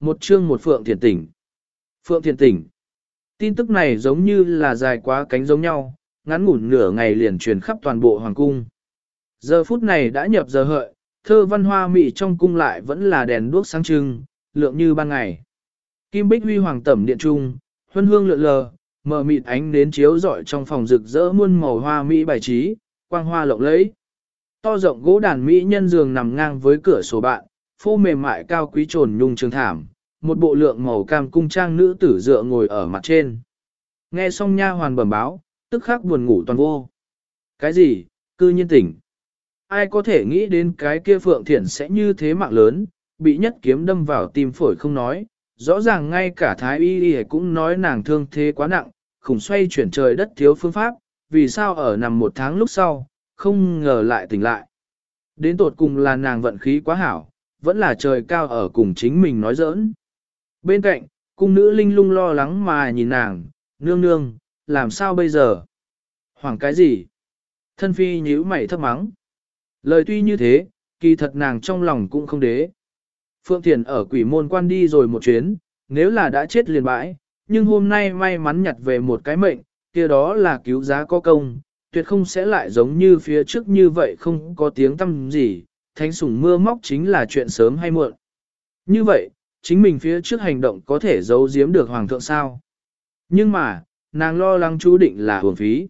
một chương một phượng thiền tỉnh. Phượng thiền tỉnh. Tin tức này giống như là dài quá cánh giống nhau, ngắn ngủn nửa ngày liền truyền khắp toàn bộ hoàng cung. Giờ phút này đã nhập giờ hợi, thơ văn hoa mị trong cung lại vẫn là đèn đuốc sáng trưng, lượng như ban ngày. Kim bích huy hoàng tẩm điện trung, huân hương lượn lờ, mờ mịt ánh đến chiếu rọi trong phòng rực rỡ muôn màu hoa mỹ bài trí, quang hoa lộng lẫy. To rộng gỗ đàn mỹ nhân giường nằm ngang với cửa sổ bạn, phô mềm mại cao quý trồn nhung trường thảm, một bộ lượng màu cam cung trang nữ tử dựa ngồi ở mặt trên. Nghe xong nha hoàn bẩm báo, tức khắc buồn ngủ toàn vô. Cái gì, cư nhiên tỉnh. Ai có thể nghĩ đến cái kia Phượng Thiển sẽ như thế mạng lớn, bị nhất kiếm đâm vào tim phổi không nói, rõ ràng ngay cả Thái Y Y cũng nói nàng thương thế quá nặng, khủng xoay chuyển trời đất thiếu phương pháp, vì sao ở nằm một tháng lúc sau, không ngờ lại tỉnh lại. Đến tột cùng là nàng vận khí quá hảo, vẫn là trời cao ở cùng chính mình nói giỡn. Bên cạnh, cung nữ linh lung lo lắng mà nhìn nàng, nương nương, làm sao bây giờ? Hoảng cái gì? Thân phi nhíu mày thấp mắng. Lời tuy như thế, kỳ thật nàng trong lòng cũng không đế. Phượng Thiền ở quỷ môn quan đi rồi một chuyến, nếu là đã chết liền bãi, nhưng hôm nay may mắn nhặt về một cái mệnh, kia đó là cứu giá có công, tuyệt không sẽ lại giống như phía trước như vậy không có tiếng tâm gì, thánh sủng mưa móc chính là chuyện sớm hay muộn. Như vậy, chính mình phía trước hành động có thể giấu giếm được hoàng thượng sao. Nhưng mà, nàng lo lắng chú định là hưởng phí.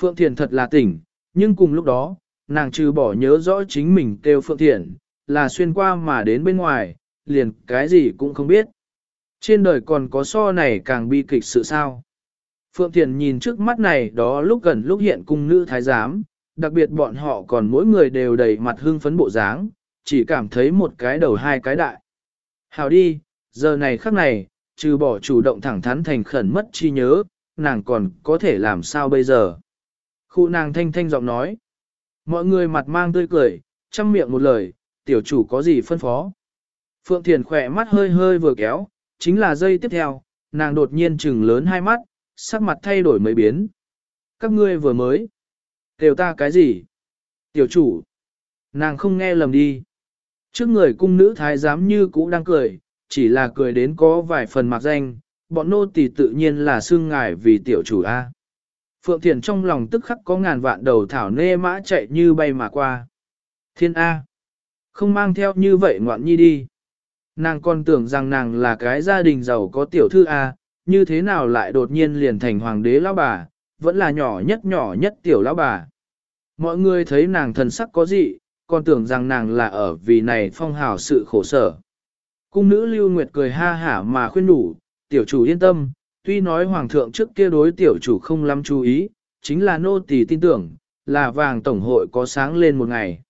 Phượng Thiền thật là tỉnh, nhưng cùng lúc đó, nàng trừ bỏ nhớ rõ chính mình kêu Phượng Thiền, là xuyên qua mà đến bên ngoài, liền cái gì cũng không biết. Trên đời còn có so này càng bi kịch sự sao. Phượng Thiền nhìn trước mắt này đó lúc gần lúc hiện cung nữ thái giám, đặc biệt bọn họ còn mỗi người đều đầy mặt hưng phấn bộ dáng, chỉ cảm thấy một cái đầu hai cái đại. Hào đi, giờ này khắc này, trừ bỏ chủ động thẳng thắn thành khẩn mất chi nhớ, nàng còn có thể làm sao bây giờ. Khu nàng thanh thanh giọng nói. Mọi người mặt mang tươi cười, chăm miệng một lời, tiểu chủ có gì phân phó. Phượng Thiền khỏe mắt hơi hơi vừa kéo, chính là dây tiếp theo, nàng đột nhiên trừng lớn hai mắt, sắc mặt thay đổi mấy biến. Các ngươi vừa mới. Kêu ta cái gì? Tiểu chủ. Nàng không nghe lầm đi. Trước người cung nữ thái giám như cũ đang cười, chỉ là cười đến có vài phần mạc danh, bọn nô tỳ tự nhiên là xương ngài vì tiểu chủ A. Phượng Thiền trong lòng tức khắc có ngàn vạn đầu thảo nê mã chạy như bay mà qua. Thiên A. Không mang theo như vậy ngoạn nhi đi. Nàng còn tưởng rằng nàng là cái gia đình giàu có tiểu thư A, như thế nào lại đột nhiên liền thành hoàng đế lão bà, vẫn là nhỏ nhất nhỏ nhất tiểu lão bà. Mọi người thấy nàng thần sắc có dị, còn tưởng rằng nàng là ở vì này phong hào sự khổ sở. Cung nữ Lưu Nguyệt cười ha hả mà khuyên đủ, tiểu chủ yên tâm, tuy nói hoàng thượng trước kia đối tiểu chủ không lắm chú ý, chính là nô tỳ tin tưởng, là vàng tổng hội có sáng lên một ngày.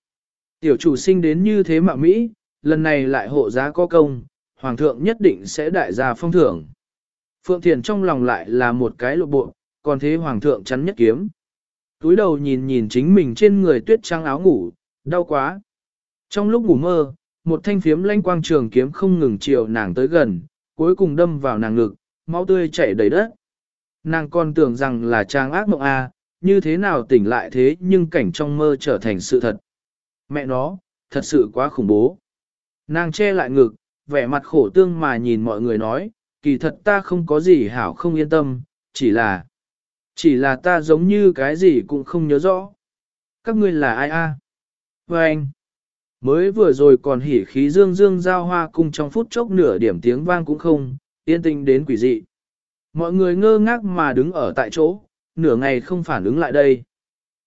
Tiểu chủ sinh đến như thế mà Mỹ, lần này lại hộ giá có công, hoàng thượng nhất định sẽ đại gia phong thưởng. Phượng Thiền trong lòng lại là một cái lộ bộ, còn thế hoàng thượng chắn nhất kiếm. Túi đầu nhìn nhìn chính mình trên người tuyết trắng áo ngủ, đau quá. Trong lúc ngủ mơ, một thanh phiếm lanh quang trường kiếm không ngừng chiều nàng tới gần, cuối cùng đâm vào nàng ngực, máu tươi chảy đầy đất. Nàng còn tưởng rằng là trang ác mộng A, như thế nào tỉnh lại thế nhưng cảnh trong mơ trở thành sự thật. Mẹ nó, thật sự quá khủng bố. Nàng che lại ngực, vẻ mặt khổ tương mà nhìn mọi người nói, kỳ thật ta không có gì hảo không yên tâm, chỉ là, chỉ là ta giống như cái gì cũng không nhớ rõ. Các ngươi là ai a? À? Và anh, mới vừa rồi còn hỉ khí dương dương giao hoa cung trong phút chốc nửa điểm tiếng vang cũng không, yên tĩnh đến quỷ dị. Mọi người ngơ ngác mà đứng ở tại chỗ, nửa ngày không phản ứng lại đây.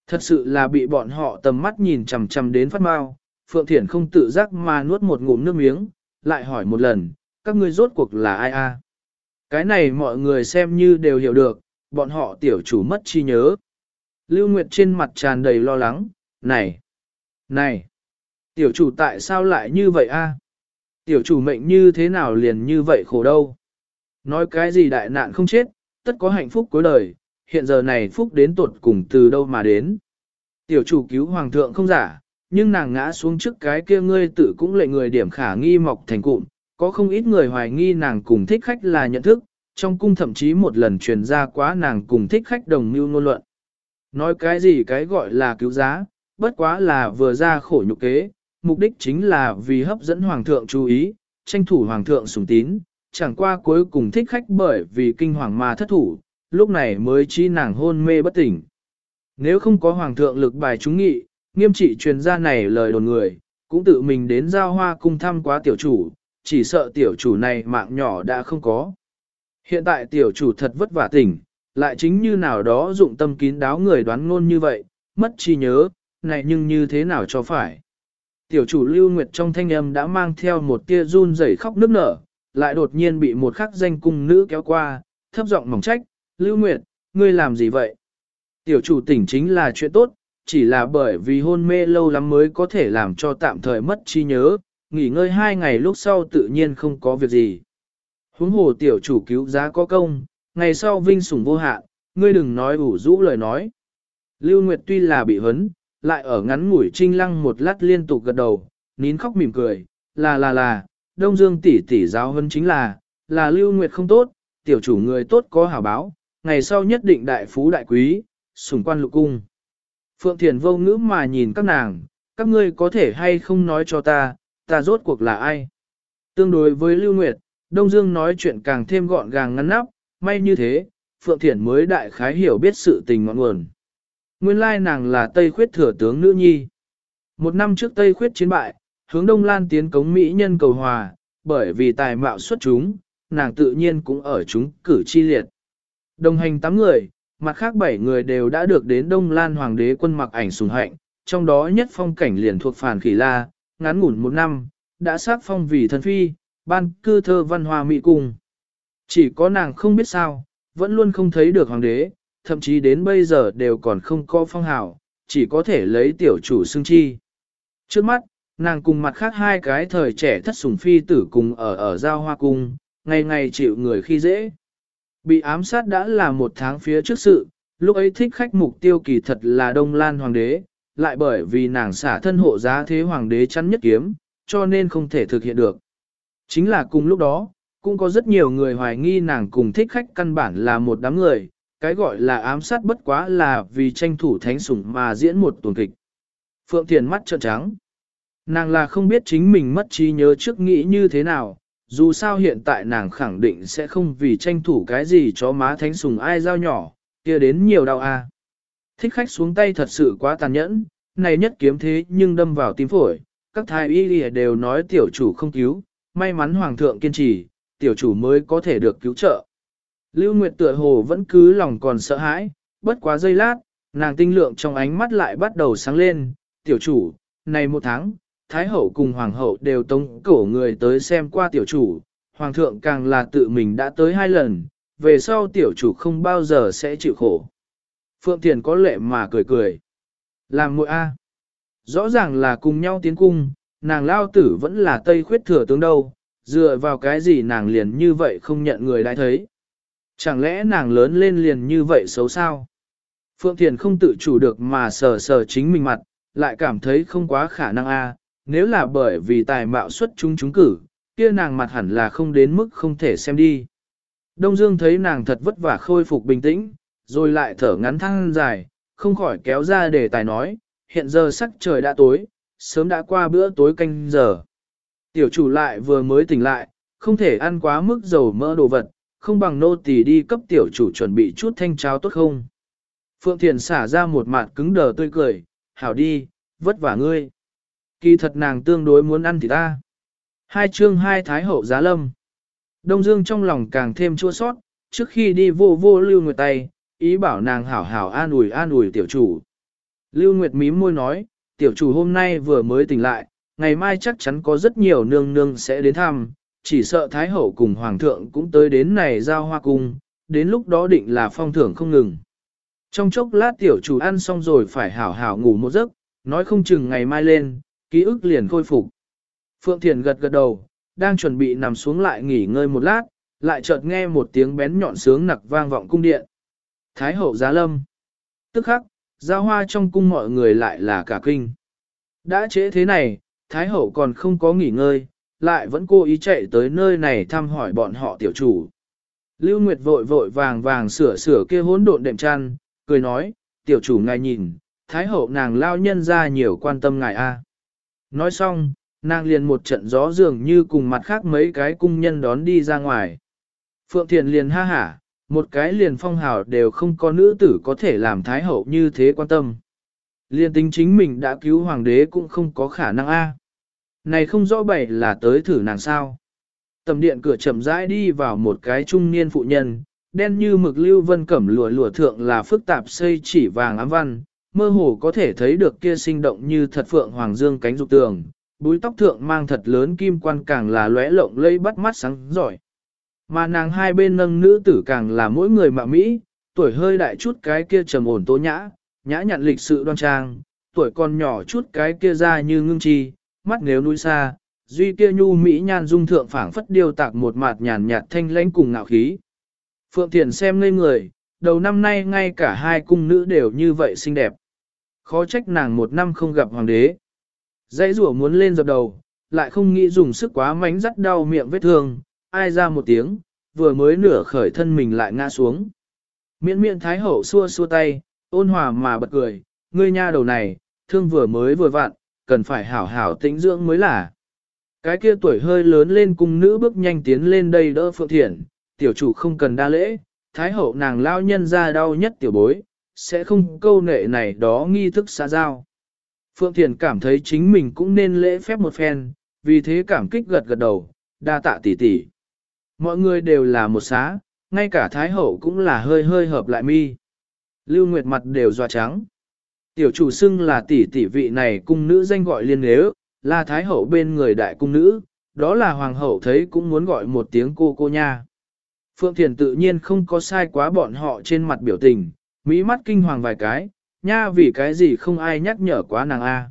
Thật sự là bị bọn họ tầm mắt nhìn chằm chằm đến phát mau, Phượng Thiển không tự giác mà nuốt một ngụm nước miếng, lại hỏi một lần, các ngươi rốt cuộc là ai a? Cái này mọi người xem như đều hiểu được, bọn họ tiểu chủ mất chi nhớ. Lưu Nguyệt trên mặt tràn đầy lo lắng, này, này, tiểu chủ tại sao lại như vậy a? Tiểu chủ mệnh như thế nào liền như vậy khổ đâu? Nói cái gì đại nạn không chết, tất có hạnh phúc cuối đời, hiện giờ này phúc đến tuột cùng từ đâu mà đến. Tiểu chủ cứu hoàng thượng không giả, nhưng nàng ngã xuống trước cái kia ngươi tự cũng lệ người điểm khả nghi mọc thành cụm, có không ít người hoài nghi nàng cùng thích khách là nhận thức, trong cung thậm chí một lần truyền ra quá nàng cùng thích khách đồng mưu ngôn luận. Nói cái gì cái gọi là cứu giá, bất quá là vừa ra khổ nhục kế, mục đích chính là vì hấp dẫn hoàng thượng chú ý, tranh thủ hoàng thượng sủng tín, chẳng qua cuối cùng thích khách bởi vì kinh hoàng mà thất thủ, lúc này mới chi nàng hôn mê bất tỉnh. Nếu không có hoàng thượng lực bài chúng nghị, nghiêm trị truyền ra này lời đồn người, cũng tự mình đến giao hoa cung thăm quá tiểu chủ, chỉ sợ tiểu chủ này mạng nhỏ đã không có. Hiện tại tiểu chủ thật vất vả tỉnh, lại chính như nào đó dụng tâm kín đáo người đoán ngôn như vậy, mất trí nhớ, này nhưng như thế nào cho phải. Tiểu chủ Lưu Nguyệt trong thanh âm đã mang theo một tia run rẩy khóc nức nở, lại đột nhiên bị một khắc danh cung nữ kéo qua, thấp giọng mỏng trách, Lưu Nguyệt, ngươi làm gì vậy? Tiểu chủ tỉnh chính là chuyện tốt, chỉ là bởi vì hôn mê lâu lắm mới có thể làm cho tạm thời mất trí nhớ, nghỉ ngơi hai ngày lúc sau tự nhiên không có việc gì. Huống hồ tiểu chủ cứu giá có công, ngày sau vinh sủng vô hạn, ngươi đừng nói ủ rũ lời nói. Lưu Nguyệt tuy là bị hấn, lại ở ngắn ngủi trinh lăng một lát liên tục gật đầu, nín khóc mỉm cười, là là là, Đông Dương tỷ tỷ giáo hấn chính là, là Lưu Nguyệt không tốt, tiểu chủ người tốt có hảo báo, ngày sau nhất định đại phú đại quý, sủng quan lục cung. Phượng Thiền vô ngữ mà nhìn các nàng, các ngươi có thể hay không nói cho ta, ta rốt cuộc là ai? Tương đối với Lưu Nguyệt, Đông Dương nói chuyện càng thêm gọn gàng ngắn nắp, may như thế, Phượng Thiển mới đại khái hiểu biết sự tình ngọn nguồn. Nguyên lai nàng là Tây Khuyết thừa tướng nữ nhi. Một năm trước Tây Khuyết chiến bại, hướng Đông Lan tiến cống Mỹ nhân cầu hòa, bởi vì tài mạo xuất chúng, nàng tự nhiên cũng ở chúng cử chi liệt. Đồng hành 8 người, mặt khác 7 người đều đã được đến Đông Lan Hoàng đế quân mặc ảnh sùng hạnh, trong đó nhất phong cảnh liền thuộc phản khỉ la, ngắn ngủn một năm, đã sát phong vì thân phi, ban cư thơ văn hoa mỹ cung. Chỉ có nàng không biết sao, vẫn luôn không thấy được hoàng đế, thậm chí đến bây giờ đều còn không có phong hào, chỉ có thể lấy tiểu chủ xưng chi. Trước mắt, nàng cùng mặt khác hai cái thời trẻ thất sủng phi tử cùng ở ở giao hoa cung, ngày ngày chịu người khi dễ. Bị ám sát đã là một tháng phía trước sự, lúc ấy thích khách mục tiêu kỳ thật là Đông Lan Hoàng đế, lại bởi vì nàng xả thân hộ giá thế Hoàng đế chắn nhất kiếm, cho nên không thể thực hiện được. Chính là cùng lúc đó, cũng có rất nhiều người hoài nghi nàng cùng thích khách căn bản là một đám người, cái gọi là ám sát bất quá là vì tranh thủ thánh sủng mà diễn một tuần kịch. Phượng Thiền mắt trợn trắng. Nàng là không biết chính mình mất trí nhớ trước nghĩ như thế nào, dù sao hiện tại nàng khẳng định sẽ không vì tranh thủ cái gì cho má thánh sùng ai giao nhỏ, kia đến nhiều đau a. Thích khách xuống tay thật sự quá tàn nhẫn, này nhất kiếm thế nhưng đâm vào tim phổi, các thái y đều nói tiểu chủ không cứu, may mắn hoàng thượng kiên trì, tiểu chủ mới có thể được cứu trợ. Lưu Nguyệt tựa hồ vẫn cứ lòng còn sợ hãi, bất quá giây lát, nàng tinh lượng trong ánh mắt lại bắt đầu sáng lên, tiểu chủ, này một tháng, Thái hậu cùng Hoàng hậu đều tống cổ người tới xem qua tiểu chủ, Hoàng thượng càng là tự mình đã tới hai lần, về sau tiểu chủ không bao giờ sẽ chịu khổ. Phượng Thiền có lệ mà cười cười. Làm muội A. Rõ ràng là cùng nhau tiến cung, nàng lao tử vẫn là Tây khuyết thừa tướng đâu, dựa vào cái gì nàng liền như vậy không nhận người đã thấy. Chẳng lẽ nàng lớn lên liền như vậy xấu sao? Phượng Thiền không tự chủ được mà sờ sờ chính mình mặt, lại cảm thấy không quá khả năng a nếu là bởi vì tài mạo xuất chúng chúng cử, kia nàng mặt hẳn là không đến mức không thể xem đi. Đông Dương thấy nàng thật vất vả khôi phục bình tĩnh, rồi lại thở ngắn thăng dài, không khỏi kéo ra để tài nói, hiện giờ sắc trời đã tối, sớm đã qua bữa tối canh giờ. Tiểu chủ lại vừa mới tỉnh lại, không thể ăn quá mức dầu mỡ đồ vật, không bằng nô tỳ đi cấp tiểu chủ chuẩn bị chút thanh cháo tốt không. Phượng Thiền xả ra một mặt cứng đờ tươi cười, hảo đi, vất vả ngươi. Kỳ thật nàng tương đối muốn ăn thì ta. Hai chương hai thái hậu giá lâm. Đông Dương trong lòng càng thêm chua sót, trước khi đi vô vô Lưu Nguyệt tay, ý bảo nàng hảo hảo an ủi an ủi tiểu chủ. Lưu Nguyệt mím môi nói, tiểu chủ hôm nay vừa mới tỉnh lại, ngày mai chắc chắn có rất nhiều nương nương sẽ đến thăm, chỉ sợ Thái Hậu cùng Hoàng thượng cũng tới đến này giao hoa cung, đến lúc đó định là phong thưởng không ngừng. Trong chốc lát tiểu chủ ăn xong rồi phải hảo hảo ngủ một giấc, nói không chừng ngày mai lên, ký ức liền khôi phục. Phượng Thiền gật gật đầu, đang chuẩn bị nằm xuống lại nghỉ ngơi một lát, lại chợt nghe một tiếng bén nhọn sướng nặc vang vọng cung điện. Thái hậu giá lâm. Tức khắc, giao hoa trong cung mọi người lại là cả kinh. Đã chế thế này, Thái hậu còn không có nghỉ ngơi, lại vẫn cố ý chạy tới nơi này thăm hỏi bọn họ tiểu chủ. Lưu Nguyệt vội vội vàng vàng sửa sửa kia hỗn độn đệm chăn, cười nói, tiểu chủ ngài nhìn, thái hậu nàng lao nhân ra nhiều quan tâm ngài a. Nói xong, Nàng liền một trận gió dường như cùng mặt khác mấy cái cung nhân đón đi ra ngoài. Phượng Thiền liền ha hả, một cái liền phong hào đều không có nữ tử có thể làm thái hậu như thế quan tâm. Liên tính chính mình đã cứu hoàng đế cũng không có khả năng a. Này không rõ bậy là tới thử nàng sao. Tầm điện cửa chậm rãi đi vào một cái trung niên phụ nhân, đen như mực lưu vân cẩm lùa lùa thượng là phức tạp xây chỉ vàng ám văn, mơ hồ có thể thấy được kia sinh động như thật phượng hoàng dương cánh dục tường, búi tóc thượng mang thật lớn kim quan càng là lóe lộng lây bắt mắt sáng giỏi. Mà nàng hai bên nâng nữ tử càng là mỗi người mạ Mỹ, tuổi hơi đại chút cái kia trầm ổn tố nhã, nhã nhặn lịch sự đoan trang, tuổi còn nhỏ chút cái kia ra như ngưng chi, mắt nếu núi xa, duy kia nhu Mỹ nhan dung thượng phảng phất điêu tạc một mặt nhàn nhạt thanh lãnh cùng ngạo khí. Phượng Thiền xem ngây người, đầu năm nay ngay cả hai cung nữ đều như vậy xinh đẹp. Khó trách nàng một năm không gặp hoàng đế. Dãy rủa muốn lên dập đầu, lại không nghĩ dùng sức quá mánh dắt đau miệng vết thương, ai ra một tiếng, vừa mới nửa khởi thân mình lại ngã xuống. Miễn miệng thái hậu xua xua tay, ôn hòa mà bật cười, ngươi nha đầu này, thương vừa mới vừa vặn, cần phải hảo hảo tĩnh dưỡng mới là. Cái kia tuổi hơi lớn lên cung nữ bước nhanh tiến lên đây đỡ Phượng Thiển, tiểu chủ không cần đa lễ, thái hậu nàng lao nhân ra đau nhất tiểu bối, sẽ không câu nệ này đó nghi thức xa giao. Phượng Thiền cảm thấy chính mình cũng nên lễ phép một phen, vì thế cảm kích gật gật đầu, đa tạ tỷ tỷ. Mọi người đều là một xá, ngay cả Thái Hậu cũng là hơi hơi hợp lại mi. Lưu Nguyệt mặt đều dọa trắng. Tiểu chủ xưng là tỷ tỷ vị này cung nữ danh gọi liên nếu, là Thái Hậu bên người đại cung nữ, đó là Hoàng Hậu thấy cũng muốn gọi một tiếng cô cô nha. Phượng Thiền tự nhiên không có sai quá bọn họ trên mặt biểu tình, mỹ mắt kinh hoàng vài cái, nha vì cái gì không ai nhắc nhở quá nàng A.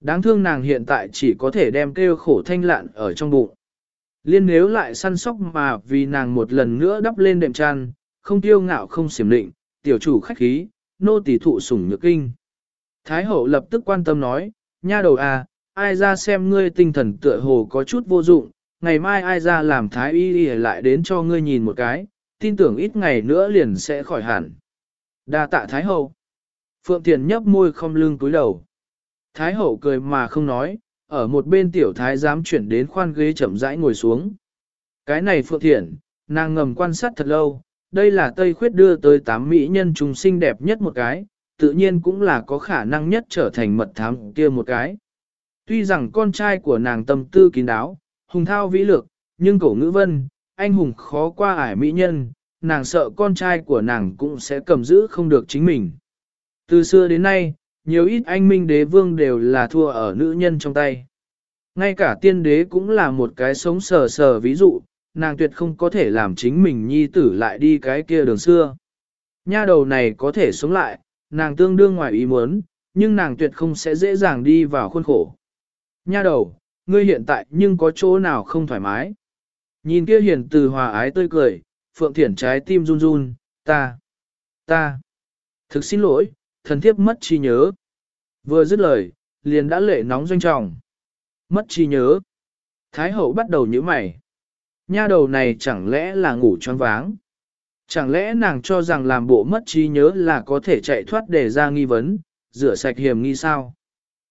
Đáng thương nàng hiện tại chỉ có thể đem kêu khổ thanh lạn ở trong bụng. Liên nếu lại săn sóc mà vì nàng một lần nữa đắp lên đệm chăn, không tiêu ngạo không xiểm định, tiểu chủ khách khí, nô tỳ thụ sủng nhược kinh. Thái hậu lập tức quan tâm nói, nha đầu à, ai ra xem ngươi tinh thần tựa hồ có chút vô dụng, ngày mai ai ra làm thái y đi lại đến cho ngươi nhìn một cái, tin tưởng ít ngày nữa liền sẽ khỏi hẳn. đa tạ thái hậu. Phượng Thiền nhấp môi không lưng túi đầu. Thái hậu cười mà không nói, ở một bên tiểu thái dám chuyển đến khoan ghế chậm rãi ngồi xuống. Cái này Phượng thiện, nàng ngầm quan sát thật lâu, đây là Tây Khuyết đưa tới tám mỹ nhân trùng xinh đẹp nhất một cái, tự nhiên cũng là có khả năng nhất trở thành mật thám kia một cái. Tuy rằng con trai của nàng tâm tư kín đáo, hùng thao vĩ lược, nhưng cổ ngữ vân, anh hùng khó qua ải mỹ nhân, nàng sợ con trai của nàng cũng sẽ cầm giữ không được chính mình. Từ xưa đến nay, nhiều ít anh minh đế vương đều là thua ở nữ nhân trong tay. Ngay cả tiên đế cũng là một cái sống sờ sờ ví dụ, nàng tuyệt không có thể làm chính mình nhi tử lại đi cái kia đường xưa. Nha đầu này có thể sống lại, nàng tương đương ngoài ý muốn, nhưng nàng tuyệt không sẽ dễ dàng đi vào khuôn khổ. Nha đầu, ngươi hiện tại nhưng có chỗ nào không thoải mái. Nhìn kia hiền từ hòa ái tươi cười, Phượng Thiển trái tim run run, ta, ta, thực xin lỗi, thần thiếp mất trí nhớ. Vừa dứt lời, liền đã lệ nóng doanh trọng. Mất trí nhớ. Thái hậu bắt đầu nhíu mày. Nha đầu này chẳng lẽ là ngủ choáng váng. Chẳng lẽ nàng cho rằng làm bộ mất trí nhớ là có thể chạy thoát để ra nghi vấn, rửa sạch hiểm nghi sao?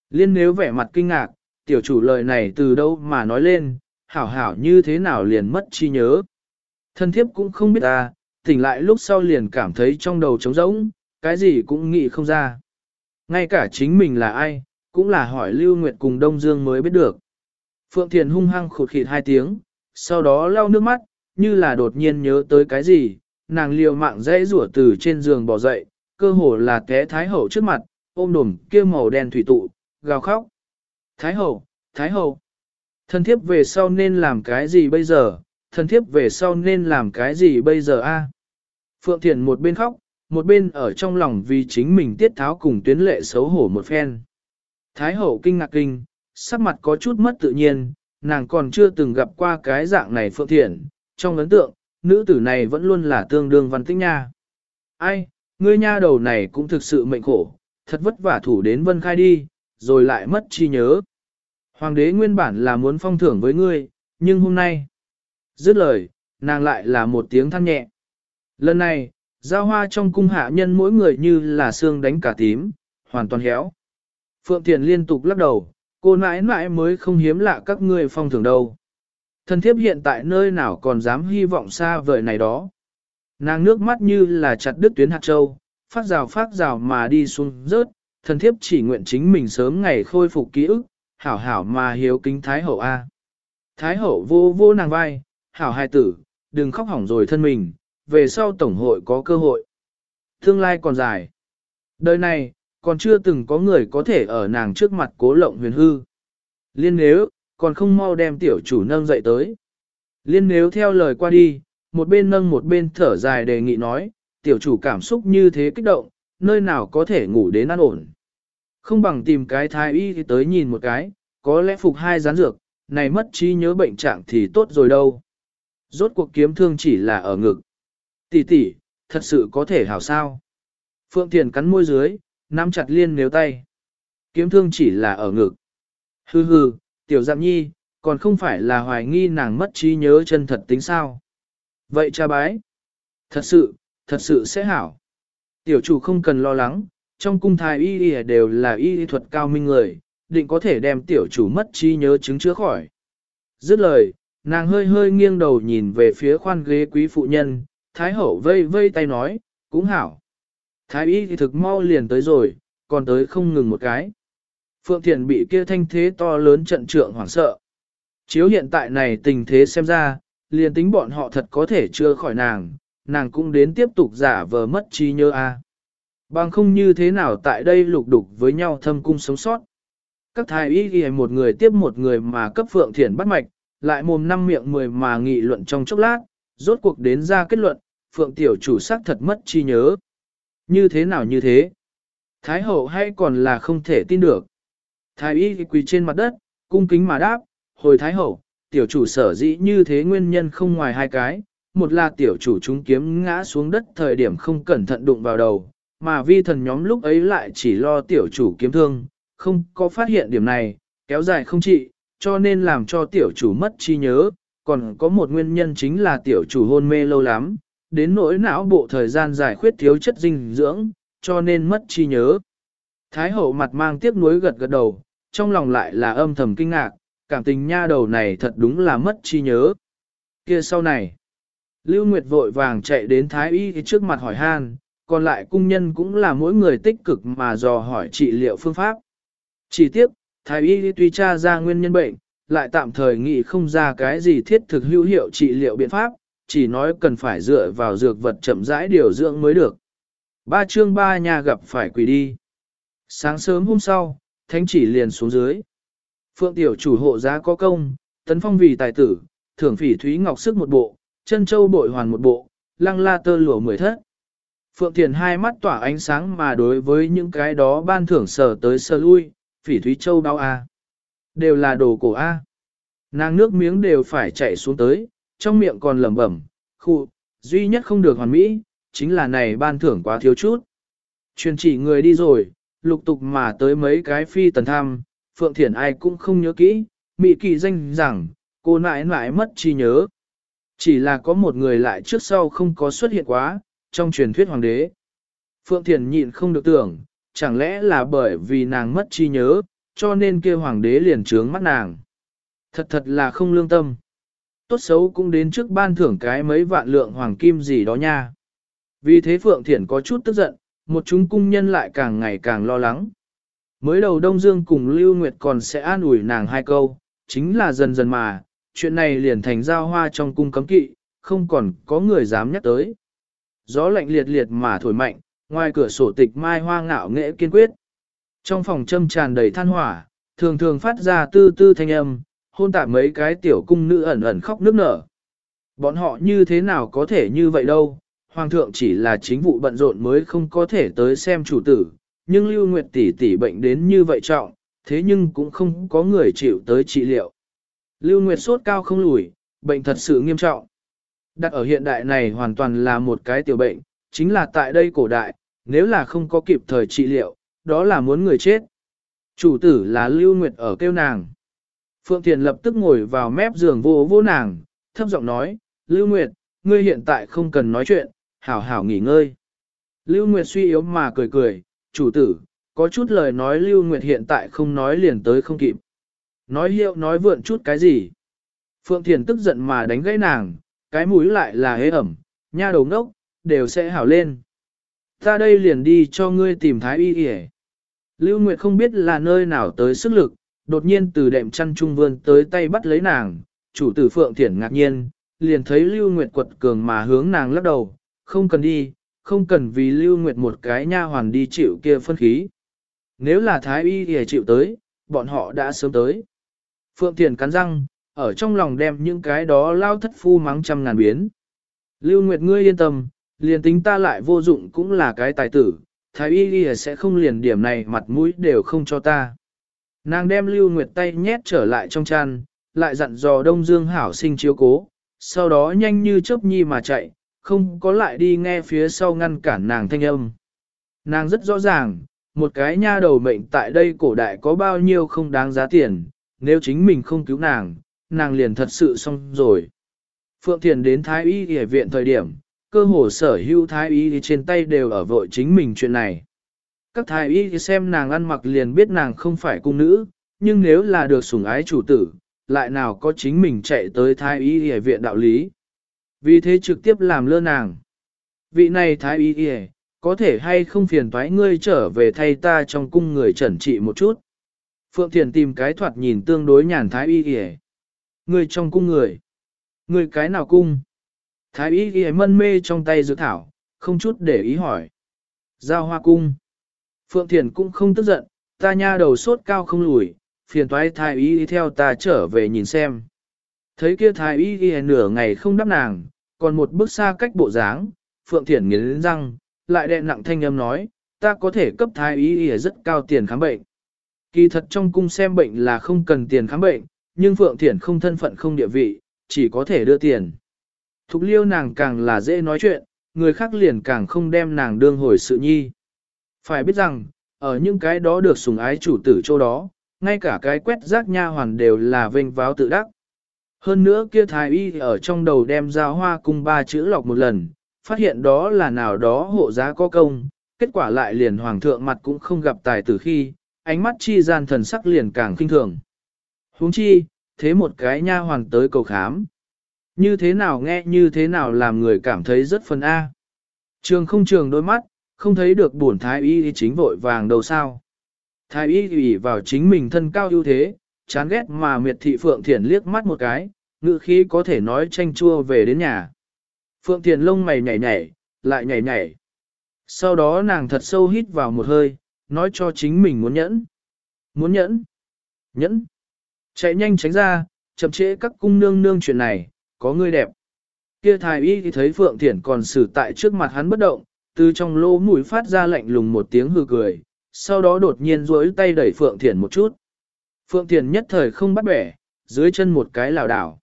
Liên nếu vẻ mặt kinh ngạc, tiểu chủ lời này từ đâu mà nói lên, hảo hảo như thế nào liền mất trí nhớ. Thân thiếp cũng không biết ta, tỉnh lại lúc sau liền cảm thấy trong đầu trống rỗng, cái gì cũng nghĩ không ra. Ngay cả chính mình là ai, cũng là hỏi Lưu Nguyệt cùng Đông Dương mới biết được. Phượng Thiền hung hăng khụt khịt hai tiếng, sau đó lau nước mắt, như là đột nhiên nhớ tới cái gì, nàng liều mạng dãy rủa từ trên giường bỏ dậy, cơ hồ là té Thái Hậu trước mặt, ôm đùm kia màu đen thủy tụ, gào khóc. Thái Hậu, Thái Hậu, thân thiếp về sau nên làm cái gì bây giờ, thân thiếp về sau nên làm cái gì bây giờ a? Phượng Thiền một bên khóc, một bên ở trong lòng vì chính mình tiết tháo cùng tuyến lệ xấu hổ một phen. Thái hậu kinh ngạc kinh, sắc mặt có chút mất tự nhiên, nàng còn chưa từng gặp qua cái dạng này phượng thiện, trong ấn tượng, nữ tử này vẫn luôn là tương đương văn tĩnh nha. Ai, ngươi nha đầu này cũng thực sự mệnh khổ, thật vất vả thủ đến vân khai đi, rồi lại mất chi nhớ. Hoàng đế nguyên bản là muốn phong thưởng với ngươi, nhưng hôm nay, dứt lời, nàng lại là một tiếng than nhẹ. Lần này, Giao hoa trong cung hạ nhân mỗi người như là xương đánh cả tím, hoàn toàn héo. Phượng Thiền liên tục lắc đầu, cô nãi nãi mới không hiếm lạ các ngươi phong thường đâu. Thần thiếp hiện tại nơi nào còn dám hy vọng xa vời này đó. Nàng nước mắt như là chặt đứt tuyến hạt châu, phát rào phát rào mà đi xuống rớt, thần thiếp chỉ nguyện chính mình sớm ngày khôi phục ký ức, hảo hảo mà hiếu kính Thái Hậu A. Thái Hậu vô vô nàng vai, hảo hai tử, đừng khóc hỏng rồi thân mình, về sau Tổng hội có cơ hội. Tương lai còn dài. Đời này, còn chưa từng có người có thể ở nàng trước mặt cố lộng huyền hư. Liên nếu, còn không mau đem tiểu chủ nâng dậy tới. Liên nếu theo lời qua đi, một bên nâng một bên thở dài đề nghị nói, tiểu chủ cảm xúc như thế kích động, nơi nào có thể ngủ đến an ổn. Không bằng tìm cái thái y thì tới nhìn một cái, có lẽ phục hai gián dược, này mất trí nhớ bệnh trạng thì tốt rồi đâu. Rốt cuộc kiếm thương chỉ là ở ngực. Tỷ tỷ, thật sự có thể hảo sao. Phượng Thiền cắn môi dưới, nắm chặt liên nếu tay. Kiếm thương chỉ là ở ngực. Hừ hừ, tiểu giam nhi, còn không phải là hoài nghi nàng mất trí nhớ chân thật tính sao. Vậy cha bái, thật sự, thật sự sẽ hảo. Tiểu chủ không cần lo lắng, trong cung thái y y đều là y thuật cao minh người, định có thể đem tiểu chủ mất trí nhớ chứng chữa khỏi. Dứt lời, nàng hơi hơi nghiêng đầu nhìn về phía khoan ghế quý phụ nhân, thái hậu vây vây tay nói, cũng hảo. Thái y thì thực mau liền tới rồi, còn tới không ngừng một cái. Phượng Thiền bị kia thanh thế to lớn trận trượng hoảng sợ. Chiếu hiện tại này tình thế xem ra, liền tính bọn họ thật có thể chưa khỏi nàng, nàng cũng đến tiếp tục giả vờ mất trí nhớ a. Bằng không như thế nào tại đây lục đục với nhau thâm cung sống sót. Các thái y ghi một người tiếp một người mà cấp Phượng Thiền bắt mạch, lại mồm năm miệng mười mà nghị luận trong chốc lát, rốt cuộc đến ra kết luận, Phượng Tiểu chủ sắc thật mất chi nhớ. Như thế nào như thế? Thái hậu hay còn là không thể tin được. Thái y quỳ trên mặt đất, cung kính mà đáp, hồi Thái hậu, tiểu chủ sở dĩ như thế nguyên nhân không ngoài hai cái, một là tiểu chủ chúng kiếm ngã xuống đất thời điểm không cẩn thận đụng vào đầu, mà vi thần nhóm lúc ấy lại chỉ lo tiểu chủ kiếm thương, không có phát hiện điểm này, kéo dài không trị, cho nên làm cho tiểu chủ mất trí nhớ, còn có một nguyên nhân chính là tiểu chủ hôn mê lâu lắm, đến nỗi não bộ thời gian giải khuyết thiếu chất dinh dưỡng, cho nên mất trí nhớ. Thái hậu mặt mang tiếc nuối gật gật đầu, trong lòng lại là âm thầm kinh ngạc, cảm tình nha đầu này thật đúng là mất trí nhớ. Kia sau này, Lưu Nguyệt vội vàng chạy đến Thái Y trước mặt hỏi han, còn lại cung nhân cũng là mỗi người tích cực mà dò hỏi trị liệu phương pháp. Chỉ tiếp, Thái Y tuy tra ra nguyên nhân bệnh, lại tạm thời nghĩ không ra cái gì thiết thực hữu hiệu trị liệu biện pháp, chỉ nói cần phải dựa vào dược vật chậm rãi điều dưỡng mới được. Ba chương ba nhà gặp phải quỷ đi. Sáng sớm hôm sau, thánh chỉ liền xuống dưới. Phượng tiểu chủ hộ giá có công, tấn phong vì tài tử, thưởng phỉ thúy ngọc sức một bộ, chân châu bội hoàn một bộ, lăng la tơ lụa mười thất. Phượng Thiền hai mắt tỏa ánh sáng mà đối với những cái đó ban thưởng sở tới sơ lui, phỉ thúy châu đau A. Đều là đồ cổ A. Nàng nước miếng đều phải chạy xuống tới, trong miệng còn lẩm bẩm, khu, duy nhất không được hoàn mỹ, chính là này ban thưởng quá thiếu chút. Truyền chỉ người đi rồi, lục tục mà tới mấy cái phi tần tham, Phượng Thiển ai cũng không nhớ kỹ, mị kỳ danh rằng, cô nãi nãi mất trí nhớ. Chỉ là có một người lại trước sau không có xuất hiện quá, trong truyền thuyết hoàng đế. Phượng Thiển nhịn không được tưởng, chẳng lẽ là bởi vì nàng mất trí nhớ, cho nên kia hoàng đế liền trướng mắt nàng. Thật thật là không lương tâm. Tốt xấu cũng đến trước ban thưởng cái mấy vạn lượng hoàng kim gì đó nha. Vì thế Phượng Thiển có chút tức giận, một chúng cung nhân lại càng ngày càng lo lắng. Mới đầu Đông Dương cùng Lưu Nguyệt còn sẽ an ủi nàng hai câu, chính là dần dần mà, chuyện này liền thành giao hoa trong cung cấm kỵ, không còn có người dám nhắc tới. Gió lạnh liệt liệt mà thổi mạnh, ngoài cửa sổ tịch mai hoa ngạo nghệ kiên quyết. Trong phòng châm tràn đầy than hỏa, thường thường phát ra tư tư thanh âm, hôn tạp mấy cái tiểu cung nữ ẩn ẩn khóc nước nở. Bọn họ như thế nào có thể như vậy đâu, hoàng thượng chỉ là chính vụ bận rộn mới không có thể tới xem chủ tử, nhưng Lưu Nguyệt tỷ tỷ bệnh đến như vậy trọng, thế nhưng cũng không có người chịu tới trị liệu. Lưu Nguyệt sốt cao không lùi, bệnh thật sự nghiêm trọng. Đặt ở hiện đại này hoàn toàn là một cái tiểu bệnh, chính là tại đây cổ đại, nếu là không có kịp thời trị liệu, đó là muốn người chết. Chủ tử là Lưu Nguyệt ở kêu nàng. Phượng Thiền lập tức ngồi vào mép giường vô vô nàng, thấp giọng nói, Lưu Nguyệt, ngươi hiện tại không cần nói chuyện, hảo hảo nghỉ ngơi. Lưu Nguyệt suy yếu mà cười cười, chủ tử, có chút lời nói Lưu Nguyệt hiện tại không nói liền tới không kịp. Nói hiệu nói vượn chút cái gì. Phượng Thiền tức giận mà đánh gãy nàng, cái mũi lại là hế ẩm, nha đầu ngốc, đều sẽ hảo lên. Ta đây liền đi cho ngươi tìm thái y yể. Lưu Nguyệt không biết là nơi nào tới sức lực, đột nhiên từ đệm chăn trung vươn tới tay bắt lấy nàng, chủ tử Phượng Thiển ngạc nhiên, liền thấy Lưu Nguyệt quật cường mà hướng nàng lắc đầu, không cần đi, không cần vì Lưu Nguyệt một cái nha hoàn đi chịu kia phân khí. Nếu là Thái Y thì chịu tới, bọn họ đã sớm tới. Phượng Thiển cắn răng, ở trong lòng đem những cái đó lao thất phu mắng trăm ngàn biến. Lưu Nguyệt ngươi yên tâm, liền tính ta lại vô dụng cũng là cái tài tử, Thái Y thì sẽ không liền điểm này mặt mũi đều không cho ta. Nàng đem Lưu Nguyệt tay nhét trở lại trong chăn, lại dặn dò Đông Dương hảo sinh chiếu cố, sau đó nhanh như chớp nhi mà chạy, không có lại đi nghe phía sau ngăn cản nàng thanh âm. Nàng rất rõ ràng, một cái nha đầu mệnh tại đây cổ đại có bao nhiêu không đáng giá tiền, nếu chính mình không cứu nàng, nàng liền thật sự xong rồi. Phượng Thiền đến Thái Y Y viện thời điểm, cơ hồ sở hữu Thái Y trên tay đều ở vội chính mình chuyện này. Các Thái Y xem nàng ăn mặc liền biết nàng không phải cung nữ, nhưng nếu là được sủng ái chủ tử, lại nào có chính mình chạy tới Thái Y Y viện đạo lý. Vì thế trực tiếp làm lơ nàng. Vị này Thái Y Y, có thể hay không phiền toái ngươi trở về thay ta trong cung người trẩn trị một chút. Phượng Thiền tìm cái thoạt nhìn tương đối nhàn Thái Y Y. Ngươi trong cung người. Ngươi cái nào cung? Thái Y Y mân mê trong tay dược thảo, không chút để ý hỏi. Giao hoa cung. Phượng Thiền cũng không tức giận, ta nha đầu sốt cao không lùi, phiền toái thái y đi theo ta trở về nhìn xem. Thấy kia thái y đi nửa ngày không đáp nàng, còn một bước xa cách bộ dáng, Phượng Thiển nghiến răng, lại đẹn nặng thanh âm nói, ta có thể cấp thái y đi rất cao tiền khám bệnh. Kỳ thật trong cung xem bệnh là không cần tiền khám bệnh, nhưng Phượng Thiển không thân phận không địa vị, chỉ có thể đưa tiền. Thục liêu nàng càng là dễ nói chuyện, người khác liền càng không đem nàng đương hồi sự nhi. Phải biết rằng, ở những cái đó được sủng ái chủ tử chỗ đó, ngay cả cái quét rác nha hoàn đều là vênh váo tự đắc. Hơn nữa kia thái y ở trong đầu đem giao hoa cung ba chữ lọc một lần, phát hiện đó là nào đó hộ giá có công, kết quả lại liền hoàng thượng mặt cũng không gặp tài tử khi, ánh mắt chi gian thần sắc liền càng kinh thường. huống chi, thế một cái nha hoàn tới cầu khám. Như thế nào nghe như thế nào làm người cảm thấy rất phân A. Trường không trường đôi mắt, không thấy được bổn thái y thì chính vội vàng đầu sao. Thái y ủy vào chính mình thân cao ưu thế, chán ghét mà miệt thị Phượng Thiền liếc mắt một cái, ngự khí có thể nói tranh chua về đến nhà. Phượng Thiền lông mày nhảy nhảy, lại nhảy nhảy. Sau đó nàng thật sâu hít vào một hơi, nói cho chính mình muốn nhẫn. Muốn nhẫn. Nhẫn. Chạy nhanh tránh ra, chậm trễ các cung nương nương chuyện này, có người đẹp. Kia thái y thì thấy Phượng Thiển còn xử tại trước mặt hắn bất động, từ trong lỗ mũi phát ra lạnh lùng một tiếng hừ cười, sau đó đột nhiên duỗi tay đẩy Phượng Thiển một chút. Phượng Thiển nhất thời không bắt bẻ, dưới chân một cái lảo đảo.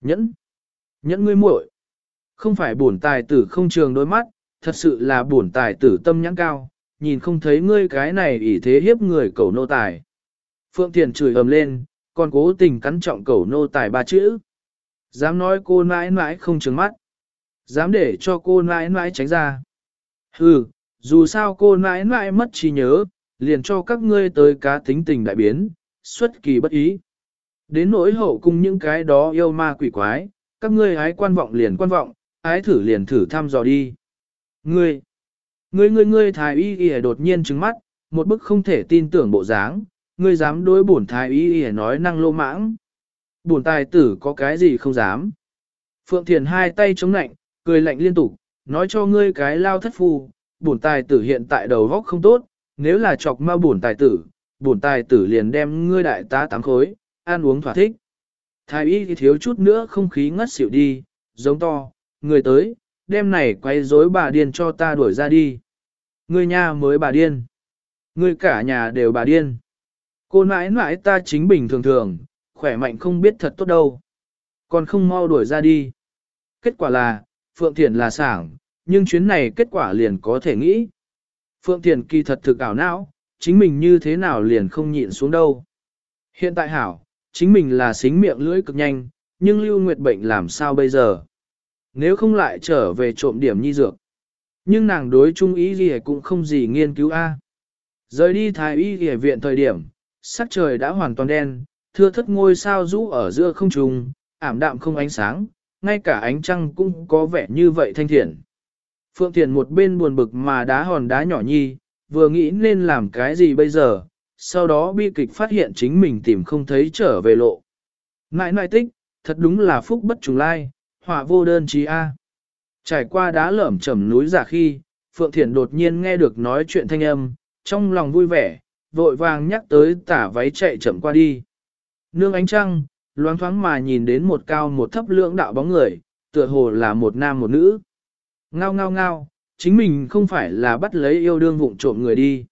Nhẫn! Nhẫn ngươi muội Không phải bổn tài tử không trường đôi mắt, thật sự là bổn tài tử tâm nhãn cao, nhìn không thấy ngươi cái này ỷ thế hiếp người cầu nô tài. Phượng Thiền chửi ầm lên, còn cố tình cắn trọng cầu nô tài ba chữ. Dám nói cô mãi mãi không trường mắt. Dám để cho cô mãi mãi tránh ra. Hừ, dù sao cô mãi mãi mất trí nhớ, liền cho các ngươi tới cá tính tình đại biến, xuất kỳ bất ý. Đến nỗi hậu cung những cái đó yêu ma quỷ quái, các ngươi hái quan vọng liền quan vọng, ái thử liền thử thăm dò đi. Ngươi, ngươi ngươi ngươi thái y y đột nhiên trứng mắt, một bức không thể tin tưởng bộ dáng, ngươi dám đối bổn thái y y nói năng lô mãng. Bổn tài tử có cái gì không dám. Phượng Thiền hai tay chống nạnh, cười lạnh liên tục, nói cho ngươi cái lao thất phu, bổn tài tử hiện tại đầu góc không tốt, nếu là chọc ma bổn tài tử, bổn tài tử liền đem ngươi đại tá tám khối, ăn uống thỏa thích. Thái y thì thiếu chút nữa không khí ngất xỉu đi, giống to, người tới, đem này quay rối bà điên cho ta đuổi ra đi. Ngươi nhà mới bà điên. Ngươi cả nhà đều bà điên. Cô nãi nãi ta chính bình thường thường, khỏe mạnh không biết thật tốt đâu. Còn không mau đuổi ra đi. Kết quả là, Phượng Thiển là sảng, nhưng chuyến này kết quả liền có thể nghĩ. Phượng Thiền kỳ thật thực ảo não, chính mình như thế nào liền không nhịn xuống đâu. Hiện tại hảo, chính mình là xính miệng lưỡi cực nhanh, nhưng lưu nguyệt bệnh làm sao bây giờ? Nếu không lại trở về trộm điểm nhi dược. Nhưng nàng đối trung ý gì cũng không gì nghiên cứu A. Rời đi thái y y viện thời điểm, sắc trời đã hoàn toàn đen, thưa thất ngôi sao rũ ở giữa không trùng, ảm đạm không ánh sáng, ngay cả ánh trăng cũng có vẻ như vậy thanh thiện. Phượng Thiền một bên buồn bực mà đá hòn đá nhỏ nhi, vừa nghĩ nên làm cái gì bây giờ, sau đó bi kịch phát hiện chính mình tìm không thấy trở về lộ. Nãi nại tích, thật đúng là phúc bất trùng lai, họa vô đơn chí A. Trải qua đá lởm chầm núi giả khi, Phượng Thiển đột nhiên nghe được nói chuyện thanh âm, trong lòng vui vẻ, vội vàng nhắc tới tả váy chạy chậm qua đi. Nương ánh trăng, loáng thoáng mà nhìn đến một cao một thấp lưỡng đạo bóng người, tựa hồ là một nam một nữ. Ngao ngao ngao, chính mình không phải là bắt lấy yêu đương vụng trộm người đi.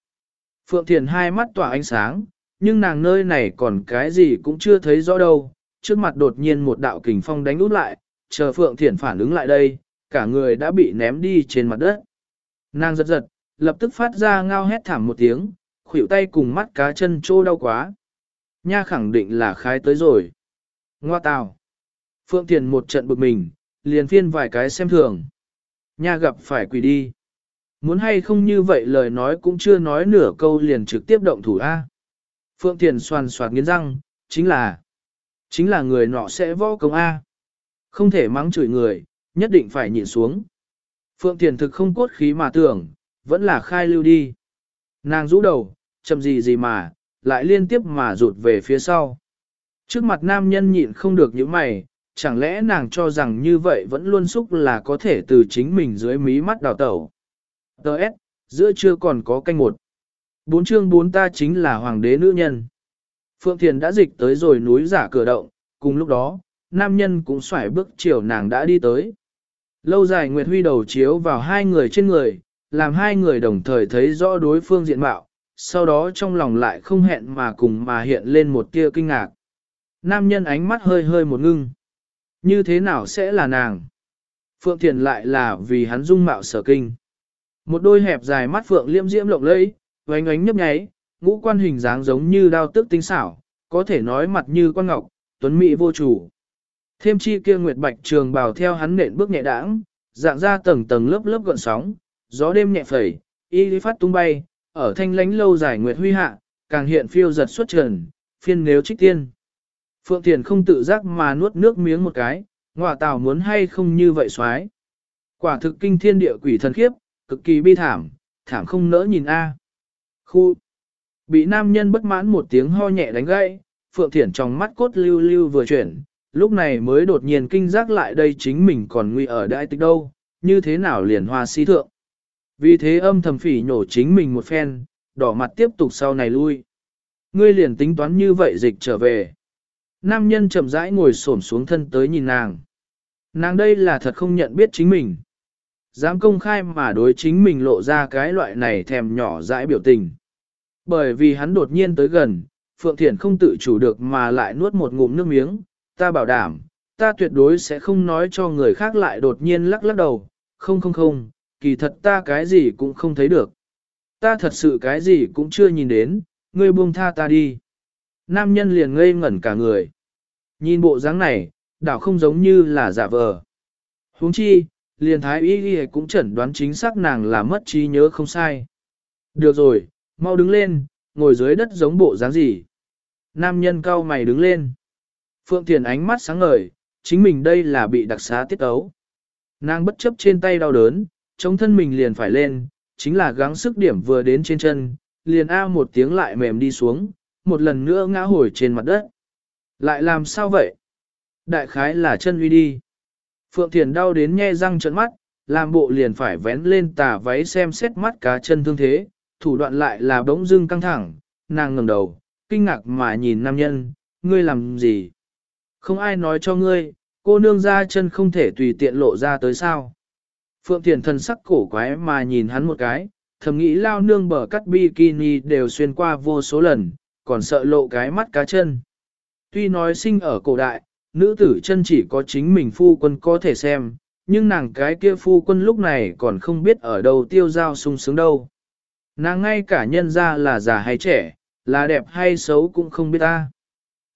Phượng Thiền hai mắt tỏa ánh sáng, nhưng nàng nơi này còn cái gì cũng chưa thấy rõ đâu. Trước mặt đột nhiên một đạo kình phong đánh út lại, chờ Phượng Thiền phản ứng lại đây, cả người đã bị ném đi trên mặt đất. Nàng giật giật, lập tức phát ra ngao hét thảm một tiếng, khuỷu tay cùng mắt cá chân trô đau quá. Nha khẳng định là khái tới rồi. Ngoa tào. Phượng Thiền một trận bực mình, liền phiên vài cái xem thường. Nha gặp phải quỷ đi. Muốn hay không như vậy lời nói cũng chưa nói nửa câu liền trực tiếp động thủ A. Phượng Thiền soàn soạt nghiến răng, chính là, chính là người nọ sẽ võ công A. Không thể mắng chửi người, nhất định phải nhịn xuống. Phượng Thiền thực không cốt khí mà tưởng, vẫn là khai lưu đi. Nàng rũ đầu, chầm gì gì mà, lại liên tiếp mà rụt về phía sau. Trước mặt nam nhân nhịn không được những mày, chẳng lẽ nàng cho rằng như vậy vẫn luôn xúc là có thể từ chính mình dưới mí mắt đào tẩu. Đợt, giữa chưa còn có canh một. Bốn chương bốn ta chính là hoàng đế nữ nhân. Phượng Thiền đã dịch tới rồi núi giả cửa động, cùng lúc đó, nam nhân cũng xoải bước chiều nàng đã đi tới. Lâu dài Nguyệt Huy đầu chiếu vào hai người trên người, làm hai người đồng thời thấy rõ đối phương diện mạo, sau đó trong lòng lại không hẹn mà cùng mà hiện lên một tia kinh ngạc. Nam nhân ánh mắt hơi hơi một ngưng. Như thế nào sẽ là nàng? Phượng Thiền lại là vì hắn dung mạo sở kinh. Một đôi hẹp dài mắt Phượng liêm diễm lộng lẫy, oánh oánh nhấp nháy, ngũ quan hình dáng giống như đao tức tinh xảo, có thể nói mặt như quan ngọc, tuấn mỹ vô chủ. Thêm chi kia nguyệt bạch trường bào theo hắn nện bước nhẹ đãng, dạng ra tầng tầng lớp lớp gọn sóng, gió đêm nhẹ phẩy, y phát tung bay, ở thanh lánh lâu dài nguyệt huy hạ, càng hiện phiêu giật xuất trần, phiên nếu trích tiên. Phượng Thiền không tự giác mà nuốt nước miếng một cái, ngọa tào muốn hay không như vậy xoái. Quả thực kinh thiên địa quỷ thần khiếp, cực kỳ bi thảm, thảm không nỡ nhìn a. Khu bị nam nhân bất mãn một tiếng ho nhẹ đánh gãy, Phượng Thiển trong mắt cốt lưu lưu vừa chuyển, lúc này mới đột nhiên kinh giác lại đây chính mình còn nguy ở đại tích đâu, như thế nào liền hoa si thượng. Vì thế âm thầm phỉ nhổ chính mình một phen, đỏ mặt tiếp tục sau này lui. Ngươi liền tính toán như vậy dịch trở về. Nam nhân chậm rãi ngồi xổm xuống thân tới nhìn nàng. Nàng đây là thật không nhận biết chính mình. Dám công khai mà đối chính mình lộ ra cái loại này thèm nhỏ dãi biểu tình. Bởi vì hắn đột nhiên tới gần, Phượng Thiển không tự chủ được mà lại nuốt một ngụm nước miếng, ta bảo đảm, ta tuyệt đối sẽ không nói cho người khác lại đột nhiên lắc lắc đầu, không không không, kỳ thật ta cái gì cũng không thấy được. Ta thật sự cái gì cũng chưa nhìn đến, ngươi buông tha ta đi. Nam nhân liền ngây ngẩn cả người. Nhìn bộ dáng này, đảo không giống như là giả vờ. huống chi, liền thái y ghi cũng chẩn đoán chính xác nàng là mất trí nhớ không sai. Được rồi, mau đứng lên, ngồi dưới đất giống bộ dáng gì. Nam nhân cao mày đứng lên. Phượng Thiền ánh mắt sáng ngời, chính mình đây là bị đặc xá tiết ấu. Nàng bất chấp trên tay đau đớn, chống thân mình liền phải lên, chính là gắng sức điểm vừa đến trên chân, liền a một tiếng lại mềm đi xuống, một lần nữa ngã hồi trên mặt đất. Lại làm sao vậy? Đại khái là chân uy đi. Phượng Thiền đau đến nhe răng trận mắt, làm bộ liền phải vén lên tà váy xem xét mắt cá chân thương thế, thủ đoạn lại là bỗng dưng căng thẳng, nàng ngẩng đầu, kinh ngạc mà nhìn nam nhân, ngươi làm gì? Không ai nói cho ngươi, cô nương ra chân không thể tùy tiện lộ ra tới sao. Phượng Thiền thân sắc cổ quái mà nhìn hắn một cái, thầm nghĩ lao nương bờ cắt bikini đều xuyên qua vô số lần, còn sợ lộ cái mắt cá chân. Tuy nói sinh ở cổ đại, nữ tử chân chỉ có chính mình phu quân có thể xem, nhưng nàng cái kia phu quân lúc này còn không biết ở đâu tiêu giao sung sướng đâu. Nàng ngay cả nhân ra là già hay trẻ, là đẹp hay xấu cũng không biết ta.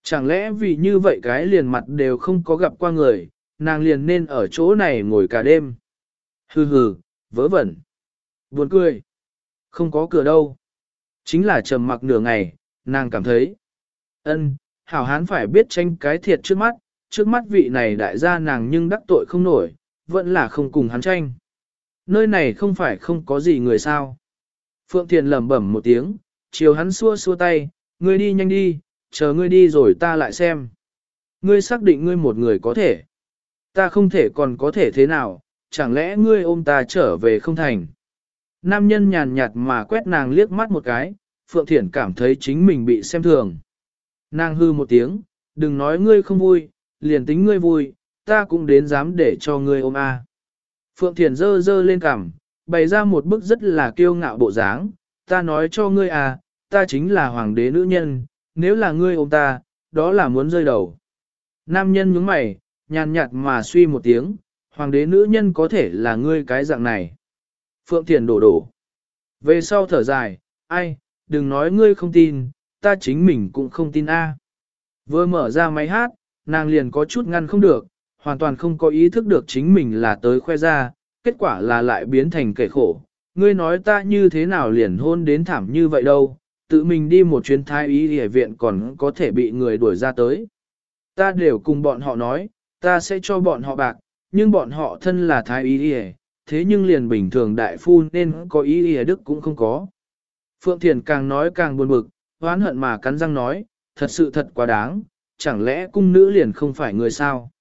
Chẳng lẽ vì như vậy cái liền mặt đều không có gặp qua người, nàng liền nên ở chỗ này ngồi cả đêm. Hừ hừ, vớ vẩn. Buồn cười. Không có cửa đâu. Chính là trầm mặc nửa ngày, nàng cảm thấy. ân, hảo hán phải biết tranh cái thiệt trước mắt, trước mắt vị này đại gia nàng nhưng đắc tội không nổi, vẫn là không cùng hắn tranh. Nơi này không phải không có gì người sao. Phượng Thiền lẩm bẩm một tiếng, chiều hắn xua xua tay, ngươi đi nhanh đi, chờ ngươi đi rồi ta lại xem. Ngươi xác định ngươi một người có thể. Ta không thể còn có thể thế nào, chẳng lẽ ngươi ôm ta trở về không thành. Nam nhân nhàn nhạt mà quét nàng liếc mắt một cái, Phượng Thiển cảm thấy chính mình bị xem thường. Nàng hư một tiếng, đừng nói ngươi không vui, liền tính ngươi vui, ta cũng đến dám để cho ngươi ôm a. Phượng Thiển dơ dơ lên cằm, bày ra một bức rất là kiêu ngạo bộ dáng, ta nói cho ngươi à, ta chính là hoàng đế nữ nhân, nếu là ngươi ôm ta, đó là muốn rơi đầu. Nam nhân nhướng mày, nhàn nhạt mà suy một tiếng, hoàng đế nữ nhân có thể là ngươi cái dạng này. Phượng Thiền đổ đổ. Về sau thở dài, ai, đừng nói ngươi không tin, ta chính mình cũng không tin a. Vừa mở ra máy hát, nàng liền có chút ngăn không được, hoàn toàn không có ý thức được chính mình là tới khoe ra, kết quả là lại biến thành kẻ khổ. Ngươi nói ta như thế nào liền hôn đến thảm như vậy đâu, tự mình đi một chuyến thái y y viện còn có thể bị người đuổi ra tới. Ta đều cùng bọn họ nói, ta sẽ cho bọn họ bạc, nhưng bọn họ thân là thái y y, thế nhưng liền bình thường đại phu nên có ý y đức cũng không có. Phượng Thiền càng nói càng buồn bực, hoán hận mà cắn răng nói, thật sự thật quá đáng, chẳng lẽ cung nữ liền không phải người sao?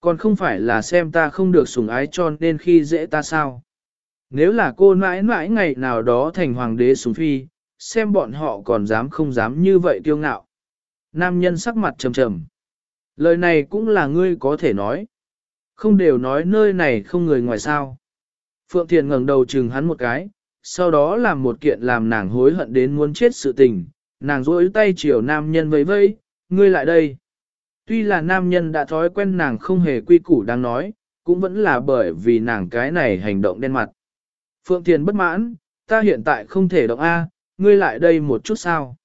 Còn không phải là xem ta không được sủng ái cho nên khi dễ ta sao? Nếu là cô mãi mãi ngày nào đó thành hoàng đế sủng phi, xem bọn họ còn dám không dám như vậy tiêu ngạo. Nam nhân sắc mặt trầm trầm. Lời này cũng là ngươi có thể nói. Không đều nói nơi này không người ngoài sao. Phượng Thiền ngẩng đầu chừng hắn một cái, sau đó làm một kiện làm nàng hối hận đến muốn chết sự tình. Nàng rỗi tay chiều nam nhân vẫy vẫy, ngươi lại đây. Tuy là nam nhân đã thói quen nàng không hề quy củ đang nói, cũng vẫn là bởi vì nàng cái này hành động đen mặt. Phượng Thiền bất mãn, ta hiện tại không thể động A, ngươi lại đây một chút sao.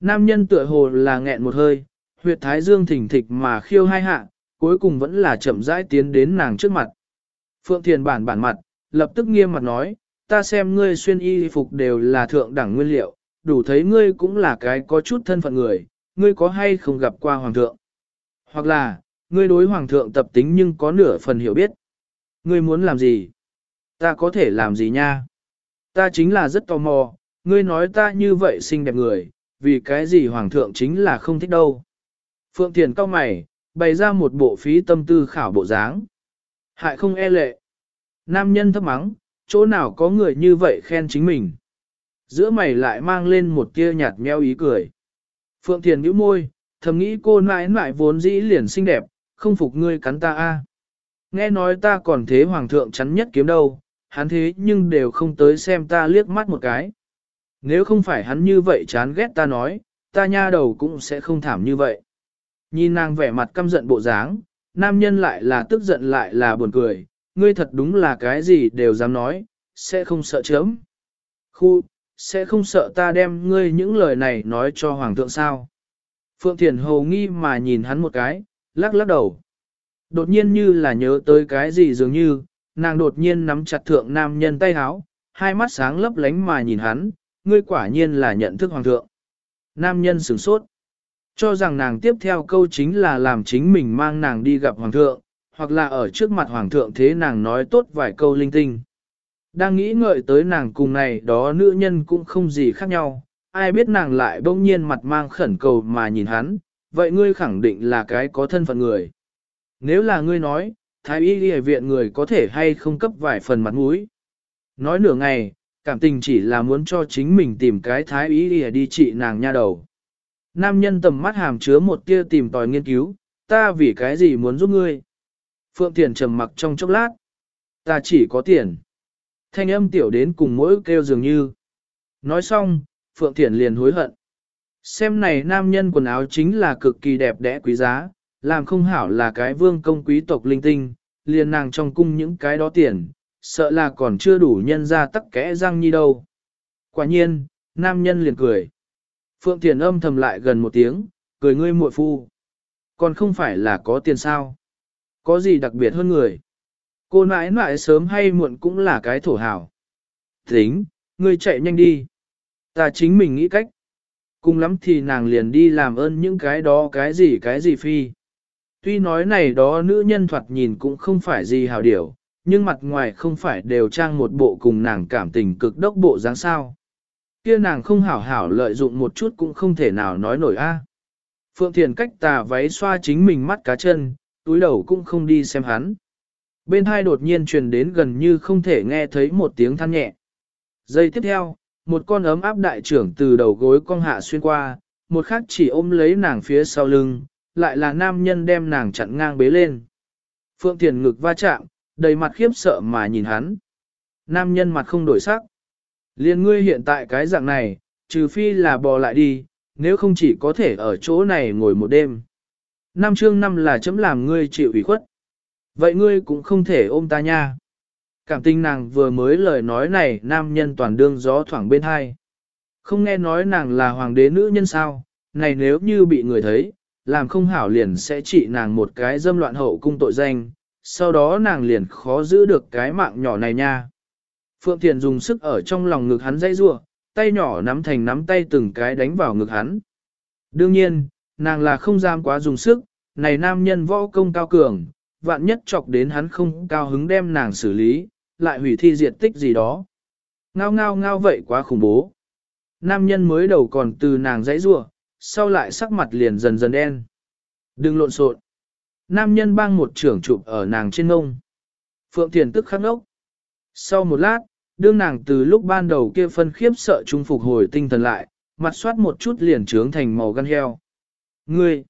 Nam nhân tựa hồ là nghẹn một hơi, huyệt thái dương thỉnh thịch mà khiêu hai hạ, cuối cùng vẫn là chậm rãi tiến đến nàng trước mặt. Phượng Thiền bản bản mặt, lập tức nghiêm mặt nói, ta xem ngươi xuyên y phục đều là thượng đẳng nguyên liệu, đủ thấy ngươi cũng là cái có chút thân phận người, ngươi có hay không gặp qua hoàng thượng. Hoặc là, ngươi đối hoàng thượng tập tính nhưng có nửa phần hiểu biết. Ngươi muốn làm gì? Ta có thể làm gì nha? Ta chính là rất tò mò, ngươi nói ta như vậy xinh đẹp người, vì cái gì hoàng thượng chính là không thích đâu. Phượng Thiền cao mày, bày ra một bộ phí tâm tư khảo bộ dáng. Hại không e lệ. Nam nhân thấp mắng, chỗ nào có người như vậy khen chính mình. Giữa mày lại mang lên một tia nhạt meo ý cười. Phượng Thiền nhíu môi, thầm nghĩ cô nãi nãi vốn dĩ liền xinh đẹp, không phục ngươi cắn ta a. Nghe nói ta còn thế hoàng thượng chắn nhất kiếm đâu, hắn thế nhưng đều không tới xem ta liếc mắt một cái. Nếu không phải hắn như vậy chán ghét ta nói, ta nha đầu cũng sẽ không thảm như vậy. Nhìn nàng vẻ mặt căm giận bộ dáng, nam nhân lại là tức giận lại là buồn cười, ngươi thật đúng là cái gì đều dám nói, sẽ không sợ chớm. Khu, sẽ không sợ ta đem ngươi những lời này nói cho hoàng thượng sao. Phượng Thiền hầu nghi mà nhìn hắn một cái, lắc lắc đầu. Đột nhiên như là nhớ tới cái gì dường như, nàng đột nhiên nắm chặt thượng nam nhân tay háo, hai mắt sáng lấp lánh mà nhìn hắn, ngươi quả nhiên là nhận thức hoàng thượng. Nam nhân sửng sốt, cho rằng nàng tiếp theo câu chính là làm chính mình mang nàng đi gặp hoàng thượng, hoặc là ở trước mặt hoàng thượng thế nàng nói tốt vài câu linh tinh. Đang nghĩ ngợi tới nàng cùng này đó nữ nhân cũng không gì khác nhau, ai biết nàng lại bỗng nhiên mặt mang khẩn cầu mà nhìn hắn, vậy ngươi khẳng định là cái có thân phận người. Nếu là ngươi nói, thái y đi viện người có thể hay không cấp vài phần mặt mũi. Nói nửa ngày, cảm tình chỉ là muốn cho chính mình tìm cái thái y đi, đi trị nàng nha đầu. Nam nhân tầm mắt hàm chứa một tia tìm tòi nghiên cứu, ta vì cái gì muốn giúp ngươi. Phượng Thiền trầm mặc trong chốc lát. Ta chỉ có tiền. Thanh âm tiểu đến cùng mỗi kêu dường như. Nói xong, Phượng Thiền liền hối hận. Xem này nam nhân quần áo chính là cực kỳ đẹp đẽ quý giá, làm không hảo là cái vương công quý tộc linh tinh, liền nàng trong cung những cái đó tiền, sợ là còn chưa đủ nhân ra tắc kẽ răng như đâu. Quả nhiên, nam nhân liền cười. Phượng Thiền âm thầm lại gần một tiếng, cười ngươi muội phu. Còn không phải là có tiền sao? Có gì đặc biệt hơn người? Cô nãi nãi sớm hay muộn cũng là cái thổ hảo. Tính, ngươi chạy nhanh đi. Ta chính mình nghĩ cách. Cùng lắm thì nàng liền đi làm ơn những cái đó cái gì cái gì phi. Tuy nói này đó nữ nhân thoạt nhìn cũng không phải gì hào điểu, nhưng mặt ngoài không phải đều trang một bộ cùng nàng cảm tình cực đốc bộ dáng sao. Kia nàng không hảo hảo lợi dụng một chút cũng không thể nào nói nổi a. Phượng Thiền cách tà váy xoa chính mình mắt cá chân, túi đầu cũng không đi xem hắn. Bên hai đột nhiên truyền đến gần như không thể nghe thấy một tiếng than nhẹ. Giây tiếp theo, một con ấm áp đại trưởng từ đầu gối con hạ xuyên qua, một khác chỉ ôm lấy nàng phía sau lưng, lại là nam nhân đem nàng chặn ngang bế lên. Phượng Thiền ngực va chạm, đầy mặt khiếp sợ mà nhìn hắn. Nam nhân mặt không đổi sắc. Liên ngươi hiện tại cái dạng này, trừ phi là bò lại đi, nếu không chỉ có thể ở chỗ này ngồi một đêm. Năm chương năm là chấm làm ngươi chịu ủy khuất. Vậy ngươi cũng không thể ôm ta nha. Cảm tình nàng vừa mới lời nói này nam nhân toàn đương gió thoảng bên hai. Không nghe nói nàng là hoàng đế nữ nhân sao, này nếu như bị người thấy, làm không hảo liền sẽ trị nàng một cái dâm loạn hậu cung tội danh, sau đó nàng liền khó giữ được cái mạng nhỏ này nha. Phượng Thiền dùng sức ở trong lòng ngực hắn dây rua, tay nhỏ nắm thành nắm tay từng cái đánh vào ngực hắn. Đương nhiên, nàng là không dám quá dùng sức, này nam nhân võ công cao cường, vạn nhất chọc đến hắn không cao hứng đem nàng xử lý, lại hủy thi diệt tích gì đó. Ngao ngao ngao vậy quá khủng bố. Nam nhân mới đầu còn từ nàng dãy rua, sau lại sắc mặt liền dần dần đen. Đừng lộn xộn. Nam nhân bang một trưởng chụp ở nàng trên ngông. Phượng Thiền tức khắc ốc. Sau một lát, đương nàng từ lúc ban đầu kia phân khiếp sợ trung phục hồi tinh thần lại, mặt soát một chút liền trướng thành màu gan heo. Ngươi!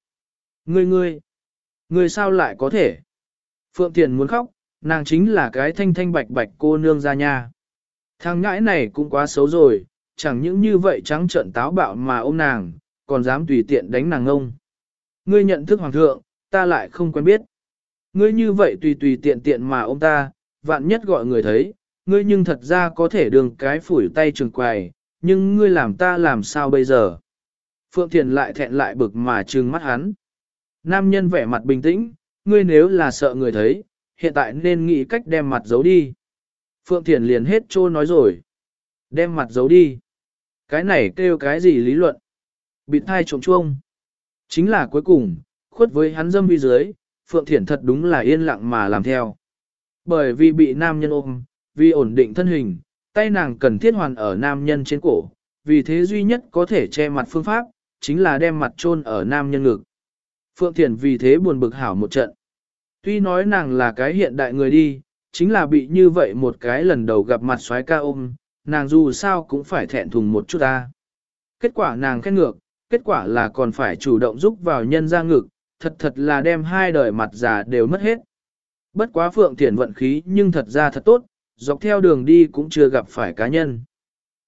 Ngươi ngươi! Ngươi sao lại có thể? Phượng Thiền muốn khóc, nàng chính là cái thanh thanh bạch bạch cô nương ra nha. Thằng ngãi này cũng quá xấu rồi, chẳng những như vậy trắng trợn táo bạo mà ôm nàng, còn dám tùy tiện đánh nàng ngông. Ngươi nhận thức hoàng thượng, ta lại không quen biết. Ngươi như vậy tùy tùy tiện tiện mà ôm ta, vạn nhất gọi người thấy, ngươi nhưng thật ra có thể đường cái phủi tay trường quài, nhưng ngươi làm ta làm sao bây giờ? Phượng Thiền lại thẹn lại bực mà trừng mắt hắn. Nam nhân vẻ mặt bình tĩnh, ngươi nếu là sợ người thấy, hiện tại nên nghĩ cách đem mặt giấu đi. Phượng Thiền liền hết trô nói rồi. Đem mặt giấu đi. Cái này kêu cái gì lý luận? Bị thai trộm chuông. Chính là cuối cùng, khuất với hắn dâm vi dưới, Phượng Thiển thật đúng là yên lặng mà làm theo. Bởi vì bị nam nhân ôm, vì ổn định thân hình, tay nàng cần thiết hoàn ở nam nhân trên cổ, vì thế duy nhất có thể che mặt phương pháp, chính là đem mặt chôn ở nam nhân ngực. Phượng Thiển vì thế buồn bực hảo một trận. Tuy nói nàng là cái hiện đại người đi, chính là bị như vậy một cái lần đầu gặp mặt xoái ca ôm, nàng dù sao cũng phải thẹn thùng một chút ta. Kết quả nàng khét ngược, kết quả là còn phải chủ động giúp vào nhân ra ngực, thật thật là đem hai đời mặt già đều mất hết. Bất quá Phượng Thiển vận khí nhưng thật ra thật tốt, dọc theo đường đi cũng chưa gặp phải cá nhân.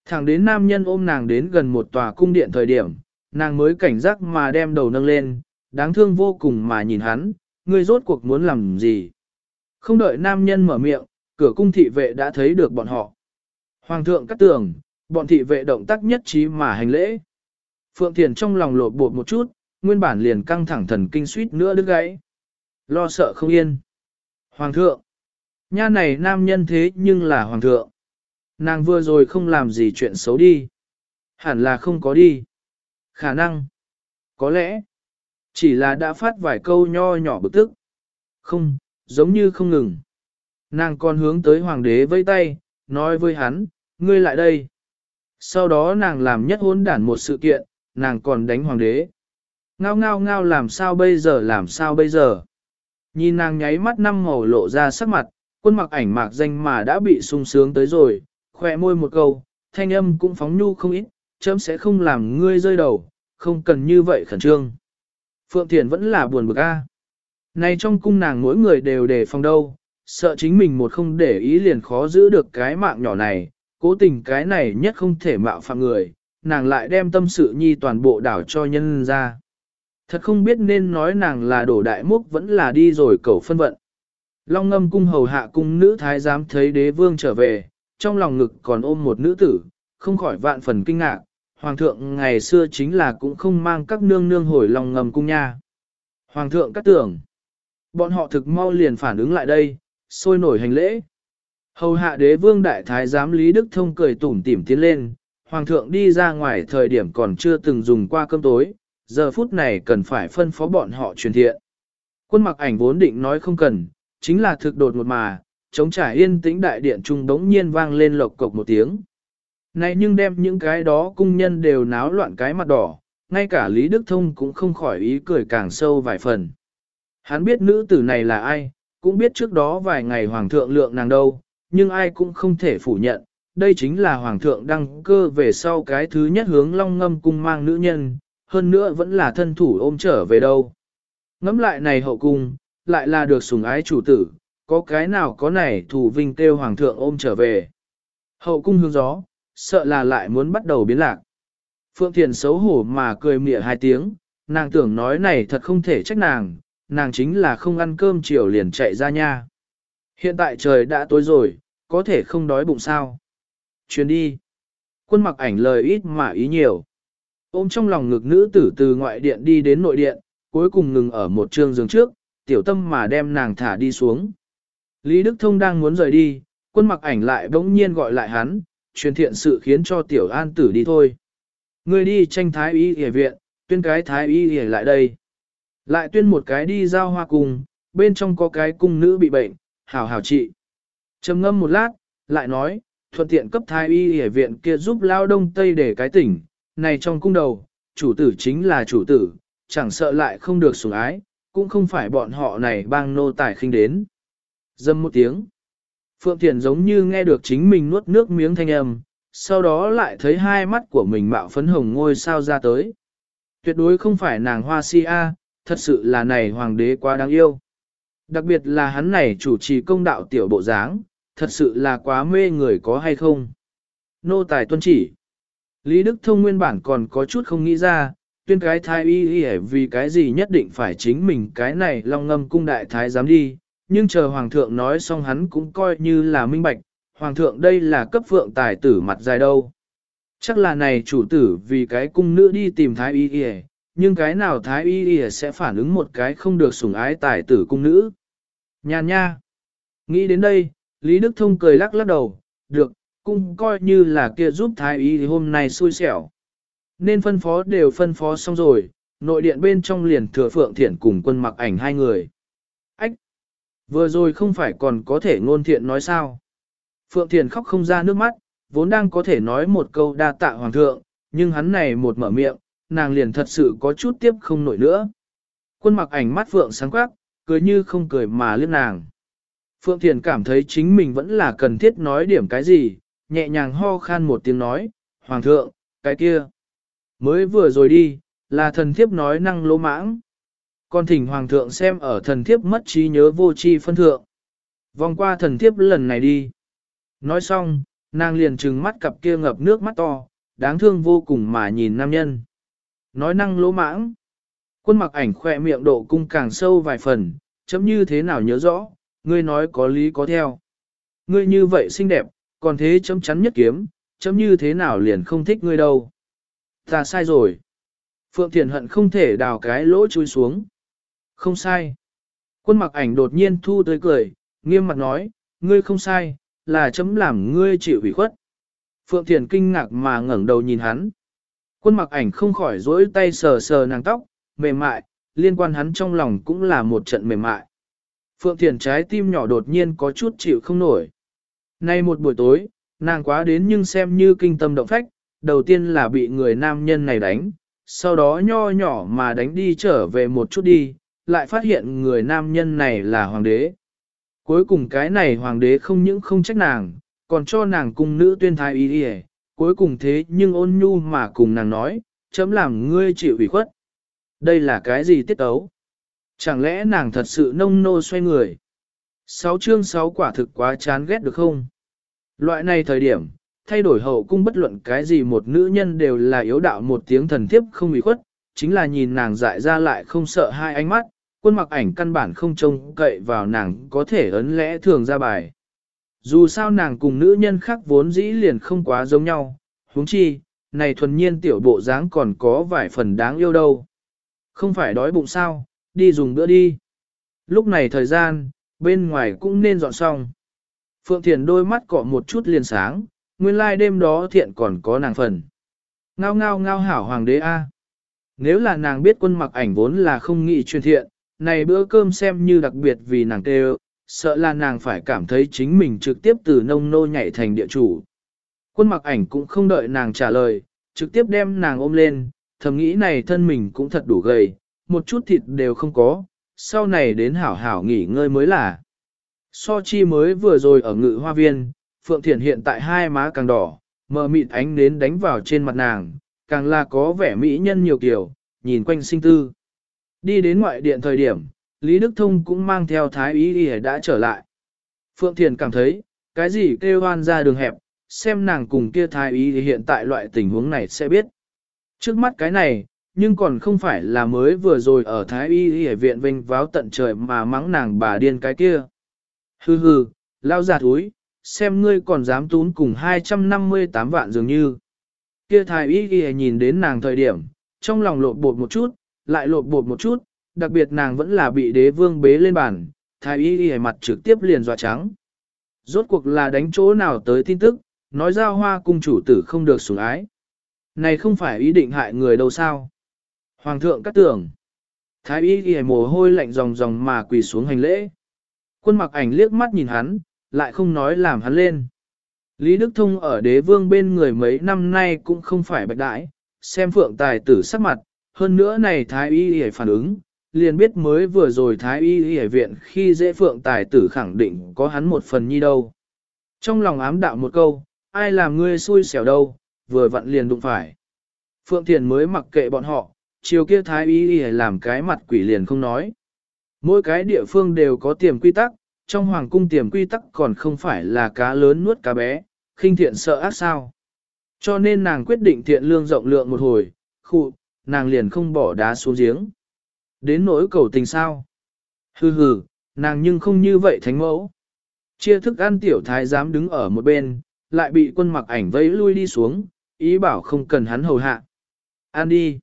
Thẳng đến nam nhân ôm nàng đến gần một tòa cung điện thời điểm, nàng mới cảnh giác mà đem đầu nâng lên, đáng thương vô cùng mà nhìn hắn, ngươi rốt cuộc muốn làm gì. Không đợi nam nhân mở miệng, cửa cung thị vệ đã thấy được bọn họ. Hoàng thượng cắt tường, bọn thị vệ động tác nhất trí mà hành lễ. Phượng Thiền trong lòng lột bột một chút, nguyên bản liền căng thẳng thần kinh suýt nữa đứt gãy. Lo sợ không yên. Hoàng thượng. Nha này nam nhân thế nhưng là hoàng thượng. Nàng vừa rồi không làm gì chuyện xấu đi. Hẳn là không có đi. Khả năng. Có lẽ. Chỉ là đã phát vài câu nho nhỏ bực tức. Không, giống như không ngừng. Nàng còn hướng tới hoàng đế vây tay, nói với hắn, ngươi lại đây. Sau đó nàng làm nhất hôn đản một sự kiện, nàng còn đánh hoàng đế. Ngao ngao ngao làm sao bây giờ làm sao bây giờ. Nhìn nàng nháy mắt năm màu lộ ra sắc mặt, quân mặc ảnh mạc danh mà đã bị sung sướng tới rồi, khỏe môi một câu, thanh âm cũng phóng nhu không ít, chấm sẽ không làm ngươi rơi đầu, không cần như vậy khẩn trương. Phượng Thiền vẫn là buồn bực a. Này trong cung nàng mỗi người đều đề phòng đâu, sợ chính mình một không để ý liền khó giữ được cái mạng nhỏ này, cố tình cái này nhất không thể mạo phạm người, nàng lại đem tâm sự nhi toàn bộ đảo cho nhân ra. Thật không biết nên nói nàng là đổ đại múc vẫn là đi rồi cầu phân vận. Long ngâm cung hầu hạ cung nữ thái giám thấy đế vương trở về, trong lòng ngực còn ôm một nữ tử, không khỏi vạn phần kinh ngạc. Hoàng thượng ngày xưa chính là cũng không mang các nương nương hồi lòng ngầm cung nha. Hoàng thượng cắt tưởng. Bọn họ thực mau liền phản ứng lại đây, sôi nổi hành lễ. Hầu hạ đế vương đại thái giám Lý Đức Thông cười tủm tỉm tiến lên, hoàng thượng đi ra ngoài thời điểm còn chưa từng dùng qua cơm tối, giờ phút này cần phải phân phó bọn họ truyền thiện. Quân mặc ảnh vốn định nói không cần, chính là thực đột một mà, chống trải yên tĩnh đại điện trung đống nhiên vang lên lộc cộc một tiếng. Này nhưng đem những cái đó cung nhân đều náo loạn cái mặt đỏ, ngay cả Lý Đức Thông cũng không khỏi ý cười càng sâu vài phần. Hắn biết nữ tử này là ai, cũng biết trước đó vài ngày hoàng thượng lượng nàng đâu, nhưng ai cũng không thể phủ nhận, đây chính là hoàng thượng đăng cơ về sau cái thứ nhất hướng long ngâm cung mang nữ nhân, hơn nữa vẫn là thân thủ ôm trở về đâu. Ngắm lại này hậu cung, lại là được sủng ái chủ tử, có cái nào có này thủ vinh kêu hoàng thượng ôm trở về. Hậu cung hướng gió, sợ là lại muốn bắt đầu biến lạc. Phượng Thiền xấu hổ mà cười mỉa hai tiếng, nàng tưởng nói này thật không thể trách nàng, nàng chính là không ăn cơm chiều liền chạy ra nha. Hiện tại trời đã tối rồi, có thể không đói bụng sao. Chuyến đi. Quân mặc ảnh lời ít mà ý nhiều. Ôm trong lòng ngực nữ tử từ ngoại điện đi đến nội điện, cuối cùng ngừng ở một trường giường trước, tiểu tâm mà đem nàng thả đi xuống. Lý Đức Thông đang muốn rời đi, quân mặc ảnh lại bỗng nhiên gọi lại hắn, truyền thiện sự khiến cho tiểu an tử đi thôi. Người đi tranh thái y y viện, tuyên cái thái y y lại đây. Lại tuyên một cái đi giao hoa cùng, bên trong có cái cung nữ bị bệnh, hảo hảo trị. trầm ngâm một lát, lại nói, thuận tiện cấp thái y y viện kia giúp lao đông tây để cái tỉnh, này trong cung đầu, chủ tử chính là chủ tử, chẳng sợ lại không được sủng ái, cũng không phải bọn họ này bang nô tài khinh đến. Dâm một tiếng. Phượng Thiền giống như nghe được chính mình nuốt nước miếng thanh âm, sau đó lại thấy hai mắt của mình mạo phấn hồng ngôi sao ra tới. Tuyệt đối không phải nàng hoa si a, thật sự là này hoàng đế quá đáng yêu. Đặc biệt là hắn này chủ trì công đạo tiểu bộ dáng, thật sự là quá mê người có hay không. Nô tài tuân chỉ. Lý Đức Thông nguyên bản còn có chút không nghĩ ra, tuyên cái thái y y vì cái gì nhất định phải chính mình cái này long ngâm cung đại thái dám đi, nhưng chờ hoàng thượng nói xong hắn cũng coi như là minh bạch, hoàng thượng đây là cấp phượng tài tử mặt dài đâu. Chắc là này chủ tử vì cái cung nữ đi tìm thái y y, nhưng cái nào thái y y sẽ phản ứng một cái không được sủng ái tài tử cung nữ. Nhàn nha. Nghĩ đến đây, Lý Đức Thông cười lắc lắc đầu, được, cung coi như là kia giúp thái y thì hôm nay xui xẻo. Nên phân phó đều phân phó xong rồi, nội điện bên trong liền thừa phượng thiện cùng quân mặc ảnh hai người. Vừa rồi không phải còn có thể ngôn thiện nói sao? Phượng Thiền khóc không ra nước mắt, vốn đang có thể nói một câu đa tạ hoàng thượng, nhưng hắn này một mở miệng, nàng liền thật sự có chút tiếp không nổi nữa. Quân mặc ảnh mắt Phượng sáng quắc, cười như không cười mà liếc nàng. Phượng Thiền cảm thấy chính mình vẫn là cần thiết nói điểm cái gì, nhẹ nhàng ho khan một tiếng nói, Hoàng thượng, cái kia. Mới vừa rồi đi, là thần thiếp nói năng lỗ mãng. Còn thỉnh Hoàng thượng xem ở thần thiếp mất trí nhớ vô tri phân thượng. Vòng qua thần thiếp lần này đi. Nói xong, nàng liền trừng mắt cặp kia ngập nước mắt to, đáng thương vô cùng mà nhìn nam nhân. Nói năng lỗ mãng. Quân mặc ảnh khỏe miệng độ cung càng sâu vài phần, chấm như thế nào nhớ rõ, ngươi nói có lý có theo. Ngươi như vậy xinh đẹp, còn thế chấm chắn nhất kiếm, chấm như thế nào liền không thích ngươi đâu. Ta sai rồi. Phượng Thiền hận không thể đào cái lỗ chui xuống. Không sai. Quân mặc ảnh đột nhiên thu tới cười, nghiêm mặt nói, ngươi không sai, là chấm làm ngươi chịu ủy khuất. Phượng Thiền kinh ngạc mà ngẩng đầu nhìn hắn. Quân mặc ảnh không khỏi dỗi tay sờ sờ nàng tóc, mềm mại, liên quan hắn trong lòng cũng là một trận mềm mại. Phượng Thiền trái tim nhỏ đột nhiên có chút chịu không nổi. Nay một buổi tối, nàng quá đến nhưng xem như kinh tâm động phách, đầu tiên là bị người nam nhân này đánh, sau đó nho nhỏ mà đánh đi trở về một chút đi, lại phát hiện người nam nhân này là hoàng đế. Cuối cùng cái này hoàng đế không những không trách nàng, còn cho nàng cung nữ tuyên thái ý đi cuối cùng thế nhưng ôn nhu mà cùng nàng nói, chấm làm ngươi chịu ủy khuất. Đây là cái gì tiết tấu? Chẳng lẽ nàng thật sự nông nô xoay người? Sáu chương sáu quả thực quá chán ghét được không? Loại này thời điểm, thay đổi hậu cung bất luận cái gì một nữ nhân đều là yếu đạo một tiếng thần thiếp không ủy khuất, chính là nhìn nàng dại ra lại không sợ hai ánh mắt, quân mặc ảnh căn bản không trông cậy vào nàng có thể ấn lẽ thường ra bài. Dù sao nàng cùng nữ nhân khác vốn dĩ liền không quá giống nhau, huống chi, này thuần nhiên tiểu bộ dáng còn có vài phần đáng yêu đâu. Không phải đói bụng sao, đi dùng bữa đi. Lúc này thời gian, bên ngoài cũng nên dọn xong. Phượng Thiền đôi mắt cọ một chút liền sáng, nguyên lai đêm đó thiện còn có nàng phần. Ngao ngao ngao hảo hoàng đế A. Nếu là nàng biết quân mặc ảnh vốn là không nghĩ truyền thiện, này bữa cơm xem như đặc biệt vì nàng kêu, sợ là nàng phải cảm thấy chính mình trực tiếp từ nông nô nhảy thành địa chủ. Quân mặc ảnh cũng không đợi nàng trả lời, trực tiếp đem nàng ôm lên, thầm nghĩ này thân mình cũng thật đủ gầy, một chút thịt đều không có, sau này đến hảo hảo nghỉ ngơi mới là. So chi mới vừa rồi ở ngự hoa viên, Phượng Thiển hiện tại hai má càng đỏ, mờ mịt ánh nến đánh vào trên mặt nàng, càng là có vẻ mỹ nhân nhiều kiểu, nhìn quanh sinh tư. Đi đến ngoại điện thời điểm, Lý Đức Thông cũng mang theo thái ý y đã trở lại. Phượng Thiền cảm thấy, cái gì kêu hoan ra đường hẹp, xem nàng cùng kia thái ý thì hiện tại loại tình huống này sẽ biết. Trước mắt cái này, nhưng còn không phải là mới vừa rồi ở thái y y viện vinh váo tận trời mà mắng nàng bà điên cái kia. Hừ hừ, lao giả thúi, xem ngươi còn dám tún cùng 258 vạn dường như. Kia thái y y nhìn đến nàng thời điểm, trong lòng lộn bột một chút, lại lột bột một chút, đặc biệt nàng vẫn là bị đế vương bế lên bàn, thái y y mặt trực tiếp liền dọa trắng. Rốt cuộc là đánh chỗ nào tới tin tức, nói giao hoa cung chủ tử không được sủng ái. Này không phải ý định hại người đâu sao. Hoàng thượng cắt tưởng. Thái y y mồ hôi lạnh ròng ròng mà quỳ xuống hành lễ. Quân mặc ảnh liếc mắt nhìn hắn, lại không nói làm hắn lên. Lý Đức Thông ở đế vương bên người mấy năm nay cũng không phải bạch đại, xem phượng tài tử sắc mặt, hơn nữa này thái y hề phản ứng, liền biết mới vừa rồi thái y hề viện khi dễ phượng tài tử khẳng định có hắn một phần nhi đâu. Trong lòng ám đạo một câu, ai làm ngươi xui xẻo đâu, vừa vặn liền đụng phải. Phượng Thiền mới mặc kệ bọn họ, chiều kia thái y y làm cái mặt quỷ liền không nói. Mỗi cái địa phương đều có tiềm quy tắc, trong hoàng cung tiềm quy tắc còn không phải là cá lớn nuốt cá bé, khinh thiện sợ ác sao. Cho nên nàng quyết định thiện lương rộng lượng một hồi, khu, nàng liền không bỏ đá xuống giếng. Đến nỗi cầu tình sao? Hừ hừ, nàng nhưng không như vậy thánh mẫu. Chia thức ăn tiểu thái dám đứng ở một bên, lại bị quân mặc ảnh vẫy lui đi xuống, ý bảo không cần hắn hầu hạ. Ăn đi.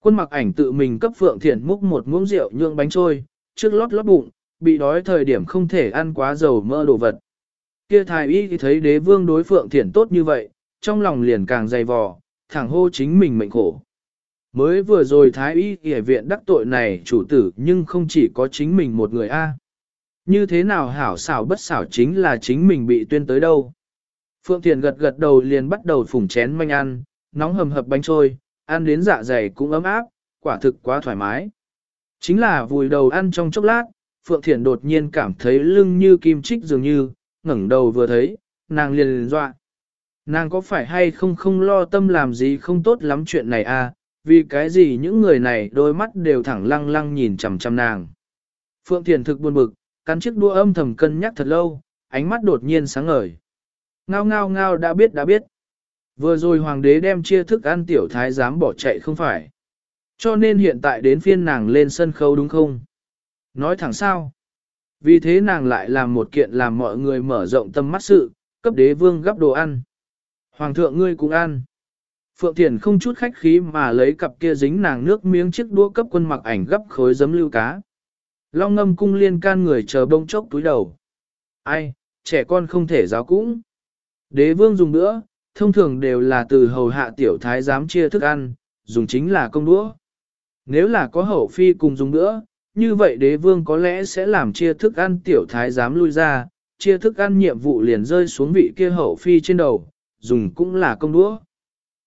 Quân mặc ảnh tự mình cấp Phượng Thiện múc một muỗng rượu nhượng bánh trôi, trước lót lót bụng, bị đói thời điểm không thể ăn quá dầu mỡ đồ vật. Kia thái y thì thấy đế vương đối Phượng Thiện tốt như vậy, trong lòng liền càng dày vò, thẳng hô chính mình mệnh khổ. Mới vừa rồi thái y y viện đắc tội này chủ tử nhưng không chỉ có chính mình một người a. Như thế nào hảo xảo bất xảo chính là chính mình bị tuyên tới đâu. Phượng Thiền gật gật đầu liền bắt đầu phủng chén manh ăn, nóng hầm hập bánh trôi, ăn đến dạ dày cũng ấm áp, quả thực quá thoải mái. Chính là vùi đầu ăn trong chốc lát, Phượng Thiền đột nhiên cảm thấy lưng như kim chích dường như, ngẩng đầu vừa thấy, nàng liền liền dọa. Nàng có phải hay không không lo tâm làm gì không tốt lắm chuyện này à, vì cái gì những người này đôi mắt đều thẳng lăng lăng nhìn chằm chằm nàng. Phượng Thiền thực buồn bực, cắn chiếc đua âm thầm cân nhắc thật lâu, ánh mắt đột nhiên sáng ngời. Ngao ngao ngao đã biết đã biết. Vừa rồi hoàng đế đem chia thức ăn tiểu thái dám bỏ chạy không phải. Cho nên hiện tại đến phiên nàng lên sân khấu đúng không? Nói thẳng sao? Vì thế nàng lại làm một kiện làm mọi người mở rộng tâm mắt sự, cấp đế vương gấp đồ ăn. Hoàng thượng ngươi cũng ăn. Phượng Thiền không chút khách khí mà lấy cặp kia dính nàng nước miếng chiếc đũa cấp quân mặc ảnh gấp khối giấm lưu cá. Long ngâm cung liên can người chờ bông chốc túi đầu. Ai, trẻ con không thể giáo cũng. Đế vương dùng nữa, thông thường đều là từ hầu hạ tiểu thái giám chia thức ăn, dùng chính là công đũa. Nếu là có hậu phi cùng dùng nữa, như vậy đế vương có lẽ sẽ làm chia thức ăn tiểu thái giám lui ra, chia thức ăn nhiệm vụ liền rơi xuống vị kia hậu phi trên đầu, dùng cũng là công đũa.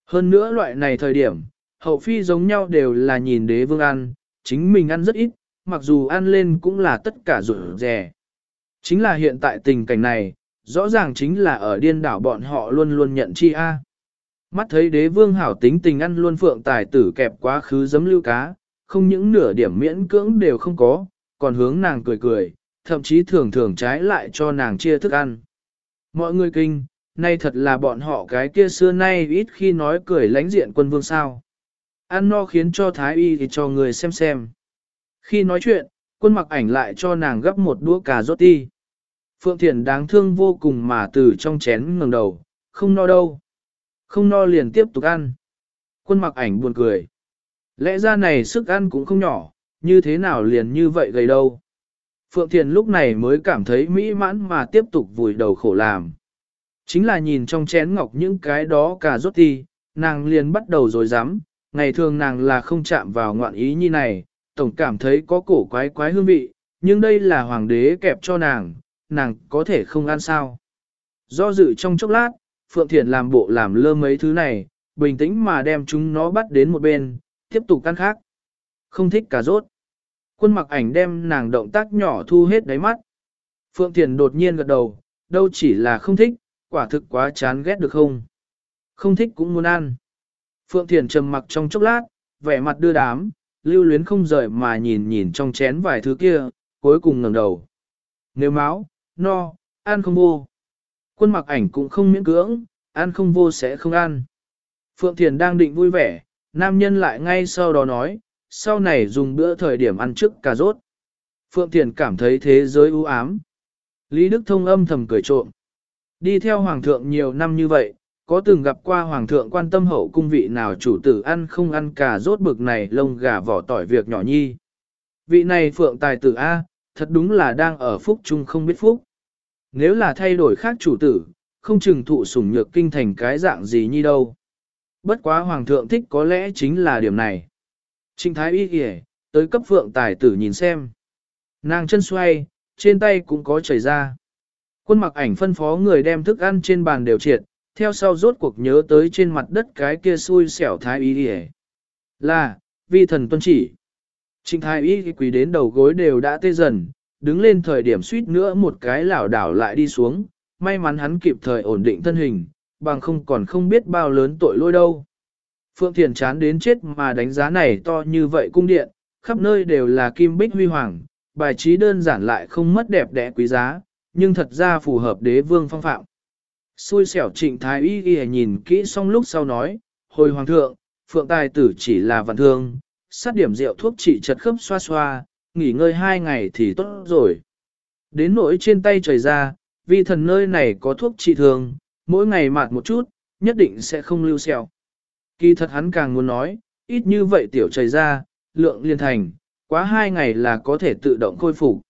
Hơn nữa loại này thời điểm, hậu phi giống nhau đều là nhìn đế vương ăn, chính mình ăn rất ít, mặc dù ăn lên cũng là tất cả rủi rẻ. Chính là hiện tại tình cảnh này, rõ ràng chính là ở điên đảo bọn họ luôn luôn nhận chi a. Mắt thấy đế vương hảo tính tình ăn luôn phượng tài tử kẹp quá khứ giấm lưu cá, không những nửa điểm miễn cưỡng đều không có, còn hướng nàng cười cười, thậm chí thường thường trái lại cho nàng chia thức ăn. Mọi người kinh, nay thật là bọn họ cái kia xưa nay ít khi nói cười lánh diện quân vương sao. Ăn no khiến cho thái y thì cho người xem xem. Khi nói chuyện, quân mặc ảnh lại cho nàng gấp một đũa cà rốt ti. Phượng Thiền đáng thương vô cùng mà từ trong chén ngẩng đầu, không no đâu. Không no liền tiếp tục ăn. Quân mặc ảnh buồn cười. Lẽ ra này sức ăn cũng không nhỏ, như thế nào liền như vậy gầy đâu. Phượng Thiền lúc này mới cảm thấy mỹ mãn mà tiếp tục vùi đầu khổ làm. Chính là nhìn trong chén ngọc những cái đó cả rốt ti, nàng liền bắt đầu rồi dám, ngày thường nàng là không chạm vào ngoạn ý như này, tổng cảm thấy có cổ quái quái hương vị, nhưng đây là hoàng đế kẹp cho nàng, nàng có thể không ăn sao. Do dự trong chốc lát, Phượng Thiển làm bộ làm lơ mấy thứ này, bình tĩnh mà đem chúng nó bắt đến một bên, tiếp tục ăn khác. Không thích cà rốt. Quân mặc ảnh đem nàng động tác nhỏ thu hết đáy mắt. Phượng Thiền đột nhiên gật đầu, đâu chỉ là không thích, quả thực quá chán ghét được không? Không thích cũng muốn ăn. Phượng Thiền trầm mặc trong chốc lát, vẻ mặt đưa đám, lưu luyến không rời mà nhìn nhìn trong chén vài thứ kia, cuối cùng ngẩng đầu. Nếu máu, no, ăn không vô. Quân mặc ảnh cũng không miễn cưỡng, ăn không vô sẽ không ăn. Phượng Thiền đang định vui vẻ, nam nhân lại ngay sau đó nói, sau này dùng bữa thời điểm ăn trước cà rốt. Phượng Thiền cảm thấy thế giới u ám. Lý Đức Thông âm thầm cười trộm. Đi theo Hoàng thượng nhiều năm như vậy, có từng gặp qua Hoàng thượng quan tâm hậu cung vị nào chủ tử ăn không ăn cà rốt bực này lông gà vỏ tỏi việc nhỏ nhi. Vị này Phượng Tài tử A, thật đúng là đang ở phúc chung không biết phúc. Nếu là thay đổi khác chủ tử, không chừng thụ sủng nhược kinh thành cái dạng gì nhi đâu. Bất quá Hoàng thượng thích có lẽ chính là điểm này. Trinh Thái Y kìa, tới cấp Phượng Tài tử nhìn xem. Nàng chân xoay, trên tay cũng có chảy ra. Quân mặc ảnh phân phó người đem thức ăn trên bàn đều triệt, theo sau rốt cuộc nhớ tới trên mặt đất cái kia xui xẻo thái y đi Là, vi thần tuân chỉ. Trịnh thái y quỳ đến đầu gối đều đã tê dần, đứng lên thời điểm suýt nữa một cái lảo đảo lại đi xuống, may mắn hắn kịp thời ổn định thân hình, bằng không còn không biết bao lớn tội lỗi đâu. Phượng Thiền chán đến chết mà đánh giá này to như vậy cung điện, khắp nơi đều là kim bích huy hoàng, bài trí đơn giản lại không mất đẹp đẽ quý giá, nhưng thật ra phù hợp đế vương phong phạm. Xui xẻo trịnh thái y ghi nhìn kỹ xong lúc sau nói, hồi hoàng thượng, phượng tài tử chỉ là vạn thương, sát điểm rượu thuốc trị chật khớp xoa xoa, nghỉ ngơi hai ngày thì tốt rồi. Đến nỗi trên tay trời ra, vì thần nơi này có thuốc trị thường mỗi ngày mạt một chút, nhất định sẽ không lưu sẹo. Kỳ thật hắn càng muốn nói, ít như vậy tiểu trời ra, lượng liên thành, quá hai ngày là có thể tự động khôi phục.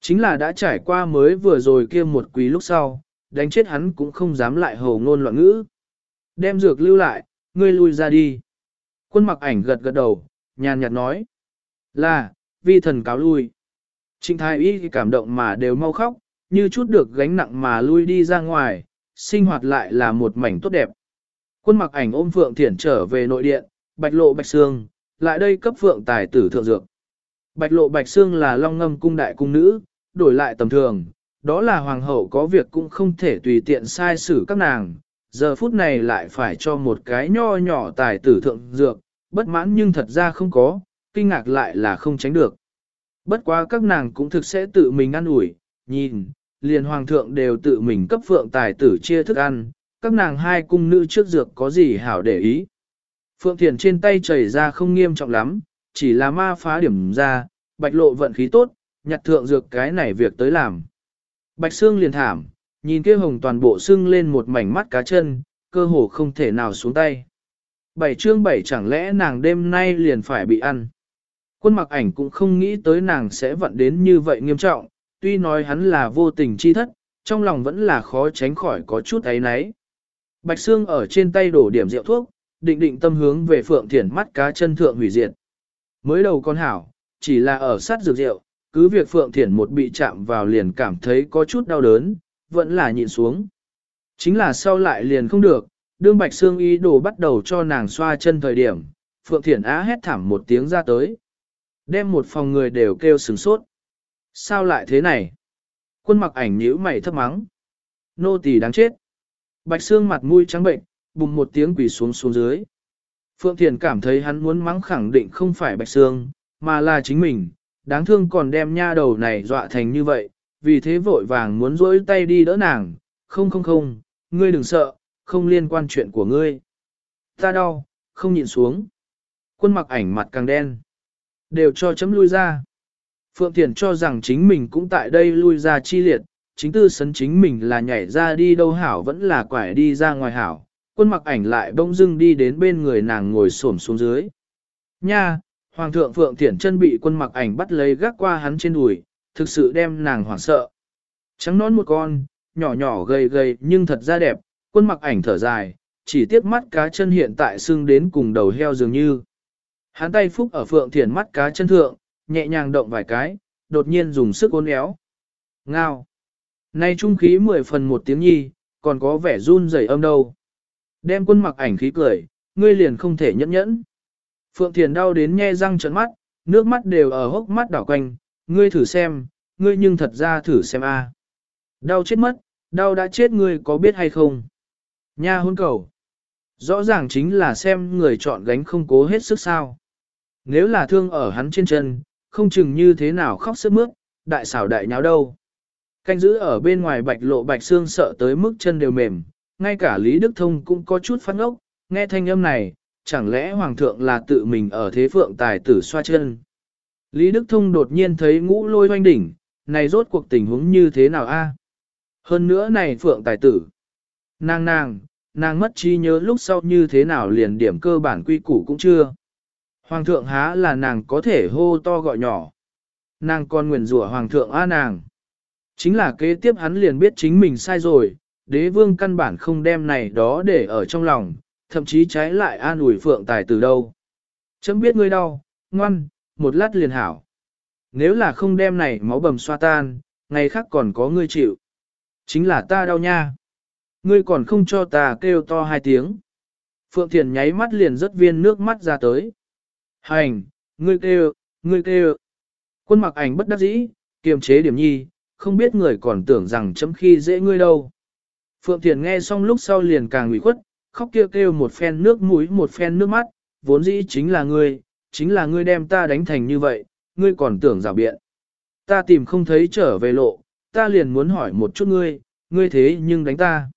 Chính là đã trải qua mới vừa rồi kia một quý lúc sau, đánh chết hắn cũng không dám lại hầu ngôn loạn ngữ. Đem dược lưu lại, ngươi lui ra đi. Quân mặc ảnh gật gật đầu, nhàn nhạt nói. Là, vi thần cáo lui. Trịnh thái y cảm động mà đều mau khóc, như chút được gánh nặng mà lui đi ra ngoài, sinh hoạt lại là một mảnh tốt đẹp. Quân mặc ảnh ôm Phượng Thiển trở về nội điện, bạch lộ bạch xương, lại đây cấp Phượng tài tử thượng dược. Bạch lộ bạch xương là long ngâm cung đại cung nữ, đổi lại tầm thường, đó là hoàng hậu có việc cũng không thể tùy tiện sai xử các nàng, giờ phút này lại phải cho một cái nho nhỏ tài tử thượng dược, bất mãn nhưng thật ra không có, kinh ngạc lại là không tránh được. Bất quá các nàng cũng thực sẽ tự mình ăn ủi, nhìn, liền hoàng thượng đều tự mình cấp phượng tài tử chia thức ăn, các nàng hai cung nữ trước dược có gì hảo để ý. Phượng Thiền trên tay chảy ra không nghiêm trọng lắm, chỉ là ma phá điểm ra, bạch lộ vận khí tốt, nhặt thượng dược cái này việc tới làm. Bạch xương liền thảm, nhìn kia hồng toàn bộ xương lên một mảnh mắt cá chân, cơ hồ không thể nào xuống tay. Bảy chương bảy chẳng lẽ nàng đêm nay liền phải bị ăn. Quân mặc ảnh cũng không nghĩ tới nàng sẽ vận đến như vậy nghiêm trọng, tuy nói hắn là vô tình chi thất, trong lòng vẫn là khó tránh khỏi có chút ấy náy. Bạch xương ở trên tay đổ điểm rượu thuốc, định định tâm hướng về phượng thiển mắt cá chân thượng hủy diệt. Mới đầu con hảo, chỉ là ở sát dược rượu, cứ việc Phượng Thiển một bị chạm vào liền cảm thấy có chút đau đớn, vẫn là nhịn xuống. Chính là sau lại liền không được, đương Bạch Sương ý đồ bắt đầu cho nàng xoa chân thời điểm, Phượng Thiển á hét thảm một tiếng ra tới. Đem một phòng người đều kêu sừng sốt. Sao lại thế này? Quân mặc ảnh nhíu mày thấp mắng. Nô tỳ đáng chết. Bạch Sương mặt mũi trắng bệnh, bùng một tiếng quỳ xuống xuống dưới. Phượng Thiền cảm thấy hắn muốn mắng khẳng định không phải Bạch Sương, mà là chính mình, đáng thương còn đem nha đầu này dọa thành như vậy, vì thế vội vàng muốn rỗi tay đi đỡ nàng, không không không, ngươi đừng sợ, không liên quan chuyện của ngươi. Ta đau, không nhìn xuống. Quân mặc ảnh mặt càng đen. Đều cho chấm lui ra. Phượng Thiền cho rằng chính mình cũng tại đây lui ra chi liệt, chính tư sấn chính mình là nhảy ra đi đâu hảo vẫn là quải đi ra ngoài hảo. Quân mặc ảnh lại bông dưng đi đến bên người nàng ngồi xổm xuống dưới. Nha, Hoàng thượng Phượng Thiển chân bị quân mặc ảnh bắt lấy gác qua hắn trên đùi, thực sự đem nàng hoảng sợ. Trắng nón một con, nhỏ nhỏ gầy gầy nhưng thật ra đẹp, quân mặc ảnh thở dài, chỉ tiếc mắt cá chân hiện tại xương đến cùng đầu heo dường như. Hắn tay phúc ở phượng thiền mắt cá chân thượng, nhẹ nhàng động vài cái, đột nhiên dùng sức uốn éo. Ngao. Nay trung khí mười phần một tiếng nhi, còn có vẻ run rẩy âm đâu. Đem quân mặc ảnh khí cười, ngươi liền không thể nhẫn nhẫn. Phượng Thiền đau đến nhe răng trợn mắt, nước mắt đều ở hốc mắt đảo quanh, ngươi thử xem, ngươi nhưng thật ra thử xem a. Đau chết mất, đau đã chết ngươi có biết hay không? Nha hôn cầu. Rõ ràng chính là xem người chọn gánh không cố hết sức sao. Nếu là thương ở hắn trên chân, không chừng như thế nào khóc sức mướt, đại xảo đại nháo đâu. Canh giữ ở bên ngoài bạch lộ bạch xương sợ tới mức chân đều mềm, ngay cả Lý Đức Thông cũng có chút phát ngốc, nghe thanh âm này, chẳng lẽ Hoàng thượng là tự mình ở thế phượng tài tử xoa chân. Lý Đức Thông đột nhiên thấy ngũ lôi hoanh đỉnh, này rốt cuộc tình huống như thế nào a? Hơn nữa này phượng tài tử. Nàng nàng, nàng mất trí nhớ lúc sau như thế nào liền điểm cơ bản quy củ cũng chưa. Hoàng thượng há là nàng có thể hô to gọi nhỏ. Nàng còn nguyền rủa hoàng thượng a nàng. Chính là kế tiếp hắn liền biết chính mình sai rồi, đế vương căn bản không đem này đó để ở trong lòng, thậm chí trái lại an ủi phượng tài từ đâu. Chấm biết ngươi đau, ngoan, một lát liền hảo. Nếu là không đem này máu bầm xoa tan, ngày khác còn có ngươi chịu. Chính là ta đau nha. Ngươi còn không cho ta kêu to hai tiếng. Phượng Thiền nháy mắt liền rớt viên nước mắt ra tới. Hành, ngươi kêu, ngươi kêu. Quân mặc ảnh bất đắc dĩ, kiềm chế điểm nhi, không biết người còn tưởng rằng chấm khi dễ ngươi đâu. Phượng Thiền nghe xong lúc sau liền càng ủy khuất, khóc kêu kêu một phen nước mũi một phen nước mắt, vốn dĩ chính là ngươi, chính là ngươi đem ta đánh thành như vậy, ngươi còn tưởng rào biện. Ta tìm không thấy trở về lộ, ta liền muốn hỏi một chút ngươi, ngươi thế nhưng đánh ta.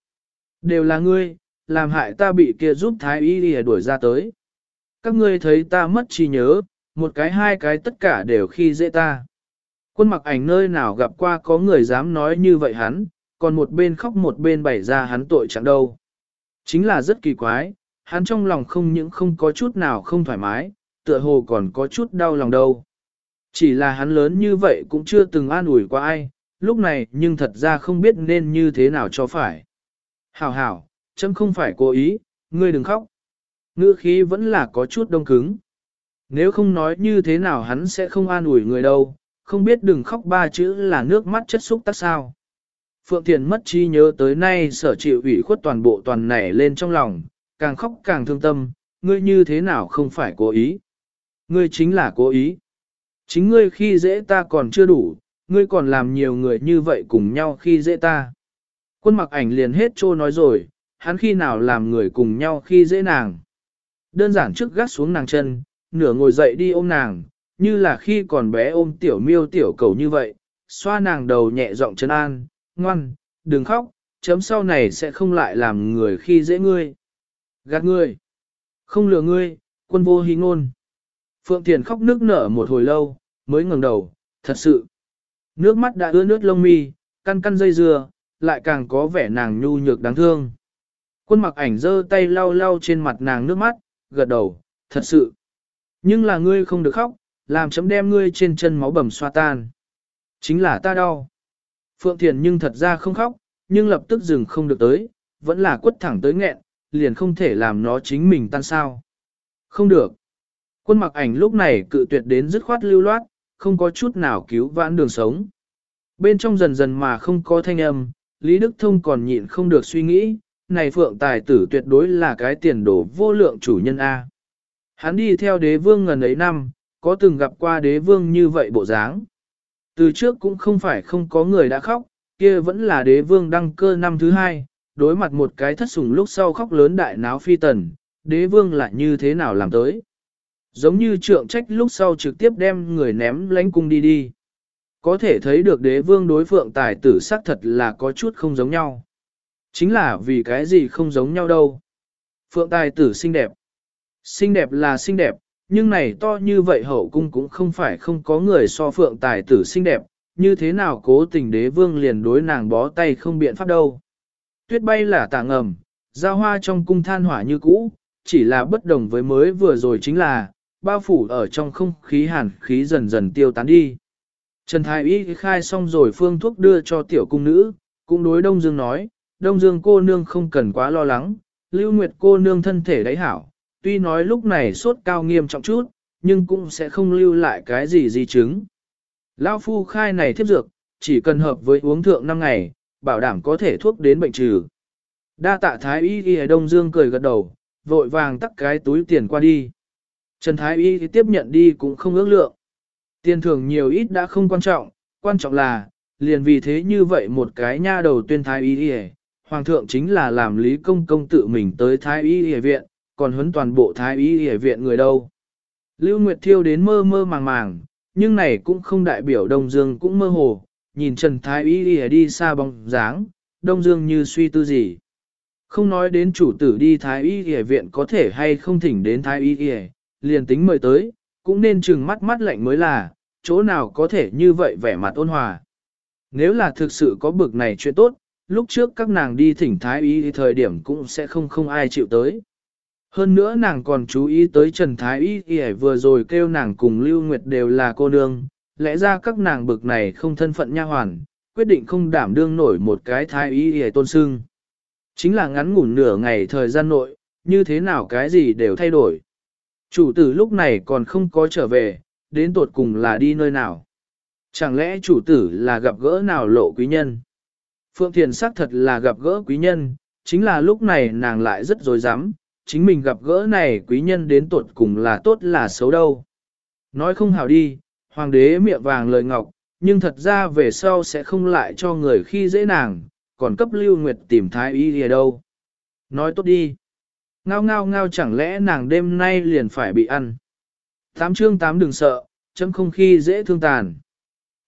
Đều là ngươi, làm hại ta bị kia giúp thái y đi đuổi ra tới. Các ngươi thấy ta mất trí nhớ, một cái hai cái tất cả đều khi dễ ta. Quân mặc ảnh nơi nào gặp qua có người dám nói như vậy hắn, còn một bên khóc một bên bày ra hắn tội chẳng đâu. Chính là rất kỳ quái, hắn trong lòng không những không có chút nào không thoải mái, tựa hồ còn có chút đau lòng đâu. Chỉ là hắn lớn như vậy cũng chưa từng an ủi qua ai, lúc này nhưng thật ra không biết nên như thế nào cho phải. Hảo hảo, chấm không phải cố ý, ngươi đừng khóc. Ngữ khí vẫn là có chút đông cứng. Nếu không nói như thế nào hắn sẽ không an ủi người đâu, không biết đừng khóc ba chữ là nước mắt chất xúc tác sao. Phượng Thiền mất chi nhớ tới nay sở chịu ủy khuất toàn bộ toàn nảy lên trong lòng, càng khóc càng thương tâm, ngươi như thế nào không phải cố ý. Ngươi chính là cố ý. Chính ngươi khi dễ ta còn chưa đủ, ngươi còn làm nhiều người như vậy cùng nhau khi dễ ta. Quân mặc ảnh liền hết trô nói rồi, hắn khi nào làm người cùng nhau khi dễ nàng. Đơn giản trước gắt xuống nàng chân, nửa ngồi dậy đi ôm nàng, như là khi còn bé ôm tiểu miêu tiểu cầu như vậy, xoa nàng đầu nhẹ giọng chân an, ngoan, đừng khóc, chấm sau này sẽ không lại làm người khi dễ ngươi. Gạt ngươi, không lừa ngươi, quân vô hí ngôn. Phượng Thiền khóc nước nở một hồi lâu, mới ngẩng đầu, thật sự. Nước mắt đã ướt nước lông mi, căn căn dây dưa, lại càng có vẻ nàng nhu nhược đáng thương. Quân mặc ảnh giơ tay lau lau trên mặt nàng nước mắt, gật đầu, thật sự. Nhưng là ngươi không được khóc, làm chấm đem ngươi trên chân máu bầm xoa tan. Chính là ta đau. Phượng Thiền nhưng thật ra không khóc, nhưng lập tức dừng không được tới, vẫn là quất thẳng tới nghẹn, liền không thể làm nó chính mình tan sao. Không được. Quân mặc ảnh lúc này cự tuyệt đến dứt khoát lưu loát, không có chút nào cứu vãn đường sống. Bên trong dần dần mà không có thanh âm, Lý Đức Thông còn nhịn không được suy nghĩ, này phượng tài tử tuyệt đối là cái tiền đồ vô lượng chủ nhân A. Hắn đi theo đế vương ngần ấy năm, có từng gặp qua đế vương như vậy bộ dáng. Từ trước cũng không phải không có người đã khóc, kia vẫn là đế vương đăng cơ năm thứ hai, đối mặt một cái thất sủng lúc sau khóc lớn đại náo phi tần, đế vương lại như thế nào làm tới. Giống như trượng trách lúc sau trực tiếp đem người ném lánh cung đi đi. Có thể thấy được đế vương đối phượng tài tử xác thật là có chút không giống nhau. Chính là vì cái gì không giống nhau đâu. Phượng tài tử xinh đẹp. Xinh đẹp là xinh đẹp, nhưng này to như vậy hậu cung cũng không phải không có người so phượng tài tử xinh đẹp, như thế nào cố tình đế vương liền đối nàng bó tay không biện pháp đâu. Tuyết bay là tảng ngầm, giao hoa trong cung than hỏa như cũ, chỉ là bất đồng với mới vừa rồi chính là, bao phủ ở trong không khí hàn khí dần dần tiêu tán đi. Trần Thái Y khai xong rồi phương thuốc đưa cho tiểu cung nữ, cũng đối Đông Dương nói, Đông Dương cô nương không cần quá lo lắng, Lưu Nguyệt cô nương thân thể đáy hảo, tuy nói lúc này sốt cao nghiêm trọng chút, nhưng cũng sẽ không lưu lại cái gì di chứng. Lão phu khai này thiếp dược, chỉ cần hợp với uống thượng 5 ngày, bảo đảm có thể thuốc đến bệnh trừ. Đa tạ Thái Y Y Đông Dương cười gật đầu, vội vàng tắt cái túi tiền qua đi. Trần Thái Y tiếp nhận đi cũng không ước lượng. Tiền thưởng nhiều ít đã không quan trọng, quan trọng là, liền vì thế như vậy một cái nha đầu tuyên Thái Y Y, Hoàng thượng chính là làm lý công công tự mình tới Thái Y Y viện, còn huấn toàn bộ Thái Y Y viện người đâu. Lưu Nguyệt Thiêu đến mơ mơ màng màng, nhưng này cũng không đại biểu Đông Dương cũng mơ hồ, nhìn Trần Thái Y Y đi xa bóng dáng, Đông Dương như suy tư gì. Không nói đến chủ tử đi Thái Y Y viện có thể hay không thỉnh đến Thái Y Y, liền tính mời tới, cũng nên chừng mắt mắt lạnh mới là, chỗ nào có thể như vậy vẻ mặt ôn hòa. Nếu là thực sự có bực này chuyện tốt, lúc trước các nàng đi thỉnh Thái Y thì thời điểm cũng sẽ không không ai chịu tới. Hơn nữa nàng còn chú ý tới Trần Thái Y Y vừa rồi kêu nàng cùng Lưu Nguyệt đều là cô nương, lẽ ra các nàng bực này không thân phận nha hoàn, quyết định không đảm đương nổi một cái Thái Y Y tôn sưng. Chính là ngắn ngủn nửa ngày thời gian nội, như thế nào cái gì đều thay đổi. Chủ tử lúc này còn không có trở về, đến tột cùng là đi nơi nào. Chẳng lẽ chủ tử là gặp gỡ nào lộ quý nhân? Phượng Thiền xác thật là gặp gỡ quý nhân, chính là lúc này nàng lại rất dối rắm chính mình gặp gỡ này quý nhân đến tuột cùng là tốt là xấu đâu. Nói không hảo đi, hoàng đế miệng vàng lời ngọc, nhưng thật ra về sau sẽ không lại cho người khi dễ nàng, còn cấp lưu nguyệt tìm thái y gì đâu. Nói tốt đi. Ngao ngao ngao chẳng lẽ nàng đêm nay liền phải bị ăn. Tám chương tám đừng sợ, chấm không khi dễ thương tàn.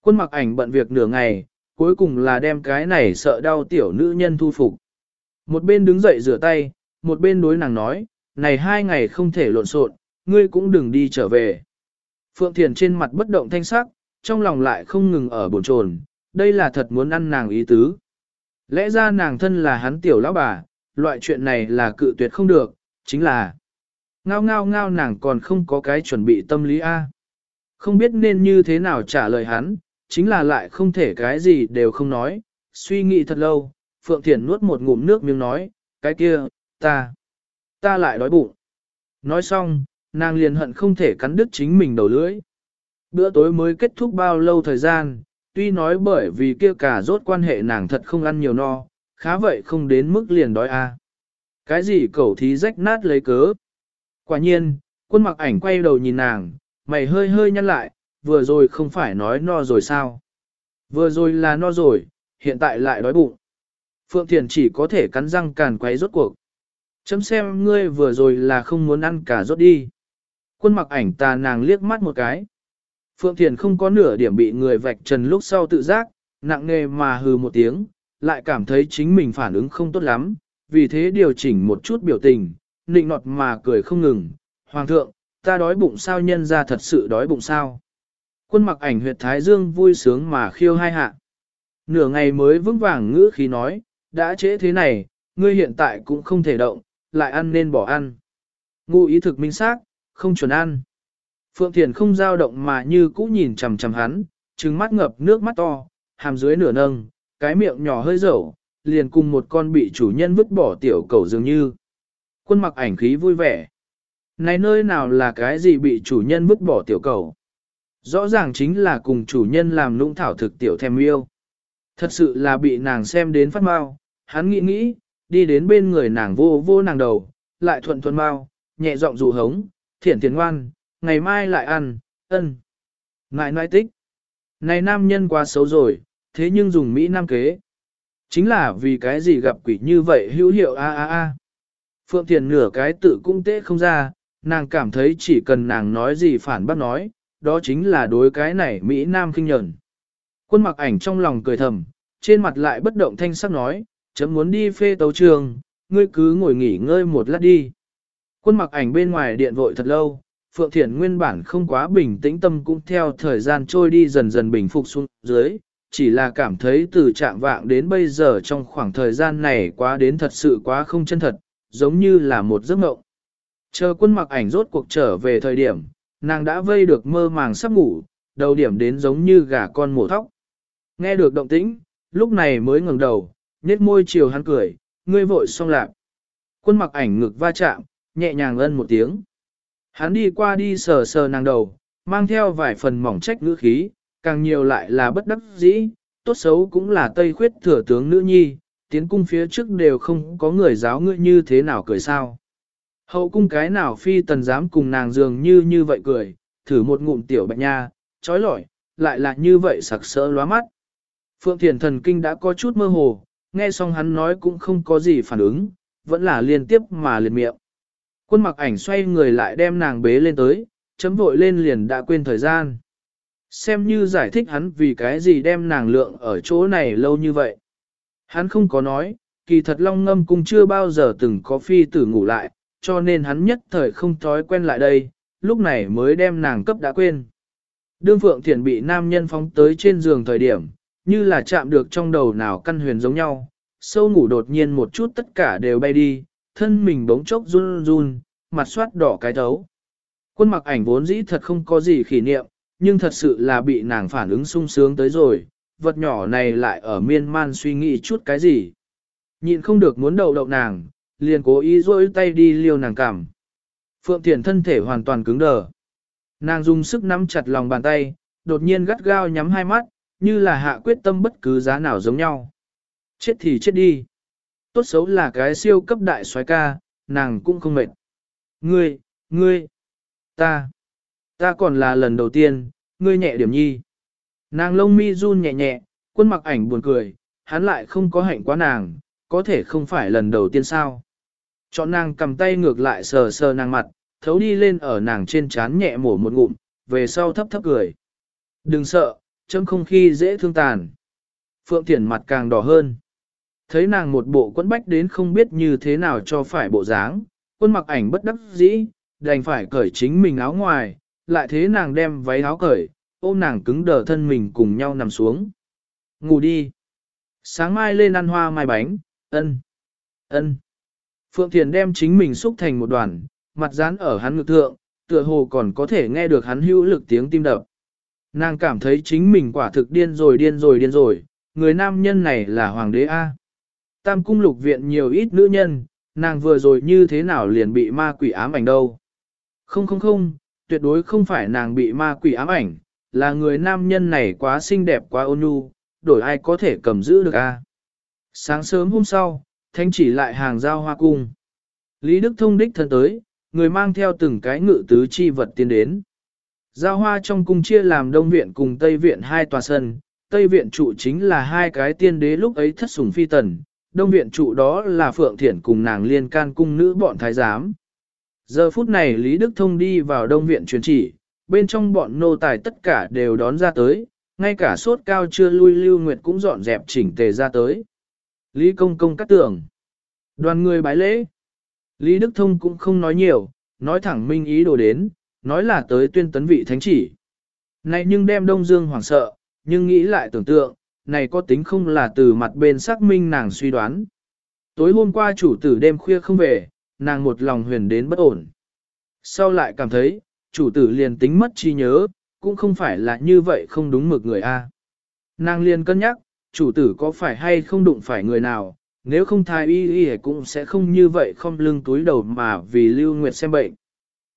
Quân mặc ảnh bận việc nửa ngày, cuối cùng là đem cái này sợ đau tiểu nữ nhân thu phục. Một bên đứng dậy rửa tay, một bên đối nàng nói, này hai ngày không thể lộn xộn, ngươi cũng đừng đi trở về. Phượng Thiền trên mặt bất động thanh sắc, trong lòng lại không ngừng ở bồn chồn, đây là thật muốn ăn nàng ý tứ. Lẽ ra nàng thân là hắn tiểu lão bà, loại chuyện này là cự tuyệt không được, chính là ngao ngao ngao nàng còn không có cái chuẩn bị tâm lý A. Không biết nên như thế nào trả lời hắn, chính là lại không thể cái gì đều không nói, suy nghĩ thật lâu, Phượng Thiển nuốt một ngụm nước miếng nói, cái kia, ta, ta lại đói bụng. Nói xong, nàng liền hận không thể cắn đứt chính mình đầu lưỡi. Bữa tối mới kết thúc bao lâu thời gian, tuy nói bởi vì kia cả rốt quan hệ nàng thật không ăn nhiều no, khá vậy không đến mức liền đói a. Cái gì cẩu thí rách nát lấy cớ. Quả nhiên, quân mặc ảnh quay đầu nhìn nàng, mày hơi hơi nhăn lại, vừa rồi không phải nói no rồi sao. Vừa rồi là no rồi, hiện tại lại đói bụng. Phượng Thiền chỉ có thể cắn răng càn quấy rốt cuộc. Chấm xem ngươi vừa rồi là không muốn ăn cả rốt đi. Quân mặc ảnh tà nàng liếc mắt một cái. Phượng Thiền không có nửa điểm bị người vạch trần lúc sau tự giác, nặng nề mà hừ một tiếng, lại cảm thấy chính mình phản ứng không tốt lắm, vì thế điều chỉnh một chút biểu tình, nịnh nọt mà cười không ngừng. Hoàng thượng, ta đói bụng sao nhân ra thật sự đói bụng sao? Quân mặc ảnh huyệt thái dương vui sướng mà khiêu hai hạ. Nửa ngày mới vững vàng ngữ khí nói, đã trễ thế này, ngươi hiện tại cũng không thể động, lại ăn nên bỏ ăn. Ngụ ý thực minh xác, không chuẩn ăn. Phượng Thiền không dao động mà như cũ nhìn chầm chầm hắn, trừng mắt ngập nước mắt to, hàm dưới nửa nâng, cái miệng nhỏ hơi dầu, liền cùng một con bị chủ nhân vứt bỏ tiểu cầu dường như. Quân mặc ảnh khí vui vẻ. Này nơi nào là cái gì bị chủ nhân vứt bỏ tiểu cầu? Rõ ràng chính là cùng chủ nhân làm nũng thảo thực tiểu thèm yêu. Thật sự là bị nàng xem đến phát mau, hắn nghĩ nghĩ, đi đến bên người nàng vô vô nàng đầu, lại thuận thuận mau, nhẹ giọng dụ hống, thiển thiền ngoan, ngày mai lại ăn, ân. Ngại nãi tích. Này nam nhân quá xấu rồi, thế nhưng dùng Mỹ Nam kế. Chính là vì cái gì gặp quỷ như vậy hữu hiệu a a a. Phượng Thiền nửa cái tự cung tế không ra, nàng cảm thấy chỉ cần nàng nói gì phản bác nói, đó chính là đối cái này Mỹ Nam kinh nhẫn. Quân mặc ảnh trong lòng cười thầm, trên mặt lại bất động thanh sắc nói, chấm muốn đi phê tấu trường, ngươi cứ ngồi nghỉ ngơi một lát đi. Quân mặc ảnh bên ngoài điện vội thật lâu, Phượng Thiển nguyên bản không quá bình tĩnh tâm cũng theo thời gian trôi đi dần dần bình phục xuống dưới, chỉ là cảm thấy từ trạng vạng đến bây giờ trong khoảng thời gian này quá đến thật sự quá không chân thật, giống như là một giấc mộng. Chờ quân mặc ảnh rốt cuộc trở về thời điểm, nàng đã vây được mơ màng sắp ngủ, đầu điểm đến giống như gà con mổ thóc. Nghe được động tĩnh, lúc này mới ngẩng đầu, Nết môi chiều hắn cười, ngươi vội xong lạc. Quân mặc ảnh ngực va chạm, nhẹ nhàng ân một tiếng. Hắn đi qua đi sờ sờ nàng đầu, mang theo vài phần mỏng trách ngữ khí, càng nhiều lại là bất đắc dĩ, tốt xấu cũng là tây khuyết thừa tướng nữ nhi, tiến cung phía trước đều không có người giáo ngươi như thế nào cười sao. Hậu cung cái nào phi tần dám cùng nàng dường như như vậy cười, thử một ngụm tiểu bạch nha, trói lỏi, lại là như vậy sặc sỡ lóa mắt. Phượng Thiền thần kinh đã có chút mơ hồ, nghe xong hắn nói cũng không có gì phản ứng, vẫn là liên tiếp mà liệt miệng. Quân mặc ảnh xoay người lại đem nàng bế lên tới, chấm vội lên liền đã quên thời gian. Xem như giải thích hắn vì cái gì đem nàng lượng ở chỗ này lâu như vậy. Hắn không có nói, kỳ thật long ngâm cũng chưa bao giờ từng có phi tử ngủ lại, cho nên hắn nhất thời không thói quen lại đây, lúc này mới đem nàng cấp đã quên. Đương Phượng Thiển bị nam nhân phóng tới trên giường thời điểm, như là chạm được trong đầu nào căn huyền giống nhau, sâu ngủ đột nhiên một chút tất cả đều bay đi, thân mình bỗng chốc run run, mặt soát đỏ cái thấu. Quân mặc ảnh vốn dĩ thật không có gì kỷ niệm, nhưng thật sự là bị nàng phản ứng sung sướng tới rồi, vật nhỏ này lại ở miên man suy nghĩ chút cái gì. Nhịn không được muốn đầu đậu nàng, liền cố ý rôi tay đi liêu nàng cảm. Phượng Thiền thân thể hoàn toàn cứng đờ. Nàng dùng sức nắm chặt lòng bàn tay, đột nhiên gắt gao nhắm hai mắt, như là hạ quyết tâm bất cứ giá nào giống nhau. Chết thì chết đi. Tốt xấu là cái siêu cấp đại soái ca, nàng cũng không mệt. Ngươi, ngươi, ta, ta còn là lần đầu tiên, ngươi nhẹ điểm nhi. Nàng lông mi run nhẹ nhẹ, quân mặc ảnh buồn cười, hắn lại không có hạnh quá nàng, có thể không phải lần đầu tiên sao. Chọn nàng cầm tay ngược lại sờ sờ nàng mặt, thấu đi lên ở nàng trên trán nhẹ mổ một ngụm, về sau thấp thấp cười. Đừng sợ, chấm không khi dễ thương tàn. Phượng Thiển mặt càng đỏ hơn. Thấy nàng một bộ quấn bách đến không biết như thế nào cho phải bộ dáng, quân mặc ảnh bất đắc dĩ, đành phải cởi chính mình áo ngoài, lại thế nàng đem váy áo cởi, ôm nàng cứng đờ thân mình cùng nhau nằm xuống. Ngủ đi. Sáng mai lên ăn hoa mai bánh, ân, ân. Phượng Thiền đem chính mình xúc thành một đoàn, mặt dán ở hắn ngực thượng, tựa hồ còn có thể nghe được hắn hữu lực tiếng tim đập. Nàng cảm thấy chính mình quả thực điên rồi điên rồi điên rồi, người nam nhân này là hoàng đế A. Tam cung lục viện nhiều ít nữ nhân, nàng vừa rồi như thế nào liền bị ma quỷ ám ảnh đâu. Không không không, tuyệt đối không phải nàng bị ma quỷ ám ảnh, là người nam nhân này quá xinh đẹp quá ôn nhu, đổi ai có thể cầm giữ được a. Sáng sớm hôm sau, thanh chỉ lại hàng giao hoa cung. Lý Đức Thông đích thân tới, người mang theo từng cái ngự tứ chi vật tiến đến. Giao hoa trong cung chia làm Đông Viện cùng Tây Viện hai tòa sân, Tây Viện trụ chính là hai cái tiên đế lúc ấy thất sủng phi tần, Đông Viện trụ đó là Phượng Thiển cùng nàng liên can cung nữ bọn thái giám. Giờ phút này Lý Đức Thông đi vào Đông Viện truyền chỉ, bên trong bọn nô tài tất cả đều đón ra tới, ngay cả sốt cao chưa lui lưu nguyệt cũng dọn dẹp chỉnh tề ra tới. Lý Công Công cắt tưởng. Đoàn người bái lễ. Lý Đức Thông cũng không nói nhiều, nói thẳng minh ý đồ đến, nói là tới tuyên tấn vị thánh chỉ. Này nhưng đem Đông Dương hoảng sợ, nhưng nghĩ lại tưởng tượng, này có tính không là từ mặt bên xác minh nàng suy đoán. Tối hôm qua chủ tử đêm khuya không về, nàng một lòng huyền đến bất ổn. Sau lại cảm thấy, chủ tử liền tính mất chi nhớ, cũng không phải là như vậy không đúng mực người A. Nàng liền cân nhắc, chủ tử có phải hay không đụng phải người nào, nếu không thai y y cũng sẽ không như vậy không lưng túi đầu mà vì Lưu Nguyệt xem bệnh.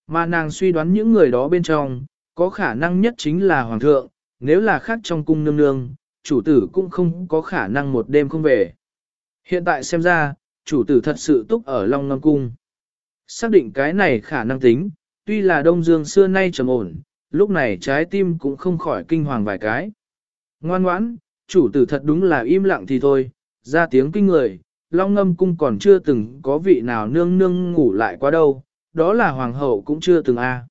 Mà nàng suy đoán những người đó bên trong, có khả năng nhất chính là Hoàng thượng, nếu là khác trong cung nương nương, chủ tử cũng không có khả năng một đêm không về. Hiện tại xem ra, chủ tử thật sự túc ở Long Ngâm Cung. Xác định cái này khả năng tính, tuy là Đông Dương xưa nay trầm ổn, lúc này trái tim cũng không khỏi kinh hoàng vài cái. Ngoan ngoãn, chủ tử thật đúng là im lặng thì thôi, ra tiếng kinh người, Long Ngâm Cung còn chưa từng có vị nào nương nương ngủ lại quá đâu, đó là hoàng hậu cũng chưa từng a.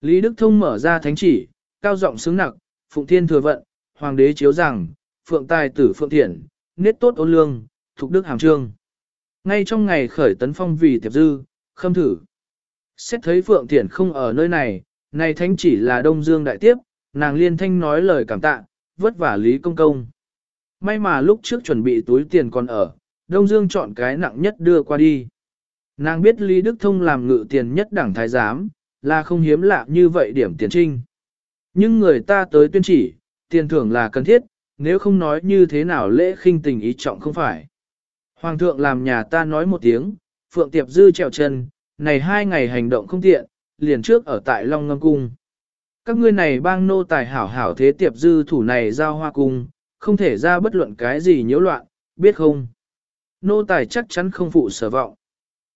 Lý Đức Thông mở ra thánh chỉ, cao giọng sướng nặc, Phụng Thiên thừa vận, hoàng đế chiếu rằng, Phượng Tài tử Phượng Thiện, nết tốt ôn lương, thuộc đức hàm trương. Ngay trong ngày khởi tấn phong vì tiệp dư, khâm thử. Xét thấy Phượng thiện không ở nơi này, này thánh chỉ là Đông Dương đại tiếp, nàng liên thanh nói lời cảm tạ, vất vả Lý Công Công. May mà lúc trước chuẩn bị túi tiền còn ở, Đông Dương chọn cái nặng nhất đưa qua đi. Nàng biết Lý Đức Thông làm ngự tiền nhất đảng thái giám, là không hiếm lạ như vậy điểm tiền trinh. Nhưng người ta tới tuyên chỉ, tiền thưởng là cần thiết, nếu không nói như thế nào lễ khinh tình ý trọng không phải. Hoàng thượng làm nhà ta nói một tiếng, Phượng Tiệp Dư trèo chân, này hai ngày hành động không tiện, liền trước ở tại Long Ngâm Cung. Các ngươi này bang nô tài hảo hảo thế Tiệp Dư thủ này giao hoa cung, không thể ra bất luận cái gì nhiễu loạn, biết không? Nô tài chắc chắn không phụ sở vọng.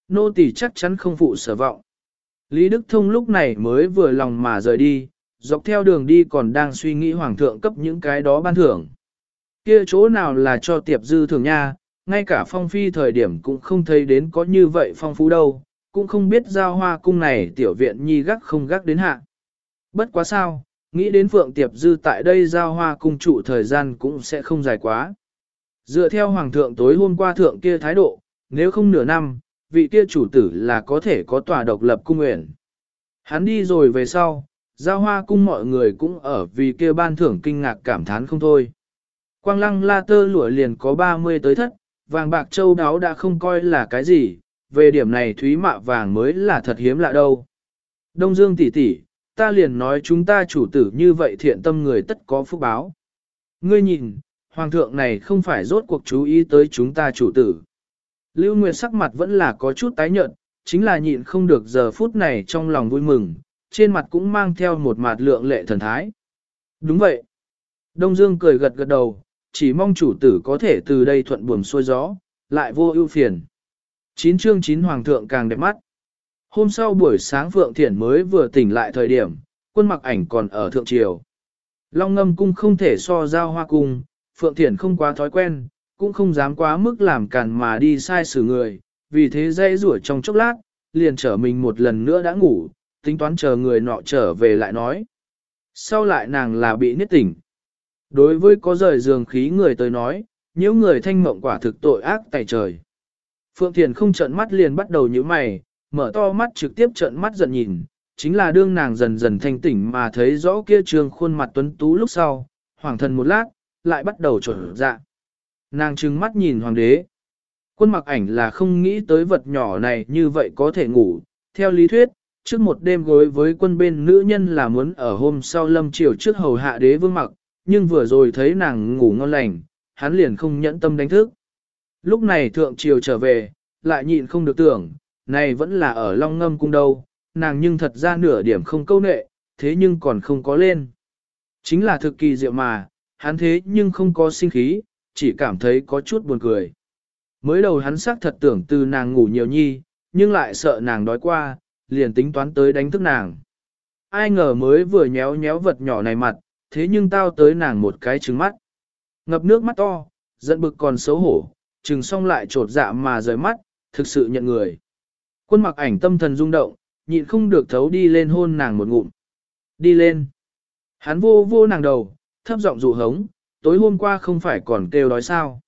Nô tỳ chắc chắn không phụ sở vọng. Lý Đức Thông lúc này mới vừa lòng mà rời đi, dọc theo đường đi còn đang suy nghĩ hoàng thượng cấp những cái đó ban thưởng. Kia chỗ nào là cho tiệp dư thường nha, ngay cả phong phi thời điểm cũng không thấy đến có như vậy phong phú đâu, cũng không biết giao hoa cung này tiểu viện nhi gác không gác đến hạ. Bất quá sao, nghĩ đến phượng tiệp dư tại đây giao hoa cung trụ thời gian cũng sẽ không dài quá. Dựa theo hoàng thượng tối hôm qua thượng kia thái độ, nếu không nửa năm, vị kia chủ tử là có thể có tòa độc lập cung nguyện. Hắn đi rồi về sau, giao hoa cung mọi người cũng ở vì kia ban thưởng kinh ngạc cảm thán không thôi. Quang lăng la tơ lụa liền có 30 tới thất, vàng bạc châu đáo đã không coi là cái gì, về điểm này thúy mạ vàng mới là thật hiếm lạ đâu. Đông Dương tỷ tỷ, ta liền nói chúng ta chủ tử như vậy thiện tâm người tất có phúc báo. Ngươi nhìn, hoàng thượng này không phải rốt cuộc chú ý tới chúng ta chủ tử. Lưu Nguyệt sắc mặt vẫn là có chút tái nhợt, chính là nhịn không được giờ phút này trong lòng vui mừng, trên mặt cũng mang theo một mặt lượng lệ thần thái. Đúng vậy. Đông Dương cười gật gật đầu, chỉ mong chủ tử có thể từ đây thuận buồm xuôi gió, lại vô ưu phiền. Chín chương chín hoàng thượng càng đẹp mắt. Hôm sau buổi sáng Phượng Thiển mới vừa tỉnh lại thời điểm, quân mặc ảnh còn ở thượng triều. Long ngâm cung không thể so giao hoa cung, Phượng Thiển không quá thói quen, cũng không dám quá mức làm càn mà đi sai xử người, vì thế dây rủa trong chốc lát, liền trở mình một lần nữa đã ngủ, tính toán chờ người nọ trở về lại nói. Sau lại nàng là bị niết tỉnh. Đối với có rời giường khí người tới nói, những người thanh mộng quả thực tội ác tại trời. Phượng Thiền không trợn mắt liền bắt đầu nhíu mày, mở to mắt trực tiếp trợn mắt giận nhìn, chính là đương nàng dần dần thanh tỉnh mà thấy rõ kia trường khuôn mặt tuấn tú lúc sau, hoàng thần một lát, lại bắt đầu trở dạ. Nàng trừng mắt nhìn hoàng đế. Quân mặc ảnh là không nghĩ tới vật nhỏ này như vậy có thể ngủ. Theo lý thuyết, trước một đêm gối với quân bên nữ nhân là muốn ở hôm sau lâm triều trước hầu hạ đế vương mặc, nhưng vừa rồi thấy nàng ngủ ngon lành, hắn liền không nhẫn tâm đánh thức. Lúc này thượng triều trở về, lại nhịn không được tưởng, này vẫn là ở long ngâm cung đâu, nàng nhưng thật ra nửa điểm không câu nệ, thế nhưng còn không có lên. Chính là thực kỳ diệu mà, hắn thế nhưng không có sinh khí, chỉ cảm thấy có chút buồn cười. Mới đầu hắn xác thật tưởng từ nàng ngủ nhiều nhi, nhưng lại sợ nàng đói qua, liền tính toán tới đánh thức nàng. Ai ngờ mới vừa nhéo nhéo vật nhỏ này mặt, thế nhưng tao tới nàng một cái trứng mắt. Ngập nước mắt to, giận bực còn xấu hổ, trừng xong lại trột dạ mà rời mắt, thực sự nhận người. Quân mặc ảnh tâm thần rung động, nhịn không được thấu đi lên hôn nàng một ngụm. Đi lên. Hắn vô vô nàng đầu, thấp giọng dụ hống, tối hôm qua không phải còn kêu đói sao.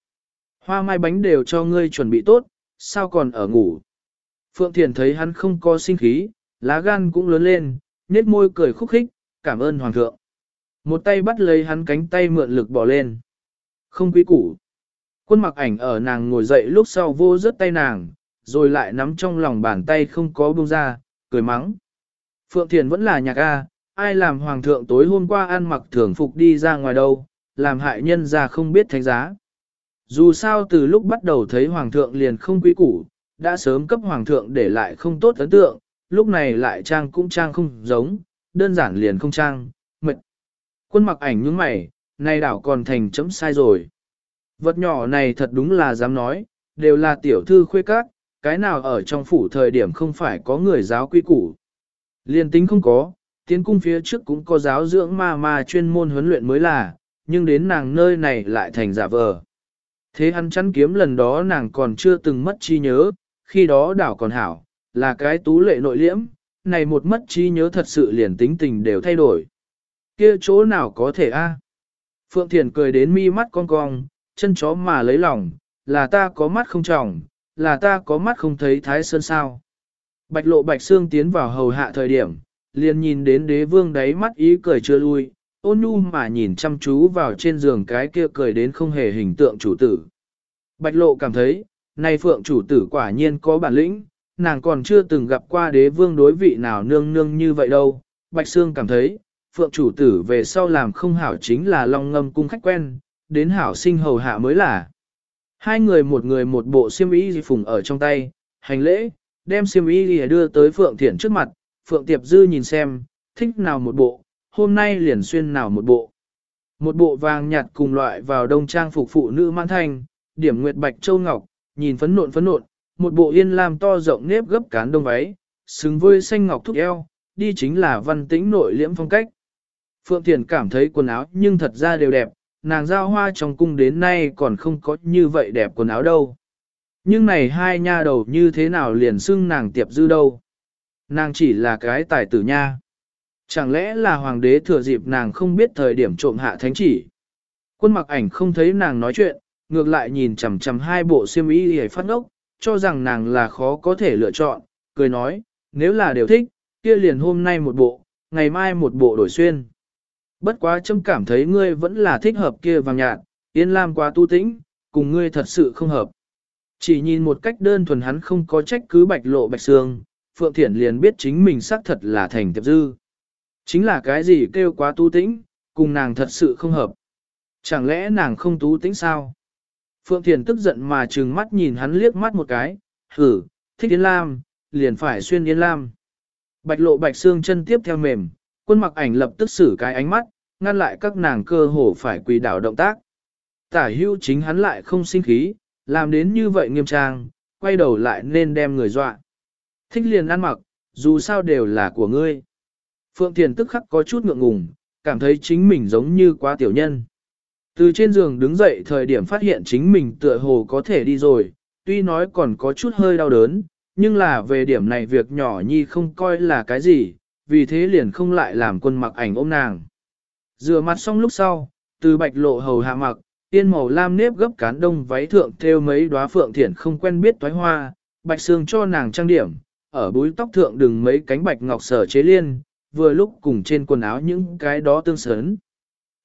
Hoa mai bánh đều cho ngươi chuẩn bị tốt, sao còn ở ngủ. Phượng Thiền thấy hắn không có sinh khí, lá gan cũng lớn lên, nết môi cười khúc khích, cảm ơn Hoàng thượng. Một tay bắt lấy hắn cánh tay mượn lực bỏ lên. Không quý củ. Quân mặc ảnh ở nàng ngồi dậy lúc sau vô rớt tay nàng, rồi lại nắm trong lòng bàn tay không có buông ra, cười mắng. Phượng Thiền vẫn là nhạc A, ai làm Hoàng thượng tối hôm qua ăn mặc thường phục đi ra ngoài đâu, làm hại nhân ra không biết thánh giá. Dù sao từ lúc bắt đầu thấy hoàng thượng liền không quý củ, đã sớm cấp hoàng thượng để lại không tốt ấn tượng, lúc này lại trang cũng trang không giống, đơn giản liền không trang, mệt. Quân mặc ảnh những mày, nay đảo còn thành chấm sai rồi. Vật nhỏ này thật đúng là dám nói, đều là tiểu thư khuê các, cái nào ở trong phủ thời điểm không phải có người giáo quy củ. Liên tính không có, tiến cung phía trước cũng có giáo dưỡng ma ma chuyên môn huấn luyện mới là, nhưng đến nàng nơi này lại thành giả vờ. Thế hắn chắn kiếm lần đó nàng còn chưa từng mất trí nhớ, khi đó đảo còn hảo, là cái tú lệ nội liễm, này một mất trí nhớ thật sự liền tính tình đều thay đổi. Kia chỗ nào có thể a? Phượng Thiền cười đến mi mắt con cong, chân chó mà lấy lòng, là ta có mắt không trọng, là ta có mắt không thấy thái sơn sao. Bạch lộ bạch xương tiến vào hầu hạ thời điểm, liền nhìn đến đế vương đáy mắt ý cười chưa lui, ôn nhu mà nhìn chăm chú vào trên giường cái kia cười đến không hề hình tượng chủ tử. Bạch lộ cảm thấy, nay phượng chủ tử quả nhiên có bản lĩnh, nàng còn chưa từng gặp qua đế vương đối vị nào nương nương như vậy đâu. Bạch Sương cảm thấy, phượng chủ tử về sau làm không hảo chính là long ngâm cung khách quen, đến hảo sinh hầu hạ mới là. Hai người một người một bộ xiêm y phùng ở trong tay, hành lễ, đem xiêm y đưa tới Phượng Thiển trước mặt, Phượng Tiệp Dư nhìn xem, thích nào một bộ, hôm nay liền xuyên nào một bộ. Một bộ vàng nhạt cùng loại vào đông trang phục phụ nữ mãn thanh, điểm nguyệt bạch châu ngọc, nhìn phấn nộn phấn nộn, một bộ yên lam to rộng nếp gấp cán đông váy, xứng với xanh ngọc thúc eo, đi chính là văn tĩnh nội liễm phong cách. Phượng Thiền cảm thấy quần áo nhưng thật ra đều đẹp, nàng giao hoa trong cung đến nay còn không có như vậy đẹp quần áo đâu. Nhưng này hai nha đầu như thế nào liền xưng nàng tiệp dư đâu. Nàng chỉ là cái tài tử nha. Chẳng lẽ là hoàng đế thừa dịp nàng không biết thời điểm trộm hạ thánh chỉ. Quân mặc ảnh không thấy nàng nói chuyện, ngược lại nhìn chằm chằm hai bộ xiêm y hề phát ngốc, cho rằng nàng là khó có thể lựa chọn, cười nói, nếu là đều thích, kia liền hôm nay một bộ, ngày mai một bộ đổi xuyên. Bất quá châm cảm thấy ngươi vẫn là thích hợp kia vàng nhạt, yên lam quá tu tĩnh, cùng ngươi thật sự không hợp. Chỉ nhìn một cách đơn thuần hắn không có trách cứ bạch lộ bạch xương, Phượng Thiển liền biết chính mình xác thật là thành tiệp dư. Chính là cái gì kêu quá tu tĩnh, cùng nàng thật sự không hợp. Chẳng lẽ nàng không tú tĩnh sao? Phượng Thiền tức giận mà trừng mắt nhìn hắn liếc mắt một cái, hử, thích Yến Lam, liền phải xuyên Yến Lam. Bạch lộ bạch xương chân tiếp theo mềm, quân mặc ảnh lập tức xử cái ánh mắt, ngăn lại các nàng cơ hồ phải quỳ đảo động tác. Tả hưu chính hắn lại không sinh khí, làm đến như vậy nghiêm trang, quay đầu lại nên đem người dọa. Thích liền ăn mặc, dù sao đều là của ngươi. Phượng Thiền tức khắc có chút ngượng ngùng, cảm thấy chính mình giống như quá tiểu nhân. Từ trên giường đứng dậy thời điểm phát hiện chính mình tựa hồ có thể đi rồi, tuy nói còn có chút hơi đau đớn, nhưng là về điểm này việc nhỏ nhi không coi là cái gì, vì thế liền không lại làm quân mặc ảnh ôm nàng. Rửa mặt xong lúc sau, từ bạch lộ hầu hạ mặc, tiên màu lam nếp gấp cán đông váy thượng theo mấy đóa phượng thiển không quen biết toái hoa, bạch xương cho nàng trang điểm, ở búi tóc thượng đừng mấy cánh bạch ngọc sở chế liên, vừa lúc cùng trên quần áo những cái đó tương sớn.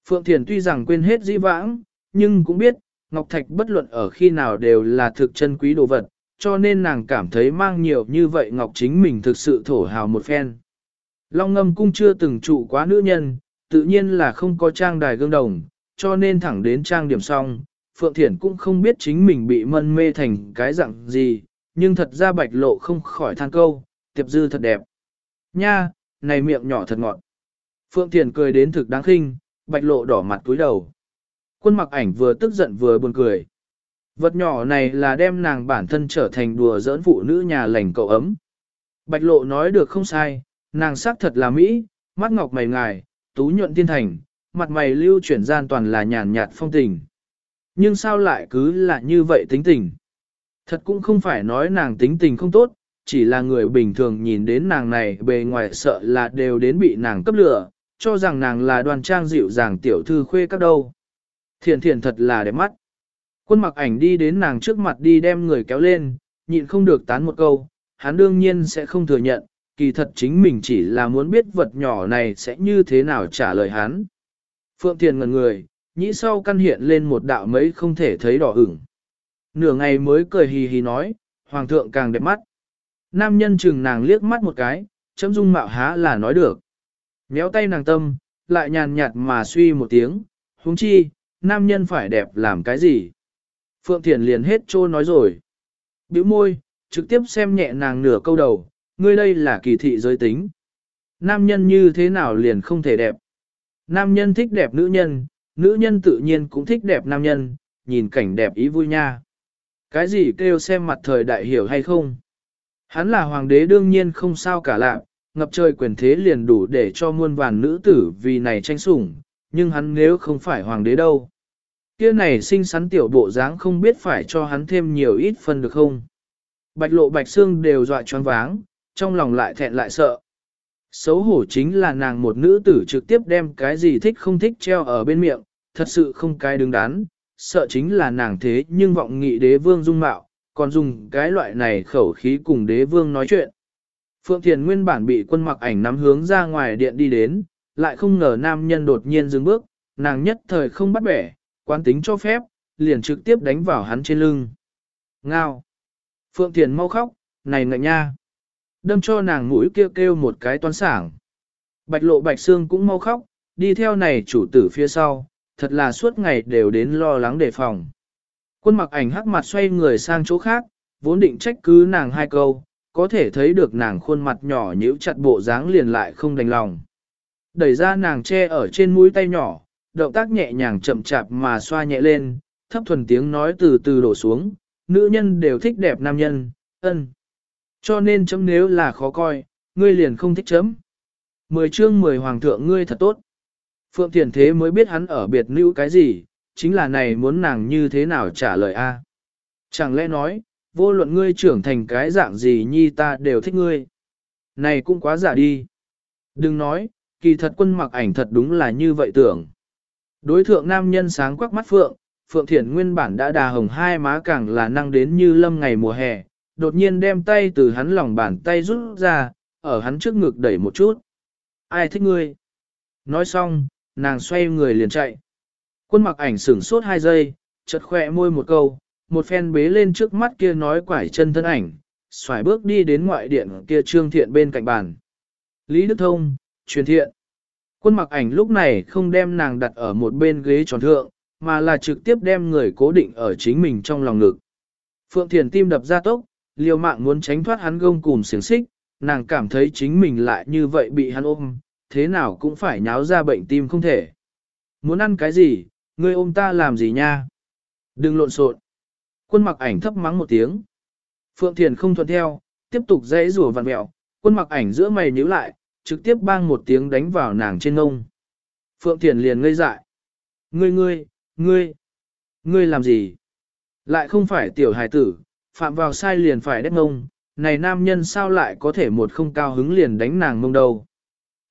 Phượng Thiền tuy rằng quên hết dĩ vãng, nhưng cũng biết, Ngọc Thạch bất luận ở khi nào đều là thực chân quý đồ vật, cho nên nàng cảm thấy mang nhiều như vậy Ngọc chính mình thực sự thổ hào một phen. Long ngâm cung chưa từng trụ quá nữ nhân, tự nhiên là không có trang đài gương đồng, cho nên thẳng đến trang điểm xong, Phượng Thiển cũng không biết chính mình bị mân mê thành cái dạng gì, nhưng thật ra bạch lộ không khỏi than câu, tiệp dư thật đẹp. Nha, này miệng nhỏ thật ngọt. Phượng Thiền cười đến thực đáng khinh, bạch lộ đỏ mặt túi đầu. Quân mặc ảnh vừa tức giận vừa buồn cười. Vật nhỏ này là đem nàng bản thân trở thành đùa giỡn phụ nữ nhà lành cậu ấm. Bạch lộ nói được không sai, nàng sắc thật là Mỹ, mắt ngọc mày ngài, tú nhuận thiên thành, mặt mày lưu chuyển gian toàn là nhàn nhạt phong tình. Nhưng sao lại cứ là như vậy tính tình? Thật cũng không phải nói nàng tính tình không tốt, chỉ là người bình thường nhìn đến nàng này bề ngoài sợ là đều đến bị nàng cấp lửa, cho rằng nàng là đoàn trang dịu dàng tiểu thư khuê các đâu. Thiện thiện thật là đẹp mắt. Quân mặc ảnh đi đến nàng trước mặt đi đem người kéo lên, nhịn không được tán một câu, hắn đương nhiên sẽ không thừa nhận, kỳ thật chính mình chỉ là muốn biết vật nhỏ này sẽ như thế nào trả lời hắn. Phượng Thiền ngần người, nhĩ sau căn hiện lên một đạo mấy không thể thấy đỏ ửng. Nửa ngày mới cười hì hì nói, Hoàng thượng càng đẹp mắt. Nam nhân chừng nàng liếc mắt một cái, chấm dung mạo há là nói được. Méo tay nàng tâm, lại nhàn nhạt mà suy một tiếng, huống chi, nam nhân phải đẹp làm cái gì. Phượng Thiền liền hết trô nói rồi. Biểu môi, trực tiếp xem nhẹ nàng nửa câu đầu, ngươi đây là kỳ thị giới tính. Nam nhân như thế nào liền không thể đẹp. Nam nhân thích đẹp nữ nhân, nữ nhân tự nhiên cũng thích đẹp nam nhân, nhìn cảnh đẹp ý vui nha. Cái gì kêu xem mặt thời đại hiểu hay không? Hắn là hoàng đế đương nhiên không sao cả lạc, ngập trời quyền thế liền đủ để cho muôn vàn nữ tử vì này tranh sủng, nhưng hắn nếu không phải hoàng đế đâu. Kia này sinh sắn tiểu bộ dáng không biết phải cho hắn thêm nhiều ít phân được không. Bạch lộ bạch xương đều dọa choáng váng, trong lòng lại thẹn lại sợ. Xấu hổ chính là nàng một nữ tử trực tiếp đem cái gì thích không thích treo ở bên miệng, thật sự không cái đứng đắn, sợ chính là nàng thế nhưng vọng nghị đế vương dung mạo, còn dùng cái loại này khẩu khí cùng đế vương nói chuyện. Phượng Thiền nguyên bản bị quân mặc ảnh nắm hướng ra ngoài điện đi đến, lại không ngờ nam nhân đột nhiên dừng bước, nàng nhất thời không bắt bẻ, quán tính cho phép, liền trực tiếp đánh vào hắn trên lưng. Ngao! Phượng Thiền mau khóc, này ngại nha! Đâm cho nàng mũi kêu kêu một cái toán sảng. Bạch lộ bạch xương cũng mau khóc, đi theo này chủ tử phía sau, thật là suốt ngày đều đến lo lắng đề phòng. Quân mặc ảnh hắc mặt xoay người sang chỗ khác, vốn định trách cứ nàng hai câu, có thể thấy được nàng khuôn mặt nhỏ nhíu chặt bộ dáng liền lại không đành lòng. Đẩy ra nàng che ở trên mũi tay nhỏ, động tác nhẹ nhàng chậm chạp mà xoa nhẹ lên, thấp thuần tiếng nói từ từ đổ xuống, nữ nhân đều thích đẹp nam nhân, ân. Cho nên chấm nếu là khó coi, ngươi liền không thích chấm. Mười chương mười hoàng thượng ngươi thật tốt. Phượng Thiền Thế mới biết hắn ở biệt nữ cái gì, chính là này muốn nàng như thế nào trả lời a Chẳng lẽ nói, vô luận ngươi trưởng thành cái dạng gì nhi ta đều thích ngươi. Này cũng quá giả đi. Đừng nói, kỳ thật quân mặc ảnh thật đúng là như vậy tưởng. Đối thượng nam nhân sáng quắc mắt Phượng, Phượng Thiển nguyên bản đã đà hồng hai má càng là năng đến như lâm ngày mùa hè, đột nhiên đem tay từ hắn lòng bàn tay rút ra, ở hắn trước ngực đẩy một chút. Ai thích ngươi? Nói xong, nàng xoay người liền chạy. Quân mặc ảnh sửng sốt hai giây, chật khỏe môi một câu, một phen bế lên trước mắt kia nói quải chân thân ảnh, xoài bước đi đến ngoại điện kia trương thiện bên cạnh bàn. Lý Đức Thông, truyền thiện. Quân mặc ảnh lúc này không đem nàng đặt ở một bên ghế tròn thượng, mà là trực tiếp đem người cố định ở chính mình trong lòng ngực. Phượng Thiền tim đập ra tốc, liều mạng muốn tránh thoát hắn gông cùm xiềng xích, nàng cảm thấy chính mình lại như vậy bị hắn ôm, thế nào cũng phải nháo ra bệnh tim không thể. Muốn ăn cái gì, ngươi ôm ta làm gì nha? Đừng lộn xộn. Quân mặc ảnh thấp mắng một tiếng. Phượng Thiền không thuận theo, tiếp tục dãy rùa vặn mẹo, quân mặc ảnh giữa mày nhíu lại, trực tiếp bang một tiếng đánh vào nàng trên ngông. Phượng Thiền liền ngây dại. Ngươi ngươi, ngươi, ngươi làm gì? Lại không phải tiểu hài tử, phạm vào sai liền phải đét ngông, này nam nhân sao lại có thể một không cao hứng liền đánh nàng mông đầu.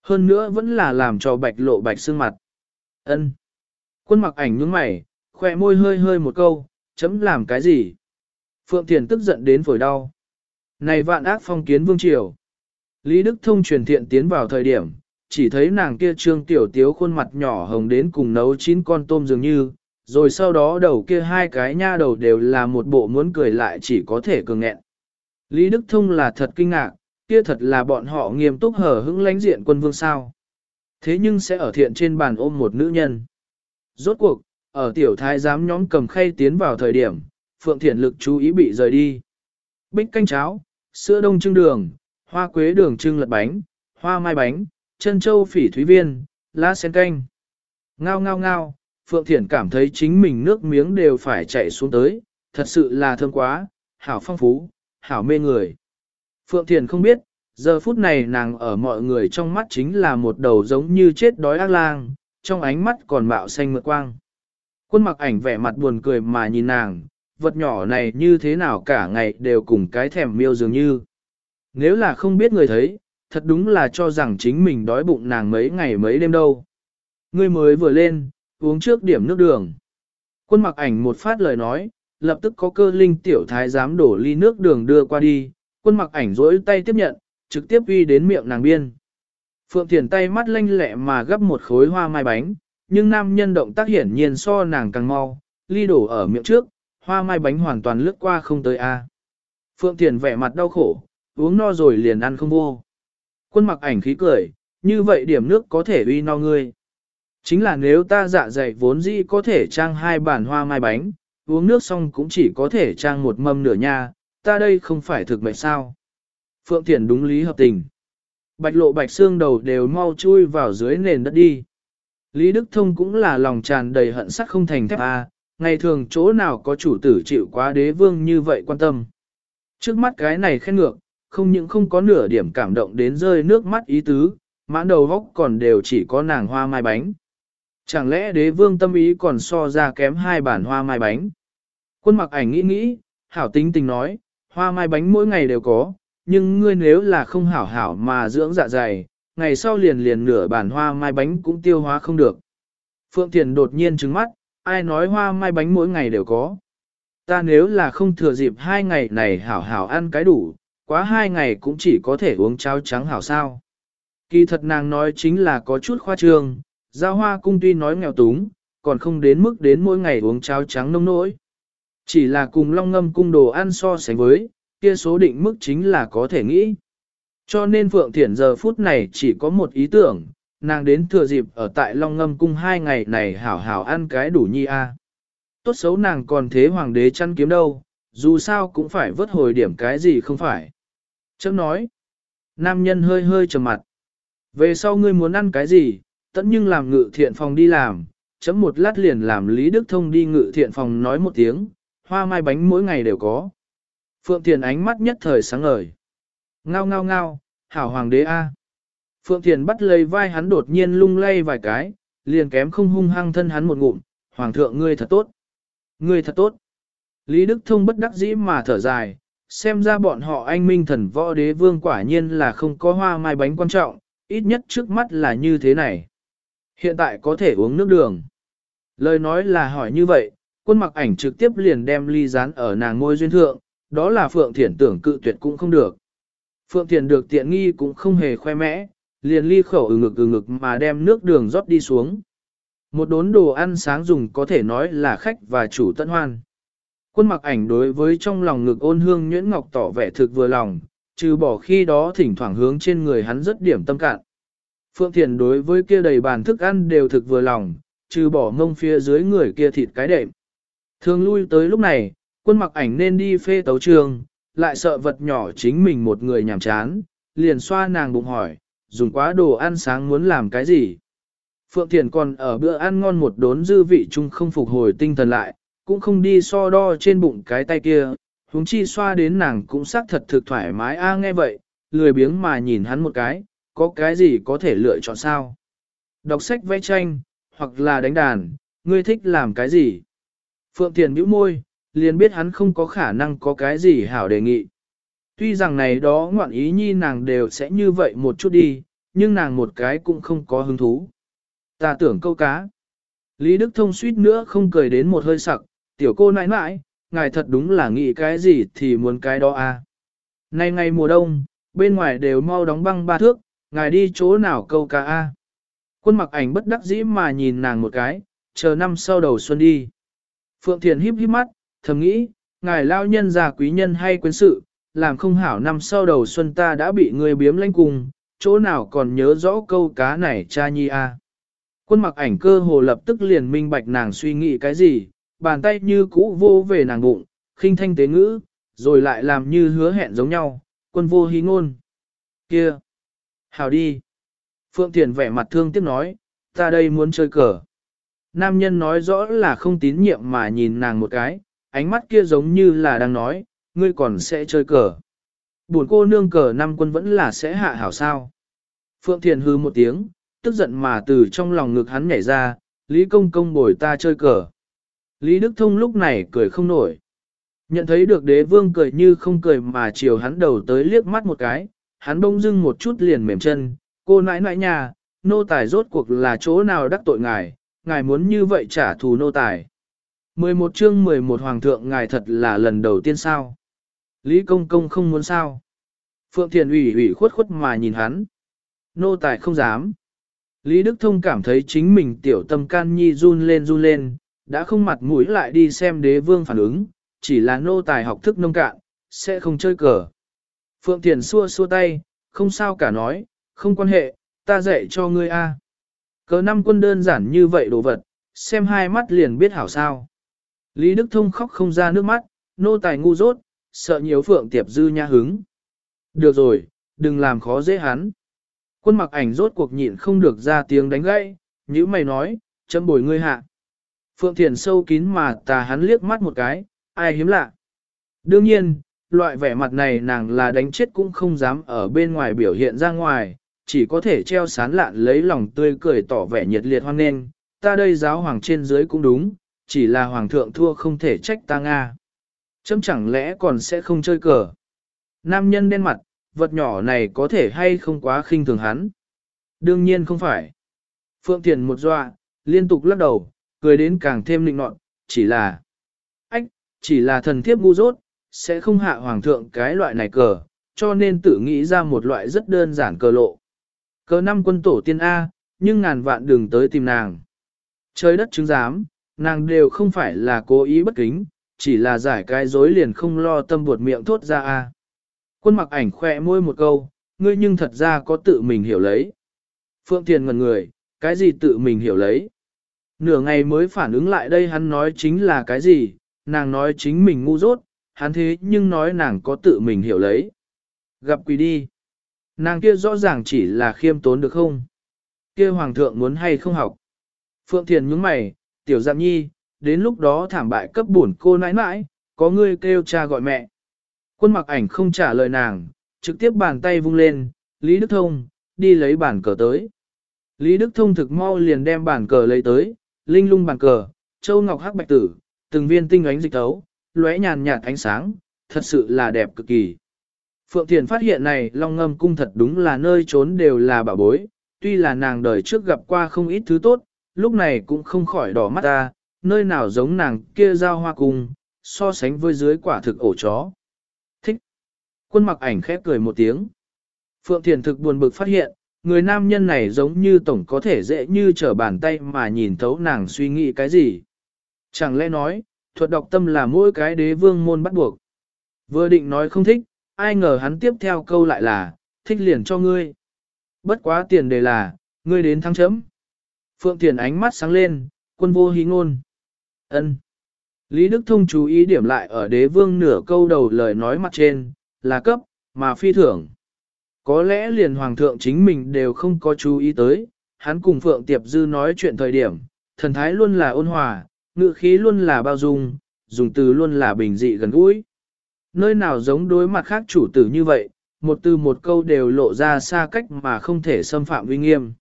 Hơn nữa vẫn là làm cho bạch lộ bạch xương mặt. ân Quân mặc ảnh nhướng mày, khỏe môi hơi hơi một câu, chấm làm cái gì? Phượng Thiền tức giận đến phổi đau. Này vạn ác phong kiến vương triều. Lý Đức Thông truyền thiện tiến vào thời điểm, chỉ thấy nàng kia trương tiểu tiếu khuôn mặt nhỏ hồng đến cùng nấu chín con tôm dường như, rồi sau đó đầu kia hai cái nha đầu đều là một bộ muốn cười lại chỉ có thể cường nghẹn. Lý Đức Thông là thật kinh ngạc, kia thật là bọn họ nghiêm túc hở hững lãnh diện quân vương sao. Thế nhưng sẽ ở thiện trên bàn ôm một nữ nhân. Rốt cuộc, ở tiểu thái giám nhóm cầm khay tiến vào thời điểm, Phượng Thiển lực chú ý bị rời đi. Bích canh cháo, sữa đông trưng đường, hoa quế đường trưng lật bánh, hoa mai bánh, chân châu phỉ thúy viên, lá sen canh. Ngao ngao ngao, Phượng Thiển cảm thấy chính mình nước miếng đều phải chạy xuống tới, thật sự là thơm quá, hảo phong phú, hảo mê người. Phượng Thiển không biết, giờ phút này nàng ở mọi người trong mắt chính là một đầu giống như chết đói ác lang, trong ánh mắt còn mạo xanh mượt quang. Quân mặc ảnh vẻ mặt buồn cười mà nhìn nàng, vật nhỏ này như thế nào cả ngày đều cùng cái thèm miêu dường như. Nếu là không biết người thấy, thật đúng là cho rằng chính mình đói bụng nàng mấy ngày mấy đêm đâu. Ngươi mới vừa lên, uống trước điểm nước đường. Quân mặc ảnh một phát lời nói, lập tức có cơ linh tiểu thái dám đổ ly nước đường đưa qua đi, quân mặc ảnh rỗi tay tiếp nhận, trực tiếp uy đến miệng nàng biên. Phượng Thiền tay mắt lanh lẹ mà gấp một khối hoa mai bánh, nhưng nam nhân động tác hiển nhiên so nàng càng mau, ly đổ ở miệng trước, hoa mai bánh hoàn toàn lướt qua không tới a. Phượng Thiền vẻ mặt đau khổ, uống no rồi liền ăn không vô. Quân mặc ảnh khí cười, như vậy điểm nước có thể uy no ngươi. Chính là nếu ta dạ dày vốn dĩ có thể trang hai bản hoa mai bánh, uống nước xong cũng chỉ có thể trang một mâm nửa nha, ta đây không phải thực mệnh sao. Phượng Thiển đúng lý hợp tình. Bạch lộ bạch xương đầu đều mau chui vào dưới nền đất đi. Lý Đức Thông cũng là lòng tràn đầy hận sắc không thành thép a, ngày thường chỗ nào có chủ tử chịu quá đế vương như vậy quan tâm. Trước mắt cái này khen ngược, không những không có nửa điểm cảm động đến rơi nước mắt ý tứ, mãn đầu góc còn đều chỉ có nàng hoa mai bánh. Chẳng lẽ đế vương tâm ý còn so ra kém hai bản hoa mai bánh? Quân mặc ảnh nghĩ nghĩ, hảo tính tình nói, hoa mai bánh mỗi ngày đều có, nhưng ngươi nếu là không hảo hảo mà dưỡng dạ dày, ngày sau liền liền nửa bản hoa mai bánh cũng tiêu hóa không được. Phượng Thiền đột nhiên trứng mắt, ai nói hoa mai bánh mỗi ngày đều có. Ta nếu là không thừa dịp hai ngày này hảo hảo ăn cái đủ, quá hai ngày cũng chỉ có thể uống cháo trắng hảo sao. Kỳ thật nàng nói chính là có chút khoa trương, giao hoa cung tuy nói nghèo túng, còn không đến mức đến mỗi ngày uống cháo trắng nông nỗi. Chỉ là cùng long ngâm cung đồ ăn so sánh với, kia số định mức chính là có thể nghĩ. Cho nên Phượng Thiển giờ phút này chỉ có một ý tưởng, nàng đến thừa dịp ở tại Long Ngâm Cung hai ngày này hảo hảo ăn cái đủ nhi a. Tốt xấu nàng còn thế hoàng đế chăn kiếm đâu, dù sao cũng phải vớt hồi điểm cái gì không phải. Chấm nói, nam nhân hơi hơi trầm mặt. Về sau ngươi muốn ăn cái gì, tất nhưng làm ngự thiện phòng đi làm, chấm một lát liền làm Lý Đức Thông đi ngự thiện phòng nói một tiếng, hoa mai bánh mỗi ngày đều có. Phượng Thiền ánh mắt nhất thời sáng ngời. Ngao ngao ngao, hảo hoàng đế A. Phượng Thiền bắt lấy vai hắn đột nhiên lung lay vài cái, liền kém không hung hăng thân hắn một ngụm, hoàng thượng ngươi thật tốt. Ngươi thật tốt. Lý Đức Thông bất đắc dĩ mà thở dài, xem ra bọn họ anh minh thần võ đế vương quả nhiên là không có hoa mai bánh quan trọng, ít nhất trước mắt là như thế này. Hiện tại có thể uống nước đường. Lời nói là hỏi như vậy, quân mặc ảnh trực tiếp liền đem ly rán ở nàng ngôi duyên thượng, đó là Phượng Thiển tưởng cự tuyệt cũng không được. Phượng Thiển được tiện nghi cũng không hề khoe mẽ, liền ly khẩu ừ ngực ừ ngực mà đem nước đường rót đi xuống. Một đốn đồ ăn sáng dùng có thể nói là khách và chủ tận hoan. Quân mặc ảnh đối với trong lòng ngực ôn hương nhuyễn ngọc tỏ vẻ thực vừa lòng, trừ bỏ khi đó thỉnh thoảng hướng trên người hắn rất điểm tâm cạn. Phượng Thiền đối với kia đầy bàn thức ăn đều thực vừa lòng, trừ bỏ mông phía dưới người kia thịt cái đệm. Thường lui tới lúc này, quân mặc ảnh nên đi phê tấu trường, lại sợ vật nhỏ chính mình một người nhàm chán, liền xoa nàng bụng hỏi, dùng quá đồ ăn sáng muốn làm cái gì. Phượng Thiền còn ở bữa ăn ngon một đốn dư vị chung không phục hồi tinh thần lại, cũng không đi so đo trên bụng cái tay kia, huống chi xoa đến nàng cũng xác thật thực thoải mái a nghe vậy, lười biếng mà nhìn hắn một cái, có cái gì có thể lựa chọn sao? Đọc sách vẽ tranh, hoặc là đánh đàn, ngươi thích làm cái gì? Phượng Thiền bĩu môi, liền biết hắn không có khả năng có cái gì hảo đề nghị. Tuy rằng này đó ngoạn ý nhi nàng đều sẽ như vậy một chút đi, nhưng nàng một cái cũng không có hứng thú. Ta tưởng câu cá. Lý Đức Thông suýt nữa không cười đến một hơi sặc, tiểu cô nãi nãi, ngài thật đúng là nghĩ cái gì thì muốn cái đó à. Nay ngày mùa đông, bên ngoài đều mau đóng băng ba thước, ngài đi chỗ nào câu cá a? Quân mặc ảnh bất đắc dĩ mà nhìn nàng một cái, chờ năm sau đầu xuân đi. Phượng Thiền híp híp mắt, thầm nghĩ, ngài lao nhân già quý nhân hay quyến sự, làm không hảo năm sau đầu xuân ta đã bị người biếm lanh cùng, chỗ nào còn nhớ rõ câu cá này cha nhi a. Quân mặc ảnh cơ hồ lập tức liền minh bạch nàng suy nghĩ cái gì, bàn tay như cũ vô về nàng bụng, khinh thanh tế ngữ, rồi lại làm như hứa hẹn giống nhau, quân vô hí ngôn. Kia! hảo đi! Phượng Thiền vẻ mặt thương tiếc nói, ta đây muốn chơi cờ. Nam nhân nói rõ là không tín nhiệm mà nhìn nàng một cái, ánh mắt kia giống như là đang nói, ngươi còn sẽ chơi cờ. Buồn cô nương cờ năm quân vẫn là sẽ hạ hảo sao. Phượng Thiền hư một tiếng, tức giận mà từ trong lòng ngực hắn nhảy ra, Lý Công Công bồi ta chơi cờ. Lý Đức Thông lúc này cười không nổi. Nhận thấy được đế vương cười như không cười mà chiều hắn đầu tới liếc mắt một cái, hắn bông dưng một chút liền mềm chân, cô nãi nãi nhà, nô tài rốt cuộc là chỗ nào đắc tội ngài, ngài muốn như vậy trả thù nô tài. 11 chương 11 Hoàng thượng ngài thật là lần đầu tiên sao. Lý công công không muốn sao. Phượng Thiền ủy ủy khuất khuất mà nhìn hắn. Nô tài không dám. Lý Đức Thông cảm thấy chính mình tiểu tâm can nhi run lên run lên, đã không mặt mũi lại đi xem đế vương phản ứng, chỉ là nô tài học thức nông cạn, sẽ không chơi cờ. Phượng Thiền xua xua tay, không sao cả nói, không quan hệ, ta dạy cho ngươi a. Cờ năm quân đơn giản như vậy đồ vật, xem hai mắt liền biết hảo sao. Lý Đức Thông khóc không ra nước mắt, nô tài ngu dốt, sợ nhiều Phượng Tiệp Dư nha hứng. Được rồi, đừng làm khó dễ hắn. Quân mặc ảnh rốt cuộc nhịn không được ra tiếng đánh gãy, như mày nói, châm bồi ngươi hạ. Phượng Thiền sâu kín mà tà hắn liếc mắt một cái, ai hiếm lạ. Đương nhiên, loại vẻ mặt này nàng là đánh chết cũng không dám ở bên ngoài biểu hiện ra ngoài, chỉ có thể treo sán lạn lấy lòng tươi cười tỏ vẻ nhiệt liệt hoan nghênh. Ta đây giáo hoàng trên dưới cũng đúng, chỉ là hoàng thượng thua không thể trách ta Nga. Chấm chẳng lẽ còn sẽ không chơi cờ. Nam nhân đen mặt, vật nhỏ này có thể hay không quá khinh thường hắn. Đương nhiên không phải. Phượng Thiền một dọa, liên tục lắc đầu, cười đến càng thêm nịnh nọt, chỉ là, ách, chỉ là thần thiếp ngu dốt, sẽ không hạ hoàng thượng cái loại này cờ, cho nên tự nghĩ ra một loại rất đơn giản cờ lộ. Cờ năm quân tổ tiên A, nhưng ngàn vạn đừng tới tìm nàng. Trời đất chứng giám, nàng đều không phải là cố ý bất kính, chỉ là giải cái dối liền không lo tâm buột miệng thốt ra A. Quân mặc ảnh khỏe môi một câu, ngươi nhưng thật ra có tự mình hiểu lấy. Phượng Thiền ngần người, cái gì tự mình hiểu lấy? Nửa ngày mới phản ứng lại đây hắn nói chính là cái gì, nàng nói chính mình ngu dốt, hắn thế nhưng nói nàng có tự mình hiểu lấy. Gặp quỷ đi. Nàng kia rõ ràng chỉ là khiêm tốn được không? Kia hoàng thượng muốn hay không học? Phượng Thiền nhướng mày, tiểu dạng nhi, đến lúc đó thảm bại cấp buồn cô nãi nãi, có người kêu cha gọi mẹ. Quân mặc ảnh không trả lời nàng, trực tiếp bàn tay vung lên, Lý Đức Thông, đi lấy bản cờ tới. Lý Đức Thông thực mau liền đem bản cờ lấy tới, linh lung bản cờ, châu ngọc hắc bạch tử, từng viên tinh ánh dịch tấu, lóe nhàn nhạt ánh sáng, thật sự là đẹp cực kỳ. Phượng Thiền phát hiện này Long Ngâm Cung thật đúng là nơi trốn đều là bảo bối, tuy là nàng đời trước gặp qua không ít thứ tốt, lúc này cũng không khỏi đỏ mắt ta, nơi nào giống nàng kia giao hoa cung, so sánh với dưới quả thực ổ chó. Thích. Quân mặc ảnh khép cười một tiếng. Phượng Thiền thực buồn bực phát hiện, người nam nhân này giống như tổng có thể dễ như trở bàn tay mà nhìn thấu nàng suy nghĩ cái gì. Chẳng lẽ nói, thuật đọc tâm là mỗi cái đế vương môn bắt buộc. Vừa định nói không thích, ai ngờ hắn tiếp theo câu lại là, thích liền cho ngươi. Bất quá tiền đề là, ngươi đến thắng chấm. Phượng Thiền ánh mắt sáng lên, quân vô hí ngôn. ân Lý Đức Thông chú ý điểm lại ở đế vương nửa câu đầu lời nói mặt trên, là cấp, mà phi thưởng. Có lẽ liền hoàng thượng chính mình đều không có chú ý tới, hắn cùng Phượng Tiệp Dư nói chuyện thời điểm, thần thái luôn là ôn hòa, ngự khí luôn là bao dung, dùng từ luôn là bình dị gần gũi. Nơi nào giống đối mặt khác chủ tử như vậy, một từ một câu đều lộ ra xa cách mà không thể xâm phạm uy nghiêm.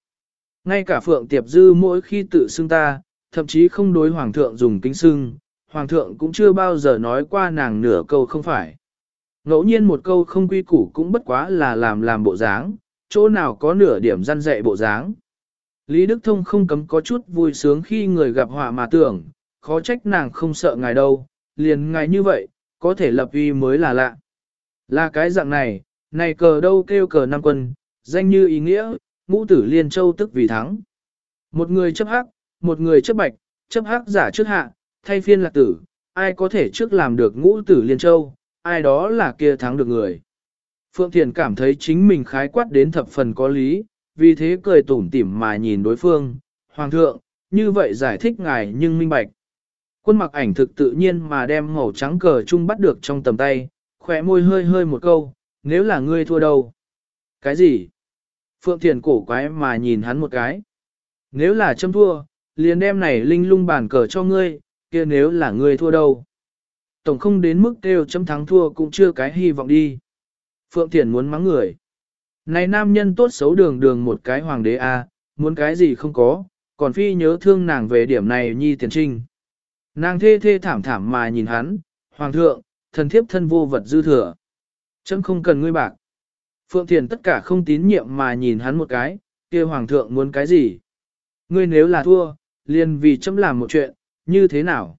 Ngay cả Phượng Tiệp Dư mỗi khi tự xưng ta, thậm chí không đối Hoàng thượng dùng kính xưng, Hoàng thượng cũng chưa bao giờ nói qua nàng nửa câu không phải. Ngẫu nhiên một câu không quy củ cũng bất quá là làm làm bộ dáng, chỗ nào có nửa điểm răn dạy bộ dáng. Lý Đức Thông không cấm có chút vui sướng khi người gặp họa mà tưởng, khó trách nàng không sợ ngài đâu, liền ngài như vậy, có thể lập uy mới là lạ. Là cái dạng này, này cờ đâu kêu cờ năm quân, danh như ý nghĩa, ngũ tử liên châu tức vì thắng. Một người chấp hắc, một người chấp bạch, chấp hắc giả trước hạ, thay phiên lạc tử, ai có thể trước làm được ngũ tử liên châu, ai đó là kia thắng được người. Phượng Thiền cảm thấy chính mình khái quát đến thập phần có lý, vì thế cười tủm tỉm mà nhìn đối phương, Hoàng thượng, như vậy giải thích ngài nhưng minh bạch. Quân mặc ảnh thực tự nhiên mà đem màu trắng cờ chung bắt được trong tầm tay, khỏe môi hơi hơi một câu, nếu là ngươi thua đâu? Cái gì? Phượng Thiền cổ quái mà nhìn hắn một cái. Nếu là châm thua, liền đem này linh lung bàn cờ cho ngươi, kia nếu là ngươi thua đâu? Tổng không đến mức kêu châm thắng thua cũng chưa cái hy vọng đi. Phượng Thiền muốn mắng người. Này nam nhân tốt xấu đường đường một cái hoàng đế a muốn cái gì không có, còn phi nhớ thương nàng về điểm này nhi tiền trinh. Nàng thê thê thảm thảm mà nhìn hắn, hoàng thượng, thần thiếp thân vô vật dư thừa. Chấm không cần ngươi bạc. Phượng Thiền tất cả không tín nhiệm mà nhìn hắn một cái, kia hoàng thượng muốn cái gì? Ngươi nếu là thua, liền vì chấm làm một chuyện, như thế nào?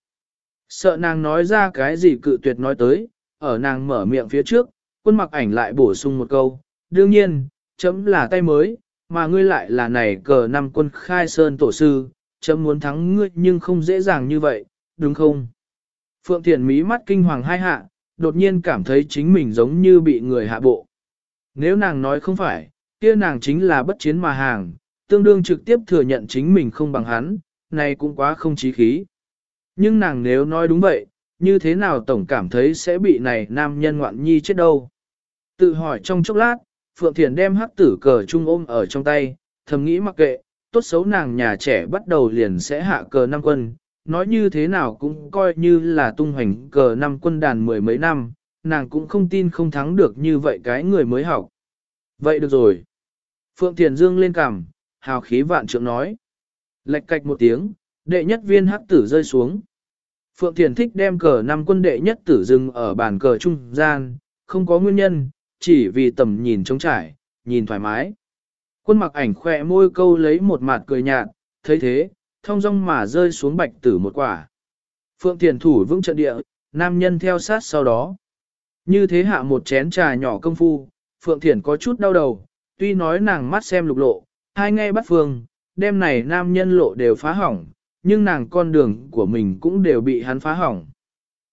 Sợ nàng nói ra cái gì cự tuyệt nói tới, ở nàng mở miệng phía trước, quân mặc ảnh lại bổ sung một câu, đương nhiên, chấm là tay mới, mà ngươi lại là này cờ năm quân khai sơn tổ sư, chấm muốn thắng ngươi nhưng không dễ dàng như vậy, đúng không? Phượng Thiền mí mắt kinh hoàng hai hạ, đột nhiên cảm thấy chính mình giống như bị người hạ bộ. Nếu nàng nói không phải, kia nàng chính là bất chiến mà hàng, tương đương trực tiếp thừa nhận chính mình không bằng hắn, này cũng quá không chí khí. Nhưng nàng nếu nói đúng vậy, như thế nào tổng cảm thấy sẽ bị này nam nhân ngoạn nhi chết đâu. Tự hỏi trong chốc lát, Phượng Thiền đem hắc tử cờ trung ôm ở trong tay, thầm nghĩ mặc kệ, tốt xấu nàng nhà trẻ bắt đầu liền sẽ hạ cờ năm quân, nói như thế nào cũng coi như là tung hoành cờ năm quân đàn mười mấy năm, nàng cũng không tin không thắng được như vậy cái người mới học. Vậy được rồi. Phượng Thiền Dương lên cằm, hào khí vạn trượng nói. Lệch cạch một tiếng, đệ nhất viên hắc tử rơi xuống. Phượng Thiền thích đem cờ năm quân đệ nhất tử dừng ở bàn cờ trung gian, không có nguyên nhân, chỉ vì tầm nhìn trống trải, nhìn thoải mái. Quân mặc ảnh khỏe môi câu lấy một mặt cười nhạt, thấy thế, thông dong mà rơi xuống bạch tử một quả. Phượng Thiền thủ vững trận địa, nam nhân theo sát sau đó. Như thế hạ một chén trà nhỏ công phu, Phượng Thiển có chút đau đầu, tuy nói nàng mắt xem lục lộ, hai nghe bắt phương, đêm này nam nhân lộ đều phá hỏng, nhưng nàng con đường của mình cũng đều bị hắn phá hỏng.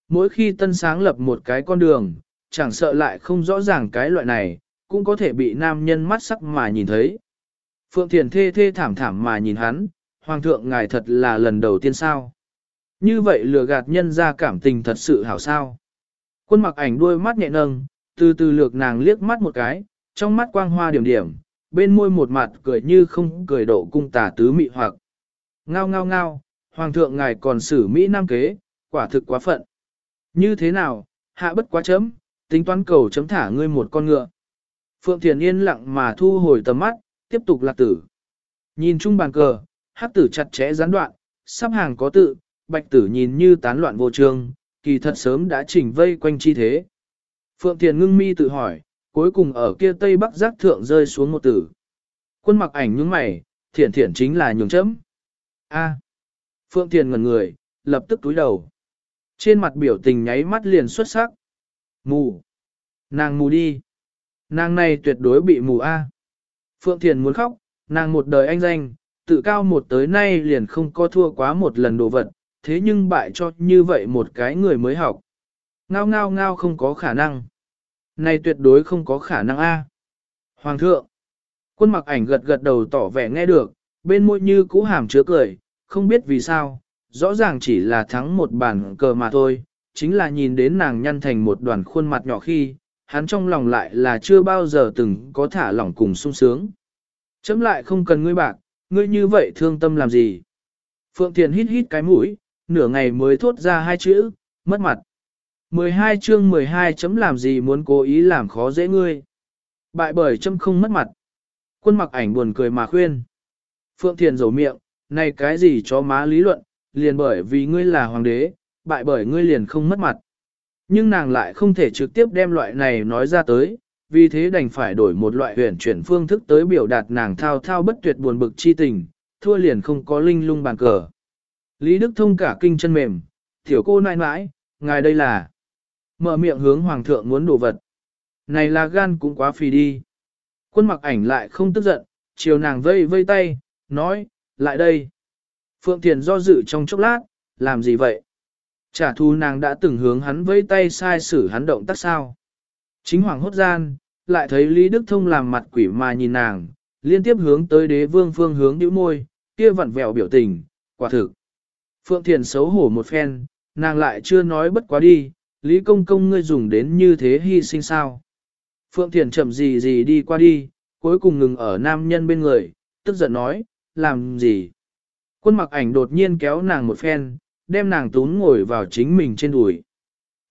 Mỗi khi tân sáng lập một cái con đường, chẳng sợ lại không rõ ràng cái loại này, cũng có thể bị nam nhân mắt sắc mà nhìn thấy. Phượng Thiền thê thê thảm thảm mà nhìn hắn, hoàng thượng ngài thật là lần đầu tiên sao. Như vậy lừa gạt nhân ra cảm tình thật sự hảo sao. Quân mặc ảnh đuôi mắt nhẹ nâng, từ từ lược nàng liếc mắt một cái, trong mắt quang hoa điểm điểm, bên môi một mặt cười như không cười độ cung tà tứ mị hoặc. Ngao ngao ngao, hoàng thượng ngài còn xử Mỹ Nam kế, quả thực quá phận. Như thế nào, hạ bất quá chấm, tính toán cầu chấm thả ngươi một con ngựa. Phượng Thiền yên lặng mà thu hồi tầm mắt, tiếp tục lạc tử. Nhìn chung bàn cờ, hắc tử chặt chẽ gián đoạn, sắp hàng có tự, bạch tử nhìn như tán loạn vô trường, kỳ thật sớm đã chỉnh vây quanh chi thế. Phượng Thiền ngưng mi tự hỏi, cuối cùng ở kia tây bắc giác thượng rơi xuống một tử. Quân mặc ảnh những mày, thiển thiển chính là nhường chấm. A. Phượng Thiền ngẩn người, lập tức túi đầu. Trên mặt biểu tình nháy mắt liền xuất sắc. Mù. Nàng mù đi. Nàng này tuyệt đối bị mù A. Phượng Thiền muốn khóc, nàng một đời anh danh, tự cao một tới nay liền không có thua quá một lần đồ vật, thế nhưng bại cho như vậy một cái người mới học. Ngao ngao ngao không có khả năng. Này tuyệt đối không có khả năng A. Hoàng thượng. Quân mặc ảnh gật gật đầu tỏ vẻ nghe được, bên môi như cũ hàm chứa cười, không biết vì sao, rõ ràng chỉ là thắng một bàn cờ mà thôi, chính là nhìn đến nàng nhăn thành một đoàn khuôn mặt nhỏ khi, hắn trong lòng lại là chưa bao giờ từng có thả lỏng cùng sung sướng. Chấm lại không cần ngươi bạc, ngươi như vậy thương tâm làm gì? Phượng Thiền hít hít cái mũi, nửa ngày mới thốt ra hai chữ, mất mặt. 12 chương 12 chấm làm gì muốn cố ý làm khó dễ ngươi. Bại bởi chấm không mất mặt. Quân mặc ảnh buồn cười mà khuyên. Phượng Thiền rầu miệng, này cái gì cho má lý luận, liền bởi vì ngươi là hoàng đế, bại bởi ngươi liền không mất mặt. Nhưng nàng lại không thể trực tiếp đem loại này nói ra tới, vì thế đành phải đổi một loại huyền chuyển phương thức tới biểu đạt nàng thao thao bất tuyệt buồn bực chi tình, thua liền không có linh lung bàn cờ. Lý Đức Thông cả kinh chân mềm, tiểu cô nai nãi, ngài đây là mở miệng hướng hoàng thượng muốn đồ vật. Này là gan cũng quá phì đi. Quân mặc ảnh lại không tức giận, chiều nàng vây vây tay, nói, lại đây. Phượng Thiền do dự trong chốc lát, làm gì vậy? Trả thù nàng đã từng hướng hắn vây tay sai xử hắn động tác sao. Chính hoàng hốt gian, lại thấy Lý Đức Thông làm mặt quỷ mà nhìn nàng, liên tiếp hướng tới đế vương phương hướng nhíu môi, kia vặn vẹo biểu tình, quả thực. Phượng Thiền xấu hổ một phen, nàng lại chưa nói bất quá đi, Lý Công Công ngươi dùng đến như thế hy sinh sao. Phượng Thiền chậm gì gì đi qua đi, cuối cùng ngừng ở nam nhân bên người, tức giận nói, làm gì. Quân mặc ảnh đột nhiên kéo nàng một phen, đem nàng tún ngồi vào chính mình trên đùi.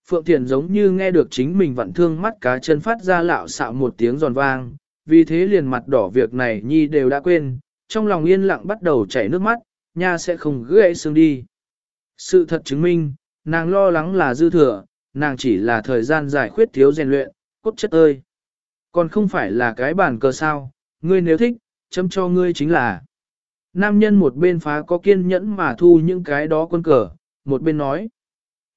Phượng Thiền giống như nghe được chính mình vặn thương mắt cá chân phát ra lạo xạo một tiếng giòn vang, vì thế liền mặt đỏ việc này nhi đều đã quên, trong lòng yên lặng bắt đầu chảy nước mắt, nha sẽ không gãy xương đi. Sự thật chứng minh, nàng lo lắng là dư thừa, nàng chỉ là thời gian giải khuyết thiếu rèn luyện, cốt chất ơi. Còn không phải là cái bản cờ sao, ngươi nếu thích, chấm cho ngươi chính là. Nam nhân một bên phá có kiên nhẫn mà thu những cái đó quân cờ, một bên nói.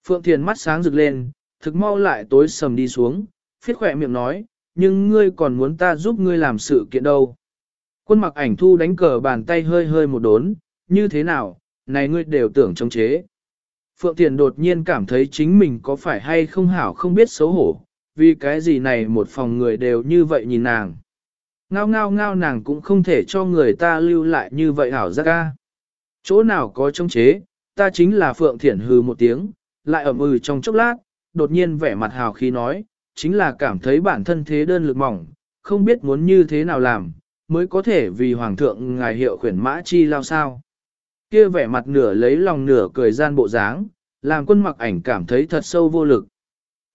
Phượng Thiền mắt sáng rực lên, thực mau lại tối sầm đi xuống, phiết khỏe miệng nói, nhưng ngươi còn muốn ta giúp ngươi làm sự kiện đâu. Quân mặc ảnh thu đánh cờ bàn tay hơi hơi một đốn, như thế nào, này ngươi đều tưởng chống chế. Phượng Thiền đột nhiên cảm thấy chính mình có phải hay không hảo không biết xấu hổ, vì cái gì này một phòng người đều như vậy nhìn nàng. Ngao ngao ngao nàng cũng không thể cho người ta lưu lại như vậy hảo giác ca. Chỗ nào có chống chế, ta chính là Phượng Thiển hừ một tiếng, lại ẩm ừ trong chốc lát, đột nhiên vẻ mặt hào khí nói, chính là cảm thấy bản thân thế đơn lực mỏng, không biết muốn như thế nào làm, mới có thể vì Hoàng thượng ngài hiệu khuyển mã chi lao sao. Kia vẻ mặt nửa lấy lòng nửa cười gian bộ dáng, làm quân mặc ảnh cảm thấy thật sâu vô lực.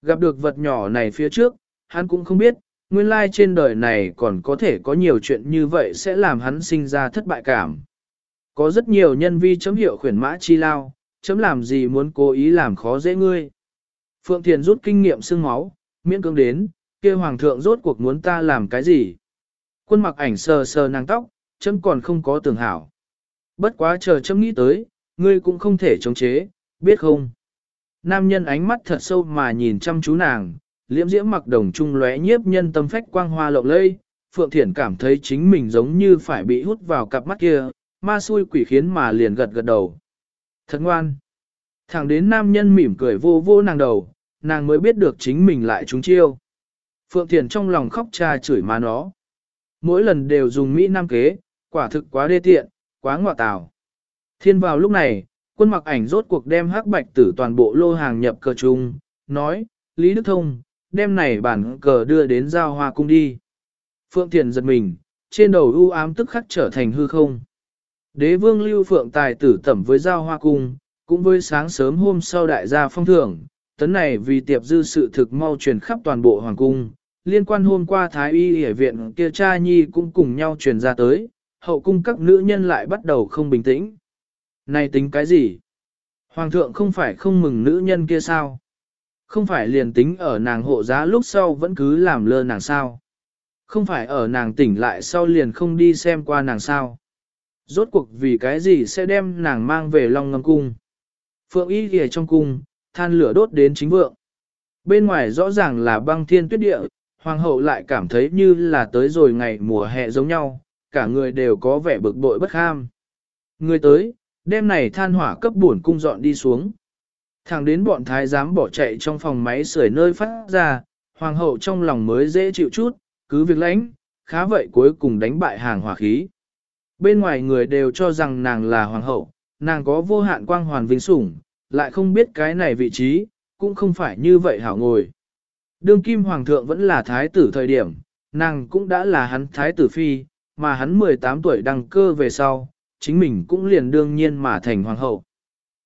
Gặp được vật nhỏ này phía trước, hắn cũng không biết, nguyên lai trên đời này còn có thể có nhiều chuyện như vậy sẽ làm hắn sinh ra thất bại cảm. Có rất nhiều nhân vi chấm hiệu khuyển mã chi lao, chấm làm gì muốn cố ý làm khó dễ ngươi. Phượng Thiền rút kinh nghiệm xương máu, miễn cưỡng đến, kia hoàng thượng rốt cuộc muốn ta làm cái gì. Quân mặc ảnh sờ sờ nàng tóc, chấm còn không có tưởng hảo. Bất quá chờ chấm nghĩ tới, ngươi cũng không thể chống chế, biết không? Nam nhân ánh mắt thật sâu mà nhìn chăm chú nàng, liễm diễm mặc đồng trung lóe nhiếp nhân tâm phách quang hoa lộng lây, Phượng Thiển cảm thấy chính mình giống như phải bị hút vào cặp mắt kia, ma xui quỷ khiến mà liền gật gật đầu. Thật ngoan. Thẳng đến nam nhân mỉm cười vô vô nàng đầu, nàng mới biết được chính mình lại trúng chiêu. Phượng Thiền trong lòng khóc cha chửi má nó. Mỗi lần đều dùng Mỹ Nam kế, quả thực quá đê tiện, quá ngọa tào. Thiên vào lúc này, quân mặc ảnh rốt cuộc đem hắc bạch tử toàn bộ lô hàng nhập cờ chung, nói, Lý Đức Thông, đem này bản cờ đưa đến giao hoa cung đi. Phượng Thiền giật mình, trên đầu u ám tức khắc trở thành hư không. Đế vương lưu phượng tài tử tẩm với giao hoa cung, cũng với sáng sớm hôm sau đại gia phong thưởng, tấn này vì tiệp dư sự thực mau truyền khắp toàn bộ hoàng cung, liên quan hôm qua Thái Y hệ viện kia cha nhi cũng cùng nhau truyền ra tới, hậu cung các nữ nhân lại bắt đầu không bình tĩnh. Này tính cái gì? Hoàng thượng không phải không mừng nữ nhân kia sao? Không phải liền tính ở nàng hộ giá lúc sau vẫn cứ làm lơ nàng sao? Không phải ở nàng tỉnh lại sau liền không đi xem qua nàng sao? Rốt cuộc vì cái gì sẽ đem nàng mang về Long Ngâm Cung? Phượng Y kìa trong cung, than lửa đốt đến chính vượng. Bên ngoài rõ ràng là băng thiên tuyết địa, hoàng hậu lại cảm thấy như là tới rồi ngày mùa hè giống nhau, cả người đều có vẻ bực bội bất ham Người tới, đêm này than hỏa cấp buồn cung dọn đi xuống. Thẳng đến bọn thái giám bỏ chạy trong phòng máy sưởi nơi phát ra, hoàng hậu trong lòng mới dễ chịu chút, cứ việc lãnh, khá vậy cuối cùng đánh bại hàng hỏa khí. Bên ngoài người đều cho rằng nàng là hoàng hậu, nàng có vô hạn quang hoàn vinh sủng, lại không biết cái này vị trí, cũng không phải như vậy hảo ngồi. Đương kim hoàng thượng vẫn là thái tử thời điểm, nàng cũng đã là hắn thái tử phi, mà hắn 18 tuổi đăng cơ về sau, chính mình cũng liền đương nhiên mà thành hoàng hậu.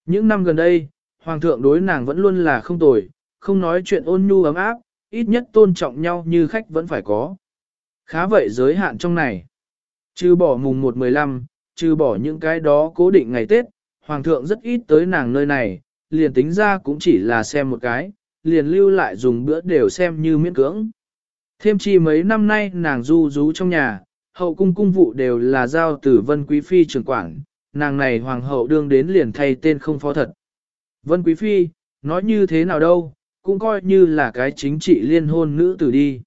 Những năm gần đây, hoàng thượng đối nàng vẫn luôn là không tồi, không nói chuyện ôn nhu ấm áp, ít nhất tôn trọng nhau như khách vẫn phải có. Khá vậy giới hạn trong này. Trừ bỏ mùng 1-15, trừ bỏ những cái đó cố định ngày Tết, hoàng thượng rất ít tới nàng nơi này, liền tính ra cũng chỉ là xem một cái, liền lưu lại dùng bữa đều xem như miễn cưỡng. Thêm chi mấy năm nay nàng du rú trong nhà, hậu cung cung vụ đều là giao từ Vân Quý Phi trưởng quản, nàng này hoàng hậu đương đến liền thay tên không phó thật. Vân Quý Phi, nói như thế nào đâu, cũng coi như là cái chính trị liên hôn nữ tử đi.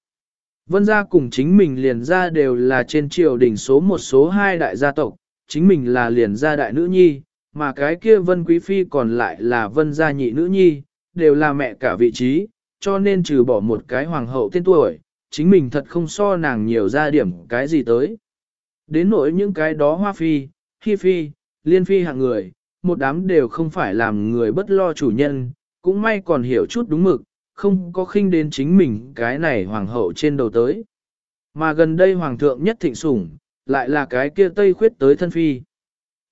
Vân gia cùng chính mình liền gia đều là trên triều đỉnh số một số hai đại gia tộc, chính mình là liền gia đại nữ nhi, mà cái kia Vân Quý Phi còn lại là Vân gia nhị nữ nhi, đều là mẹ cả vị trí, cho nên trừ bỏ một cái hoàng hậu tên tuổi, chính mình thật không so nàng nhiều ra điểm cái gì tới. Đến nỗi những cái đó hoa phi, khi phi, liên phi hạng người, một đám đều không phải làm người bất lo chủ nhân, cũng may còn hiểu chút đúng mực, không có khinh đến chính mình cái này hoàng hậu trên đầu tới. Mà gần đây hoàng thượng nhất thịnh sủng, lại là cái kia tây khuyết tới thân phi.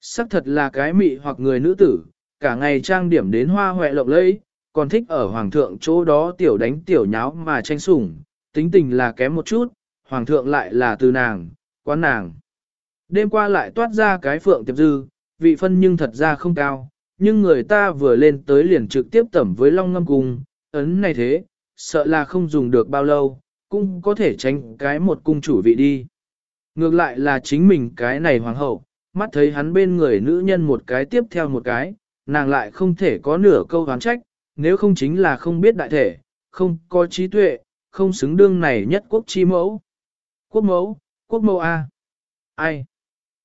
Sắc thật là cái mị hoặc người nữ tử, cả ngày trang điểm đến hoa hoẹ lộng lẫy, còn thích ở hoàng thượng chỗ đó tiểu đánh tiểu nháo mà tranh sủng, tính tình là kém một chút, hoàng thượng lại là từ nàng, quán nàng. Đêm qua lại toát ra cái phượng tiệp dư, vị phân nhưng thật ra không cao, nhưng người ta vừa lên tới liền trực tiếp tẩm với long ngâm cung, ấn này thế, sợ là không dùng được bao lâu, cũng có thể tránh cái một cung chủ vị đi. Ngược lại là chính mình cái này hoàng hậu, mắt thấy hắn bên người nữ nhân một cái tiếp theo một cái, nàng lại không thể có nửa câu oán trách, nếu không chính là không biết đại thể, không có trí tuệ, không xứng đương này nhất quốc chi mẫu. Quốc mẫu, quốc mẫu A. Ai?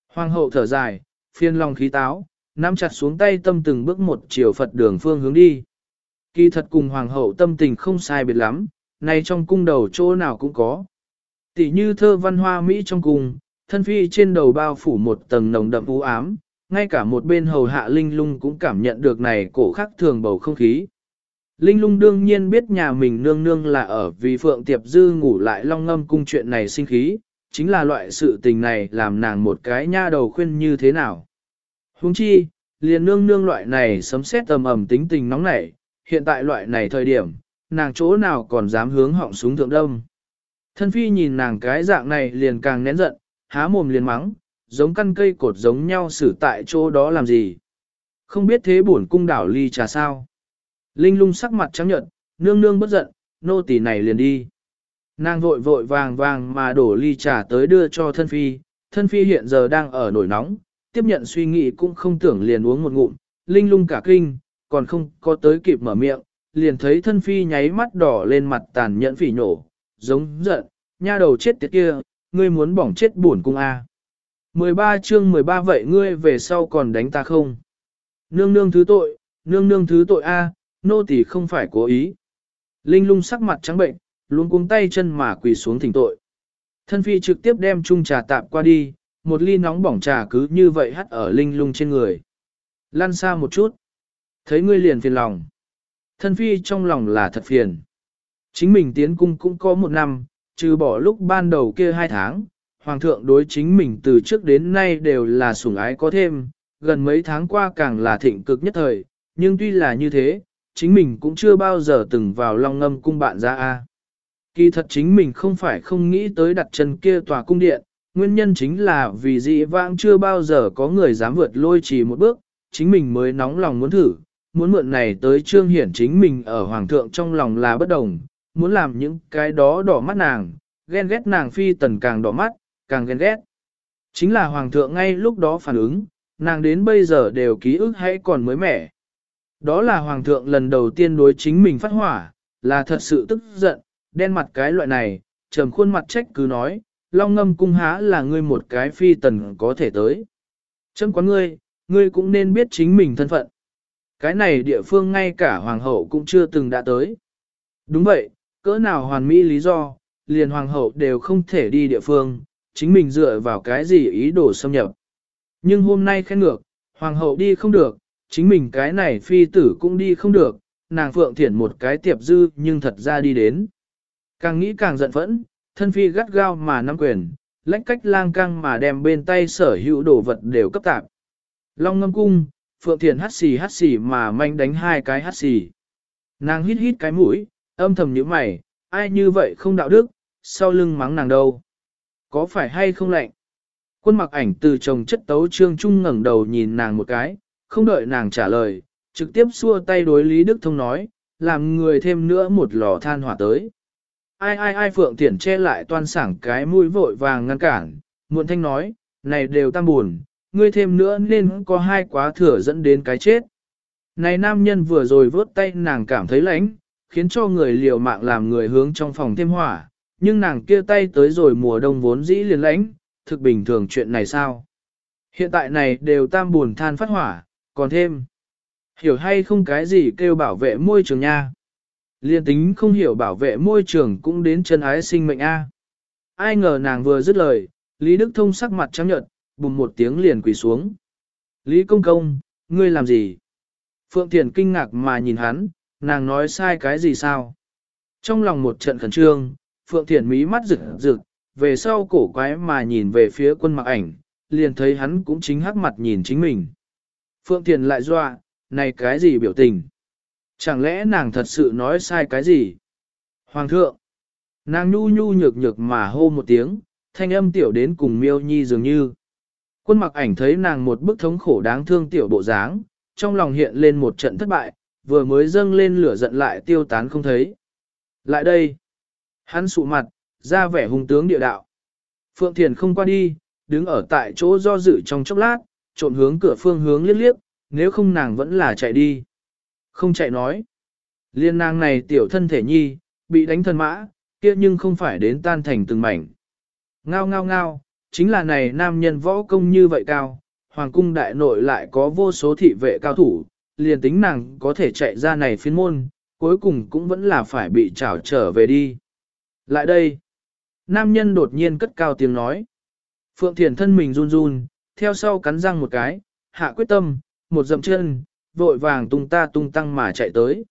Hoàng hậu thở dài, phiên lòng khí táo, nắm chặt xuống tay tâm từng bước một chiều Phật đường phương hướng đi. Kỳ thật cùng hoàng hậu tâm tình không sai biệt lắm, này trong cung đầu chỗ nào cũng có. Tỷ như thơ văn hoa Mỹ trong cung, thân phi trên đầu bao phủ một tầng nồng đậm u ám, ngay cả một bên hầu hạ linh lung cũng cảm nhận được này cổ khắc thường bầu không khí. Linh lung đương nhiên biết nhà mình nương nương là ở vì Phượng Tiệp Dư ngủ lại long ngâm cung chuyện này sinh khí, chính là loại sự tình này làm nàng một cái nha đầu khuyên như thế nào. Huống chi, liền nương nương loại này sấm xét tầm ẩm tính tình nóng nảy, hiện tại loại này thời điểm, nàng chỗ nào còn dám hướng họng súng thượng đông. Thân phi nhìn nàng cái dạng này liền càng nén giận, há mồm liền mắng, giống căn cây cột giống nhau xử tại chỗ đó làm gì. Không biết thế bổn cung đảo ly trà sao. Linh lung sắc mặt trắng nhợt, nương nương bất giận, nô tỳ này liền đi. Nàng vội vội vàng vàng mà đổ ly trà tới đưa cho thân phi, thân phi hiện giờ đang ở nổi nóng, tiếp nhận suy nghĩ cũng không tưởng liền uống một ngụm, linh lung cả kinh, còn không có tới kịp mở miệng, liền thấy thân phi nháy mắt đỏ lên mặt tàn nhẫn phỉ nổ, giống giận, nha đầu chết tiệt kia, ngươi muốn bỏng chết buồn cung a. À. 13 chương 13 vậy ngươi về sau còn đánh ta không? Nương nương thứ tội, nương nương thứ tội a, nô tỳ không phải cố ý. Linh lung sắc mặt trắng bệnh, luôn cuống tay chân mà quỳ xuống thỉnh tội. Thân phi trực tiếp đem chung trà tạm qua đi, một ly nóng bỏng trà cứ như vậy hắt ở linh lung trên người. Lan xa một chút. Thấy ngươi liền phiền lòng. Thân phi trong lòng là thật phiền. Chính mình tiến cung cũng có một năm, trừ bỏ lúc ban đầu kia hai tháng, hoàng thượng đối chính mình từ trước đến nay đều là sủng ái có thêm, gần mấy tháng qua càng là thịnh cực nhất thời, nhưng tuy là như thế, chính mình cũng chưa bao giờ từng vào long ngâm cung bạn ra A. Kỳ thật chính mình không phải không nghĩ tới đặt chân kia tòa cung điện, nguyên nhân chính là vì dị vãng chưa bao giờ có người dám vượt lôi chỉ một bước, chính mình mới nóng lòng muốn thử, muốn mượn này tới trương hiển chính mình ở hoàng thượng trong lòng là bất đồng, muốn làm những cái đó đỏ mắt nàng, ghen ghét nàng phi tần càng đỏ mắt, càng ghen ghét. Chính là hoàng thượng ngay lúc đó phản ứng, nàng đến bây giờ đều ký ức hay còn mới mẻ. Đó là hoàng thượng lần đầu tiên đối chính mình phát hỏa, là thật sự tức giận, đen mặt cái loại này, trầm khuôn mặt trách cứ nói, long ngâm cung há là ngươi một cái phi tần có thể tới. Chấm quán ngươi, ngươi cũng nên biết chính mình thân phận. Cái này địa phương ngay cả hoàng hậu cũng chưa từng đã tới. Đúng vậy, cỡ nào hoàn mỹ lý do, liền hoàng hậu đều không thể đi địa phương, chính mình dựa vào cái gì ý đồ xâm nhập. Nhưng hôm nay khen ngược, hoàng hậu đi không được, chính mình cái này phi tử cũng đi không được, nàng phượng thiển một cái tiệp dư nhưng thật ra đi đến. Càng nghĩ càng giận phẫn, thân phi gắt gao mà nắm quyền, lách cách lang căng mà đem bên tay sở hữu đồ vật đều cấp tạp. Long ngâm cung, phượng thiển hắt xì hắt xì mà manh đánh hai cái hắt xì. Nàng hít hít cái mũi, âm thầm như mày, ai như vậy không đạo đức, sau lưng mắng nàng đâu. Có phải hay không lạnh? Quân mặc ảnh từ chồng chất tấu trương trung ngẩng đầu nhìn nàng một cái, không đợi nàng trả lời, trực tiếp xua tay đối Lý Đức Thông nói, làm người thêm nữa một lò than hỏa tới. Ai ai ai Phượng tiền che lại toan sảng cái mũi vội vàng ngăn cản, muộn thanh nói, này đều tam buồn, ngươi thêm nữa nên có hai quá thừa dẫn đến cái chết. Này nam nhân vừa rồi vớt tay nàng cảm thấy lạnh, khiến cho người liều mạng làm người hướng trong phòng thêm hỏa, nhưng nàng kia tay tới rồi mùa đông vốn dĩ liền lãnh, thực bình thường chuyện này sao? Hiện tại này đều tam buồn than phát hỏa, còn thêm. Hiểu hay không cái gì kêu bảo vệ môi trường nha? Liên tính không hiểu bảo vệ môi trường cũng đến chân ái sinh mệnh A. Ai ngờ nàng vừa dứt lời, Lý Đức Thông sắc mặt trắng nhợt, bùng một tiếng liền quỳ xuống. Lý Công Công, ngươi làm gì? Phượng Thiền kinh ngạc mà nhìn hắn, nàng nói sai cái gì sao? Trong lòng một trận khẩn trương, Phượng Thiền mí mắt rực rực, về sau cổ quái mà nhìn về phía quân mặc ảnh, liền thấy hắn cũng chính hắc mặt nhìn chính mình. Phượng Thiền lại dọa, này cái gì biểu tình? Chẳng lẽ nàng thật sự nói sai cái gì? Hoàng thượng! Nàng nhu nhu nhược nhược mà hô một tiếng, thanh âm tiểu đến cùng miêu nhi dường như. Quân mặc ảnh thấy nàng một bức thống khổ đáng thương tiểu bộ dáng, trong lòng hiện lên một trận thất bại, vừa mới dâng lên lửa giận lại tiêu tán không thấy. Lại đây! Hắn sụ mặt, ra vẻ hung tướng địa đạo. Phượng Thiền không qua đi, đứng ở tại chỗ do dự trong chốc lát, trộn hướng cửa phương hướng liếc liếc, nếu không nàng vẫn là chạy đi. Không chạy nói. Liên nàng này tiểu thân thể nhi, bị đánh thân mã, kia nhưng không phải đến tan thành từng mảnh. Ngao ngao ngao, chính là này nam nhân võ công như vậy cao, hoàng cung đại nội lại có vô số thị vệ cao thủ, liền tính nàng có thể chạy ra này phiên môn, cuối cùng cũng vẫn là phải bị trảo trở về đi. Lại đây, nam nhân đột nhiên cất cao tiếng nói. Phượng Thiền thân mình run run, theo sau cắn răng một cái, hạ quyết tâm, một dậm chân, vội vàng tung ta tung tăng mà chạy tới.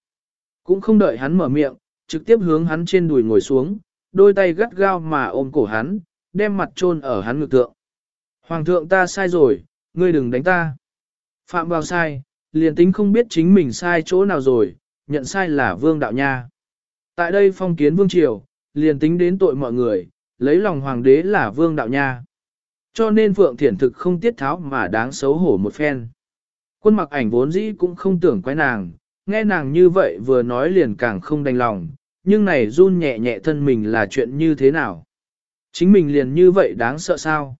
Cũng không đợi hắn mở miệng, trực tiếp hướng hắn trên đùi ngồi xuống, đôi tay gắt gao mà ôm cổ hắn, đem mặt chôn ở hắn ngực thượng. Hoàng thượng ta sai rồi, ngươi đừng đánh ta. Phạm vào sai, liền tính không biết chính mình sai chỗ nào rồi, nhận sai là vương đạo nha. Tại đây phong kiến vương triều, liền tính đến tội mọi người, lấy lòng hoàng đế là vương đạo nha. Cho nên Phượng Thiển thực không tiết tháo mà đáng xấu hổ một phen. Quân mặc ảnh vốn dĩ cũng không tưởng quái nàng, nghe nàng như vậy vừa nói liền càng không đành lòng, nhưng này run nhẹ nhẹ thân mình là chuyện như thế nào? Chính mình liền như vậy đáng sợ sao?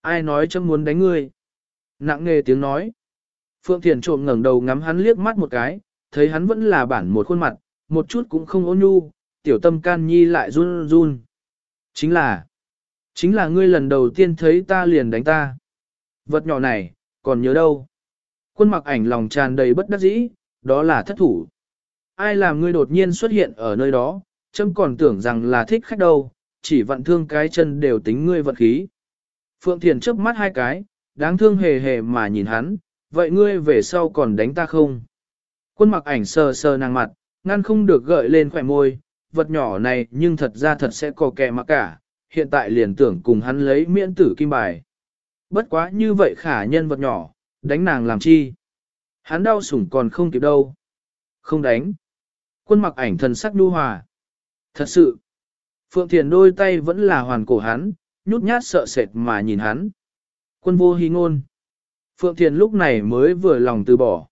Ai nói chấm muốn đánh ngươi? Nặng nghề tiếng nói. Phượng Thiền trộm ngẩng đầu ngắm hắn liếc mắt một cái, thấy hắn vẫn là bản một khuôn mặt, một chút cũng không ôn nhu, tiểu tâm can nhi lại run run. Chính là, chính là ngươi lần đầu tiên thấy ta liền đánh ta. Vật nhỏ này, còn nhớ đâu? Quân mặc ảnh lòng tràn đầy bất đắc dĩ, đó là thất thủ. Ai làm ngươi đột nhiên xuất hiện ở nơi đó, châm còn tưởng rằng là thích khách đâu, chỉ vận thương cái chân đều tính ngươi vật khí. Phượng Thiền chớp mắt hai cái, đáng thương hề hề mà nhìn hắn, vậy ngươi về sau còn đánh ta không? Quân mặc ảnh sờ sờ nàng mặt, ngăn không được gợi lên khỏe môi, vật nhỏ này nhưng thật ra thật sẽ có kẻ mà cả, hiện tại liền tưởng cùng hắn lấy miễn tử kim bài. Bất quá như vậy khả nhân vật nhỏ, đánh nàng làm chi? Hắn đau sủng còn không kịp đâu. Không đánh. Quân mặc ảnh thần sắc nhu hòa. Thật sự. Phượng Thiền đôi tay vẫn là hoàn cổ hắn, nhút nhát sợ sệt mà nhìn hắn. Quân vô hy ngôn. Phượng Thiền lúc này mới vừa lòng từ bỏ.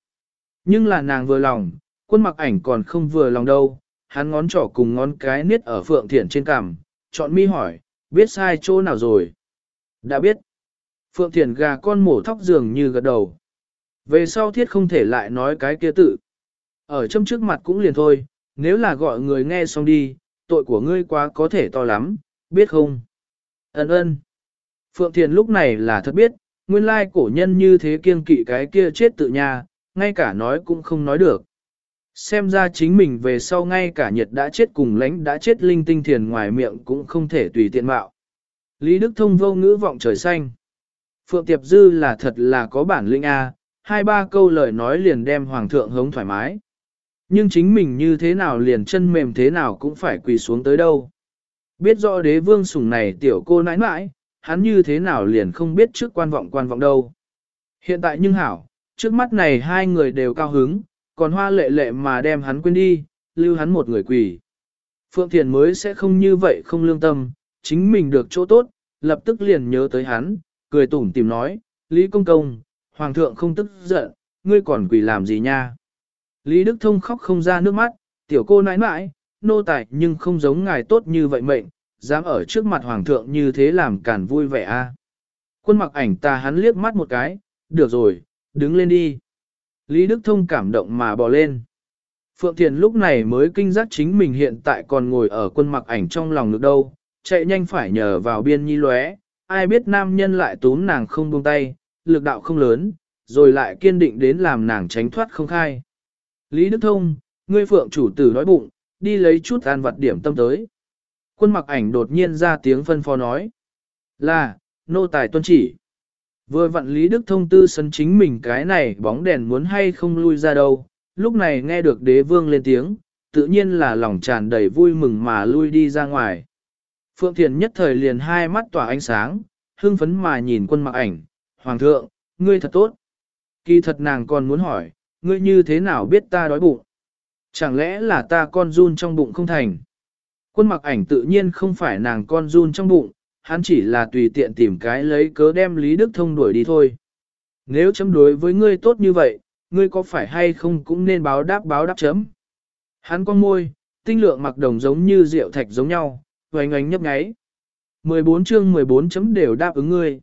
Nhưng là nàng vừa lòng, quân mặc ảnh còn không vừa lòng đâu. Hắn ngón trỏ cùng ngón cái niết ở Phượng Thiền trên cằm, chọn mi hỏi, biết sai chỗ nào rồi? Đã biết. Phượng Thiền gà con mổ thóc dường như gật đầu. Về sau thiết không thể lại nói cái kia tự. Ở châm trước mặt cũng liền thôi, nếu là gọi người nghe xong đi, tội của ngươi quá có thể to lắm, biết không? Ấn ơn. Phượng Thiền lúc này là thật biết, nguyên lai cổ nhân như thế kiêng kỵ cái kia chết tự nhà, ngay cả nói cũng không nói được. Xem ra chính mình về sau ngay cả nhiệt đã chết cùng lãnh đã chết linh tinh thiền ngoài miệng cũng không thể tùy tiện mạo. Lý Đức Thông vô ngữ vọng trời xanh. Phượng Tiệp Dư là thật là có bản lĩnh A, hai ba câu lời nói liền đem Hoàng thượng hống thoải mái. Nhưng chính mình như thế nào liền chân mềm thế nào cũng phải quỳ xuống tới đâu. Biết rõ đế vương sủng này tiểu cô nãi nãi, hắn như thế nào liền không biết trước quan vọng quan vọng đâu. Hiện tại nhưng hảo, trước mắt này hai người đều cao hứng, còn hoa lệ lệ mà đem hắn quên đi, lưu hắn một người quỳ. Phượng Thiền mới sẽ không như vậy không lương tâm, chính mình được chỗ tốt, lập tức liền nhớ tới hắn, cười tủm tìm nói, Lý Công Công, Hoàng thượng không tức giận, ngươi còn quỳ làm gì nha. Lý Đức Thông khóc không ra nước mắt, tiểu cô nãi nãi, nô tài nhưng không giống ngài tốt như vậy mệnh, dám ở trước mặt Hoàng thượng như thế làm cản vui vẻ a. Quân mặc ảnh ta hắn liếc mắt một cái, được rồi, đứng lên đi. Lý Đức Thông cảm động mà bò lên. Phượng Thiền lúc này mới kinh giác chính mình hiện tại còn ngồi ở quân mặc ảnh trong lòng được đâu, chạy nhanh phải nhờ vào biên nhi lóe, ai biết nam nhân lại túm nàng không buông tay, lực đạo không lớn, rồi lại kiên định đến làm nàng tránh thoát không khai. Lý Đức Thông, ngươi phượng chủ tử nói bụng, đi lấy chút ăn vặt điểm tâm tới. Quân mặc ảnh đột nhiên ra tiếng phân phó nói. Là, nô tài tuân chỉ. Vừa vặn Lý Đức Thông tư sân chính mình cái này bóng đèn muốn hay không lui ra đâu. Lúc này nghe được đế vương lên tiếng, tự nhiên là lòng tràn đầy vui mừng mà lui đi ra ngoài. Phượng Thiền nhất thời liền hai mắt tỏa ánh sáng, hưng phấn mà nhìn quân mặc ảnh, Hoàng thượng, ngươi thật tốt. Kỳ thật nàng còn muốn hỏi, ngươi như thế nào biết ta đói bụng? Chẳng lẽ là ta con run trong bụng không thành? Quân mặc ảnh tự nhiên không phải nàng con run trong bụng, hắn chỉ là tùy tiện tìm cái lấy cớ đem Lý Đức Thông đuổi đi thôi. Nếu chấm đối với ngươi tốt như vậy, ngươi có phải hay không cũng nên báo đáp báo đáp chấm. Hắn con môi, tinh lượng mặc đồng giống như rượu thạch giống nhau, oanh oanh nhấp nháy. 14 chương 14 chấm đều đáp ứng ngươi.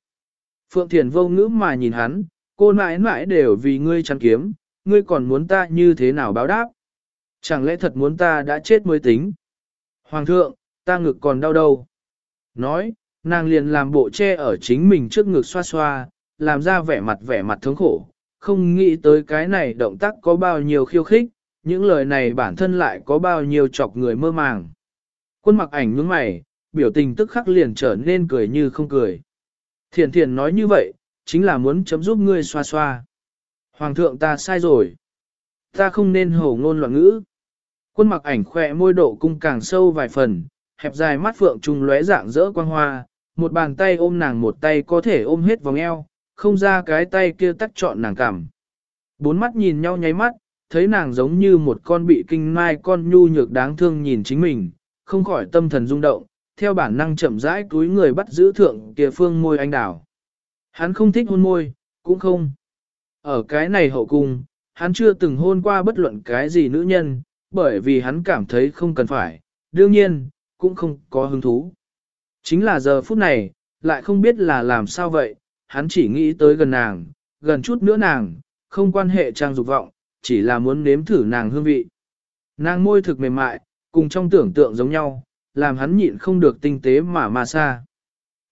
Phượng Thiền vô ngữ mà nhìn hắn, cô mãi mãi đều vì ngươi chăn kiếm, ngươi còn muốn ta như thế nào báo đáp? Chẳng lẽ thật muốn ta đã chết mới tính? Hoàng thượng, ta ngực còn đau đâu? Nói, nàng liền làm bộ che ở chính mình trước ngực xoa xoa, làm ra vẻ mặt vẻ mặt thống khổ, không nghĩ tới cái này động tác có bao nhiêu khiêu khích, những lời này bản thân lại có bao nhiêu chọc người mơ màng. Quân mặc ảnh nhướng mày, biểu tình tức khắc liền trở nên cười như không cười. Thiền thiền nói như vậy, chính là muốn chấm giúp ngươi xoa xoa. Hoàng thượng ta sai rồi. Ta không nên hổ ngôn loạn ngữ. Quân mặc ảnh khỏe môi độ cung càng sâu vài phần, hẹp dài mắt phượng trùng lóe dạng dỡ quang hoa, một bàn tay ôm nàng một tay có thể ôm hết vòng eo, không ra cái tay kia tắt trọn nàng cảm. Bốn mắt nhìn nhau nháy mắt, thấy nàng giống như một con bị kinh mai con nhu nhược đáng thương nhìn chính mình, không khỏi tâm thần rung động, theo bản năng chậm rãi túi người bắt giữ thượng kia phương môi anh đảo. Hắn không thích hôn môi, cũng không. Ở cái này hậu cung, hắn chưa từng hôn qua bất luận cái gì nữ nhân, bởi vì hắn cảm thấy không cần phải, đương nhiên, cũng không có hứng thú. Chính là giờ phút này, lại không biết là làm sao vậy, hắn chỉ nghĩ tới gần nàng, gần chút nữa nàng, không quan hệ trang dục vọng, chỉ là muốn nếm thử nàng hương vị. Nàng môi thực mềm mại, cùng trong tưởng tượng giống nhau, làm hắn nhịn không được tinh tế mà mà xa.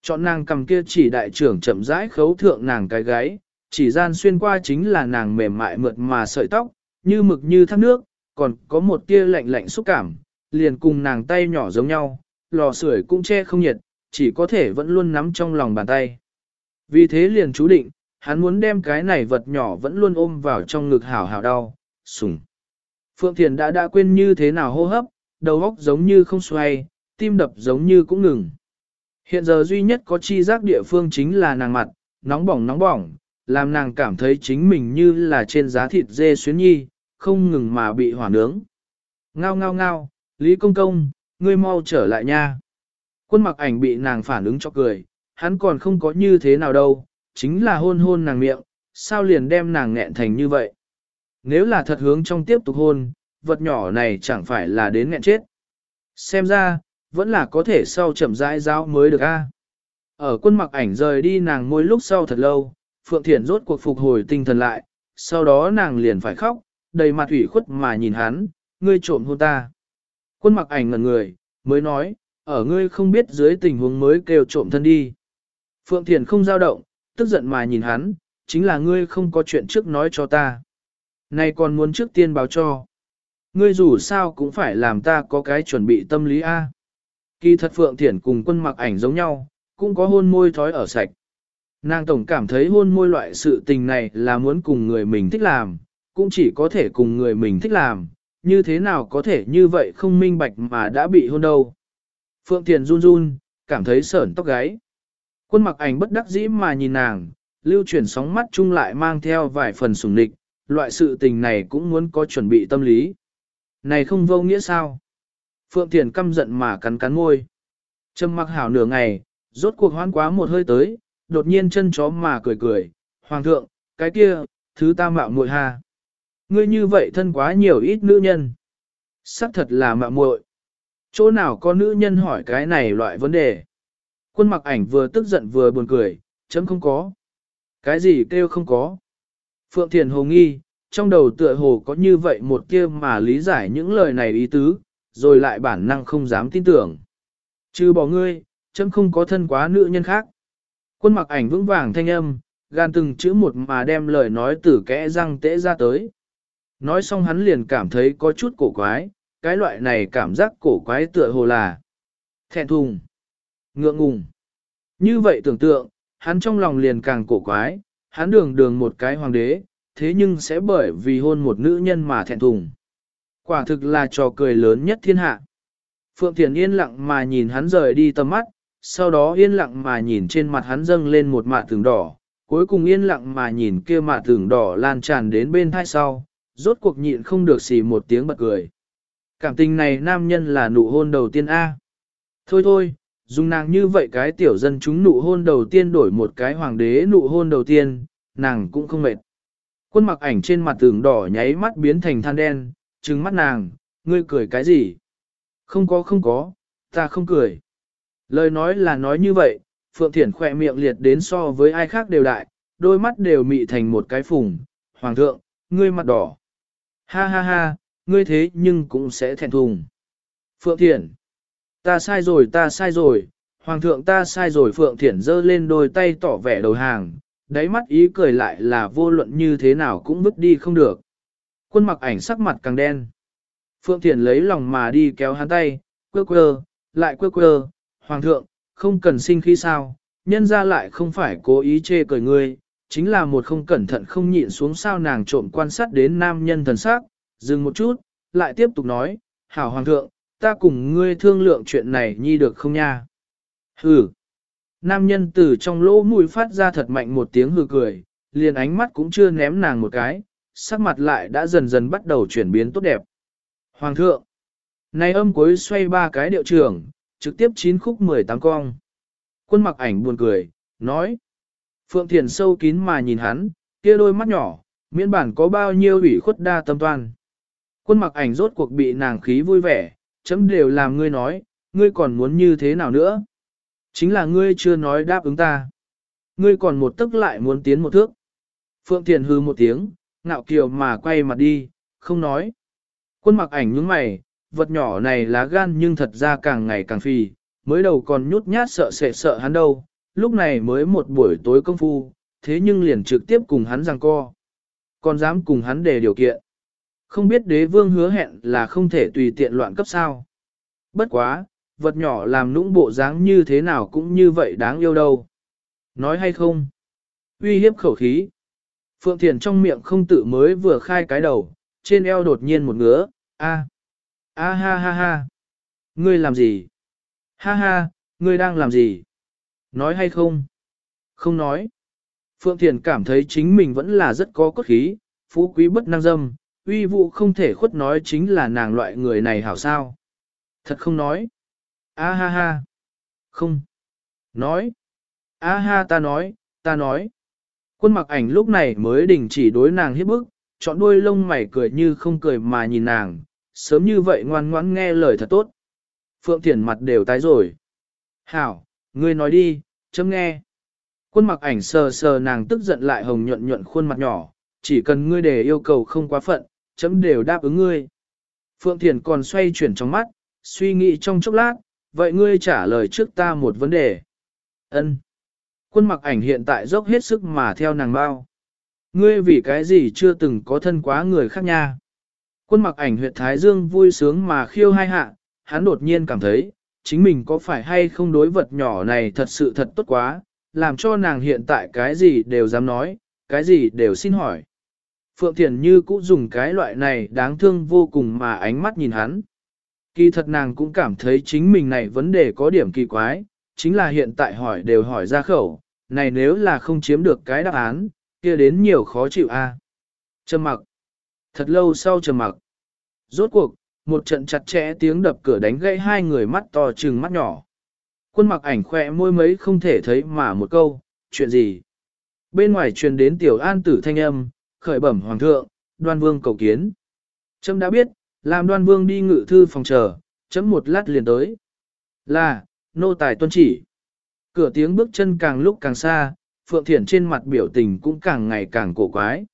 Chọn nàng cầm kia chỉ đại trưởng chậm rãi khấu thượng nàng cái gáy, chỉ gian xuyên qua chính là nàng mềm mại mượt mà sợi tóc, như mực như thác nước, còn có một tia lạnh lạnh xúc cảm, liền cùng nàng tay nhỏ giống nhau, lò sưởi cũng che không nhiệt, chỉ có thể vẫn luôn nắm trong lòng bàn tay. Vì thế liền chú định, hắn muốn đem cái này vật nhỏ vẫn luôn ôm vào trong ngực hảo hảo đau, sùng. Phượng Thiền đã đã quên như thế nào hô hấp, đầu óc giống như không xoay, tim đập giống như cũng ngừng. Hiện giờ duy nhất có chi giác địa phương chính là nàng mặt, nóng bỏng nóng bỏng, làm nàng cảm thấy chính mình như là trên giá thịt dê xuyến nhi, không ngừng mà bị hỏa nướng. Ngao ngao ngao, Lý Công Công, ngươi mau trở lại nha. Quân mặc ảnh bị nàng phản ứng cho cười, hắn còn không có như thế nào đâu, chính là hôn hôn nàng miệng, sao liền đem nàng nghẹn thành như vậy. Nếu là thật hướng trong tiếp tục hôn, vật nhỏ này chẳng phải là đến nghẹn chết. Xem ra, vẫn là có thể sau chậm rãi giáo mới được a. Ở quân mặc ảnh rời đi nàng ngôi lúc sau thật lâu, Phượng Thiển rốt cuộc phục hồi tinh thần lại, sau đó nàng liền phải khóc, đầy mặt ủy khuất mà nhìn hắn, ngươi trộm hôn ta. Quân mặc ảnh ngẩn người, mới nói, ở ngươi không biết dưới tình huống mới kêu trộm thân đi. Phượng Thiền không dao động, tức giận mà nhìn hắn, chính là ngươi không có chuyện trước nói cho ta. Này còn muốn trước tiên báo cho. Ngươi dù sao cũng phải làm ta có cái chuẩn bị tâm lý A. Kỳ thật Phượng Thiển cùng quân mặc ảnh giống nhau, cũng có hôn môi thói ở sạch. Nàng tổng cảm thấy hôn môi loại sự tình này là muốn cùng người mình thích làm, cũng chỉ có thể cùng người mình thích làm, như thế nào có thể như vậy không minh bạch mà đã bị hôn đâu. Phượng Thiền run run, cảm thấy sởn tóc gáy. Quân mặc ảnh bất đắc dĩ mà nhìn nàng, lưu chuyển sóng mắt chung lại mang theo vài phần sùng địch, loại sự tình này cũng muốn có chuẩn bị tâm lý. Này không vô nghĩa sao? Phượng Thiền căm giận mà cắn cắn môi. Trầm mặc hảo nửa ngày, rốt cuộc hoan quá một hơi tới, đột nhiên chân chó mà cười cười. Hoàng thượng, cái kia, thứ ta mạo muội ha. Ngươi như vậy thân quá nhiều ít nữ nhân. Sắc thật là mạ muội. Chỗ nào có nữ nhân hỏi cái này loại vấn đề. Quân mặc ảnh vừa tức giận vừa buồn cười, chấm không có. Cái gì kêu không có. Phượng Thiền hồ nghi, trong đầu tựa hồ có như vậy một kia mà lý giải những lời này ý tứ, rồi lại bản năng không dám tin tưởng. Chứ bỏ ngươi, chấm không có thân quá nữ nhân khác. Quân mặc ảnh vững vàng thanh âm, gan từng chữ một mà đem lời nói từ kẽ răng tễ ra tới. Nói xong hắn liền cảm thấy có chút cổ quái, cái loại này cảm giác cổ quái tựa hồ là thẹn thùng, ngượng ngùng. Như vậy tưởng tượng, hắn trong lòng liền càng cổ quái, hắn đường đường một cái hoàng đế, thế nhưng sẽ bởi vì hôn một nữ nhân mà thẹn thùng. Quả thực là trò cười lớn nhất thiên hạ. Phượng Thiền yên lặng mà nhìn hắn rời đi tầm mắt, sau đó yên lặng mà nhìn trên mặt hắn dâng lên một mạ tường đỏ, cuối cùng yên lặng mà nhìn kia mạ tường đỏ lan tràn đến bên thai sau, rốt cuộc nhịn không được xì một tiếng bật cười. Cảm tình này nam nhân là nụ hôn đầu tiên A. Thôi thôi, dùng nàng như vậy cái tiểu dân chúng nụ hôn đầu tiên đổi một cái hoàng đế nụ hôn đầu tiên, nàng cũng không mệt. Quân mặc ảnh trên mặt tường đỏ nháy mắt biến thành than đen, trừng mắt nàng, ngươi cười cái gì? Không có không có, ta không cười. Lời nói là nói như vậy, Phượng Thiển khỏe miệng liệt đến so với ai khác đều đại, đôi mắt đều mị thành một cái phùng. Hoàng thượng, ngươi mặt đỏ. Ha ha ha, ngươi thế nhưng cũng sẽ thẹn thùng. Phượng Thiển, ta sai rồi ta sai rồi, Hoàng thượng ta sai rồi. Phượng Thiển giơ lên đôi tay tỏ vẻ đầu hàng, đáy mắt ý cười lại là vô luận như thế nào cũng vứt đi không được. Quân mặc ảnh sắc mặt càng đen. Phượng Thiển lấy lòng mà đi kéo hắn tay, quơ quơ, lại quơ quơ, Hoàng thượng, không cần sinh khí sao, nhân ra lại không phải cố ý chê cười ngươi, chính là một không cẩn thận không nhịn xuống sao nàng trộm quan sát đến nam nhân thần sắc, dừng một chút, lại tiếp tục nói, hảo Hoàng thượng, ta cùng ngươi thương lượng chuyện này nhi được không nha? Hừ. Nam nhân từ trong lỗ mũi phát ra thật mạnh một tiếng hừ cười, liền ánh mắt cũng chưa ném nàng một cái, sắc mặt lại đã dần dần bắt đầu chuyển biến tốt đẹp. Hoàng thượng, này âm cuối xoay ba cái điệu trưởng, trực tiếp chín khúc 18 cong. Quân mặc ảnh buồn cười, nói. Phượng Thiền sâu kín mà nhìn hắn, kia đôi mắt nhỏ, miễn bản có bao nhiêu ủy khuất đa tâm toan. Quân mặc ảnh rốt cuộc bị nàng khí vui vẻ, chấm đều làm ngươi nói, ngươi còn muốn như thế nào nữa? Chính là ngươi chưa nói đáp ứng ta. Ngươi còn một tức lại muốn tiến một thước. Phượng Thiền hư một tiếng, ngạo kiều mà quay mặt đi, không nói. Quân mặc ảnh nhướng mày, vật nhỏ này lá gan nhưng thật ra càng ngày càng phì, mới đầu còn nhút nhát sợ sệt sợ hắn đâu, lúc này mới một buổi tối công phu, thế nhưng liền trực tiếp cùng hắn giằng co. Còn dám cùng hắn đề điều kiện. Không biết đế vương hứa hẹn là không thể tùy tiện loạn cấp sao. Bất quá, vật nhỏ làm nũng bộ dáng như thế nào cũng như vậy đáng yêu đâu. Nói hay không? Uy hiếp khẩu khí. Phượng Thiền trong miệng không tự mới vừa khai cái đầu, trên eo đột nhiên một ngứa, a a ha ha ha. Ngươi làm gì? Ha ha, ngươi đang làm gì? Nói hay không? Không nói. Phượng Thiền cảm thấy chính mình vẫn là rất có cốt khí, phú quý bất năng dâm, uy vụ không thể khuất nói chính là nàng loại người này hảo sao. Thật không nói. A ha ha. Không. Nói. A ha ta nói, ta nói. Quân mặc ảnh lúc này mới đình chỉ đối nàng hiếp bức, chọn đuôi lông mày cười như không cười mà nhìn nàng, sớm như vậy ngoan ngoãn nghe lời thật tốt. Phượng Thiển mặt đều tái rồi. Hảo, ngươi nói đi, chấm nghe. Quân mặc ảnh sờ sờ nàng tức giận lại hồng nhuận nhuận khuôn mặt nhỏ, chỉ cần ngươi để yêu cầu không quá phận, chấm đều đáp ứng ngươi. Phượng Thiền còn xoay chuyển trong mắt, suy nghĩ trong chốc lát, vậy ngươi trả lời trước ta một vấn đề. ân Quân mặc ảnh hiện tại dốc hết sức mà theo nàng bao. Ngươi vì cái gì chưa từng có thân quá người khác nha. Quân mặc ảnh huyệt Thái Dương vui sướng mà khiêu hai hạ, hắn đột nhiên cảm thấy, chính mình có phải hay không đối vật nhỏ này thật sự thật tốt quá, làm cho nàng hiện tại cái gì đều dám nói, cái gì đều xin hỏi. Phượng Thiền Như cũng dùng cái loại này đáng thương vô cùng mà ánh mắt nhìn hắn. Kỳ thật nàng cũng cảm thấy chính mình này vấn đề có điểm kỳ quái, chính là hiện tại hỏi đều hỏi ra khẩu, này nếu là không chiếm được cái đáp án, kia đến nhiều khó chịu a. À? Trầm mặc. Thật lâu sau trầm mặc. Rốt cuộc, một trận chặt chẽ tiếng đập cửa đánh gãy hai người mắt to trừng mắt nhỏ. Quân mặc ảnh khỏe môi mấy không thể thấy mà một câu, chuyện gì? Bên ngoài truyền đến tiểu an tử thanh âm, khởi bẩm hoàng thượng, đoan vương cầu kiến. Trâm đã biết, làm đoan vương đi ngự thư phòng chờ, chấm một lát liền tới. Là, nô tài tuân chỉ. Cửa tiếng bước chân càng lúc càng xa, Phượng Thiển trên mặt biểu tình cũng càng ngày càng cổ quái.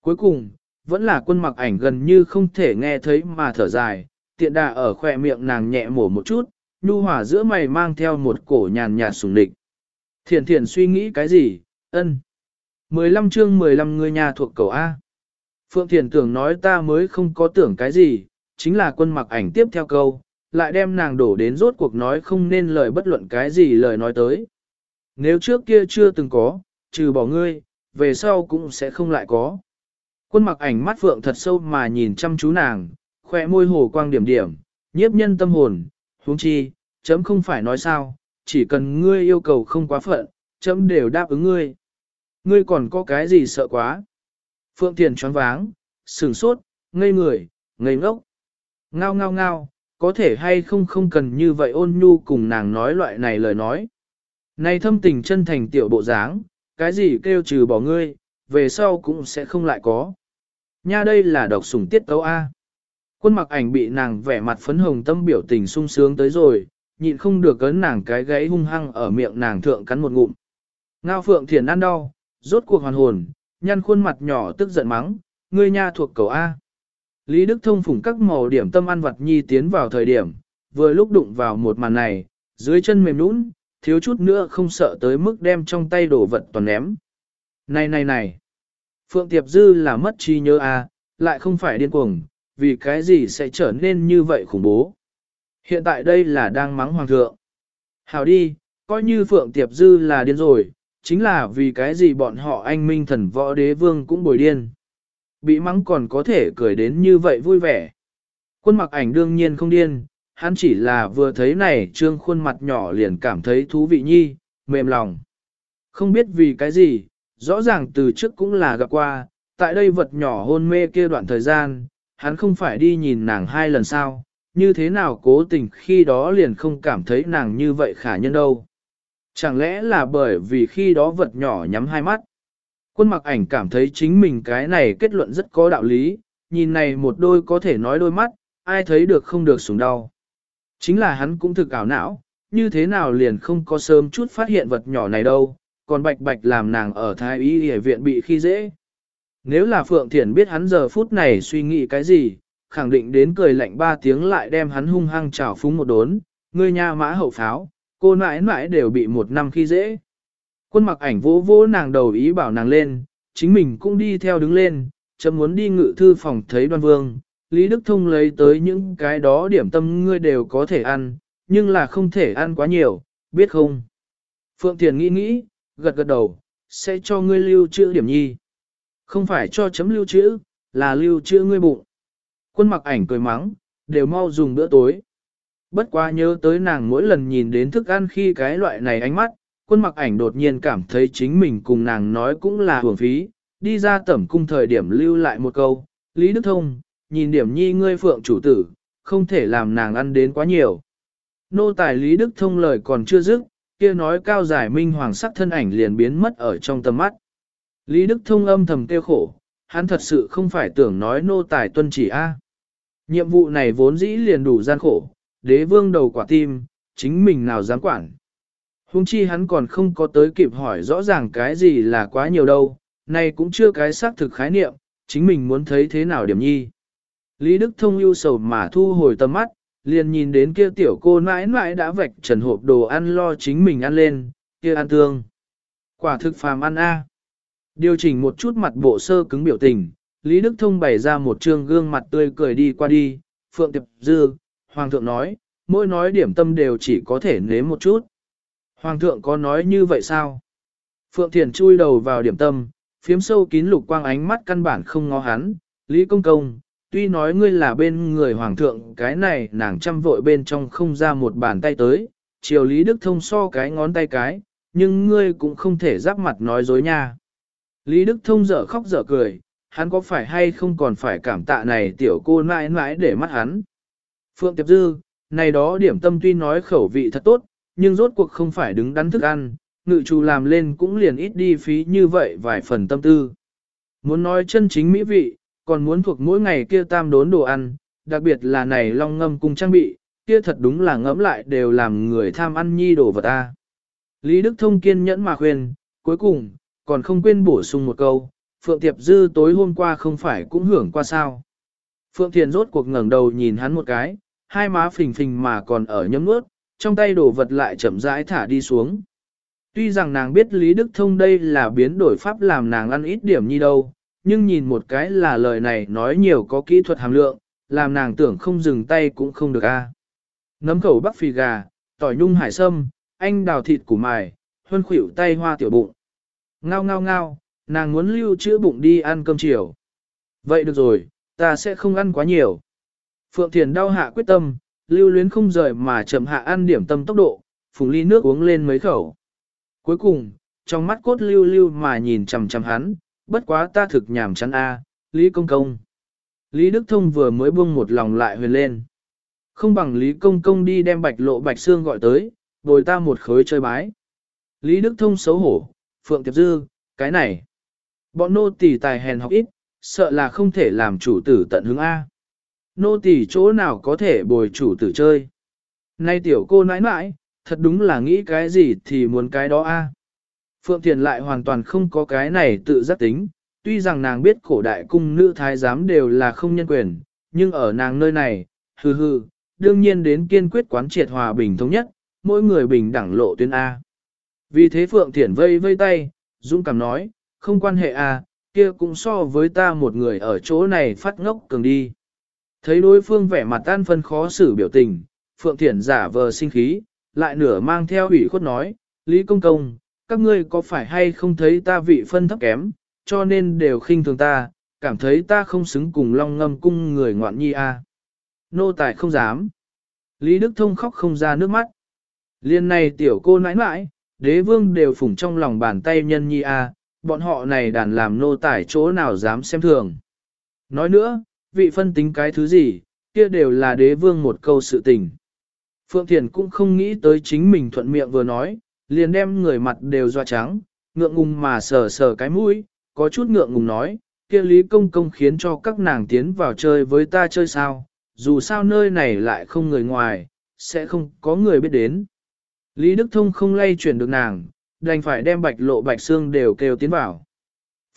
Cuối cùng, vẫn là quân mặc ảnh gần như không thể nghe thấy mà thở dài, tiện đà ở khỏe miệng nàng nhẹ mổ một chút, nhu hỏa giữa mày mang theo một cổ nhàn nhạt sùng địch. Thiển thiển suy nghĩ cái gì, ân. 15 chương 15 người nhà thuộc cầu A. Phượng Thiển tưởng nói ta mới không có tưởng cái gì, chính là quân mặc ảnh tiếp theo câu, lại đem nàng đổ đến rốt cuộc nói không nên lời bất luận cái gì lời nói tới. Nếu trước kia chưa từng có, trừ bỏ ngươi, về sau cũng sẽ không lại có. Quân mặc ảnh mắt phượng thật sâu mà nhìn chăm chú nàng, khoe môi hồ quang điểm điểm, nhiếp nhân tâm hồn, huống chi, chấm không phải nói sao, chỉ cần ngươi yêu cầu không quá phận, chấm đều đáp ứng ngươi. Ngươi còn có cái gì sợ quá? Phượng Thiền choáng váng, sửng sốt, ngây người, ngây ngốc. Ngao ngao ngao, có thể hay không không cần như vậy ôn nhu cùng nàng nói loại này lời nói. Này thâm tình chân thành tiểu bộ dáng, cái gì kêu trừ bỏ ngươi, về sau cũng sẽ không lại có. Nha đây là độc sủng tiết tấu A. Quân mặc ảnh bị nàng vẻ mặt phấn hồng tâm biểu tình sung sướng tới rồi, nhịn không được cấn nàng cái gáy hung hăng ở miệng nàng thượng cắn một ngụm. Ngao phượng thiền ăn đau, rốt cuộc hoàn hồn, nhăn khuôn mặt nhỏ tức giận mắng, ngươi nha thuộc cầu A. Lý Đức Thông phủng các màu điểm tâm ăn vật nhi tiến vào thời điểm, vừa lúc đụng vào một màn này, dưới chân mềm nũng, thiếu chút nữa không sợ tới mức đem trong tay đổ vật toàn ném. Này này này, Phượng Tiệp Dư là mất trí nhớ à, lại không phải điên cuồng, vì cái gì sẽ trở nên như vậy khủng bố. Hiện tại đây là đang mắng hoàng thượng. Hào đi, coi như Phượng Tiệp Dư là điên rồi, chính là vì cái gì bọn họ anh minh thần võ đế vương cũng bồi điên. Bị mắng còn có thể cười đến như vậy vui vẻ. Quân mặc ảnh đương nhiên không điên, hắn chỉ là vừa thấy này trương khuôn mặt nhỏ liền cảm thấy thú vị nhi, mềm lòng. Không biết vì cái gì, rõ ràng từ trước cũng là gặp qua, tại đây vật nhỏ hôn mê kia đoạn thời gian, hắn không phải đi nhìn nàng hai lần sao, như thế nào cố tình khi đó liền không cảm thấy nàng như vậy khả nhân đâu. Chẳng lẽ là bởi vì khi đó vật nhỏ nhắm hai mắt. Quân mặc ảnh cảm thấy chính mình cái này kết luận rất có đạo lý, nhìn này một đôi có thể nói đôi mắt, ai thấy được không được sủng đau. Chính là hắn cũng thực ảo não, như thế nào liền không có sớm chút phát hiện vật nhỏ này đâu, còn bạch bạch làm nàng ở thái y y viện bị khi dễ. Nếu là Phượng Thiển biết hắn giờ phút này suy nghĩ cái gì, khẳng định đến cười lạnh ba tiếng lại đem hắn hung hăng trào phúng một đốn, ngươi nha mã hậu pháo, cô mãi mãi đều bị một năm khi dễ. Quân mặc ảnh vỗ vỗ nàng đầu ý bảo nàng lên, chính mình cũng đi theo đứng lên, chấm muốn đi ngự thư phòng thấy đoan vương. Lý Đức Thông lấy tới những cái đó điểm tâm ngươi đều có thể ăn, nhưng là không thể ăn quá nhiều, biết không? Phượng Thiền nghĩ nghĩ, gật gật đầu, sẽ cho ngươi lưu trữ điểm nhi. Không phải cho chấm lưu trữ, là lưu trữ ngươi bụng. Quân mặc ảnh cười mắng, đều mau dùng bữa tối. Bất quá nhớ tới nàng mỗi lần nhìn đến thức ăn khi cái loại này ánh mắt, quân mặc ảnh đột nhiên cảm thấy chính mình cùng nàng nói cũng là hưởng phí, đi ra tẩm cung thời điểm lưu lại một câu, Lý Đức Thông, nhìn điểm nhi ngươi phượng chủ tử, không thể làm nàng ăn đến quá nhiều. Nô tài Lý Đức Thông lời còn chưa dứt, kia nói cao giải minh hoàng sắc thân ảnh liền biến mất ở trong tầm mắt. Lý Đức Thông âm thầm kêu khổ, hắn thật sự không phải tưởng nói nô tài tuân chỉ A. Nhiệm vụ này vốn dĩ liền đủ gian khổ, đế vương đầu quả tim, chính mình nào dám quản. Hùng chi hắn còn không có tới kịp hỏi rõ ràng cái gì là quá nhiều đâu, này cũng chưa cái xác thực khái niệm, chính mình muốn thấy thế nào điểm nhi. Lý Đức Thông ưu sầu mà thu hồi tầm mắt, liền nhìn đến kia tiểu cô mãi mãi đã vạch trần hộp đồ ăn lo chính mình ăn lên, kia ăn tương. Quả thực phàm ăn a. Điều chỉnh một chút mặt bộ sơ cứng biểu tình, Lý Đức Thông bày ra một trương gương mặt tươi cười đi qua đi, Phượng Tiệp Dư, Hoàng thượng nói, mỗi nói điểm tâm đều chỉ có thể nếm một chút. Hoàng thượng có nói như vậy sao? Phượng Thiền chui đầu vào điểm tâm, phiếm sâu kín lục quang ánh mắt căn bản không ngó hắn, Lý Công Công, tuy nói ngươi là bên người Hoàng thượng cái này nàng chăm vội bên trong không ra một bàn tay tới, Triều Lý Đức Thông so cái ngón tay cái, nhưng ngươi cũng không thể giáp mặt nói dối nha. Lý Đức Thông dở khóc dở cười, hắn có phải hay không còn phải cảm tạ này tiểu cô mãi mãi để mắt hắn. Phượng Tiệp Dư, này đó điểm tâm tuy nói khẩu vị thật tốt, nhưng rốt cuộc không phải đứng đắn thức ăn, ngự chủ làm lên cũng liền ít đi phí như vậy vài phần tâm tư. Muốn nói chân chính mỹ vị, còn muốn thuộc mỗi ngày kia tam đốn đồ ăn, đặc biệt là này long ngâm cùng trang bị, kia thật đúng là ngẫm lại đều làm người tham ăn nhi đồ vật ta. Lý Đức Thông kiên nhẫn mà khuyên, cuối cùng, còn không quên bổ sung một câu, Phượng Tiệp Dư tối hôm qua không phải cũng hưởng qua sao. Phượng Thiền rốt cuộc ngẩng đầu nhìn hắn một cái, hai má phình phình mà còn ở nhấm nuốt, trong tay đổ vật lại chậm rãi thả đi xuống. Tuy rằng nàng biết Lý Đức Thông đây là biến đổi pháp làm nàng ăn ít điểm như đâu, nhưng nhìn một cái là lời này nói nhiều có kỹ thuật hàm lượng, làm nàng tưởng không dừng tay cũng không được a. Nấm khẩu bắc phì gà, tỏi nhung hải sâm, anh đào thịt củ mài, huân khuỷu tay hoa tiểu bụng. Ngao ngao ngao, nàng muốn lưu chữa bụng đi ăn cơm chiều. Vậy được rồi, ta sẽ không ăn quá nhiều. Phượng Thiền đau hạ quyết tâm, lưu luyến không rời mà chậm hạ ăn điểm tâm tốc độ, phùng ly nước uống lên mấy khẩu. Cuối cùng, trong mắt cốt lưu lưu mà nhìn chầm chầm hắn, bất quá ta thực nhảm chán a, Lý Công Công. Lý Đức Thông vừa mới buông một lòng lại huyền lên. Không bằng Lý Công Công đi đem bạch lộ bạch xương gọi tới, bồi ta một khối chơi bái. Lý Đức Thông xấu hổ, Phượng Tiệp Dư, cái này. Bọn nô tỳ tài hèn học ít, sợ là không thể làm chủ tử tận hứng A. Nô tỳ chỗ nào có thể bồi chủ tử chơi. Nay tiểu cô nãi nãi, thật đúng là nghĩ cái gì thì muốn cái đó A. Phượng Thiền lại hoàn toàn không có cái này tự giác tính, tuy rằng nàng biết cổ đại cung nữ thái giám đều là không nhân quyền, nhưng ở nàng nơi này, hừ hừ, đương nhiên đến kiên quyết quán triệt hòa bình thống nhất, mỗi người bình đẳng lộ tuyến A. Vì thế Phượng Thiển vây vây tay, Dũng cảm nói, không quan hệ A, kia cũng so với ta một người ở chỗ này phát ngốc cường đi. Thấy đối phương vẻ mặt tan phân khó xử biểu tình, Phượng Thiển giả vờ sinh khí, lại nửa mang theo ủy khuất nói, Lý Công Công, các ngươi có phải hay không thấy ta vị phân thấp kém, cho nên đều khinh thường ta, cảm thấy ta không xứng cùng long ngâm cung người ngoạn nhi a. Nô tài không dám. Lý Đức Thông khóc không ra nước mắt. Liên này tiểu cô nãi nãi, đế vương đều phủng trong lòng bàn tay nhân nhi a, bọn họ này đàn làm nô tài chỗ nào dám xem thường. Nói nữa, vị phân tính cái thứ gì, kia đều là đế vương một câu sự tình. Phượng Thiền cũng không nghĩ tới chính mình thuận miệng vừa nói, liền đem người mặt đều doa trắng, ngượng ngùng mà sờ sờ cái mũi, có chút ngượng ngùng nói, kia Lý Công Công khiến cho các nàng tiến vào chơi với ta chơi sao, dù sao nơi này lại không người ngoài, sẽ không có người biết đến. Lý Đức Thông không lay chuyển được nàng, đành phải đem bạch lộ bạch xương đều kêu tiến vào.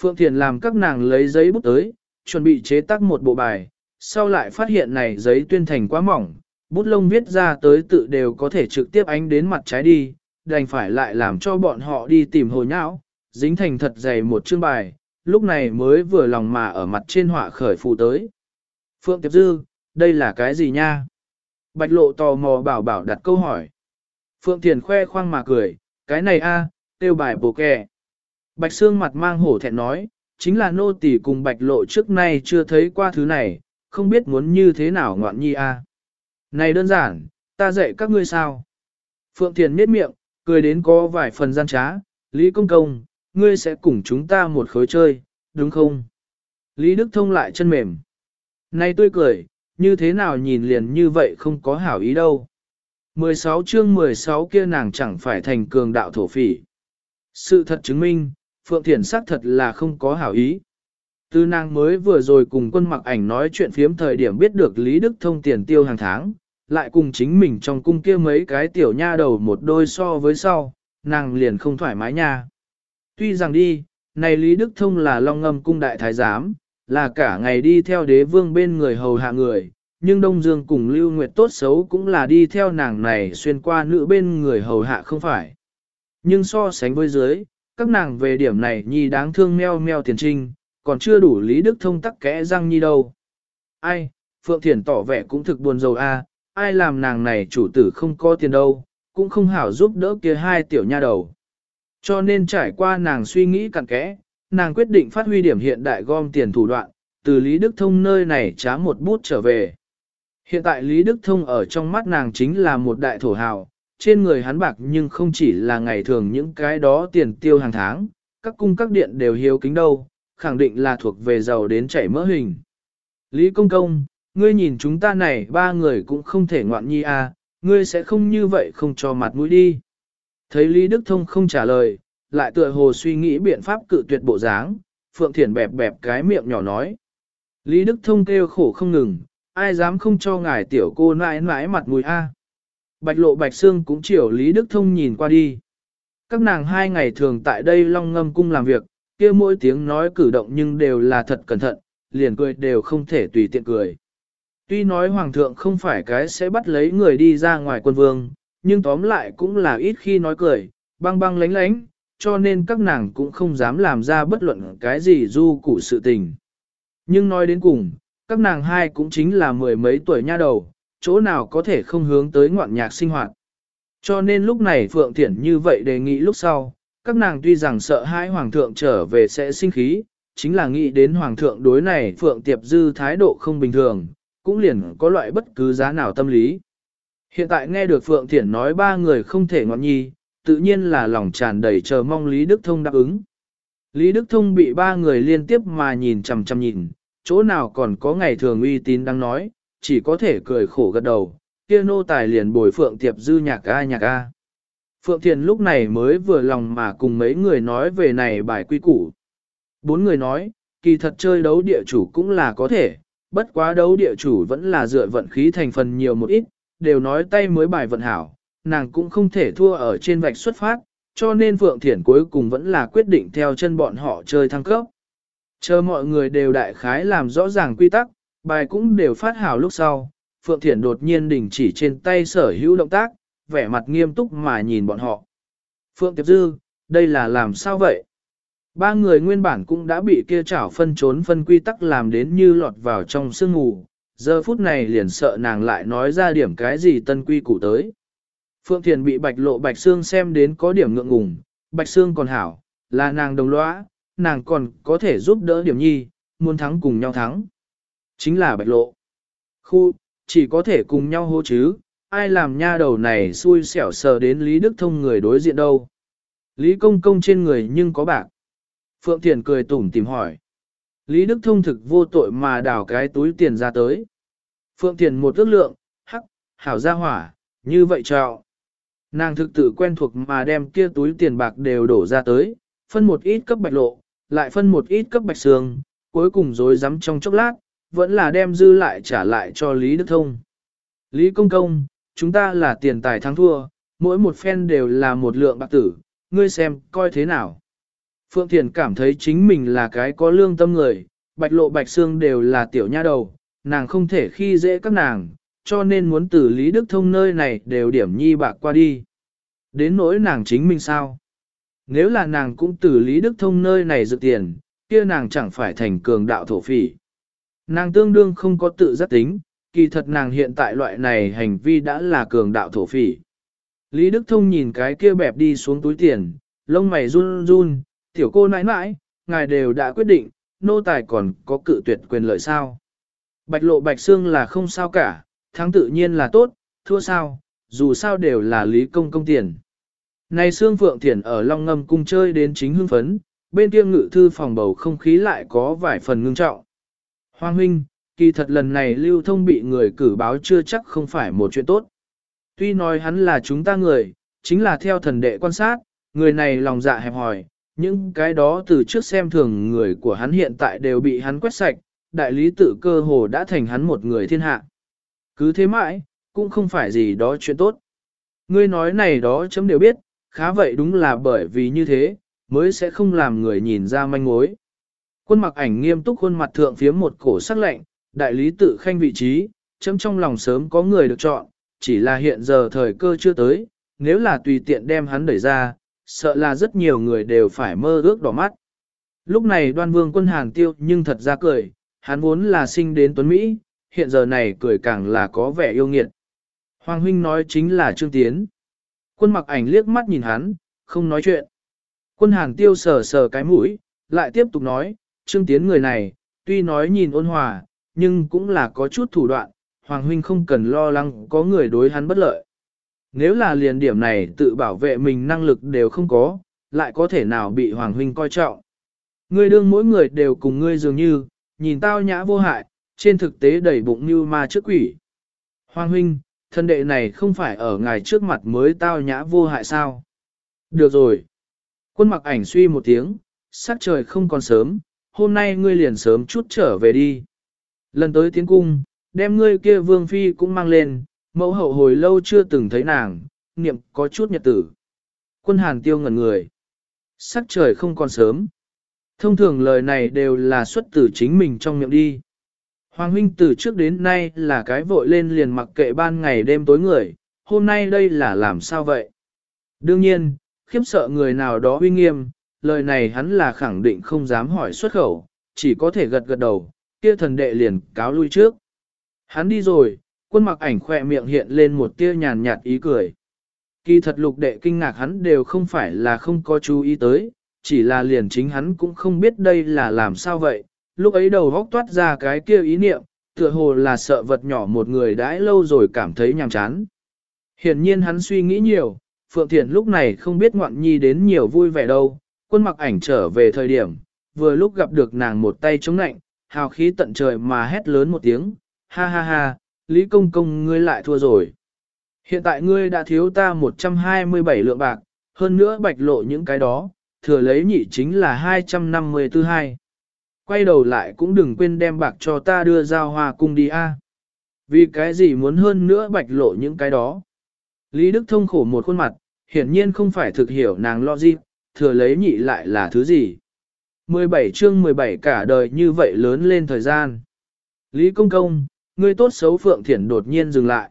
Phượng Thiền làm các nàng lấy giấy bút tới, chuẩn bị chế tác một bộ bài, sau lại phát hiện này giấy tuyên thành quá mỏng, bút lông viết ra tới tự đều có thể trực tiếp ánh đến mặt trái đi, đành phải lại làm cho bọn họ đi tìm hồ nhão, dính thành thật dày một chương bài, lúc này mới vừa lòng mà ở mặt trên họa khởi phù tới. Phượng Tiệp Dư, đây là cái gì nha? Bạch lộ tò mò bảo bảo đặt câu hỏi. Phượng Thiền khoe khoang mà cười, cái này a tiêu bài bổ kè. Bạch Sương mặt mang hổ thẹn nói, chính là nô tỷ cùng bạch lộ trước nay chưa thấy qua thứ này, không biết muốn như thế nào ngoạn nhi a. Này đơn giản, ta dạy các ngươi sao. Phượng Thiền miết miệng, cười đến có vài phần gian trá, Lý Công Công, ngươi sẽ cùng chúng ta một khối chơi, đúng không? Lý Đức Thông lại chân mềm. Này tôi cười, như thế nào nhìn liền như vậy không có hảo ý đâu. 16 chương 16 kia nàng chẳng phải thành cường đạo thổ phỉ. Sự thật chứng minh, Phượng Thiển xác thật là không có hảo ý. Tư nàng mới vừa rồi cùng quân mặc ảnh nói chuyện phiếm thời điểm biết được Lý Đức Thông tiền tiêu hàng tháng, lại cùng chính mình trong cung kia mấy cái tiểu nha đầu một đôi so với sau, nàng liền không thoải mái nha. Tuy rằng đi, này Lý Đức Thông là long ngâm cung đại thái giám, là cả ngày đi theo đế vương bên người hầu hạ người, nhưng Đông Dương cùng Lưu Nguyệt tốt xấu cũng là đi theo nàng này xuyên qua nữ bên người hầu hạ không phải. Nhưng so sánh với dưới, các nàng về điểm này nhi đáng thương meo meo tiền trinh, còn chưa đủ Lý Đức Thông tắc kẽ răng nhi đâu. Ai, Phượng Thiển tỏ vẻ cũng thực buồn rầu a ai làm nàng này chủ tử không có tiền đâu, cũng không hảo giúp đỡ kia hai tiểu nha đầu. Cho nên trải qua nàng suy nghĩ cặn kẽ, nàng quyết định phát huy điểm hiện đại gom tiền thủ đoạn, từ Lý Đức Thông nơi này trá một bút trở về. Hiện tại Lý Đức Thông ở trong mắt nàng chính là một đại thổ hào, trên người hắn bạc nhưng không chỉ là ngày thường những cái đó tiền tiêu hàng tháng, các cung các điện đều hiếu kính đâu, khẳng định là thuộc về giàu đến chảy mỡ hình. Lý Công Công, ngươi nhìn chúng ta này ba người cũng không thể ngoạn nhi à, ngươi sẽ không như vậy không cho mặt mũi đi. Thấy Lý Đức Thông không trả lời, lại tựa hồ suy nghĩ biện pháp cự tuyệt bộ dáng, Phượng Thiển bẹp bẹp cái miệng nhỏ nói. Lý Đức Thông kêu khổ không ngừng, ai dám không cho ngài tiểu cô nãi nãi mặt mũi a Bạch lộ bạch xương cũng chiều Lý Đức Thông nhìn qua đi. Các nàng hai ngày thường tại đây long ngâm cung làm việc, kia mỗi tiếng nói cử động nhưng đều là thật cẩn thận, liền cười đều không thể tùy tiện cười. Tuy nói hoàng thượng không phải cái sẽ bắt lấy người đi ra ngoài quân vương, nhưng tóm lại cũng là ít khi nói cười, băng băng lánh lánh, cho nên các nàng cũng không dám làm ra bất luận cái gì du cụ sự tình. Nhưng nói đến cùng, các nàng hai cũng chính là mười mấy tuổi nha đầu, chỗ nào có thể không hướng tới ngoạn nhạc sinh hoạt. Cho nên lúc này Phượng Thiển như vậy đề nghị lúc sau, các nàng tuy rằng sợ hai hoàng thượng trở về sẽ sinh khí, chính là nghĩ đến hoàng thượng đối này Phượng Tiệp Dư thái độ không bình thường, cũng liền có loại bất cứ giá nào tâm lý. Hiện tại nghe được Phượng Thiển nói ba người không thể ngọn nhi, tự nhiên là lòng tràn đầy chờ mong Lý Đức Thông đáp ứng. Lý Đức Thông bị ba người liên tiếp mà nhìn chằm chằm nhìn, chỗ nào còn có ngày thường uy tín đang nói, chỉ có thể cười khổ gật đầu, kia nô tài liền bồi Phượng Tiệp dư nhạc a nhạc a. Phượng Thiền lúc này mới vừa lòng mà cùng mấy người nói về này bài quy củ. Bốn người nói, kỳ thật chơi đấu địa chủ cũng là có thể, bất quá đấu địa chủ vẫn là dựa vận khí thành phần nhiều một ít, đều nói tay mới bài vận hảo, nàng cũng không thể thua ở trên vạch xuất phát, cho nên Phượng Thiển cuối cùng vẫn là quyết định theo chân bọn họ chơi thăng cấp. Chờ mọi người đều đại khái làm rõ ràng quy tắc, bài cũng đều phát hảo lúc sau, Phượng Thiển đột nhiên đình chỉ trên tay sở hữu động tác, vẻ mặt nghiêm túc mà nhìn bọn họ. Phượng Tiệp Dư, đây là làm sao vậy? Ba người nguyên bản cũng đã bị kia chảo phân trốn phân quy tắc làm đến như lọt vào trong sương ngủ, giờ phút này liền sợ nàng lại nói ra điểm cái gì tân quy củ tới. Phượng Thiền bị bạch lộ bạch xương xem đến có điểm ngượng ngùng, bạch xương còn hảo, là nàng đồng lõa, nàng còn có thể giúp đỡ điểm nhi, muốn thắng cùng nhau thắng. Chính là bạch lộ. Khu, chỉ có thể cùng nhau hô chứ, ai làm nha đầu này xui xẻo sờ đến Lý Đức Thông người đối diện đâu. Lý Công Công trên người nhưng có bạc. Phượng Thiền cười tủm tìm hỏi. Lý Đức Thông thực vô tội mà đào cái túi tiền ra tới. Phượng Thiền một ước lượng, hắc, hảo ra hỏa, như vậy trọ. Nàng thực tự quen thuộc mà đem kia túi tiền bạc đều đổ ra tới, phân một ít cấp bạch lộ, lại phân một ít cấp bạch sương, cuối cùng dối rắm trong chốc lát, vẫn là đem dư lại trả lại cho Lý Đức Thông. Lý Công Công, chúng ta là tiền tài thắng thua, mỗi một phen đều là một lượng bạc tử, ngươi xem, coi thế nào. Phượng Thiền cảm thấy chính mình là cái có lương tâm người, bạch lộ bạch xương đều là tiểu nha đầu, nàng không thể khi dễ các nàng, cho nên muốn từ Lý Đức Thông nơi này đều điểm nhi bạc qua đi. Đến nỗi nàng chính mình sao? Nếu là nàng cũng từ Lý Đức Thông nơi này dự tiền, kia nàng chẳng phải thành cường đạo thổ phỉ. Nàng tương đương không có tự giác tính, kỳ thật nàng hiện tại loại này hành vi đã là cường đạo thổ phỉ. Lý Đức Thông nhìn cái kia bẹp đi xuống túi tiền, lông mày run run, tiểu cô nãi nãi, ngài đều đã quyết định, nô tài còn có cự tuyệt quyền lợi sao. Bạch lộ bạch xương là không sao cả, thắng tự nhiên là tốt, thua sao, dù sao đều là lý công công tiền. Này Sương Phượng Thiển ở Long Ngâm cung chơi đến chính hưng phấn, bên kia ngự thư phòng bầu không khí lại có vài phần ngưng trọng. Hoàng huynh, kỳ thật lần này lưu thông bị người cử báo chưa chắc không phải một chuyện tốt. Tuy nói hắn là chúng ta người, chính là theo thần đệ quan sát, người này lòng dạ hẹp hòi, những cái đó từ trước xem thường người của hắn hiện tại đều bị hắn quét sạch, đại lý tự cơ hồ đã thành hắn một người thiên hạ. Cứ thế mãi, cũng không phải gì đó chuyện tốt. Ngươi nói này đó chấm đều biết, khá vậy đúng là bởi vì như thế, mới sẽ không làm người nhìn ra manh mối. Quân mặc ảnh nghiêm túc khuôn mặt thượng phía một cổ sắc lạnh, đại lý tự khanh vị trí, chấm trong lòng sớm có người được chọn, chỉ là hiện giờ thời cơ chưa tới, nếu là tùy tiện đem hắn đẩy ra, sợ là rất nhiều người đều phải mơ ước đỏ mắt. Lúc này đoan vương quân hàng tiêu nhưng thật ra cười, hắn vốn là sinh đến Tuấn Mỹ, hiện giờ này cười càng là có vẻ yêu nghiệt. Hoàng huynh nói chính là Trương Tiến. Quân mặc ảnh liếc mắt nhìn hắn, không nói chuyện. Quân hàn tiêu sờ sờ cái mũi, lại tiếp tục nói, Trương Tiến người này, tuy nói nhìn ôn hòa, nhưng cũng là có chút thủ đoạn, Hoàng huynh không cần lo lắng có người đối hắn bất lợi. Nếu là liền điểm này tự bảo vệ mình năng lực đều không có, lại có thể nào bị Hoàng huynh coi trọng. Ngươi đương mỗi người đều cùng ngươi dường như, nhìn tao nhã vô hại, trên thực tế đầy bụng như ma trước quỷ. Hoàng huynh, thân đệ này không phải ở ngài trước mặt mới tao nhã vô hại sao. Được rồi. Quân mặc ảnh suy một tiếng, sắc trời không còn sớm, hôm nay ngươi liền sớm chút trở về đi. Lần tới tiến cung, đem ngươi kia vương phi cũng mang lên, mẫu hậu hồi lâu chưa từng thấy nàng, niệm có chút nhật tử. Quân hàn tiêu ngẩn người. Sắc trời không còn sớm. Thông thường lời này đều là xuất từ chính mình trong miệng đi. Hoàng huynh từ trước đến nay là cái vội lên liền mặc kệ ban ngày đêm tối người, hôm nay đây là làm sao vậy? Đương nhiên, khiếp sợ người nào đó uy nghiêm, lời này hắn là khẳng định không dám hỏi xuất khẩu, chỉ có thể gật gật đầu, kia thần đệ liền cáo lui trước. Hắn đi rồi, quân mặc ảnh khỏe miệng hiện lên một tia nhàn nhạt ý cười. Kỳ thật lục đệ kinh ngạc hắn đều không phải là không có chú ý tới, chỉ là liền chính hắn cũng không biết đây là làm sao vậy, lúc ấy đầu vóc toát ra cái kia ý niệm, tựa hồ là sợ vật nhỏ một người đãi lâu rồi cảm thấy nhàm chán. Hiển nhiên hắn suy nghĩ nhiều, Phượng Thiện lúc này không biết ngoạn nhi đến nhiều vui vẻ đâu, quân mặc ảnh trở về thời điểm, vừa lúc gặp được nàng một tay chống nạnh, hào khí tận trời mà hét lớn một tiếng, ha ha ha, Lý Công Công ngươi lại thua rồi. Hiện tại ngươi đã thiếu ta 127 lượng bạc, hơn nữa bạch lộ những cái đó, thừa lấy nhị chính là 254 hai. Quay đầu lại cũng đừng quên đem bạc cho ta đưa giao hoa cung đi a. Vì cái gì muốn hơn nữa bạch lộ những cái đó. Lý Đức thông khổ một khuôn mặt, hiển nhiên không phải thực hiểu nàng lo gì, thừa lấy nhị lại là thứ gì. 17 chương 17 cả đời như vậy lớn lên thời gian. Lý Công Công, ngươi tốt xấu Phượng Thiển đột nhiên dừng lại.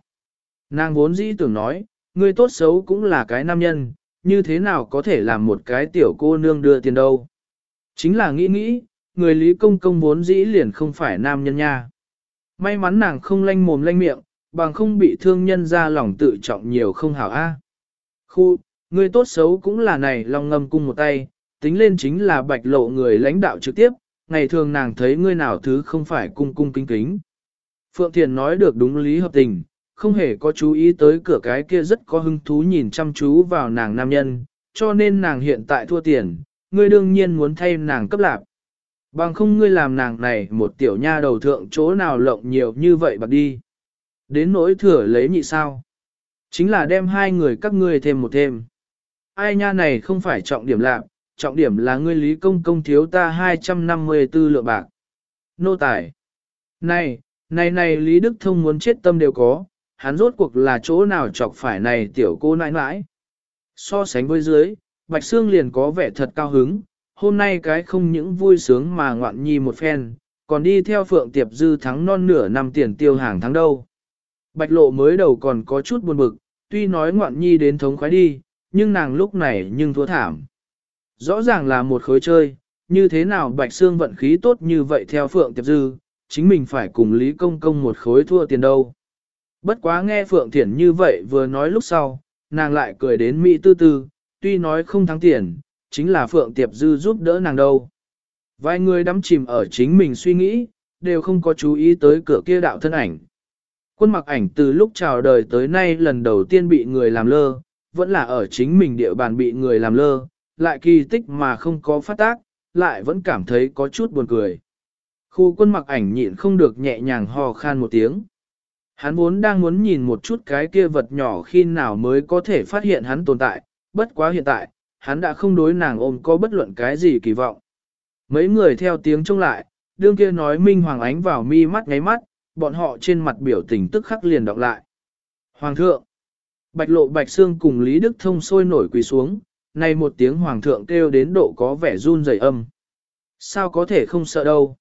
Nàng vốn dĩ tưởng nói, ngươi tốt xấu cũng là cái nam nhân, như thế nào có thể làm một cái tiểu cô nương đưa tiền đâu. Chính là nghĩ nghĩ, người Lý Công Công vốn dĩ liền không phải nam nhân nha. May mắn nàng không lanh mồm lanh miệng, bằng không bị thương nhân ra lòng tự trọng nhiều không hảo a. Khu, người tốt xấu cũng là này lòng ngâm cung một tay, tính lên chính là bạch lộ người lãnh đạo trực tiếp, ngày thường nàng thấy ngươi nào thứ không phải cung cung kính kính. Phượng Thiền nói được đúng lý hợp tình, không hề có chú ý tới cửa cái kia rất có hứng thú nhìn chăm chú vào nàng nam nhân, cho nên nàng hiện tại thua tiền, ngươi đương nhiên muốn thay nàng cấp lạc. Bằng không ngươi làm nàng này một tiểu nha đầu thượng chỗ nào lộng nhiều như vậy bạc đi. Đến nỗi thừa lấy nhị sao. Chính là đem hai người các ngươi thêm một thêm. Ai nha này không phải trọng điểm lạc, trọng điểm là ngươi lý công công thiếu ta 254 lượng bạc. Nô tài. Này, này này Lý Đức Thông muốn chết tâm đều có, hắn rốt cuộc là chỗ nào chọc phải này tiểu cô nãi nãi. So sánh với dưới, Bạch Sương liền có vẻ thật cao hứng, hôm nay cái không những vui sướng mà ngoạn nhi một phen, còn đi theo Phượng Tiệp Dư thắng non nửa năm tiền tiêu hàng tháng đâu. Bạch lộ mới đầu còn có chút buồn bực, tuy nói ngoạn nhi đến thống khoái đi, nhưng nàng lúc này nhưng thua thảm. Rõ ràng là một khối chơi, như thế nào Bạch Sương vận khí tốt như vậy theo Phượng Tiệp Dư, chính mình phải cùng Lý Công Công một khối thua tiền đâu. Bất quá nghe Phượng Thiển như vậy vừa nói lúc sau, nàng lại cười đến Mỹ tư tư, tuy nói không thắng tiền, chính là Phượng Tiệp Dư giúp đỡ nàng đâu. Vài người đắm chìm ở chính mình suy nghĩ, đều không có chú ý tới cửa kia đạo thân ảnh. Quân mặc ảnh từ lúc chào đời tới nay lần đầu tiên bị người làm lơ, vẫn là ở chính mình địa bàn bị người làm lơ, lại kỳ tích mà không có phát tác, lại vẫn cảm thấy có chút buồn cười. Khu quân mặc ảnh nhịn không được nhẹ nhàng hò khan một tiếng. Hắn vốn đang muốn nhìn một chút cái kia vật nhỏ khi nào mới có thể phát hiện hắn tồn tại, bất quá hiện tại, hắn đã không đối nàng ôm có bất luận cái gì kỳ vọng. Mấy người theo tiếng trông lại, đương kia nói Minh Hoàng ánh vào mi mắt ngáy mắt, bọn họ trên mặt biểu tình tức khắc liền đọc lại. Hoàng thượng! Bạch lộ bạch xương cùng Lý Đức Thông sôi nổi quỳ xuống, nay một tiếng hoàng thượng kêu đến độ có vẻ run rẩy âm. Sao có thể không sợ đâu?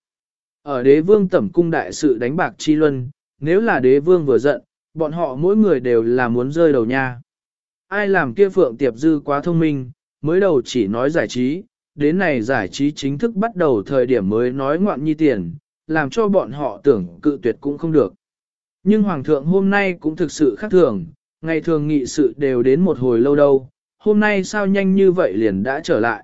Ở đế vương tẩm cung đại sự đánh bạc chi luân, nếu là đế vương vừa giận, bọn họ mỗi người đều là muốn rơi đầu nha. Ai làm kia phượng tiệp dư quá thông minh, mới đầu chỉ nói giải trí, đến này giải trí chính thức bắt đầu thời điểm mới nói ngoạn nhi tiền, làm cho bọn họ tưởng cự tuyệt cũng không được. Nhưng Hoàng thượng hôm nay cũng thực sự khác thường, ngày thường nghị sự đều đến một hồi lâu đâu, hôm nay sao nhanh như vậy liền đã trở lại.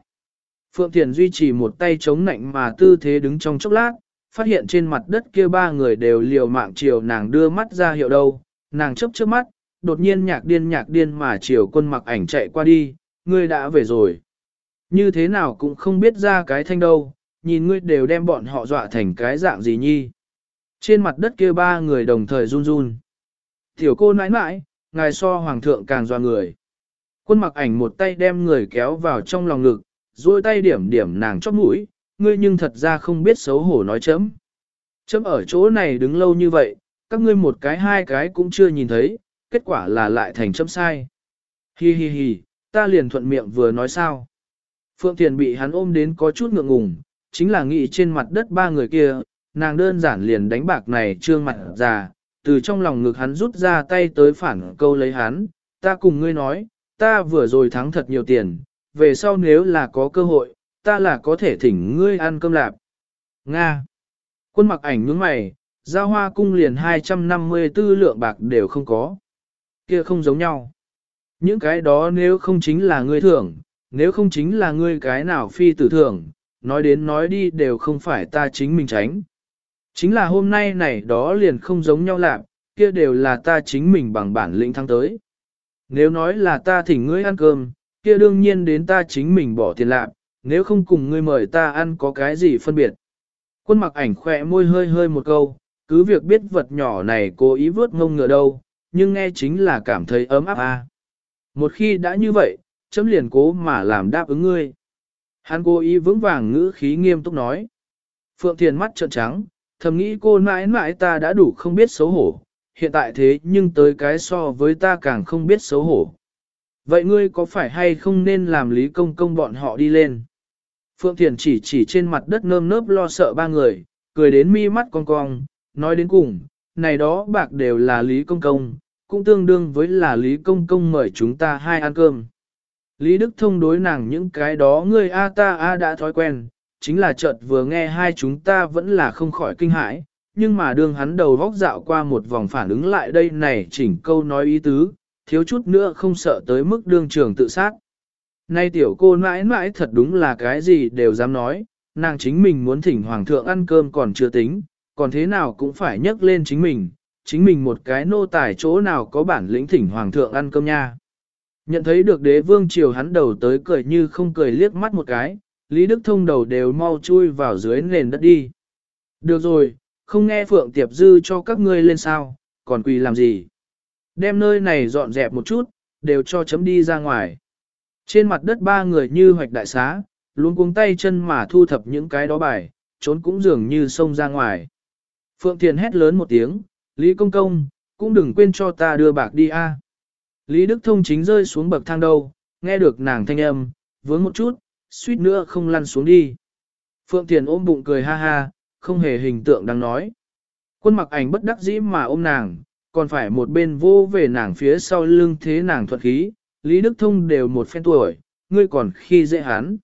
Phượng Thiền duy trì một tay chống nạnh mà tư thế đứng trong chốc lát, phát hiện trên mặt đất kia ba người đều liều mạng chiều nàng đưa mắt ra hiệu đâu, nàng chấp trước mắt, đột nhiên nhạc điên nhạc điên mà chiều quân mặc ảnh chạy qua đi, ngươi đã về rồi. Như thế nào cũng không biết ra cái thanh đâu, nhìn ngươi đều đem bọn họ dọa thành cái dạng gì nhi. Trên mặt đất kia ba người đồng thời run run. Tiểu cô nãi nãi, ngài so hoàng thượng càng dọa người. Quân mặc ảnh một tay đem người kéo vào trong lòng ngực, duỗi tay điểm điểm nàng chóp mũi, ngươi nhưng thật ra không biết xấu hổ nói chấm. Chấm ở chỗ này đứng lâu như vậy, các ngươi một cái hai cái cũng chưa nhìn thấy, kết quả là lại thành chấm sai. Hi hi hi, ta liền thuận miệng vừa nói sao. Phượng Thiền bị hắn ôm đến có chút ngượng ngùng, chính là nghĩ trên mặt đất ba người kia, nàng đơn giản liền đánh bạc này trương mặt già, từ trong lòng ngực hắn rút ra tay tới phản câu lấy hắn, ta cùng ngươi nói, ta vừa rồi thắng thật nhiều tiền, về sau nếu là có cơ hội, ta là có thể thỉnh ngươi ăn cơm lạp. Nga. Quân mặc ảnh nhướng mày, giao hoa cung liền 254 lượng bạc đều không có. Kia không giống nhau. Những cái đó nếu không chính là ngươi thưởng, nếu không chính là ngươi cái nào phi tử thưởng, nói đến nói đi đều không phải ta chính mình tránh. Chính là hôm nay này đó liền không giống nhau lạp, kia đều là ta chính mình bằng bản lĩnh thăng tới. Nếu nói là ta thỉnh ngươi ăn cơm, kia đương nhiên đến ta chính mình bỏ tiền lạp nếu không cùng ngươi mời ta ăn có cái gì phân biệt. Quân mặc ảnh khỏe môi hơi hơi một câu, cứ việc biết vật nhỏ này cố ý vớt ngông ngựa đâu, nhưng nghe chính là cảm thấy ấm áp a. Một khi đã như vậy, chấm liền cố mà làm đáp ứng ngươi. Hắn cố ý vững vàng ngữ khí nghiêm túc nói. Phượng Thiền mắt trợn trắng, thầm nghĩ cô mãi mãi ta đã đủ không biết xấu hổ, hiện tại thế nhưng tới cái so với ta càng không biết xấu hổ. Vậy ngươi có phải hay không nên làm lý công công bọn họ đi lên? Phượng Thiền chỉ chỉ trên mặt đất nơm nớp lo sợ ba người, cười đến mi mắt cong cong, nói đến cùng, này đó bạc đều là lý công công, cũng tương đương với là lý công công mời chúng ta hai ăn cơm. Lý Đức Thông đối nàng những cái đó người a ta a đã thói quen, chính là chợt vừa nghe hai chúng ta vẫn là không khỏi kinh hãi, nhưng mà đương hắn đầu vóc dạo qua một vòng phản ứng lại đây này chỉnh câu nói ý tứ, thiếu chút nữa không sợ tới mức đương trường tự sát. Nay tiểu cô mãi mãi thật đúng là cái gì đều dám nói, nàng chính mình muốn thỉnh hoàng thượng ăn cơm còn chưa tính, còn thế nào cũng phải nhắc lên chính mình, chính mình một cái nô tài chỗ nào có bản lĩnh thỉnh hoàng thượng ăn cơm nha. Nhận thấy được đế vương triều hắn đầu tới cười như không cười liếc mắt một cái, Lý Đức Thông đầu đều mau chui vào dưới nền đất đi. Được rồi, không nghe Phượng Tiệp Dư cho các ngươi lên sao, còn quỳ làm gì? Đem nơi này dọn dẹp một chút, đều cho chấm đi ra ngoài. Trên mặt đất ba người như hoạch đại xá, luôn cuống tay chân mà thu thập những cái đó bài, trốn cũng dường như sông ra ngoài. Phượng Thiền hét lớn một tiếng, Lý Công Công, cũng đừng quên cho ta đưa bạc đi a Lý Đức Thông chính rơi xuống bậc thang đầu nghe được nàng thanh âm, vướng một chút, suýt nữa không lăn xuống đi. Phượng Thiền ôm bụng cười ha ha, không hề hình tượng đang nói. Quân mặc ảnh bất đắc dĩ mà ôm nàng, còn phải một bên vô về nàng phía sau lưng thế nàng thuật khí, Lý Đức Thông đều một phen tuổi, ngươi còn khi dễ hắn.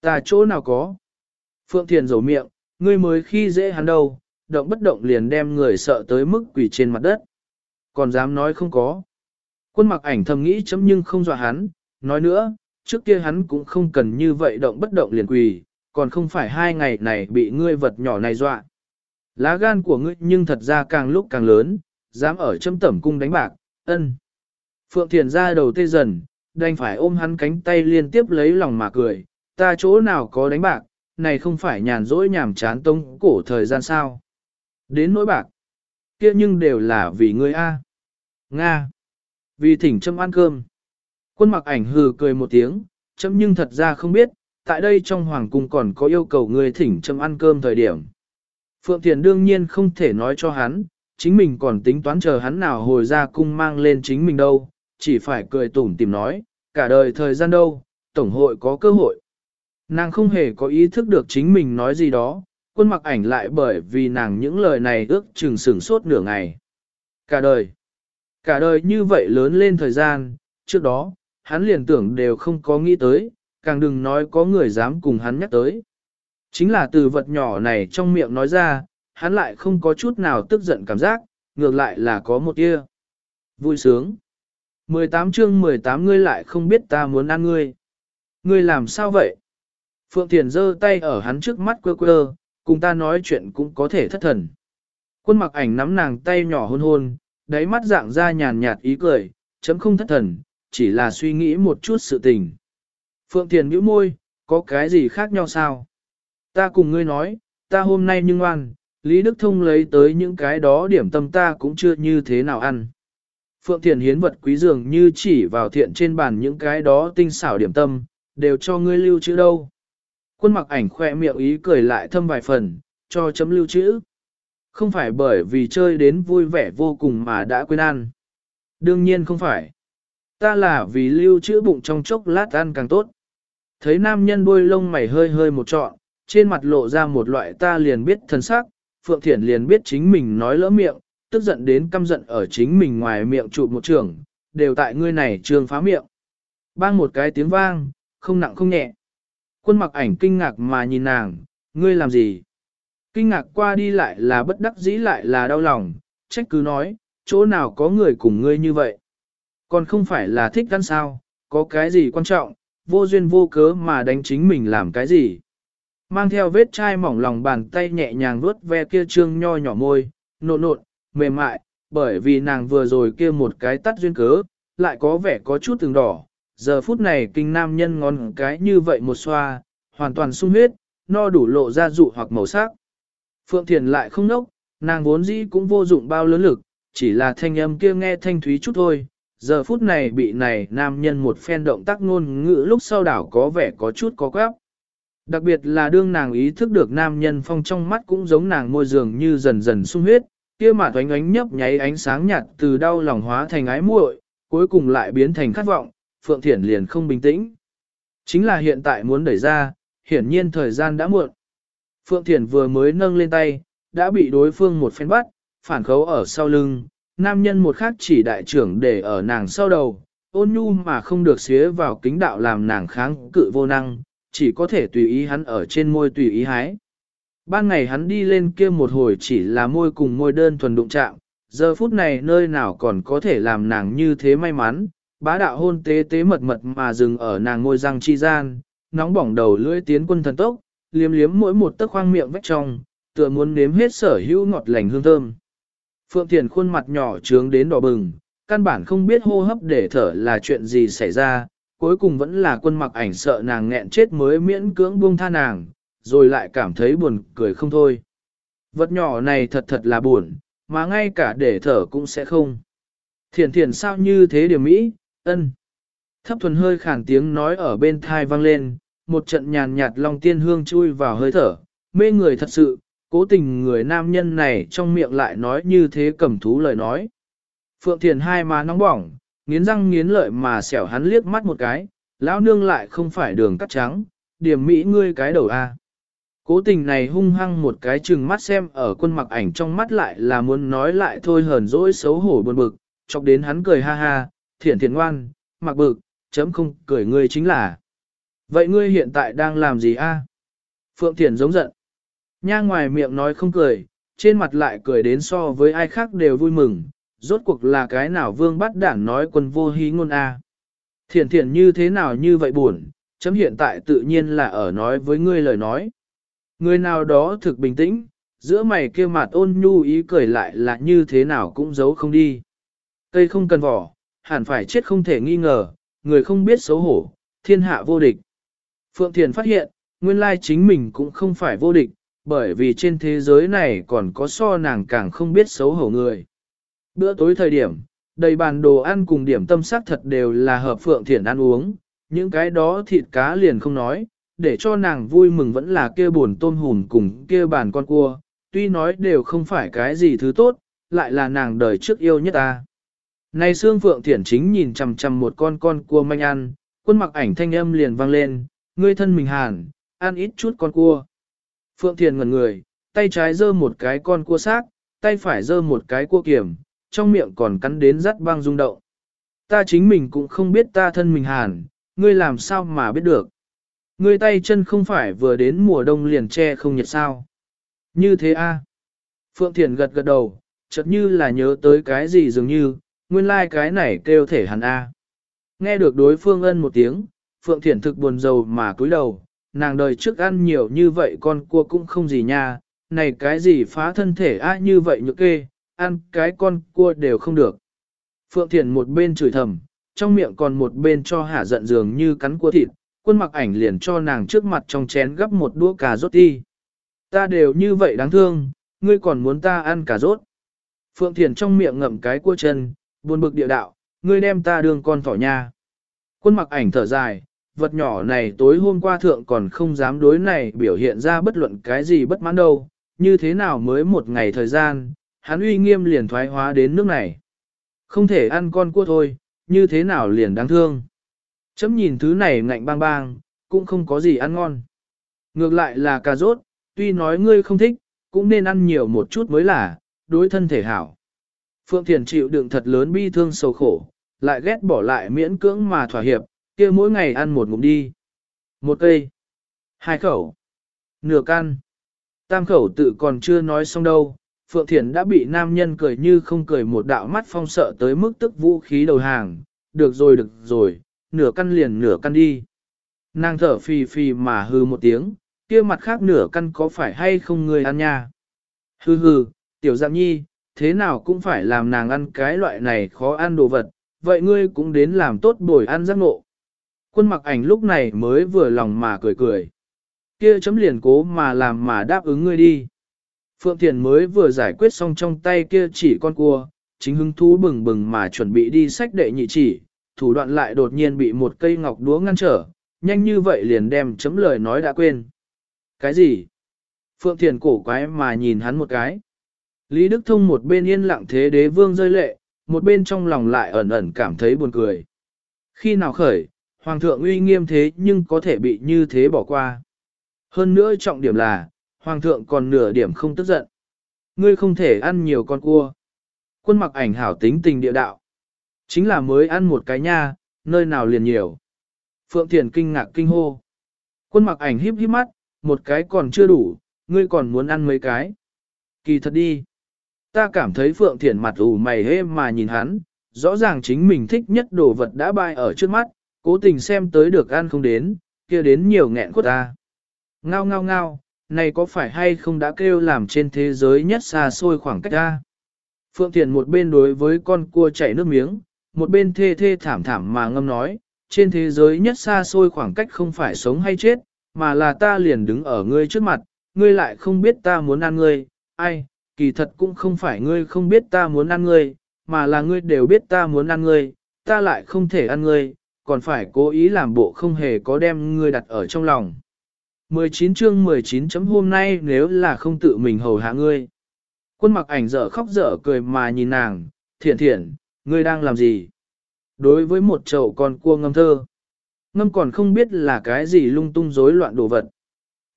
Ta chỗ nào có. Phượng Thiền rầu miệng, ngươi mới khi dễ hắn đâu, động bất động liền đem người sợ tới mức quỷ trên mặt đất. Còn dám nói không có. Quân mặc ảnh thầm nghĩ chấm nhưng không dọa hắn, nói nữa, trước kia hắn cũng không cần như vậy động bất động liền quỳ, còn không phải hai ngày này bị ngươi vật nhỏ này dọa. Lá gan của ngươi nhưng thật ra càng lúc càng lớn, dám ở châm tẩm cung đánh bạc, ân. Phượng Thiền ra đầu tê dần, đành phải ôm hắn cánh tay liên tiếp lấy lòng mà cười, ta chỗ nào có đánh bạc, này không phải nhàn rỗi nhàm chán tông cổ thời gian sao. Đến nỗi bạc, kia nhưng đều là vì ngươi A. Nga. Vì thỉnh châm ăn cơm. Quân mặc ảnh hừ cười một tiếng, châm nhưng thật ra không biết, tại đây trong hoàng cung còn có yêu cầu ngươi thỉnh châm ăn cơm thời điểm. Phượng Thiền đương nhiên không thể nói cho hắn, chính mình còn tính toán chờ hắn nào hồi ra cung mang lên chính mình đâu, chỉ phải cười tủm tìm nói, cả đời thời gian đâu, tổng hội có cơ hội. Nàng không hề có ý thức được chính mình nói gì đó, quân mặc ảnh lại bởi vì nàng những lời này ước chừng sửng sốt nửa ngày. Cả đời, cả đời như vậy lớn lên thời gian, trước đó, hắn liền tưởng đều không có nghĩ tới, càng đừng nói có người dám cùng hắn nhắc tới. Chính là từ vật nhỏ này trong miệng nói ra, hắn lại không có chút nào tức giận cảm giác, ngược lại là có một tia. Vui sướng. 18 chương 18 ngươi lại không biết ta muốn ăn ngươi. Ngươi làm sao vậy? Phượng Thiền giơ tay ở hắn trước mắt quơ quơ, cùng ta nói chuyện cũng có thể thất thần. Quân mặc ảnh nắm nàng tay nhỏ hôn hôn, đáy mắt dạng ra nhàn nhạt ý cười, chấm không thất thần, chỉ là suy nghĩ một chút sự tình. Phượng Thiền bĩu môi, có cái gì khác nhau sao? Ta cùng ngươi nói, ta hôm nay nhưng ngoan, Lý Đức Thông lấy tới những cái đó điểm tâm ta cũng chưa như thế nào ăn. Phượng Thiền hiến vật quý dường như chỉ vào thiện trên bàn những cái đó tinh xảo điểm tâm, đều cho ngươi lưu chữ đâu. Quân mặc ảnh khoe miệng ý cười lại thâm vài phần, cho chấm lưu chữ. Không phải bởi vì chơi đến vui vẻ vô cùng mà đã quên ăn. Đương nhiên không phải. Ta là vì lưu trữ bụng trong chốc lát ăn càng tốt. Thấy nam nhân đuôi lông mày hơi hơi một trọn, trên mặt lộ ra một loại ta liền biết thân sắc, Phượng Thiển liền biết chính mình nói lỡ miệng, tức giận đến căm giận ở chính mình ngoài miệng trụ một trường, đều tại ngươi này trường phá miệng. Bang một cái tiếng vang, không nặng không nhẹ. Quân mặc ảnh kinh ngạc mà nhìn nàng, ngươi làm gì? Kinh ngạc qua đi lại là bất đắc dĩ lại là đau lòng, trách cứ nói, chỗ nào có người cùng ngươi như vậy? Còn không phải là thích ăn sao, có cái gì quan trọng, vô duyên vô cớ mà đánh chính mình làm cái gì? Mang theo vết chai mỏng lòng bàn tay nhẹ nhàng vuốt ve kia trương nho nhỏ môi, nộn nộn, mềm mại, bởi vì nàng vừa rồi kia một cái tắt duyên cớ, lại có vẻ có chút từng đỏ. Giờ phút này kinh nam nhân ngón cái như vậy một xoa, hoàn toàn sung huyết, no đủ lộ ra dụ hoặc màu sắc. Phượng Thiền lại không nốc, nàng vốn dĩ cũng vô dụng bao lớn lực, chỉ là thanh âm kia nghe thanh thúy chút thôi. Giờ phút này bị này nam nhân một phen động tác ngôn ngữ lúc sau đảo có vẻ có chút có quáp. Đặc biệt là đương nàng ý thức được nam nhân phong trong mắt cũng giống nàng môi dường như dần dần sung huyết, kia mà thoánh ánh nhấp nháy ánh sáng nhạt từ đau lòng hóa thành ái muội, cuối cùng lại biến thành khát vọng, Phượng Thiển liền không bình tĩnh. Chính là hiện tại muốn đẩy ra, hiển nhiên thời gian đã muộn. Phượng Thiển vừa mới nâng lên tay, đã bị đối phương một phen bắt, phản khấu ở sau lưng, nam nhân một khác chỉ đại trưởng để ở nàng sau đầu, ôn nhu mà không được xía vào kính đạo làm nàng kháng cự vô năng, chỉ có thể tùy ý hắn ở trên môi tùy ý hái. Ban ngày hắn đi lên kia một hồi chỉ là môi cùng môi đơn thuần đụng chạm, giờ phút này nơi nào còn có thể làm nàng như thế may mắn, bá đạo hôn tế tế mật mật mà dừng ở nàng ngôi răng chi gian, nóng bỏng đầu lưỡi tiến quân thần tốc, liếm liếm mỗi một tấc khoang miệng vách trong, tựa muốn nếm hết sở hữu ngọt lành hương thơm. Phượng Thiền khuôn mặt nhỏ trướng đến đỏ bừng, căn bản không biết hô hấp để thở là chuyện gì xảy ra, cuối cùng vẫn là quân mặc ảnh sợ nàng nghẹn chết mới miễn cưỡng buông tha nàng, rồi lại cảm thấy buồn cười không thôi. Vật nhỏ này thật thật là buồn, mà ngay cả để thở cũng sẽ không. Thiền thiền sao như thế điểm mỹ, ân. Thấp thuần hơi khản tiếng nói ở bên thai vang lên, một trận nhàn nhạt long tiên hương chui vào hơi thở, mê người thật sự, cố tình người nam nhân này trong miệng lại nói như thế cầm thú lời nói. Phượng Thiền hai má nóng bỏng, nghiến răng nghiến lợi mà xẻo hắn liếc mắt một cái, lão nương lại không phải đường cắt trắng, điểm mỹ ngươi cái đầu a. Cố tình này hung hăng một cái chừng mắt xem ở quân mặc ảnh trong mắt lại là muốn nói lại thôi hờn dỗi xấu hổ buồn bực, chọc đến hắn cười ha ha, thiển thiện ngoan, mặc bực, chấm không cười ngươi chính là. Vậy ngươi hiện tại đang làm gì a? Phượng Thiển giống giận. Nha ngoài miệng nói không cười, trên mặt lại cười đến so với ai khác đều vui mừng, rốt cuộc là cái nào vương bắt đảng nói quân vô hí ngôn a. Thiển thiển như thế nào như vậy buồn, chấm hiện tại tự nhiên là ở nói với ngươi lời nói. Người nào đó thực bình tĩnh, giữa mày kia mặt ôn nhu ý cười lại là như thế nào cũng giấu không đi. Cây không cần vỏ, hẳn phải chết không thể nghi ngờ, người không biết xấu hổ, thiên hạ vô địch. Phượng Thiền phát hiện, nguyên lai chính mình cũng không phải vô địch, bởi vì trên thế giới này còn có so nàng càng không biết xấu hổ người. Bữa tối thời điểm, đầy bàn đồ ăn cùng điểm tâm sắc thật đều là hợp Phượng Thiền ăn uống, những cái đó thịt cá liền không nói, để cho nàng vui mừng vẫn là kia buồn tôm hùm cùng kia bàn con cua, tuy nói đều không phải cái gì thứ tốt, lại là nàng đời trước yêu nhất ta. Này Sương Phượng Thiển chính nhìn chằm chằm một con con cua manh ăn, quân mặc ảnh thanh âm liền vang lên, ngươi thân mình hàn, ăn ít chút con cua. Phượng Thiền ngẩn người, tay trái giơ một cái con cua xác, tay phải giơ một cái cua kiểm, trong miệng còn cắn đến rắt băng rung động. Ta chính mình cũng không biết ta thân mình hàn, ngươi làm sao mà biết được. Ngươi tay chân không phải vừa đến mùa đông liền che không nhiệt sao. Như thế a Phượng Thiền gật gật đầu, chợt như là nhớ tới cái gì dường như, nguyên lai like cái này kêu thể hẳn a. Nghe được đối phương ân một tiếng, Phượng Thiển thực buồn rầu mà cúi đầu, nàng đời trước ăn nhiều như vậy con cua cũng không gì nha, này cái gì phá thân thể a như vậy nhược kê, ăn cái con cua đều không được. Phượng Thiển một bên chửi thầm, trong miệng còn một bên cho hả giận dường như cắn cua thịt, quân mặc ảnh liền cho nàng trước mặt trong chén gấp một đũa cà rốt đi. Ta đều như vậy đáng thương, ngươi còn muốn ta ăn cà rốt. Phượng Thiền trong miệng ngậm cái cua chân, buồn bực địa đạo, ngươi đem ta đường con thỏ nha. Quân mặc ảnh thở dài, vật nhỏ này tối hôm qua thượng còn không dám đối này biểu hiện ra bất luận cái gì bất mãn đâu, như thế nào mới một ngày thời gian, hắn uy nghiêm liền thoái hóa đến nước này. Không thể ăn con cua thôi, như thế nào liền đáng thương. Chấm nhìn thứ này ngạnh bang bang, cũng không có gì ăn ngon. Ngược lại là cà rốt, tuy nói ngươi không thích, cũng nên ăn nhiều một chút mới là, đối thân thể hảo. Phượng Thiền chịu đựng thật lớn bi thương sầu khổ, lại ghét bỏ lại miễn cưỡng mà thỏa hiệp, kia mỗi ngày ăn một ngụm đi. Một cây, hai khẩu, nửa can tam khẩu tự còn chưa nói xong đâu. Phượng Thiền đã bị nam nhân cười như không cười một đạo mắt phong sợ tới mức tức vũ khí đầu hàng. Được rồi được rồi, nửa căn liền nửa căn đi. Nàng thở phì phì mà hư một tiếng, kia mặt khác nửa căn có phải hay không người ăn nha. Hư hư, tiểu dạng nhi, thế nào cũng phải làm nàng ăn cái loại này khó ăn đồ vật, vậy ngươi cũng đến làm tốt bồi ăn giác ngộ. Quân mặc ảnh lúc này mới vừa lòng mà cười cười. Kia chấm liền cố mà làm mà đáp ứng ngươi đi. Phượng Thiền mới vừa giải quyết xong trong tay kia chỉ con cua, chính hứng thú bừng bừng mà chuẩn bị đi sách đệ nhị chỉ, thủ đoạn lại đột nhiên bị một cây ngọc đúa ngăn trở, nhanh như vậy liền đem chấm lời nói đã quên. Cái gì? Phượng Thiền cổ quái mà nhìn hắn một cái. Lý Đức Thông một bên yên lặng thế đế vương rơi lệ, một bên trong lòng lại ẩn ẩn cảm thấy buồn cười. Khi nào khởi, Hoàng thượng uy nghiêm thế nhưng có thể bị như thế bỏ qua. Hơn nữa trọng điểm là, Hoàng thượng còn nửa điểm không tức giận. Ngươi không thể ăn nhiều con cua. Quân mặc ảnh hảo tính tình địa đạo. Chính là mới ăn một cái nha, nơi nào liền nhiều. Phượng Thiền kinh ngạc kinh hô. Quân mặc ảnh híp híp mắt, một cái còn chưa đủ, ngươi còn muốn ăn mấy cái. Kỳ thật đi. Ta cảm thấy Phượng Thiền mặt ủ mày hê mà nhìn hắn, rõ ràng chính mình thích nhất đồ vật đã bay ở trước mắt, cố tình xem tới được ăn không đến, kia đến nhiều nghẹn khuất ta. Ngao ngao ngao, này có phải hay không đã kêu làm trên thế giới nhất xa xôi khoảng cách ta. Phượng Thiền một bên đối với con cua chảy nước miếng, một bên thê thê thảm thảm mà ngâm nói, trên thế giới nhất xa xôi khoảng cách không phải sống hay chết, mà là ta liền đứng ở ngươi trước mặt, ngươi lại không biết ta muốn ăn ngươi, ai, kỳ thật cũng không phải ngươi không biết ta muốn ăn ngươi, mà là ngươi đều biết ta muốn ăn ngươi, ta lại không thể ăn ngươi, còn phải cố ý làm bộ không hề có đem ngươi đặt ở trong lòng. 19 chương 19 chấm hôm nay nếu là không tự mình hầu hạ ngươi. Quân mặc ảnh dở khóc dở cười mà nhìn nàng, thiện thiện, ngươi đang làm gì? Đối với một chậu con cua ngâm thơ, ngâm còn không biết là cái gì lung tung rối loạn đồ vật.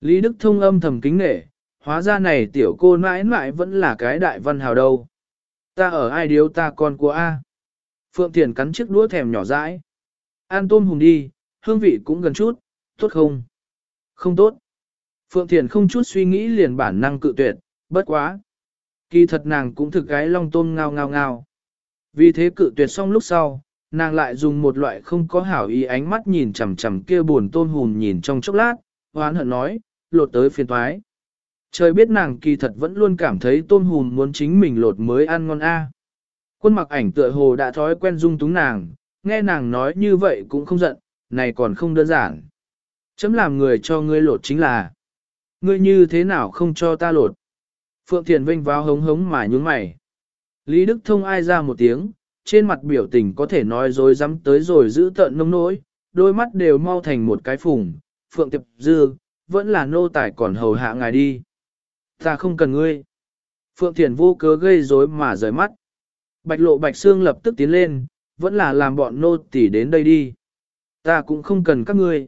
Lý Đức Thông âm thầm kính nể, hóa ra này tiểu cô mãi mãi vẫn là cái đại văn hào đâu. Ta ở ai điếu ta con của A. Phượng Thiền cắn chiếc đũa thèm nhỏ dãi. An tôm hùng đi, hương vị cũng gần chút, tốt không? Không tốt. Phượng Thiền không chút suy nghĩ liền bản năng cự tuyệt, bất quá. Kỳ thật nàng cũng thực gái long tôm ngao ngao ngao. Vì thế cự tuyệt xong lúc sau, nàng lại dùng một loại không có hảo ý ánh mắt nhìn chằm chằm kia buồn tôn hùn nhìn trong chốc lát, hoán hận nói, lột tới phiền thoái. Trời biết nàng kỳ thật vẫn luôn cảm thấy tôn hùn muốn chính mình lột mới ăn ngon a. Quân mặc ảnh tựa hồ đã thói quen dung túng nàng, nghe nàng nói như vậy cũng không giận, này còn không đơn giản. Chấm làm người cho ngươi lột chính là, ngươi như thế nào không cho ta lột. Phượng Thiền Vinh vào hống hống mà nhúng mày. Lý Đức Thông ai ra một tiếng, trên mặt biểu tình có thể nói dối dám tới rồi giữ tợn nông nỗi, đôi mắt đều mau thành một cái phùng. Phượng Tiệp Dư, vẫn là nô tài còn hầu hạ ngài đi. Ta không cần ngươi. Phượng Thiền vô cớ gây rối mà rời mắt. Bạch lộ bạch xương lập tức tiến lên, vẫn là làm bọn nô tỉ đến đây đi. Ta cũng không cần các ngươi.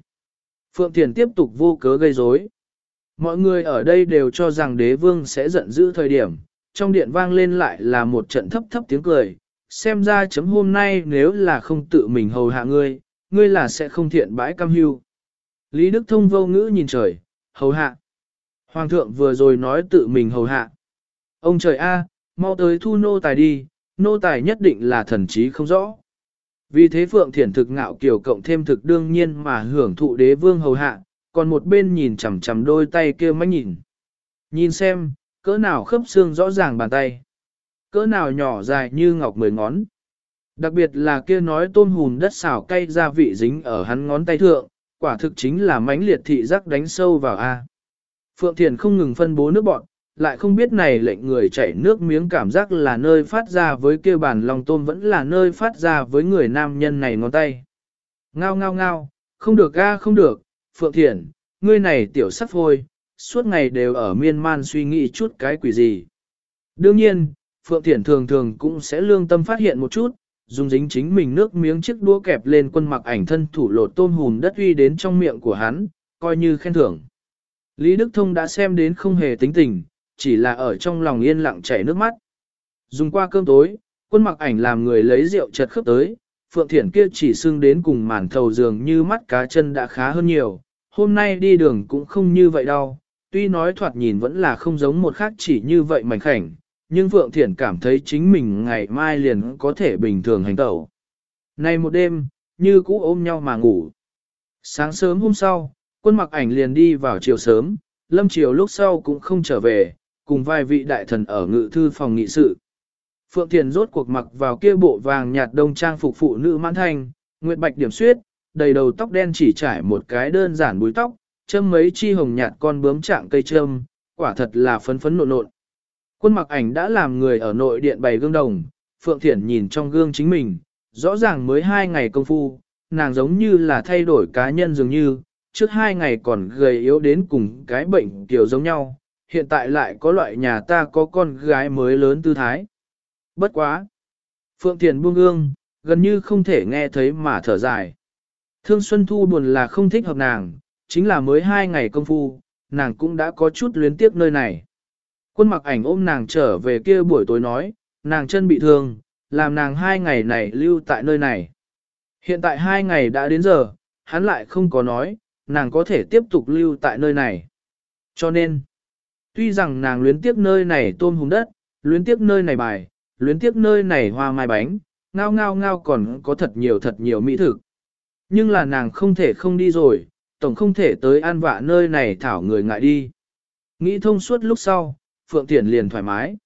Phượng Thiền tiếp tục vô cớ gây rối. Mọi người ở đây đều cho rằng đế vương sẽ giận dữ thời điểm, trong điện vang lên lại là một trận thấp thấp tiếng cười, xem ra chấm hôm nay nếu là không tự mình hầu hạ ngươi, ngươi là sẽ không thiện bãi cam hưu. Lý Đức Thông vô ngữ nhìn trời, hầu hạ. Hoàng thượng vừa rồi nói tự mình hầu hạ. Ông trời A, mau tới thu nô tài đi, nô tài nhất định là thần trí không rõ. Vì thế Phượng Thiển thực ngạo kiểu cộng thêm thực đương nhiên mà hưởng thụ đế vương hầu hạ, còn một bên nhìn chằm chằm đôi tay kia mách nhìn. Nhìn xem, cỡ nào khớp xương rõ ràng bàn tay. Cỡ nào nhỏ dài như ngọc mười ngón. Đặc biệt là kia nói tôm hùn đất xào cay gia vị dính ở hắn ngón tay thượng, quả thực chính là mãnh liệt thị giác đánh sâu vào A. Phượng Thiền không ngừng phân bố nước bọn, lại không biết này lệnh người chảy nước miếng cảm giác là nơi phát ra với kêu bàn lòng tôm vẫn là nơi phát ra với người nam nhân này ngón tay. Ngao ngao ngao, không được ga không được, Phượng Thiển, ngươi này tiểu sắc phôi, suốt ngày đều ở miên man suy nghĩ chút cái quỷ gì. Đương nhiên, Phượng Thiển thường thường cũng sẽ lương tâm phát hiện một chút, dùng dính chính mình nước miếng chiếc đũa kẹp lên quân mặc ảnh thân thủ lột tôm hùm đất uy đến trong miệng của hắn, coi như khen thưởng. Lý Đức Thông đã xem đến không hề tính tình, chỉ là ở trong lòng yên lặng chảy nước mắt. Dùng qua cơm tối, quân mặc ảnh làm người lấy rượu chật khớp tới, Phượng Thiển kia chỉ xưng đến cùng màn thầu dường như mắt cá chân đã khá hơn nhiều, hôm nay đi đường cũng không như vậy đâu, tuy nói thoạt nhìn vẫn là không giống một khác chỉ như vậy mảnh khảnh, nhưng Phượng Thiển cảm thấy chính mình ngày mai liền có thể bình thường hành tẩu. Nay một đêm, như cũ ôm nhau mà ngủ. Sáng sớm hôm sau, quân mặc ảnh liền đi vào chiều sớm, lâm chiều lúc sau cũng không trở về, cùng vài vị đại thần ở ngự thư phòng nghị sự. Phượng Thiền rốt cuộc mặc vào kia bộ vàng nhạt đông trang phục phụ nữ mãn thanh, nguyệt bạch điểm suyết, đầy đầu tóc đen chỉ trải một cái đơn giản búi tóc, châm mấy chi hồng nhạt con bướm trạng cây châm, quả thật là phấn phấn nộn nộn. Quân mặc ảnh đã làm người ở nội điện bày gương đồng, Phượng Thiển nhìn trong gương chính mình, rõ ràng mới hai ngày công phu, nàng giống như là thay đổi cá nhân dường như, trước hai ngày còn gầy yếu đến cùng cái bệnh kiểu giống nhau, hiện tại lại có loại nhà ta có con gái mới lớn tư thái. Bất quá! Phượng Thiền buông gương, gần như không thể nghe thấy mà thở dài. Thương Xuân Thu buồn là không thích hợp nàng, chính là mới hai ngày công phu, nàng cũng đã có chút luyến tiếc nơi này. Quân mặc ảnh ôm nàng trở về kia buổi tối nói, nàng chân bị thương, làm nàng hai ngày này lưu tại nơi này. Hiện tại hai ngày đã đến giờ, hắn lại không có nói, nàng có thể tiếp tục lưu tại nơi này. Cho nên, tuy rằng nàng luyến tiếc nơi này tôm hùng đất, luyến tiếc nơi này bài, luyến tiếc nơi này hoa mai bánh, ngao ngao ngao còn có thật nhiều thật nhiều mỹ thực. Nhưng là nàng không thể không đi rồi, tổng không thể tới an vạ nơi này thảo người ngại đi. Nghĩ thông suốt lúc sau, Phượng Thiển liền thoải mái.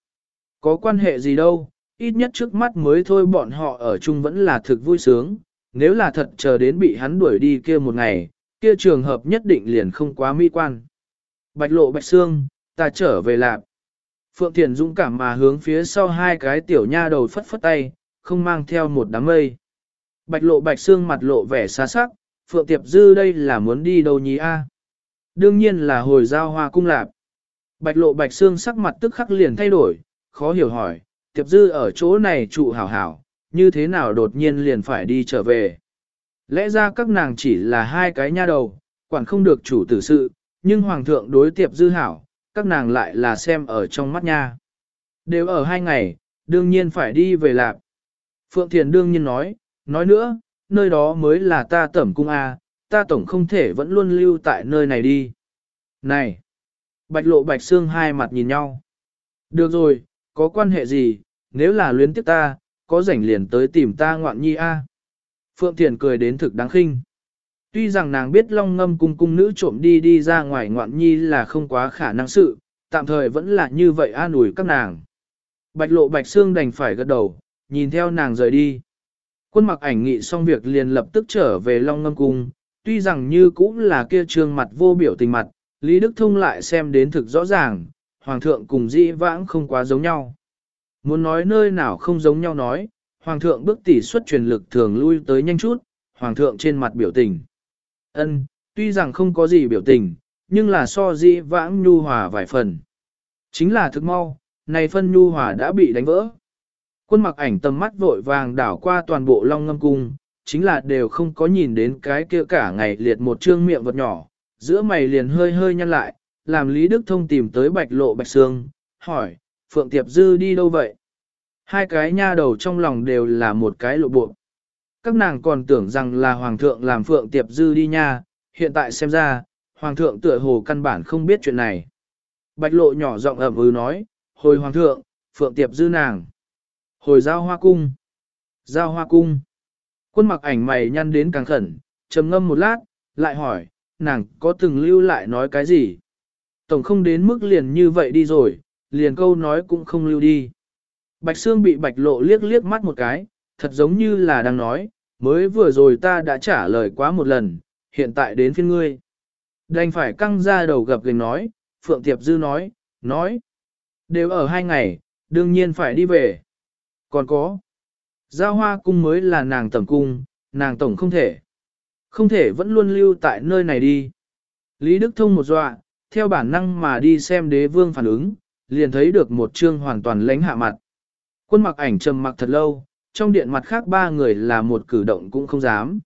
Có quan hệ gì đâu, ít nhất trước mắt mới thôi bọn họ ở chung vẫn là thực vui sướng, nếu là thật chờ đến bị hắn đuổi đi kia một ngày, kia trường hợp nhất định liền không quá mỹ quan. Bạch lộ bạch xương, ta trở về lạp. Phượng Thiền dũng cảm mà hướng phía sau hai cái tiểu nha đầu phất phất tay, không mang theo một đám mây. Bạch lộ bạch xương mặt lộ vẻ xa sắc, Phượng Tiệp Dư đây là muốn đi đâu nhí a? Đương nhiên là hồi giao hoa cung lạp. Bạch lộ bạch xương sắc mặt tức khắc liền thay đổi, khó hiểu hỏi, Tiệp Dư ở chỗ này trụ hảo hảo, như thế nào đột nhiên liền phải đi trở về. Lẽ ra các nàng chỉ là hai cái nha đầu, quản không được chủ tử sự, nhưng Hoàng thượng đối Tiệp Dư hảo, các nàng lại là xem ở trong mắt nha. Đều ở hai ngày, đương nhiên phải đi về lạp. Phượng Thiền đương nhiên nói, nói nữa, nơi đó mới là ta tẩm cung A, ta tổng không thể vẫn luôn lưu tại nơi này đi. Này! Bạch lộ bạch xương hai mặt nhìn nhau. Được rồi, có quan hệ gì, nếu là luyến tiếp ta, có rảnh liền tới tìm ta ngoạn nhi A. Phượng Thiền cười đến thực đáng khinh. Tuy rằng nàng biết long ngâm cung cung nữ trộm đi đi ra ngoài ngoạn nhi là không quá khả năng sự, tạm thời vẫn là như vậy an ủi các nàng. Bạch lộ bạch xương đành phải gật đầu, nhìn theo nàng rời đi. Quân mặc ảnh nghị xong việc liền lập tức trở về long ngâm cung, tuy rằng như cũng là kia trương mặt vô biểu tình mặt, Lý Đức Thông lại xem đến thực rõ ràng, Hoàng thượng cùng dĩ vãng không quá giống nhau. Muốn nói nơi nào không giống nhau nói, Hoàng thượng bước tỷ suất truyền lực thường lui tới nhanh chút, Hoàng thượng trên mặt biểu tình. ân tuy rằng không có gì biểu tình, nhưng là so dĩ vãng nhu hòa vài phần. Chính là thực mau, này phân nhu hòa đã bị đánh vỡ. Quân mặc ảnh tầm mắt vội vàng đảo qua toàn bộ long ngâm cung, chính là đều không có nhìn đến cái kia cả ngày liệt một trương miệng vật nhỏ, giữa mày liền hơi hơi nhăn lại, làm Lý Đức Thông tìm tới bạch lộ bạch xương, hỏi, Phượng Tiệp Dư đi đâu vậy? Hai cái nha đầu trong lòng đều là một cái lộ buộc. Các nàng còn tưởng rằng là Hoàng thượng làm Phượng Tiệp Dư đi nha, hiện tại xem ra, Hoàng thượng tựa hồ căn bản không biết chuyện này. Bạch lộ nhỏ giọng ẩm ư nói, hồi Hoàng thượng, Phượng Tiệp Dư nàng. Hồi giao hoa cung. Giao hoa cung. Quân mặc ảnh mày nhăn đến càng khẩn, trầm ngâm một lát, lại hỏi, nàng có từng lưu lại nói cái gì? Tổng không đến mức liền như vậy đi rồi, liền câu nói cũng không lưu đi. Bạch Sương bị bạch lộ liếc liếc mắt một cái, thật giống như là đang nói, mới vừa rồi ta đã trả lời quá một lần, hiện tại đến phiên ngươi. Đành phải căng ra đầu gập gành nói, Phượng Tiệp Dư nói, nói, đều ở hai ngày, đương nhiên phải đi về. Còn có, giao hoa cung mới là nàng tầm cung, nàng tổng không thể. Không thể vẫn luôn lưu tại nơi này đi. Lý Đức Thông một dọa, theo bản năng mà đi xem đế vương phản ứng, liền thấy được một chương hoàn toàn lánh hạ mặt. Quân mặc ảnh trầm mặc thật lâu, trong điện mặt khác ba người là một cử động cũng không dám.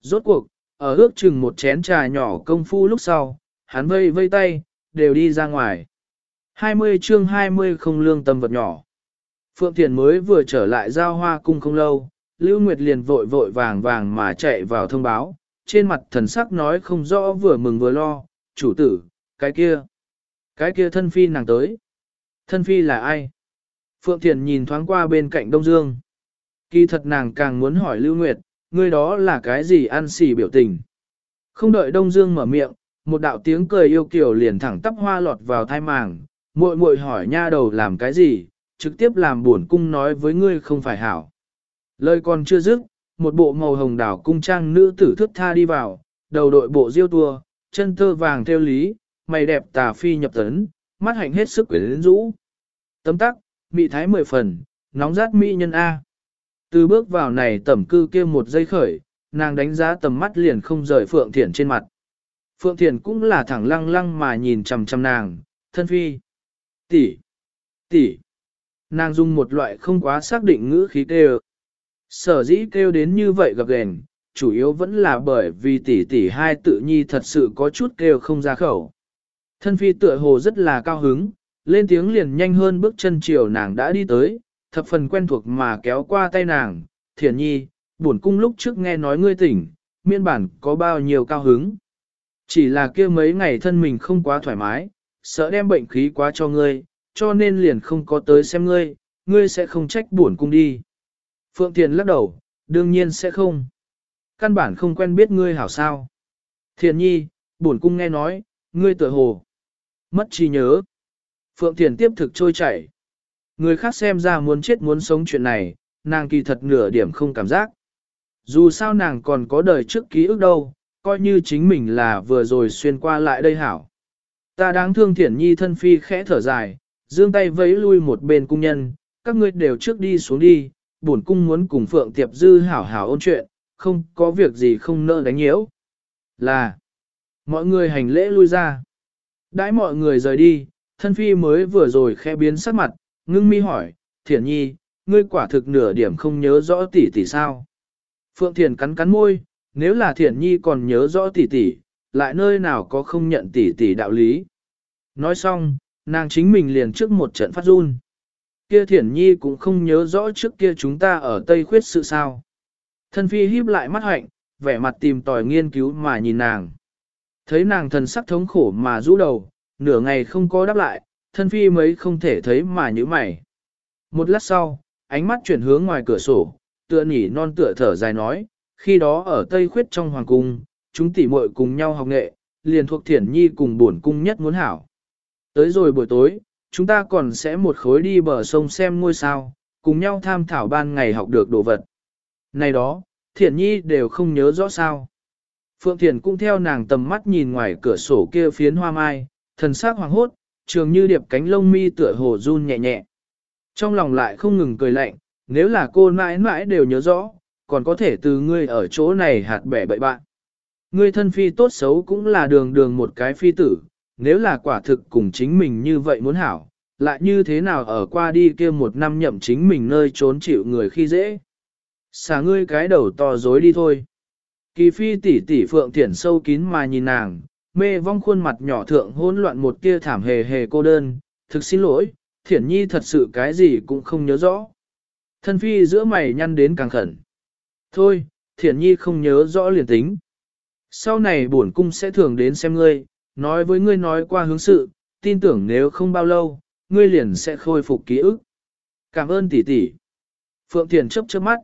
Rốt cuộc, ở ước chừng một chén trà nhỏ công phu lúc sau, hắn vây vây tay, đều đi ra ngoài. 20 chương 20 không lương tâm vật nhỏ. Phượng Thiền mới vừa trở lại giao hoa cung không lâu, Lưu Nguyệt liền vội vội vàng vàng mà chạy vào thông báo, trên mặt thần sắc nói không rõ vừa mừng vừa lo, chủ tử, cái kia, cái kia thân phi nàng tới. Thân phi là ai? Phượng Thiền nhìn thoáng qua bên cạnh Đông Dương. Kỳ thật nàng càng muốn hỏi Lưu Nguyệt, người đó là cái gì ăn xỉ biểu tình. Không đợi Đông Dương mở miệng, một đạo tiếng cười yêu kiều liền thẳng tắp hoa lọt vào thai màng, muội muội hỏi nha đầu làm cái gì, trực tiếp làm buồn cung nói với ngươi không phải hảo. Lời còn chưa dứt, một bộ màu hồng đảo cung trang nữ tử thước tha đi vào, đầu đội bộ diêu tua, chân tơ vàng theo lý, mày đẹp tà phi nhập tấn, mắt hạnh hết sức quyến rũ. Tấm tắc, mị thái mười phần, nóng rát mỹ nhân A. Từ bước vào này tẩm cư kia một giây khởi, nàng đánh giá tầm mắt liền không rời Phượng Thiển trên mặt. Phượng Thiển cũng là thẳng lăng lăng mà nhìn chầm chầm nàng, thân phi. Tỷ, tỷ. Nàng dùng một loại không quá xác định ngữ khí kêu. Sở dĩ kêu đến như vậy gặp gền, chủ yếu vẫn là bởi vì tỷ tỷ hai tự nhi thật sự có chút kêu không ra khẩu. Thân phi tựa hồ rất là cao hứng, lên tiếng liền nhanh hơn bước chân chiều nàng đã đi tới, thập phần quen thuộc mà kéo qua tay nàng, thiền nhi, buồn cung lúc trước nghe nói ngươi tỉnh, miên bản có bao nhiêu cao hứng. Chỉ là kia mấy ngày thân mình không quá thoải mái, sợ đem bệnh khí quá cho ngươi, cho nên liền không có tới xem ngươi, ngươi sẽ không trách buồn cung đi. Phượng Thiền lắc đầu, đương nhiên sẽ không. Căn bản không quen biết ngươi hảo sao. Thiền nhi, buồn cung nghe nói, ngươi tự hồ. Mất trí nhớ. Phượng Thiền tiếp thực trôi chảy. Người khác xem ra muốn chết muốn sống chuyện này, nàng kỳ thật nửa điểm không cảm giác. Dù sao nàng còn có đời trước ký ức đâu, coi như chính mình là vừa rồi xuyên qua lại đây hảo. Ta đáng thương thiển nhi thân phi khẽ thở dài, dương tay vẫy lui một bên cung nhân, các ngươi đều trước đi xuống đi, bổn cung muốn cùng Phượng Tiệp Dư hảo hảo ôn chuyện, không có việc gì không nỡ đánh nhiễu. Là, mọi người hành lễ lui ra. Đãi mọi người rời đi, thân phi mới vừa rồi khe biến sắc mặt, ngưng mi hỏi, thiển nhi, ngươi quả thực nửa điểm không nhớ rõ tỷ tỷ sao. Phượng Thiền cắn cắn môi, nếu là thiển nhi còn nhớ rõ tỷ tỷ, lại nơi nào có không nhận tỷ tỷ đạo lý. Nói xong, nàng chính mình liền trước một trận phát run. Kia thiển nhi cũng không nhớ rõ trước kia chúng ta ở Tây Khuyết sự sao. Thân phi híp lại mắt hạnh, vẻ mặt tìm tòi nghiên cứu mà nhìn nàng. Thấy nàng thần sắc thống khổ mà rũ đầu, nửa ngày không có đáp lại, thân phi mấy không thể thấy mà như mày. Một lát sau, ánh mắt chuyển hướng ngoài cửa sổ, tựa nhỉ non tựa thở dài nói, Khi đó ở Tây Khuyết trong Hoàng Cung, chúng tỉ muội cùng nhau học nghệ, liền thuộc thiển nhi cùng bổn cung nhất muốn hảo. Tới rồi buổi tối, chúng ta còn sẽ một khối đi bờ sông xem ngôi sao, cùng nhau tham thảo ban ngày học được đồ vật. Này đó, Thiện nhi đều không nhớ rõ sao. Phượng Thiền cũng theo nàng tầm mắt nhìn ngoài cửa sổ kia phiến hoa mai, thần sắc hoàng hốt, trường như điệp cánh lông mi tựa hồ run nhẹ nhẹ. Trong lòng lại không ngừng cười lạnh, nếu là cô mãi mãi đều nhớ rõ, còn có thể từ ngươi ở chỗ này hạt bẻ bậy bạn. Ngươi thân phi tốt xấu cũng là đường đường một cái phi tử, nếu là quả thực cùng chính mình như vậy muốn hảo, lại như thế nào ở qua đi kia một năm nhậm chính mình nơi trốn chịu người khi dễ. Xả ngươi cái đầu to dối đi thôi. Kỳ phi tỷ tỷ phượng thiển sâu kín mà nhìn nàng, mê vong khuôn mặt nhỏ thượng hỗn loạn một tia thảm hề hề cô đơn, thực xin lỗi, thiển nhi thật sự cái gì cũng không nhớ rõ. Thân phi giữa mày nhăn đến càng khẩn. Thôi, thiển nhi không nhớ rõ liền tính. Sau này bổn cung sẽ thường đến xem ngươi, nói với ngươi nói qua hướng sự, tin tưởng nếu không bao lâu, ngươi liền sẽ khôi phục ký ức. Cảm ơn tỷ tỷ. Phượng Thiền chấp chớp mắt.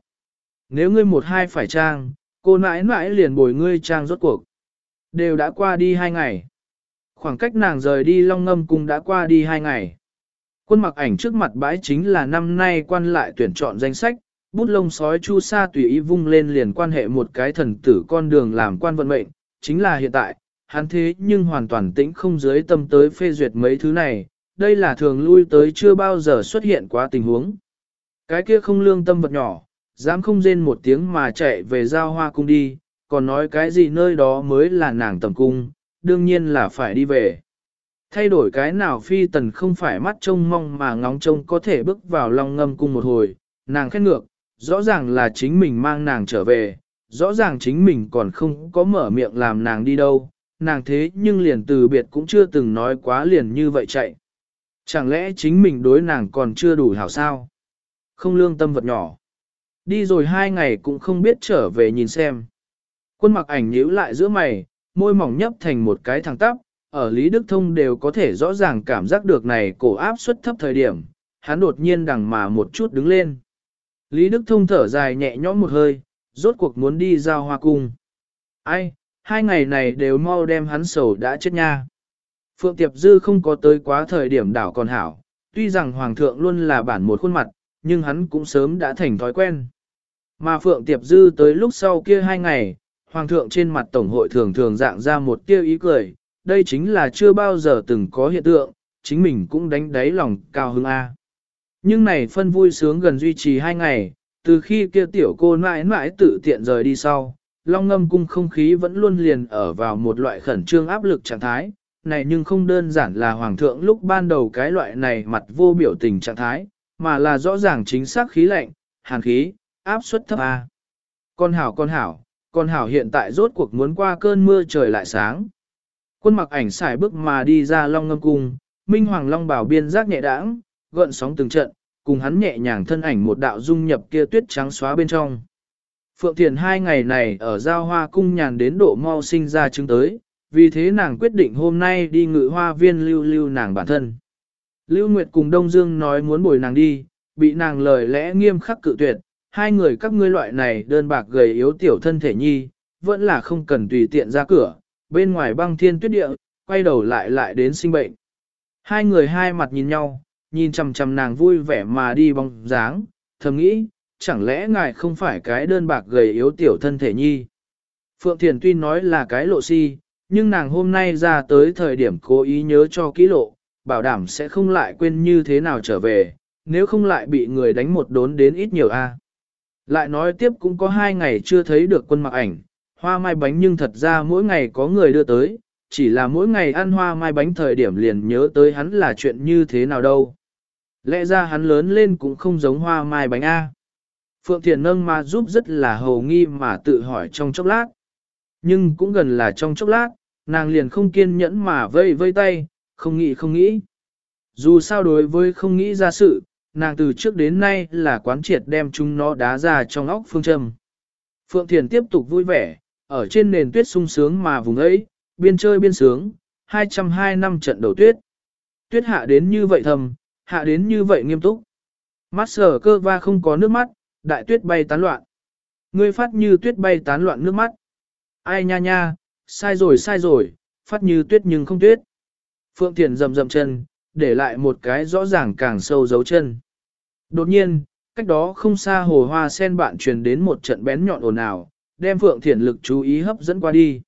Nếu ngươi một hai phải trang, cô mãi mãi liền bồi ngươi trang rốt cuộc. Đều đã qua đi hai ngày. Khoảng cách nàng rời đi long ngâm cùng đã qua đi hai ngày. Quân mặc ảnh trước mặt bãi chính là năm nay quan lại tuyển chọn danh sách, bút lông sói chu sa tùy ý vung lên liền quan hệ một cái thần tử con đường làm quan vận mệnh, chính là hiện tại, hắn thế nhưng hoàn toàn tĩnh không dưới tâm tới phê duyệt mấy thứ này, đây là thường lui tới chưa bao giờ xuất hiện quá tình huống. Cái kia không lương tâm vật nhỏ, dám không rên một tiếng mà chạy về giao hoa cung đi, còn nói cái gì nơi đó mới là nàng tầm cung, đương nhiên là phải đi về. Thay đổi cái nào phi tần không phải mắt trông mong mà ngóng trông có thể bước vào lòng ngâm cung một hồi, nàng khét ngược, rõ ràng là chính mình mang nàng trở về, rõ ràng chính mình còn không có mở miệng làm nàng đi đâu, nàng thế nhưng liền từ biệt cũng chưa từng nói quá liền như vậy chạy. Chẳng lẽ chính mình đối nàng còn chưa đủ hảo sao? Không lương tâm vật nhỏ. Đi rồi hai ngày cũng không biết trở về nhìn xem. Quân mặc ảnh nhíu lại giữa mày, môi mỏng nhấp thành một cái thẳng tắp, ở Lý Đức Thông đều có thể rõ ràng cảm giác được này cổ áp suất thấp thời điểm, hắn đột nhiên đằng mà một chút đứng lên. Lý Đức Thông thở dài nhẹ nhõm một hơi, rốt cuộc muốn đi giao hoa cung. Ai, hai ngày này đều mau đem hắn sầu đã chết nha. Phượng Tiệp Dư không có tới quá thời điểm đảo còn hảo, tuy rằng Hoàng thượng luôn là bản một khuôn mặt, nhưng hắn cũng sớm đã thành thói quen. Mà Phượng Tiệp Dư tới lúc sau kia hai ngày, Hoàng thượng trên mặt Tổng hội thường thường dạng ra một tiêu ý cười, đây chính là chưa bao giờ từng có hiện tượng, chính mình cũng đánh đáy lòng cao hứng A. Nhưng này phân vui sướng gần duy trì hai ngày, từ khi kia tiểu cô mãi mãi tự tiện rời đi sau, long ngâm cung không khí vẫn luôn liền ở vào một loại khẩn trương áp lực trạng thái, này nhưng không đơn giản là hoàng thượng lúc ban đầu cái loại này mặt vô biểu tình trạng thái, mà là rõ ràng chính xác khí lạnh, hàn khí, áp suất thấp A. Con hảo con hảo, con hảo hiện tại rốt cuộc muốn qua cơn mưa trời lại sáng. Quân mặc ảnh xài bước mà đi ra long ngâm cung, minh hoàng long bảo biên giác nhẹ đãng, gợn sóng từng trận, cùng hắn nhẹ nhàng thân ảnh một đạo dung nhập kia tuyết trắng xóa bên trong. Phượng Thiền hai ngày này ở giao hoa cung nhàn đến độ mau sinh ra chứng tới, vì thế nàng quyết định hôm nay đi ngự hoa viên lưu lưu nàng bản thân. Lưu Nguyệt cùng Đông Dương nói muốn bồi nàng đi, bị nàng lời lẽ nghiêm khắc cự tuyệt, hai người các ngươi loại này đơn bạc gầy yếu tiểu thân thể nhi, vẫn là không cần tùy tiện ra cửa, bên ngoài băng thiên tuyết địa, quay đầu lại lại đến sinh bệnh. Hai người hai mặt nhìn nhau, nhìn chằm chằm nàng vui vẻ mà đi bóng dáng, thầm nghĩ, chẳng lẽ ngài không phải cái đơn bạc gầy yếu tiểu thân thể nhi. Phượng Thiền tuy nói là cái lộ si, nhưng nàng hôm nay ra tới thời điểm cố ý nhớ cho kỹ lộ, bảo đảm sẽ không lại quên như thế nào trở về, nếu không lại bị người đánh một đốn đến ít nhiều a. Lại nói tiếp cũng có hai ngày chưa thấy được quân mặc ảnh, hoa mai bánh nhưng thật ra mỗi ngày có người đưa tới, chỉ là mỗi ngày ăn hoa mai bánh thời điểm liền nhớ tới hắn là chuyện như thế nào đâu. Lẽ ra hắn lớn lên cũng không giống hoa mai bánh A. Phượng Thiền nâng mà giúp rất là hầu nghi mà tự hỏi trong chốc lát. Nhưng cũng gần là trong chốc lát, nàng liền không kiên nhẫn mà vây vây tay, không nghĩ không nghĩ. Dù sao đối với không nghĩ ra sự, nàng từ trước đến nay là quán triệt đem chúng nó đá ra trong óc phương châm. Phượng Thiền tiếp tục vui vẻ, ở trên nền tuyết sung sướng mà vùng ấy, biên chơi biên sướng, 202 năm trận đầu tuyết. Tuyết hạ đến như vậy thầm, hạ đến như vậy nghiêm túc. Mắt sở cơ va không có nước mắt, đại tuyết bay tán loạn. Ngươi phát như tuyết bay tán loạn nước mắt. Ai nha nha, sai rồi sai rồi, phát như tuyết nhưng không tuyết. Phượng Thiền rầm rầm chân, để lại một cái rõ ràng càng sâu dấu chân. Đột nhiên, cách đó không xa hồ hoa sen bạn truyền đến một trận bén nhọn ồn ào, đem Phượng Thiển lực chú ý hấp dẫn qua đi.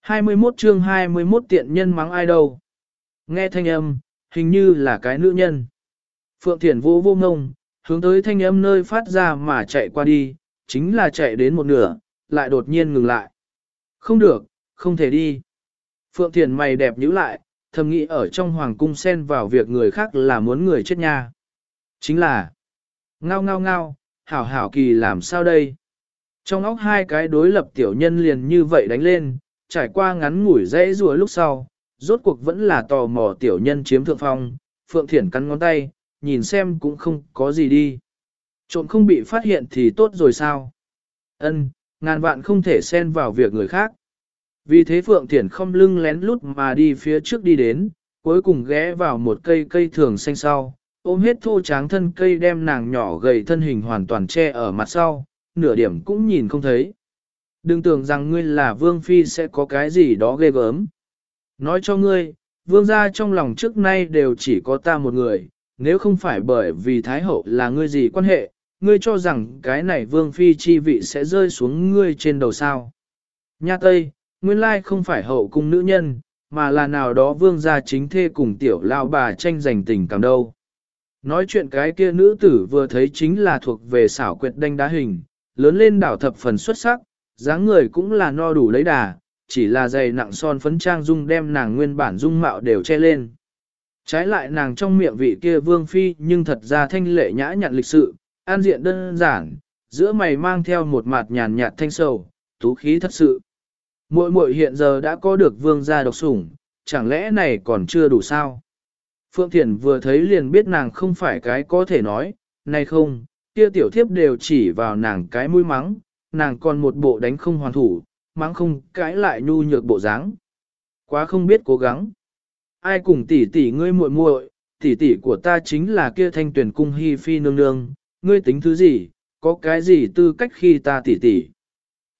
21 chương 21 tiện nhân mắng ai đâu. Nghe thanh âm, hình như là cái nữ nhân. Phượng Thiển vô vô ngông, hướng tới thanh âm nơi phát ra mà chạy qua đi, chính là chạy đến một nửa, lại đột nhiên ngừng lại. Không được, không thể đi. Phượng Thiển mày đẹp nhữ lại, thầm nghĩ ở trong hoàng cung xen vào việc người khác là muốn người chết nha. Chính là, ngao ngao ngao, hảo hảo kỳ làm sao đây? Trong óc hai cái đối lập tiểu nhân liền như vậy đánh lên, trải qua ngắn ngủi dãy rùa lúc sau, rốt cuộc vẫn là tò mò tiểu nhân chiếm thượng phong, Phượng Thiển cắn ngón tay, nhìn xem cũng không có gì đi. Trộm không bị phát hiện thì tốt rồi sao? Ân, ngàn vạn không thể xen vào việc người khác. Vì thế Phượng Thiển không lưng lén lút mà đi phía trước đi đến, cuối cùng ghé vào một cây cây thường xanh sau, ôm hết thô tráng thân cây đem nàng nhỏ gầy thân hình hoàn toàn che ở mặt sau, nửa điểm cũng nhìn không thấy. Đừng tưởng rằng ngươi là vương phi sẽ có cái gì đó ghê gớm. Nói cho ngươi, vương gia trong lòng trước nay đều chỉ có ta một người, nếu không phải bởi vì Thái Hậu là ngươi gì quan hệ, ngươi cho rằng cái này vương phi chi vị sẽ rơi xuống ngươi trên đầu sao. Nha Tây, nguyên lai không phải hậu cung nữ nhân, mà là nào đó vương gia chính thê cùng tiểu lao bà tranh giành tình cảm đâu. Nói chuyện cái kia nữ tử vừa thấy chính là thuộc về xảo quyệt đanh đá hình, lớn lên đảo thập phần xuất sắc, dáng người cũng là no đủ lấy đà, chỉ là dày nặng son phấn trang dung đem nàng nguyên bản dung mạo đều che lên. Trái lại nàng trong miệng vị kia vương phi nhưng thật ra thanh lệ nhã nhặn lịch sự, an diện đơn giản, giữa mày mang theo một mặt nhàn nhạt thanh sầu, tú khí thật sự. Muội muội hiện giờ đã có được vương gia độc sủng, chẳng lẽ này còn chưa đủ sao? Phượng Thiển vừa thấy liền biết nàng không phải cái có thể nói, này không, kia tiểu thiếp đều chỉ vào nàng cái mũi mắng, nàng còn một bộ đánh không hoàn thủ, mắng không cãi lại nhu nhược bộ dáng. Quá không biết cố gắng. Ai cùng tỷ tỷ ngươi muội muội, tỷ tỷ của ta chính là kia thanh tuyển cung hi phi nương nương, ngươi tính thứ gì, có cái gì tư cách khi ta tỷ tỷ.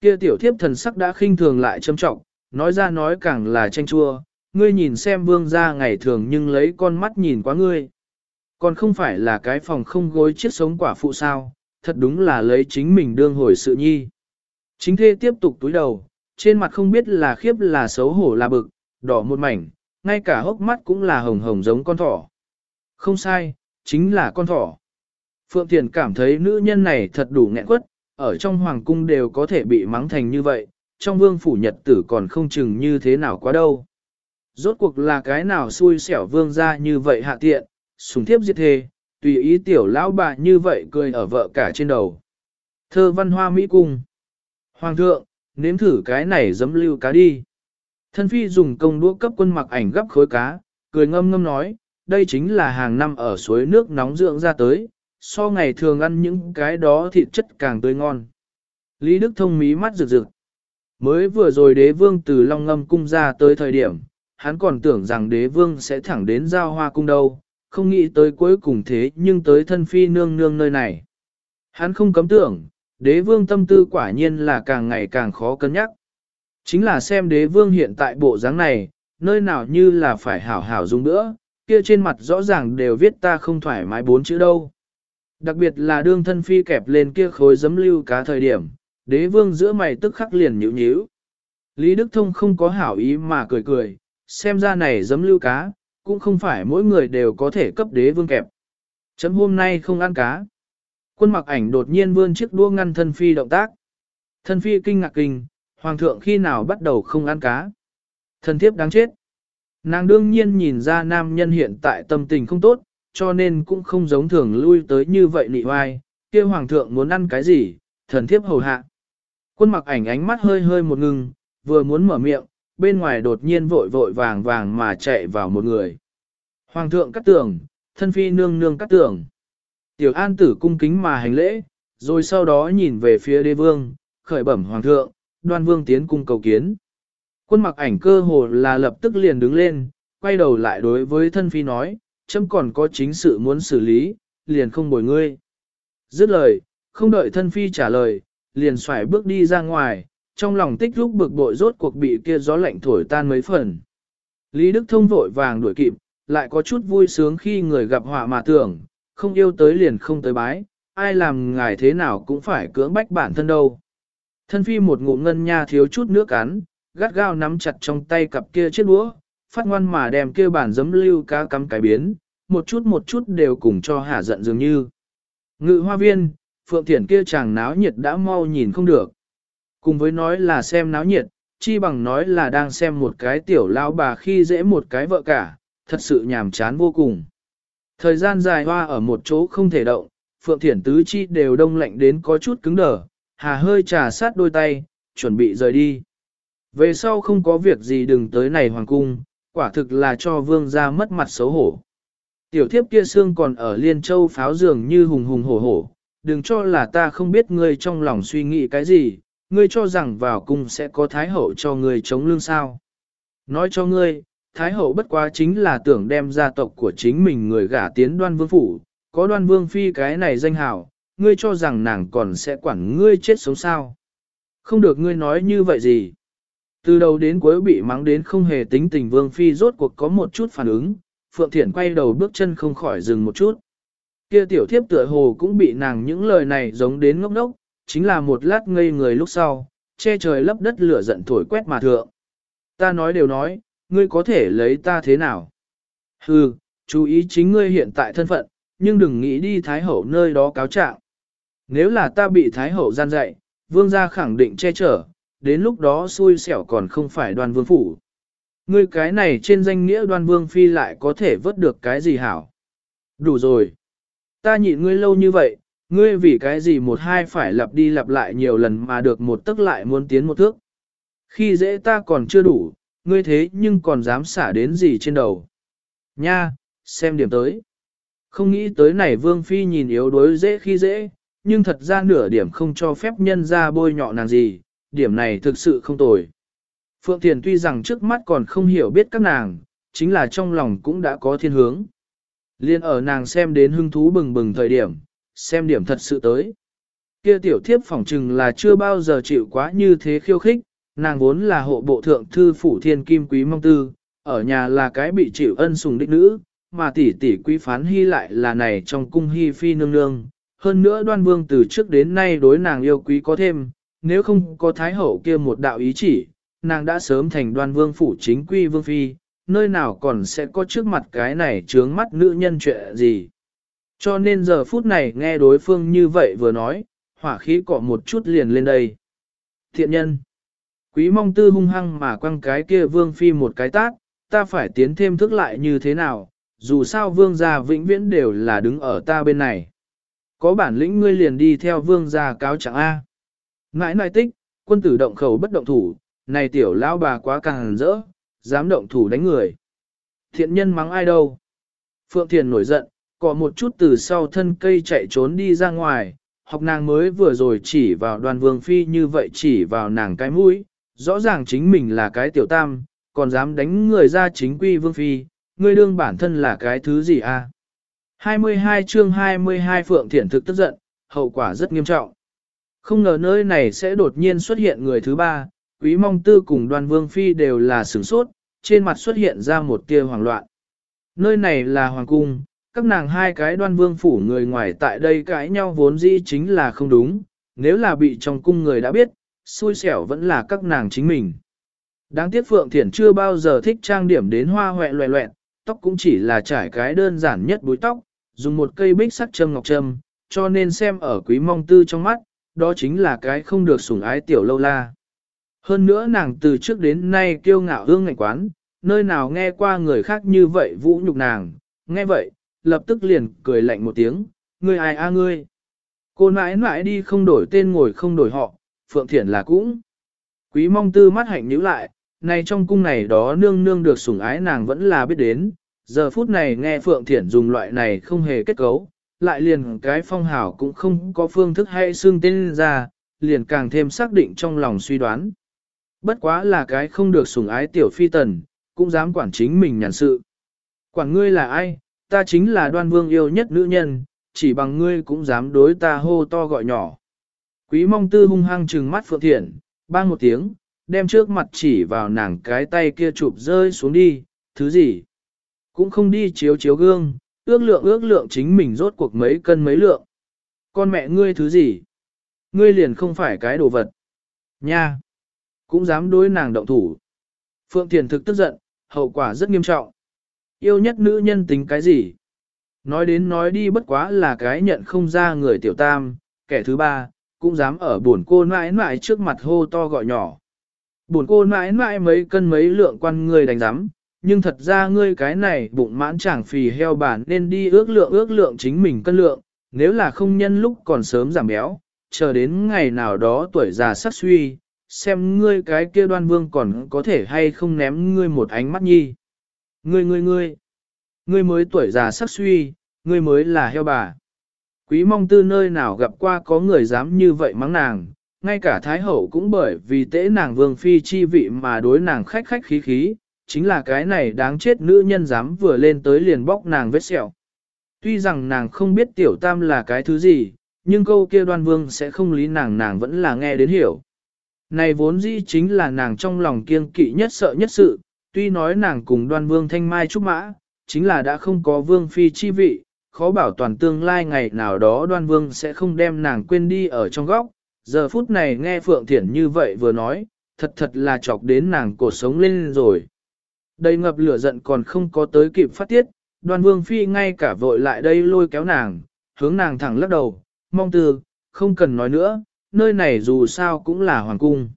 Kia tiểu thiếp thần sắc đã khinh thường lại châm trọng, nói ra nói càng là tranh chua, ngươi nhìn xem vương gia ngày thường nhưng lấy con mắt nhìn quá ngươi. Còn không phải là cái phòng không gối chiếc sống quả phụ sao, thật đúng là lấy chính mình đương hồi sự nhi. Chính thê tiếp tục túi đầu, trên mặt không biết là khiếp là xấu hổ là bực, đỏ một mảnh, ngay cả hốc mắt cũng là hồng hồng giống con thỏ. Không sai, chính là con thỏ. Phượng Thiền cảm thấy nữ nhân này thật đủ nghẹn quất, ở trong hoàng cung đều có thể bị mắng thành như vậy, trong vương phủ nhật tử còn không chừng như thế nào quá đâu. Rốt cuộc là cái nào xui xẻo vương ra như vậy hạ tiện, sùng thiếp diệt thề, tùy ý tiểu lão bà như vậy cười ở vợ cả trên đầu. Thơ văn hoa Mỹ Cung Hoàng thượng, nếm thử cái này dấm lưu cá đi. Thân phi dùng công đũa cấp quân mặc ảnh gấp khối cá, cười ngâm ngâm nói, đây chính là hàng năm ở suối nước nóng dưỡng ra tới, so ngày thường ăn những cái đó thịt chất càng tươi ngon. Lý Đức Thông mí mắt rực rực. Mới vừa rồi đế vương từ Long Ngâm cung ra tới thời điểm, hắn còn tưởng rằng đế vương sẽ thẳng đến giao hoa cung đâu, không nghĩ tới cuối cùng thế nhưng tới thân phi nương nương nơi này. Hắn không cấm tưởng, đế vương tâm tư quả nhiên là càng ngày càng khó cân nhắc. Chính là xem đế vương hiện tại bộ dáng này, nơi nào như là phải hảo hảo dùng nữa, kia trên mặt rõ ràng đều viết ta không thoải mái bốn chữ đâu. Đặc biệt là đương thân phi kẹp lên kia khối giấm lưu cá thời điểm, đế vương giữa mày tức khắc liền nhíu nhíu. Lý Đức Thông không có hảo ý mà cười cười, xem ra này giấm lưu cá, cũng không phải mỗi người đều có thể cấp đế vương kẹp. Chấm hôm nay không ăn cá. Quân mặc ảnh đột nhiên vươn chiếc đua ngăn thân phi động tác. Thân phi kinh ngạc kinh, hoàng thượng khi nào bắt đầu không ăn cá. Thần thiếp đáng chết. Nàng đương nhiên nhìn ra nam nhân hiện tại tâm tình không tốt, cho nên cũng không giống thường lui tới như vậy nị hoai, kia hoàng thượng muốn ăn cái gì, thần thiếp hầu hạ. Quân mặc ảnh ánh mắt hơi hơi một ngừng, vừa muốn mở miệng, bên ngoài đột nhiên vội vội vàng vàng mà chạy vào một người. Hoàng thượng cắt tưởng, thân phi nương nương cắt tưởng. Tiểu an tử cung kính mà hành lễ, rồi sau đó nhìn về phía đế vương, khởi bẩm hoàng thượng, đoan vương tiến cung cầu kiến. Quân mặc ảnh cơ hồ là lập tức liền đứng lên, quay đầu lại đối với thân phi nói, chấm còn có chính sự muốn xử lý, liền không bồi ngươi. Dứt lời, không đợi thân phi trả lời, liền xoài bước đi ra ngoài, trong lòng tích lúc bực bội rốt cuộc bị kia gió lạnh thổi tan mấy phần. Lý Đức Thông vội vàng đuổi kịp, lại có chút vui sướng khi người gặp họa mà tưởng, không yêu tới liền không tới bái, ai làm ngài thế nào cũng phải cưỡng bách bản thân đâu. Thân phi một ngụm ngân nha thiếu chút nước cắn, gắt gao nắm chặt trong tay cặp kia chiếc đũa, phát ngoan mà đem kia bản giấm lưu cá cắm cái biến, một chút một chút đều cùng cho hả giận dường như. Ngự hoa viên, Phượng Thiển kia chàng náo nhiệt đã mau nhìn không được. Cùng với nói là xem náo nhiệt, chi bằng nói là đang xem một cái tiểu lao bà khi dễ một cái vợ cả, thật sự nhàm chán vô cùng. Thời gian dài hoa ở một chỗ không thể động, Phượng Thiển tứ chi đều đông lạnh đến có chút cứng đờ, hà hơi trà sát đôi tay, chuẩn bị rời đi. Về sau không có việc gì đừng tới này hoàng cung, quả thực là cho vương gia mất mặt xấu hổ. Tiểu thiếp kia xương còn ở Liên Châu pháo dường như hùng hùng hổ hổ, đừng cho là ta không biết ngươi trong lòng suy nghĩ cái gì, ngươi cho rằng vào cung sẽ có thái hậu cho ngươi chống lương sao. Nói cho ngươi, thái hậu bất quá chính là tưởng đem gia tộc của chính mình người gả tiến đoan vương phủ, có đoan vương phi cái này danh hào, ngươi cho rằng nàng còn sẽ quản ngươi chết sống sao. Không được ngươi nói như vậy gì. Từ đầu đến cuối bị mắng đến không hề tính tình vương phi rốt cuộc có một chút phản ứng, Phượng Thiển quay đầu bước chân không khỏi dừng một chút. Kia tiểu thiếp tựa hồ cũng bị nàng những lời này giống đến ngốc đốc, chính là một lát ngây người lúc sau, che trời lấp đất lửa giận thổi quét mà thượng. Ta nói đều nói, ngươi có thể lấy ta thế nào? Hừ, chú ý chính ngươi hiện tại thân phận, nhưng đừng nghĩ đi Thái Hậu nơi đó cáo trạng. Nếu là ta bị Thái Hậu gian dạy, vương gia khẳng định che chở, đến lúc đó xui xẻo còn không phải đoàn vương phủ. Ngươi cái này trên danh nghĩa đoan vương phi lại có thể vớt được cái gì hảo? Đủ rồi. Ta nhịn ngươi lâu như vậy, ngươi vì cái gì một hai phải lặp đi lặp lại nhiều lần mà được một tức lại muốn tiến một thước. Khi dễ ta còn chưa đủ, ngươi thế nhưng còn dám xả đến gì trên đầu. Nha, xem điểm tới. Không nghĩ tới này vương phi nhìn yếu đuối dễ khi dễ, nhưng thật ra nửa điểm không cho phép nhân ra bôi nhọ nàng gì, điểm này thực sự không tồi. Phượng Thiền tuy rằng trước mắt còn không hiểu biết các nàng, chính là trong lòng cũng đã có thiên hướng. Liên ở nàng xem đến hưng thú bừng bừng thời điểm, xem điểm thật sự tới. Kia tiểu thiếp phỏng trừng là chưa bao giờ chịu quá như thế khiêu khích, nàng vốn là hộ bộ thượng thư phủ thiên kim quý mong tư, ở nhà là cái bị chịu ân sùng đích nữ, mà tỷ tỷ quý phán hy lại là này trong cung hy phi nương nương. Hơn nữa đoan vương từ trước đến nay đối nàng yêu quý có thêm, nếu không có thái hậu kia một đạo ý chỉ, nàng đã sớm thành đoan vương phủ chính quy vương phi, nơi nào còn sẽ có trước mặt cái này trướng mắt nữ nhân chuyện gì. Cho nên giờ phút này nghe đối phương như vậy vừa nói, hỏa khí cọ một chút liền lên đây. Thiện nhân, quý mong tư hung hăng mà quăng cái kia vương phi một cái tát, ta phải tiến thêm thức lại như thế nào, dù sao vương gia vĩnh viễn đều là đứng ở ta bên này. Có bản lĩnh ngươi liền đi theo vương gia cáo trạng A. Ngãi nói tích, quân tử động khẩu bất động thủ, này tiểu lão bà quá càng rỡ, dám động thủ đánh người. Thiện nhân mắng ai đâu? Phượng Thiền nổi giận, có một chút từ sau thân cây chạy trốn đi ra ngoài, học nàng mới vừa rồi chỉ vào đoàn vương phi như vậy chỉ vào nàng cái mũi, rõ ràng chính mình là cái tiểu tam, còn dám đánh người ra chính quy vương phi, ngươi đương bản thân là cái thứ gì a? À? 22 chương 22 Phượng Thiển thực tức giận, hậu quả rất nghiêm trọng. Không ngờ nơi này sẽ đột nhiên xuất hiện người thứ ba, quý mong tư cùng đoàn vương phi đều là sửng sốt, trên mặt xuất hiện ra một tia hoảng loạn. Nơi này là hoàng cung, các nàng hai cái đoan vương phủ người ngoài tại đây cãi nhau vốn dĩ chính là không đúng, nếu là bị trong cung người đã biết, xui xẻo vẫn là các nàng chính mình. Đáng tiếc Phượng Thiển chưa bao giờ thích trang điểm đến hoa hoẹ loẹ loẹn, tóc cũng chỉ là trải cái đơn giản nhất búi tóc, dùng một cây bích sắc châm ngọc châm, cho nên xem ở quý mong tư trong mắt, đó chính là cái không được sủng ái tiểu lâu la. Hơn nữa nàng từ trước đến nay kiêu ngạo hương ngạnh quán, nơi nào nghe qua người khác như vậy vũ nhục nàng, nghe vậy, lập tức liền cười lạnh một tiếng, ngươi ai a ngươi. Cô nãi nãi đi không đổi tên ngồi không đổi họ, Phượng Thiển là cũng. Quý mong tư mắt hạnh nhíu lại, này trong cung này đó nương nương được sủng ái nàng vẫn là biết đến, giờ phút này nghe Phượng Thiển dùng loại này không hề kết cấu, lại liền cái phong hào cũng không có phương thức hay xương tên ra, liền càng thêm xác định trong lòng suy đoán. Bất quá là cái không được sủng ái tiểu phi tần, cũng dám quản chính mình nhàn sự. Quản ngươi là ai, ta chính là đoan vương yêu nhất nữ nhân, chỉ bằng ngươi cũng dám đối ta hô to gọi nhỏ. Quý mong tư hung hăng trừng mắt Phượng Thiển, bang một tiếng, đem trước mặt chỉ vào nàng cái tay kia chụp rơi xuống đi, thứ gì? Cũng không đi chiếu chiếu gương, ước lượng ước lượng chính mình rốt cuộc mấy cân mấy lượng. Con mẹ ngươi thứ gì? Ngươi liền không phải cái đồ vật. Nha! Cũng dám đối nàng động thủ. Phượng Thiền thực tức giận, hậu quả rất nghiêm trọng. Yêu nhất nữ nhân tính cái gì? Nói đến nói đi bất quá là cái nhận không ra người tiểu tam, kẻ thứ ba, cũng dám ở buồn cô nãi nãi trước mặt hô to gọi nhỏ. Buồn cô nãi nãi mấy cân mấy lượng quan người đánh giám, nhưng thật ra ngươi cái này bụng mãn chẳng phì heo bản nên đi ước lượng ước lượng chính mình cân lượng, nếu là không nhân lúc còn sớm giảm béo, chờ đến ngày nào đó tuổi già sắc suy, xem ngươi cái kia đoan vương còn có thể hay không ném ngươi một ánh mắt nhi. Ngươi ngươi ngươi, ngươi mới tuổi già sắc suy, ngươi mới là heo bà. Quý mong tư nơi nào gặp qua có người dám như vậy mắng nàng, ngay cả Thái Hậu cũng bởi vì tễ nàng vương phi chi vị mà đối nàng khách khách khí khí, chính là cái này đáng chết nữ nhân dám vừa lên tới liền bóc nàng vết sẹo. Tuy rằng nàng không biết tiểu tam là cái thứ gì, nhưng câu kia đoan vương sẽ không lý nàng nàng vẫn là nghe đến hiểu. Này vốn dĩ chính là nàng trong lòng kiêng kỵ nhất sợ nhất sự, tuy nói nàng cùng đoan vương thanh mai trúc mã, chính là đã không có vương phi chi vị, khó bảo toàn tương lai ngày nào đó đoan vương sẽ không đem nàng quên đi ở trong góc. Giờ phút này nghe Phượng Thiển như vậy vừa nói, thật thật là chọc đến nàng cổ sống lên rồi. Đầy ngập lửa giận còn không có tới kịp phát tiết, đoan vương phi ngay cả vội lại đây lôi kéo nàng, hướng nàng thẳng lắc đầu, mong tư, không cần nói nữa, nơi này dù sao cũng là hoàng cung.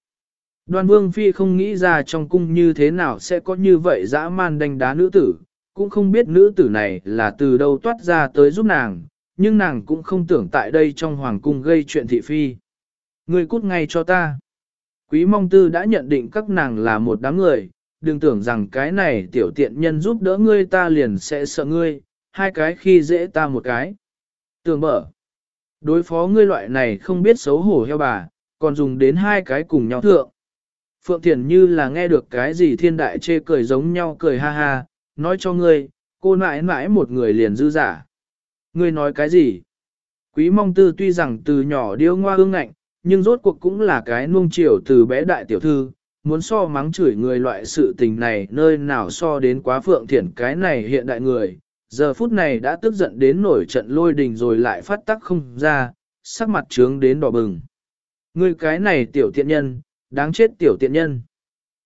Đoan vương phi không nghĩ ra trong cung như thế nào sẽ có như vậy dã man đánh đá nữ tử, cũng không biết nữ tử này là từ đâu toát ra tới giúp nàng, nhưng nàng cũng không tưởng tại đây trong hoàng cung gây chuyện thị phi. Người cút ngay cho ta. Quý mong tư đã nhận định các nàng là một đám người, đừng tưởng rằng cái này tiểu tiện nhân giúp đỡ ngươi ta liền sẽ sợ ngươi, hai cái khi dễ ta một cái. Tưởng mở. Đối phó ngươi loại này không biết xấu hổ heo bà, còn dùng đến hai cái cùng nhau thượng. Phượng Thiền như là nghe được cái gì thiên đại chê cười giống nhau cười ha ha, nói cho ngươi, cô mãi mãi một người liền dư giả. Ngươi nói cái gì? Quý mong tư tuy rằng từ nhỏ điêu ngoa ương ngạnh, nhưng rốt cuộc cũng là cái nuông chiều từ bé đại tiểu thư, muốn so mắng chửi người loại sự tình này nơi nào so đến quá phượng thiển cái này hiện đại người, giờ phút này đã tức giận đến nổi trận lôi đình rồi lại phát tắc không ra, sắc mặt trướng đến đỏ bừng. người cái này tiểu tiện nhân, đáng chết tiểu tiện nhân.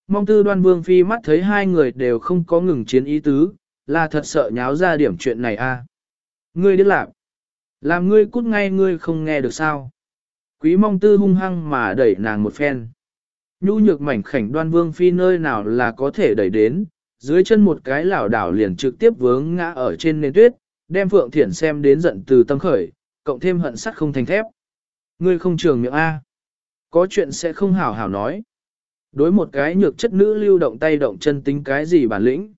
Mong tư đoan vương phi mắt thấy hai người đều không có ngừng chiến ý tứ, là thật sợ nháo ra điểm chuyện này a. À. Ngươi đi làm. Làm ngươi cút ngay ngươi không nghe được sao. Quý mong tư hung hăng mà đẩy nàng một phen. Nhu nhược mảnh khảnh đoan vương phi nơi nào là có thể đẩy đến, dưới chân một cái lảo đảo liền trực tiếp vướng ngã ở trên nền tuyết, đem Phượng Thiển xem đến giận từ tâm khởi, cộng thêm hận sắt không thành thép. Ngươi không trường miệng A. Có chuyện sẽ không hảo hảo nói. Đối một cái nhược chất nữ lưu động tay động chân tính cái gì bản lĩnh.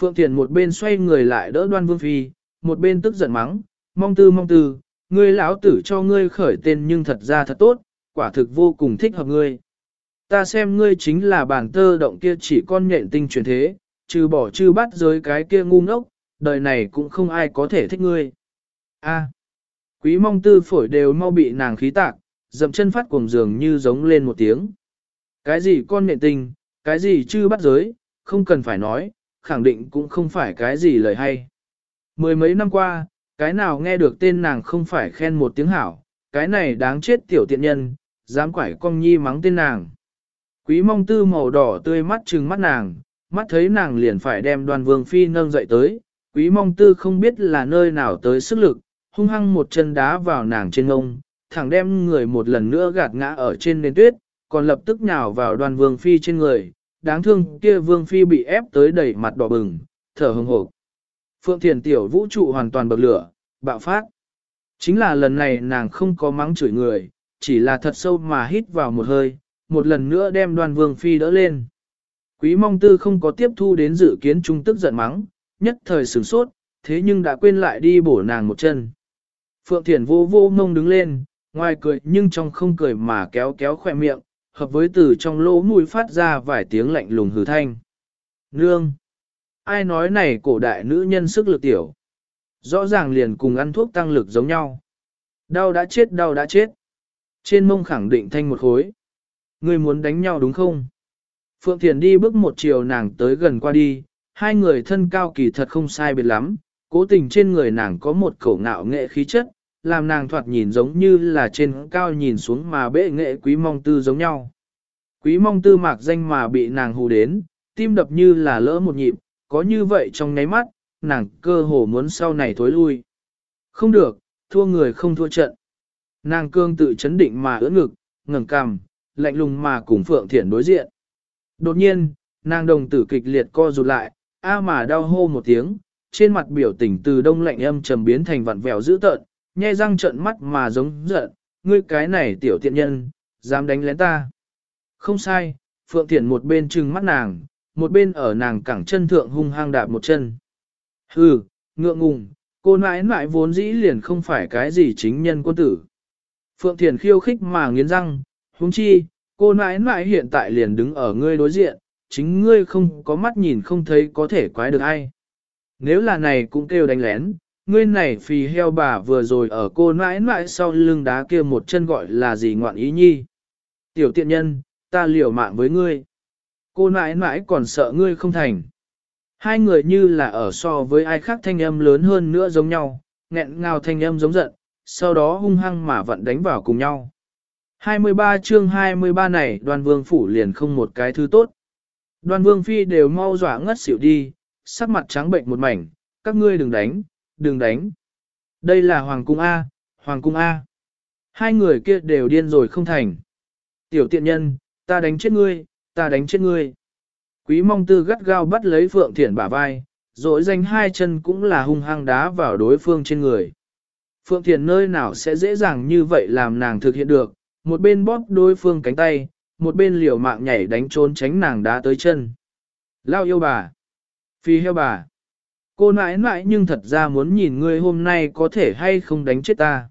Phượng Thiền một bên xoay người lại đỡ đoan vương phi, một bên tức giận mắng, mong tư mong tư, ngươi lão tử cho ngươi khởi tên nhưng thật ra thật tốt, quả thực vô cùng thích hợp ngươi. Ta xem ngươi chính là bản tơ động kia chỉ con nhện tinh truyền thế, trừ bỏ chư bắt giới cái kia ngu ngốc, đời này cũng không ai có thể thích ngươi. A. quý mong tư phổi đều mau bị nàng khí tạc, dậm chân phát cuồng giường như giống lên một tiếng. Cái gì con nhện tinh, cái gì chư bắt giới, không cần phải nói, khẳng định cũng không phải cái gì lời hay. Mười mấy năm qua, cái nào nghe được tên nàng không phải khen một tiếng hảo, cái này đáng chết tiểu tiện nhân, dám quải con nhi mắng tên nàng. Quý mong tư màu đỏ tươi mắt trừng mắt nàng, mắt thấy nàng liền phải đem đoàn vương phi nâng dậy tới, quý mong tư không biết là nơi nào tới sức lực, hung hăng một chân đá vào nàng trên ngông, thẳng đem người một lần nữa gạt ngã ở trên nền tuyết, còn lập tức nhào vào đoàn vương phi trên người, đáng thương kia vương phi bị ép tới đẩy mặt đỏ bừng, thở hừng hộp. Phượng Thiền tiểu vũ trụ hoàn toàn bậc lửa, bạo phát. Chính là lần này nàng không có mắng chửi người, chỉ là thật sâu mà hít vào một hơi, một lần nữa đem đoàn vương phi đỡ lên. Quý mong tư không có tiếp thu đến dự kiến trung tức giận mắng, nhất thời sửng sốt, thế nhưng đã quên lại đi bổ nàng một chân. Phượng Thiển vô vô ngông đứng lên, ngoài cười nhưng trong không cười mà kéo kéo khỏe miệng, hợp với từ trong lỗ mũi phát ra vài tiếng lạnh lùng hừ thanh. Nương! Ai nói này cổ đại nữ nhân sức lực tiểu? Rõ ràng liền cùng ăn thuốc tăng lực giống nhau. Đau đã chết đau đã chết. Trên mông khẳng định thanh một khối. Ngươi muốn đánh nhau đúng không? Phượng Thiền đi bước một chiều nàng tới gần qua đi, hai người thân cao kỳ thật không sai biệt lắm, cố tình trên người nàng có một khẩu ngạo nghệ khí chất, làm nàng thoạt nhìn giống như là trên cao nhìn xuống mà bệ nghệ quý mong tư giống nhau. Quý mong tư mạc danh mà bị nàng hù đến, tim đập như là lỡ một nhịp, có như vậy trong ngáy mắt, nàng cơ hồ muốn sau này thối lui. Không được, thua người không thua trận. Nàng cương tự chấn định mà ưỡn ngực, ngẩng cằm, lạnh lùng mà cùng Phượng Thiển đối diện. Đột nhiên, nàng đồng tử kịch liệt co rụt lại, a mà đau hô một tiếng, trên mặt biểu tình từ đông lạnh âm trầm biến thành vặn vẹo dữ tợn, nhe răng trợn mắt mà giống giận, ngươi cái này tiểu tiện nhân, dám đánh lén ta. Không sai, Phượng Thiển một bên trừng mắt nàng, một bên ở nàng cẳng chân thượng hung hăng đạp một chân. Hừ, ngượng ngùng, cô nãi nãi vốn dĩ liền không phải cái gì chính nhân quân tử. Phượng Thiển khiêu khích mà nghiến răng, huống chi, cô nãi nãi hiện tại liền đứng ở ngươi đối diện, chính ngươi không có mắt nhìn không thấy có thể quái được ai. Nếu là này cũng kêu đánh lén, ngươi này phì heo bà vừa rồi ở cô nãi nãi sau lưng đá kia một chân gọi là gì ngoạn ý nhi. Tiểu tiện nhân, ta liều mạng với ngươi. Cô nãi nãi còn sợ ngươi không thành. Hai người như là ở so với ai khác thanh âm lớn hơn nữa giống nhau, nghẹn ngào thanh âm giống giận, sau đó hung hăng mà vận đánh vào cùng nhau. 23 chương 23 này đoàn vương phủ liền không một cái thứ tốt. Đoàn vương phi đều mau dọa ngất xỉu đi, sắc mặt trắng bệnh một mảnh, các ngươi đừng đánh, đừng đánh. Đây là Hoàng cung A, Hoàng cung A. Hai người kia đều điên rồi không thành. Tiểu tiện nhân, ta đánh chết ngươi, ta đánh chết ngươi. Quý mong tư gắt gao bắt lấy Phượng Thiển bả vai, rồi danh hai chân cũng là hung hăng đá vào đối phương trên người. Phượng Thiển nơi nào sẽ dễ dàng như vậy làm nàng thực hiện được, một bên bóp đối phương cánh tay, một bên liều mạng nhảy đánh trốn tránh nàng đá tới chân. Lao yêu bà! Phi heo bà! Cô nãi nãi nhưng thật ra muốn nhìn ngươi hôm nay có thể hay không đánh chết ta.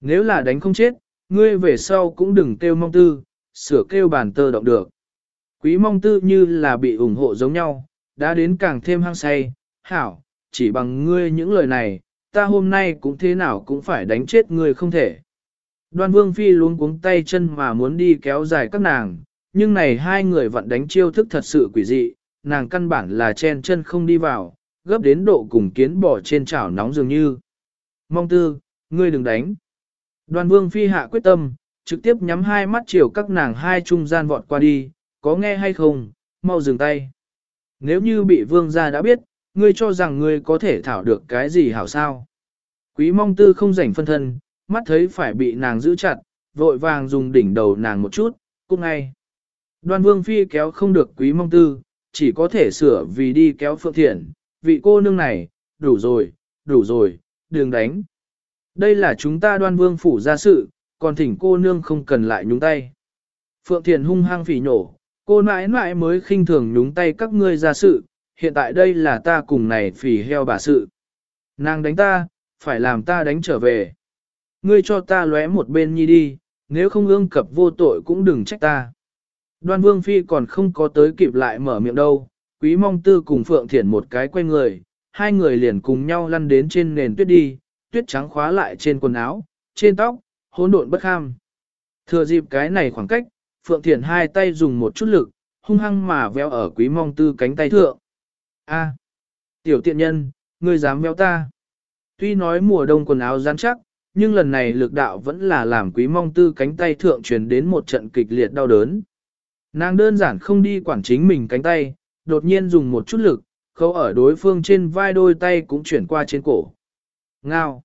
Nếu là đánh không chết, ngươi về sau cũng đừng kêu mong tư, sửa kêu bàn tơ động được. Quý mong tư như là bị ủng hộ giống nhau, đã đến càng thêm hăng say, hảo, chỉ bằng ngươi những lời này, ta hôm nay cũng thế nào cũng phải đánh chết ngươi không thể. Đoan vương phi luống cuống tay chân mà muốn đi kéo dài các nàng, nhưng này hai người vẫn đánh chiêu thức thật sự quỷ dị, nàng căn bản là chen chân không đi vào, gấp đến độ cùng kiến bỏ trên chảo nóng dường như. Mong tư, ngươi đừng đánh. Đoan vương phi hạ quyết tâm, trực tiếp nhắm hai mắt chiều các nàng hai trung gian vọt qua đi, có nghe hay không, mau dừng tay. Nếu như bị vương gia đã biết, ngươi cho rằng ngươi có thể thảo được cái gì hảo sao. Quý mong tư không rảnh phân thân, mắt thấy phải bị nàng giữ chặt, vội vàng dùng đỉnh đầu nàng một chút, cút ngay. Đoan vương phi kéo không được quý mong tư, chỉ có thể sửa vì đi kéo phượng thiện, vị cô nương này, đủ rồi, đủ rồi, đừng đánh. Đây là chúng ta đoan vương phủ ra sự, còn thỉnh cô nương không cần lại nhúng tay. Phượng Thiền hung hăng phỉ nổ, cô nãi nãi mới khinh thường nhúng tay các ngươi ra sự, hiện tại đây là ta cùng này phỉ heo bà sự. Nàng đánh ta, phải làm ta đánh trở về. Ngươi cho ta lóe một bên nhi đi, nếu không ương cập vô tội cũng đừng trách ta. Đoan Vương Phi còn không có tới kịp lại mở miệng đâu, Quý Mong Tư cùng Phượng Thiển một cái quay người, hai người liền cùng nhau lăn đến trên nền tuyết đi, tuyết trắng khóa lại trên quần áo, trên tóc, hỗn độn bất kham. Thừa dịp cái này khoảng cách, Phượng Thiển hai tay dùng một chút lực, hung hăng mà véo ở Quý Mong Tư cánh tay thượng. A, tiểu tiện nhân, ngươi dám véo ta. Tuy nói mùa đông quần áo rắn chắc, nhưng lần này lực đạo vẫn là làm quý mong tư cánh tay thượng truyền đến một trận kịch liệt đau đớn. Nàng đơn giản không đi quản chính mình cánh tay, đột nhiên dùng một chút lực, khâu ở đối phương trên vai đôi tay cũng chuyển qua trên cổ. Ngao!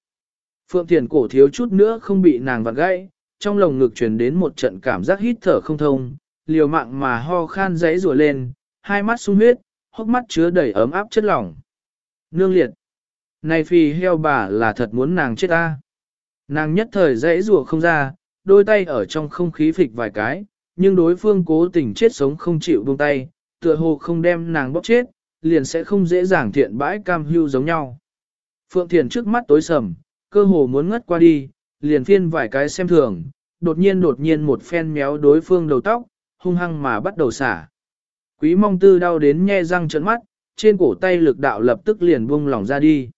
Phượng Thiền cổ thiếu chút nữa không bị nàng vặn gãy, trong lồng ngực truyền đến một trận cảm giác hít thở không thông, liều mạng mà ho khan giấy rùa lên, hai mắt sung huyết, hốc mắt chứa đầy ấm áp chất lỏng. Nương liệt! Này phi heo bà là thật muốn nàng chết ta. Nàng nhất thời dễ rùa không ra, đôi tay ở trong không khí phịch vài cái, nhưng đối phương cố tình chết sống không chịu buông tay, tựa hồ không đem nàng bóp chết, liền sẽ không dễ dàng thiện bãi cam hưu giống nhau. Phượng Thiền trước mắt tối sầm, cơ hồ muốn ngất qua đi, liền phiên vài cái xem thường, đột nhiên đột nhiên một phen méo đối phương đầu tóc, hung hăng mà bắt đầu xả. Quý mong tư đau đến nhe răng trấn mắt, trên cổ tay lực đạo lập tức liền buông lỏng ra đi.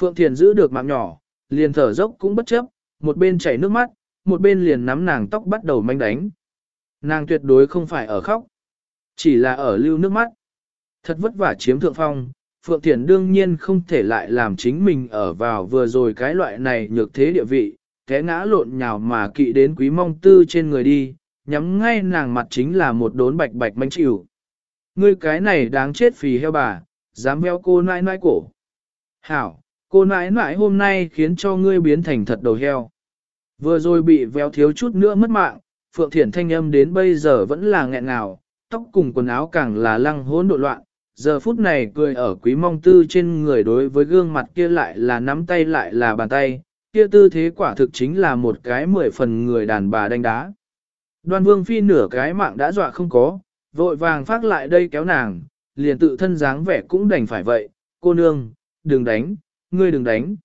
Phượng Thiền giữ được mạng nhỏ, liền thở dốc cũng bất chấp, một bên chảy nước mắt, một bên liền nắm nàng tóc bắt đầu manh đánh. Nàng tuyệt đối không phải ở khóc, chỉ là ở lưu nước mắt. Thật vất vả chiếm thượng phong, Phượng Thiển đương nhiên không thể lại làm chính mình ở vào vừa rồi cái loại này nhược thế địa vị, té ngã lộn nhào mà kỵ đến quý mong tư trên người đi, nhắm ngay nàng mặt chính là một đốn bạch bạch manh chịu. Ngươi cái này đáng chết phì heo bà, dám veo cô nai nai cổ. Hảo, cô nãi nãi hôm nay khiến cho ngươi biến thành thật đầu heo. Vừa rồi bị véo thiếu chút nữa mất mạng, Phượng Thiển thanh âm đến bây giờ vẫn là nghẹn ngào, tóc cùng quần áo càng là lăng hỗn độ loạn. Giờ phút này cười ở quý mong tư trên người đối với gương mặt kia lại là nắm tay lại là bàn tay, kia tư thế quả thực chính là một cái mười phần người đàn bà đánh đá. Đoan vương phi nửa cái mạng đã dọa không có, vội vàng phát lại đây kéo nàng, liền tự thân dáng vẻ cũng đành phải vậy, cô nương, đừng đánh, ngươi đừng đánh.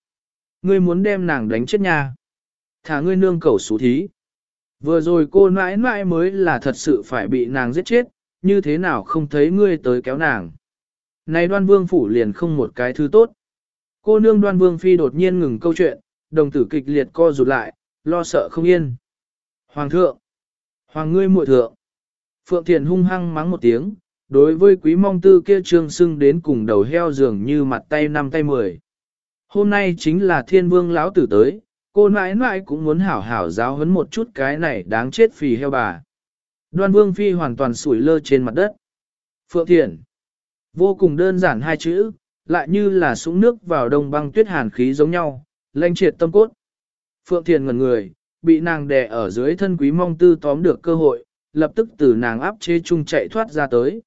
Ngươi muốn đem nàng đánh chết nha. Thả ngươi nương cầu xú thí. Vừa rồi cô nãi nãi mới là thật sự phải bị nàng giết chết, như thế nào không thấy ngươi tới kéo nàng. Này đoan vương phủ liền không một cái thứ tốt. Cô nương đoan vương phi đột nhiên ngừng câu chuyện, đồng tử kịch liệt co rụt lại, lo sợ không yên. Hoàng thượng! Hoàng ngươi muội thượng! Phượng Thiền hung hăng mắng một tiếng, đối với quý mong tư kia trương sưng đến cùng đầu heo dường như mặt tay năm tay mười. Hôm nay chính là thiên vương lão tử tới, cô nãi nãi cũng muốn hảo hảo giáo huấn một chút cái này đáng chết phì heo bà. Đoan vương phi hoàn toàn sủi lơ trên mặt đất. Phượng Thiền. Vô cùng đơn giản hai chữ, lại như là súng nước vào đông băng tuyết hàn khí giống nhau, lanh triệt tâm cốt. Phượng Thiền ngẩn người, bị nàng đè ở dưới thân quý mong tư tóm được cơ hội, lập tức từ nàng áp chế chung chạy thoát ra tới.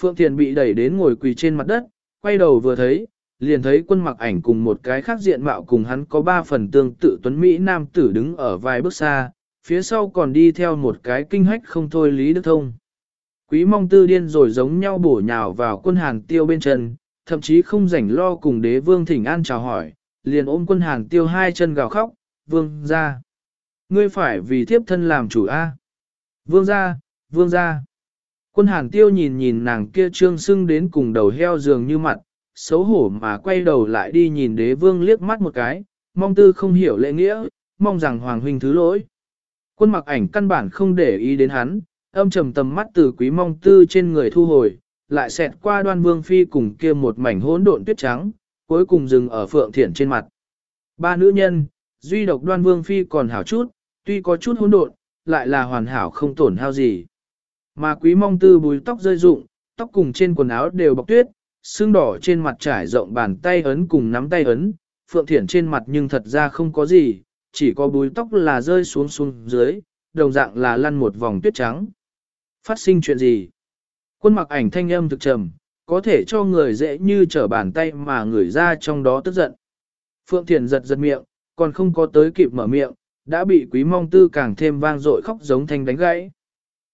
Phượng Thiền bị đẩy đến ngồi quỳ trên mặt đất, quay đầu vừa thấy, liền thấy quân mặc ảnh cùng một cái khác diện mạo cùng hắn có ba phần tương tự tuấn Mỹ nam tử đứng ở vài bước xa, phía sau còn đi theo một cái kinh hách không thôi Lý Đức Thông. Quý mong tư điên rồi giống nhau bổ nhào vào quân hàng tiêu bên chân, thậm chí không rảnh lo cùng đế vương thỉnh an chào hỏi, liền ôm quân hàng tiêu hai chân gào khóc, vương ra. Ngươi phải vì thiếp thân làm chủ A. Vương ra, vương ra. Quân hàng tiêu nhìn nhìn nàng kia trương sưng đến cùng đầu heo dường như mặt, xấu hổ mà quay đầu lại đi nhìn đế vương liếc mắt một cái, mong tư không hiểu lễ nghĩa, mong rằng hoàng huynh thứ lỗi. Quân mặc ảnh căn bản không để ý đến hắn, âm trầm tầm mắt từ quý mong tư trên người thu hồi, lại xẹt qua đoan vương phi cùng kia một mảnh hỗn độn tuyết trắng, cuối cùng dừng ở phượng thiển trên mặt. Ba nữ nhân, duy độc đoan vương phi còn hảo chút, tuy có chút hỗn độn, lại là hoàn hảo không tổn hao gì. Mà quý mong tư bùi tóc rơi rụng, tóc cùng trên quần áo đều bọc tuyết, xương đỏ trên mặt trải rộng bàn tay ấn cùng nắm tay ấn, phượng thiển trên mặt nhưng thật ra không có gì, chỉ có búi tóc là rơi xuống xuống dưới, đồng dạng là lăn một vòng tuyết trắng. Phát sinh chuyện gì? Quân mặc ảnh thanh âm thực trầm, có thể cho người dễ như trở bàn tay mà người ra trong đó tức giận. Phượng Thiển giật giật miệng, còn không có tới kịp mở miệng, đã bị quý mong tư càng thêm vang dội khóc giống thanh đánh gãy.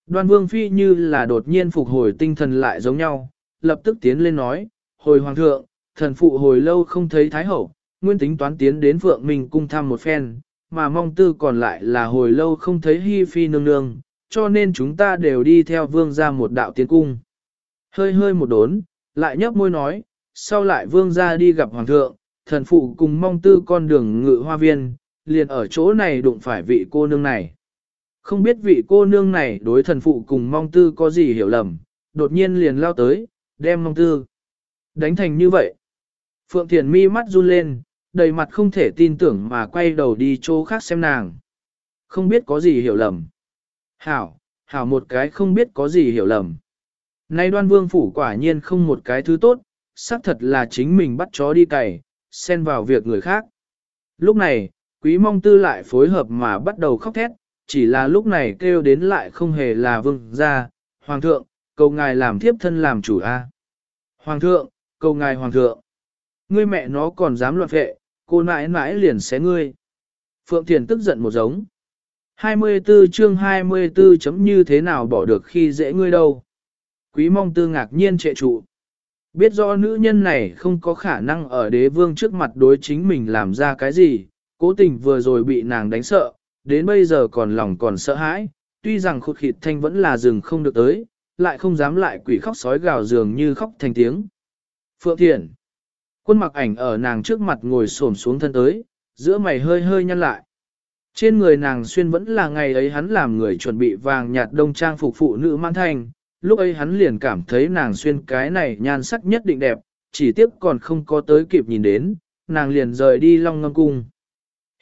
Đoan vương phi như là đột nhiên phục hồi tinh thần lại giống nhau, lập tức tiến lên nói, hồi hoàng thượng, thần phụ hồi lâu không thấy thái hậu, nguyên tính toán tiến đến phượng mình cung thăm một phen, mà mong tư còn lại là hồi lâu không thấy hi phi nương nương, cho nên chúng ta đều đi theo vương ra một đạo tiến cung. Hơi hơi một đốn, lại nhấp môi nói, sau lại vương ra đi gặp hoàng thượng, thần phụ cùng mong tư con đường ngự hoa viên, liền ở chỗ này đụng phải vị cô nương này. Không biết vị cô nương này đối thần phụ cùng mong tư có gì hiểu lầm, đột nhiên liền lao tới, đem mong tư. Đánh thành như vậy. Phượng Thiền mi mắt run lên, đầy mặt không thể tin tưởng mà quay đầu đi chỗ khác xem nàng. Không biết có gì hiểu lầm. Hảo, hảo một cái không biết có gì hiểu lầm. Nay đoan vương phủ quả nhiên không một cái thứ tốt, xác thật là chính mình bắt chó đi cày, xen vào việc người khác. Lúc này, quý mong tư lại phối hợp mà bắt đầu khóc thét, chỉ là lúc này kêu đến lại không hề là vương gia, hoàng thượng, cầu ngài làm thiếp thân làm chủ a. Hoàng thượng, cầu ngài hoàng thượng. Ngươi mẹ nó còn dám loạn vệ, cô nãi nãi liền xé ngươi. Phượng Thiền tức giận một giống. 24 chương 24 chấm như thế nào bỏ được khi dễ ngươi đâu. Quý mong tư ngạc nhiên trệ trụ. Biết rõ nữ nhân này không có khả năng ở đế vương trước mặt đối chính mình làm ra cái gì, cố tình vừa rồi bị nàng đánh sợ, đến bây giờ còn lòng còn sợ hãi, tuy rằng khụt khịt thanh vẫn là rừng không được tới, lại không dám lại quỷ khóc sói gào dường như khóc thành tiếng. Phượng Thiện Quân mặc ảnh ở nàng trước mặt ngồi xổm xuống thân tới, giữa mày hơi hơi nhăn lại. Trên người nàng xuyên vẫn là ngày ấy hắn làm người chuẩn bị vàng nhạt đông trang phục phụ nữ mang thành, lúc ấy hắn liền cảm thấy nàng xuyên cái này nhan sắc nhất định đẹp, chỉ tiếc còn không có tới kịp nhìn đến, nàng liền rời đi long ngâm cung.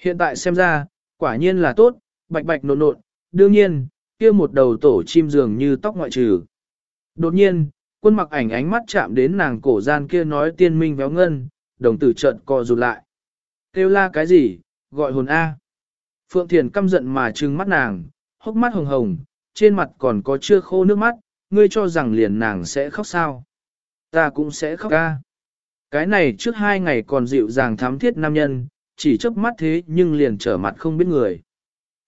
Hiện tại xem ra, quả nhiên là tốt, bạch bạch nộn nộn, đương nhiên, kia một đầu tổ chim dường như tóc ngoại trừ. Đột nhiên, quân mặc ảnh ánh mắt chạm đến nàng cổ gian kia nói tiên minh véo ngân, đồng tử trợn co rụt lại. Kêu la cái gì, gọi hồn A. Phượng Thiền căm giận mà trừng mắt nàng, hốc mắt hồng hồng, trên mặt còn có chưa khô nước mắt, ngươi cho rằng liền nàng sẽ khóc sao. Ta cũng sẽ khóc ca. Cái này trước hai ngày còn dịu dàng thám thiết nam nhân, chỉ chớp mắt thế nhưng liền trở mặt không biết người.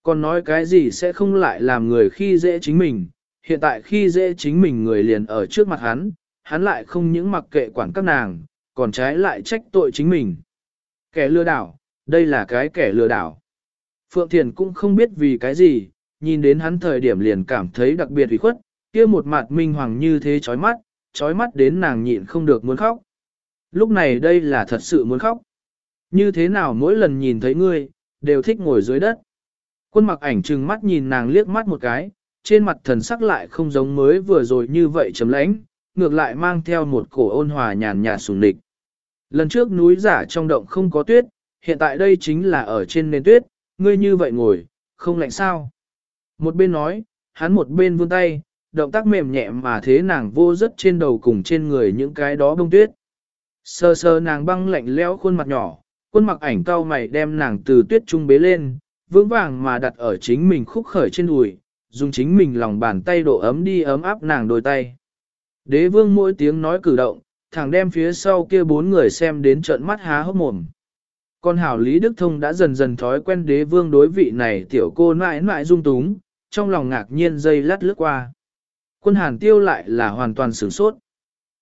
Còn nói cái gì sẽ không lại làm người khi dễ chính mình, hiện tại khi dễ chính mình người liền ở trước mặt hắn, hắn lại không những mặc kệ quản các nàng, còn trái lại trách tội chính mình. Kẻ lừa đảo, đây là cái kẻ lừa đảo. Phượng Thiền cũng không biết vì cái gì, nhìn đến hắn thời điểm liền cảm thấy đặc biệt ủy khuất, kia một mặt minh hoàng như thế chói mắt, chói mắt đến nàng nhịn không được muốn khóc. Lúc này đây là thật sự muốn khóc. Như thế nào mỗi lần nhìn thấy ngươi, đều thích ngồi dưới đất. Quân mặc ảnh trừng mắt nhìn nàng liếc mắt một cái, trên mặt thần sắc lại không giống mới vừa rồi như vậy chấm lãnh, ngược lại mang theo một cổ ôn hòa nhàn nhạt sùng địch. Lần trước núi giả trong động không có tuyết, hiện tại đây chính là ở trên nền tuyết, ngươi như vậy ngồi, không lạnh sao. Một bên nói, hắn một bên vươn tay, động tác mềm nhẹ mà thế nàng vô rất trên đầu cùng trên người những cái đó bông tuyết. Sơ sơ nàng băng lạnh lẽo khuôn mặt nhỏ, quân mặc ảnh cao mày đem nàng từ tuyết trung bế lên, vững vàng mà đặt ở chính mình khúc khởi trên đùi, dùng chính mình lòng bàn tay độ ấm đi ấm áp nàng đôi tay. Đế vương mỗi tiếng nói cử động, thẳng đem phía sau kia bốn người xem đến trợn mắt há hốc mồm. Con hảo Lý Đức Thông đã dần dần thói quen đế vương đối vị này tiểu cô nãi nãi dung túng, trong lòng ngạc nhiên dây lát lướt qua. Quân hàn tiêu lại là hoàn toàn sửng sốt.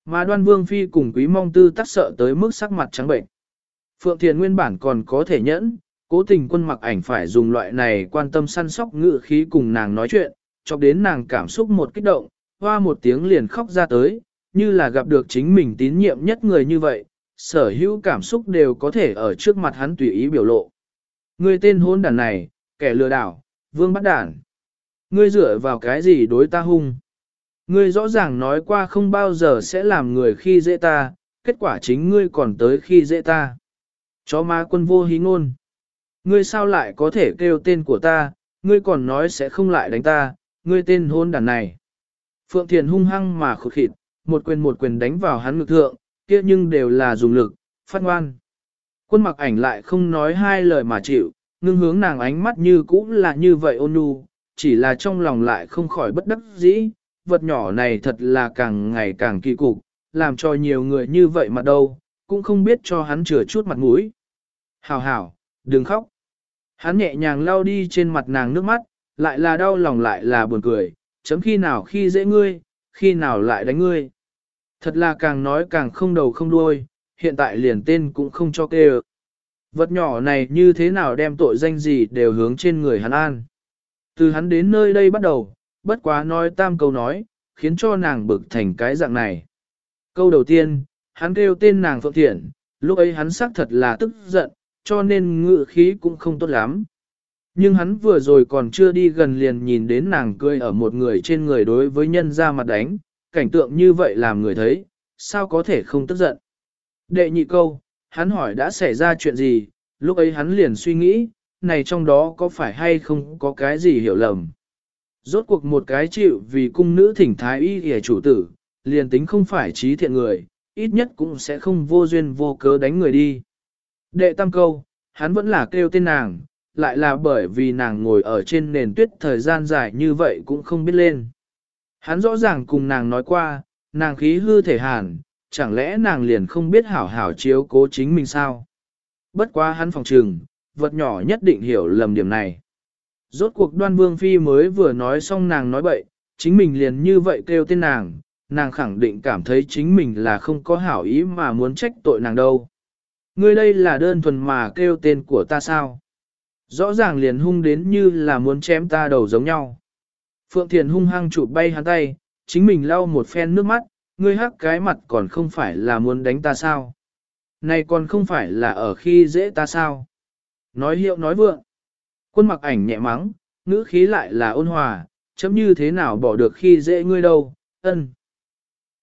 Mà đoan vương phi cùng quý mong tư tắc sợ tới mức sắc mặt trắng bệnh. Phượng Thiền nguyên bản còn có thể nhẫn, cố tình quân mặc ảnh phải dùng loại này quan tâm săn sóc ngự khí cùng nàng nói chuyện, chọc đến nàng cảm xúc một kích động, hoa một tiếng liền khóc ra tới, như là gặp được chính mình tín nhiệm nhất người như vậy, sở hữu cảm xúc đều có thể ở trước mặt hắn tùy ý biểu lộ. Người tên hôn đàn này, kẻ lừa đảo, vương bắt đàn. Ngươi dựa vào cái gì đối ta hung? Ngươi rõ ràng nói qua không bao giờ sẽ làm người khi dễ ta, kết quả chính ngươi còn tới khi dễ ta. Chó ma quân vô hí ngôn. Ngươi sao lại có thể kêu tên của ta, ngươi còn nói sẽ không lại đánh ta, ngươi tên hôn đàn này. Phượng Thiền hung hăng mà khụt khịt, một quyền một quyền đánh vào hắn ngực thượng, kia nhưng đều là dùng lực, phát ngoan. Quân mặc ảnh lại không nói hai lời mà chịu, ngưng hướng nàng ánh mắt như cũ là như vậy ôn nhu, chỉ là trong lòng lại không khỏi bất đắc dĩ, vật nhỏ này thật là càng ngày càng kỳ cục, làm cho nhiều người như vậy mà đâu, cũng không biết cho hắn chừa chút mặt mũi. Hảo hảo, đừng khóc. Hắn nhẹ nhàng lau đi trên mặt nàng nước mắt, lại là đau lòng lại là buồn cười, chấm khi nào khi dễ ngươi, khi nào lại đánh ngươi. Thật là càng nói càng không đầu không đuôi, hiện tại liền tên cũng không cho kêu. Vật nhỏ này như thế nào đem tội danh gì đều hướng trên người hắn an. Từ hắn đến nơi đây bắt đầu, bất quá nói tam câu nói, khiến cho nàng bực thành cái dạng này. Câu đầu tiên, hắn kêu tên nàng Phượng Thiện, lúc ấy hắn xác thật là tức giận, cho nên ngự khí cũng không tốt lắm. Nhưng hắn vừa rồi còn chưa đi gần liền nhìn đến nàng cười ở một người trên người đối với nhân ra mặt đánh, cảnh tượng như vậy làm người thấy, sao có thể không tức giận. Đệ nhị câu, hắn hỏi đã xảy ra chuyện gì, lúc ấy hắn liền suy nghĩ, này trong đó có phải hay không có cái gì hiểu lầm. Rốt cuộc một cái chịu vì cung nữ thỉnh thái y hề chủ tử, liền tính không phải trí thiện người, ít nhất cũng sẽ không vô duyên vô cớ đánh người đi. Đệ tam câu, hắn vẫn là kêu tên nàng, lại là bởi vì nàng ngồi ở trên nền tuyết thời gian dài như vậy cũng không biết lên. Hắn rõ ràng cùng nàng nói qua, nàng khí hư thể hàn, chẳng lẽ nàng liền không biết hảo hảo chiếu cố chính mình sao? Bất quá hắn phòng trừng, vật nhỏ nhất định hiểu lầm điểm này. Rốt cuộc đoan vương phi mới vừa nói xong nàng nói bậy, chính mình liền như vậy kêu tên nàng, nàng khẳng định cảm thấy chính mình là không có hảo ý mà muốn trách tội nàng đâu. Ngươi đây là đơn thuần mà kêu tên của ta sao? Rõ ràng liền hung đến như là muốn chém ta đầu giống nhau. Phượng Thiền hung hăng chụp bay hắn tay, chính mình lau một phen nước mắt, ngươi hắc cái mặt còn không phải là muốn đánh ta sao? Này còn không phải là ở khi dễ ta sao? Nói hiệu nói vượng. Quân mặc ảnh nhẹ mắng, ngữ khí lại là ôn hòa, chấm như thế nào bỏ được khi dễ ngươi đâu, ân.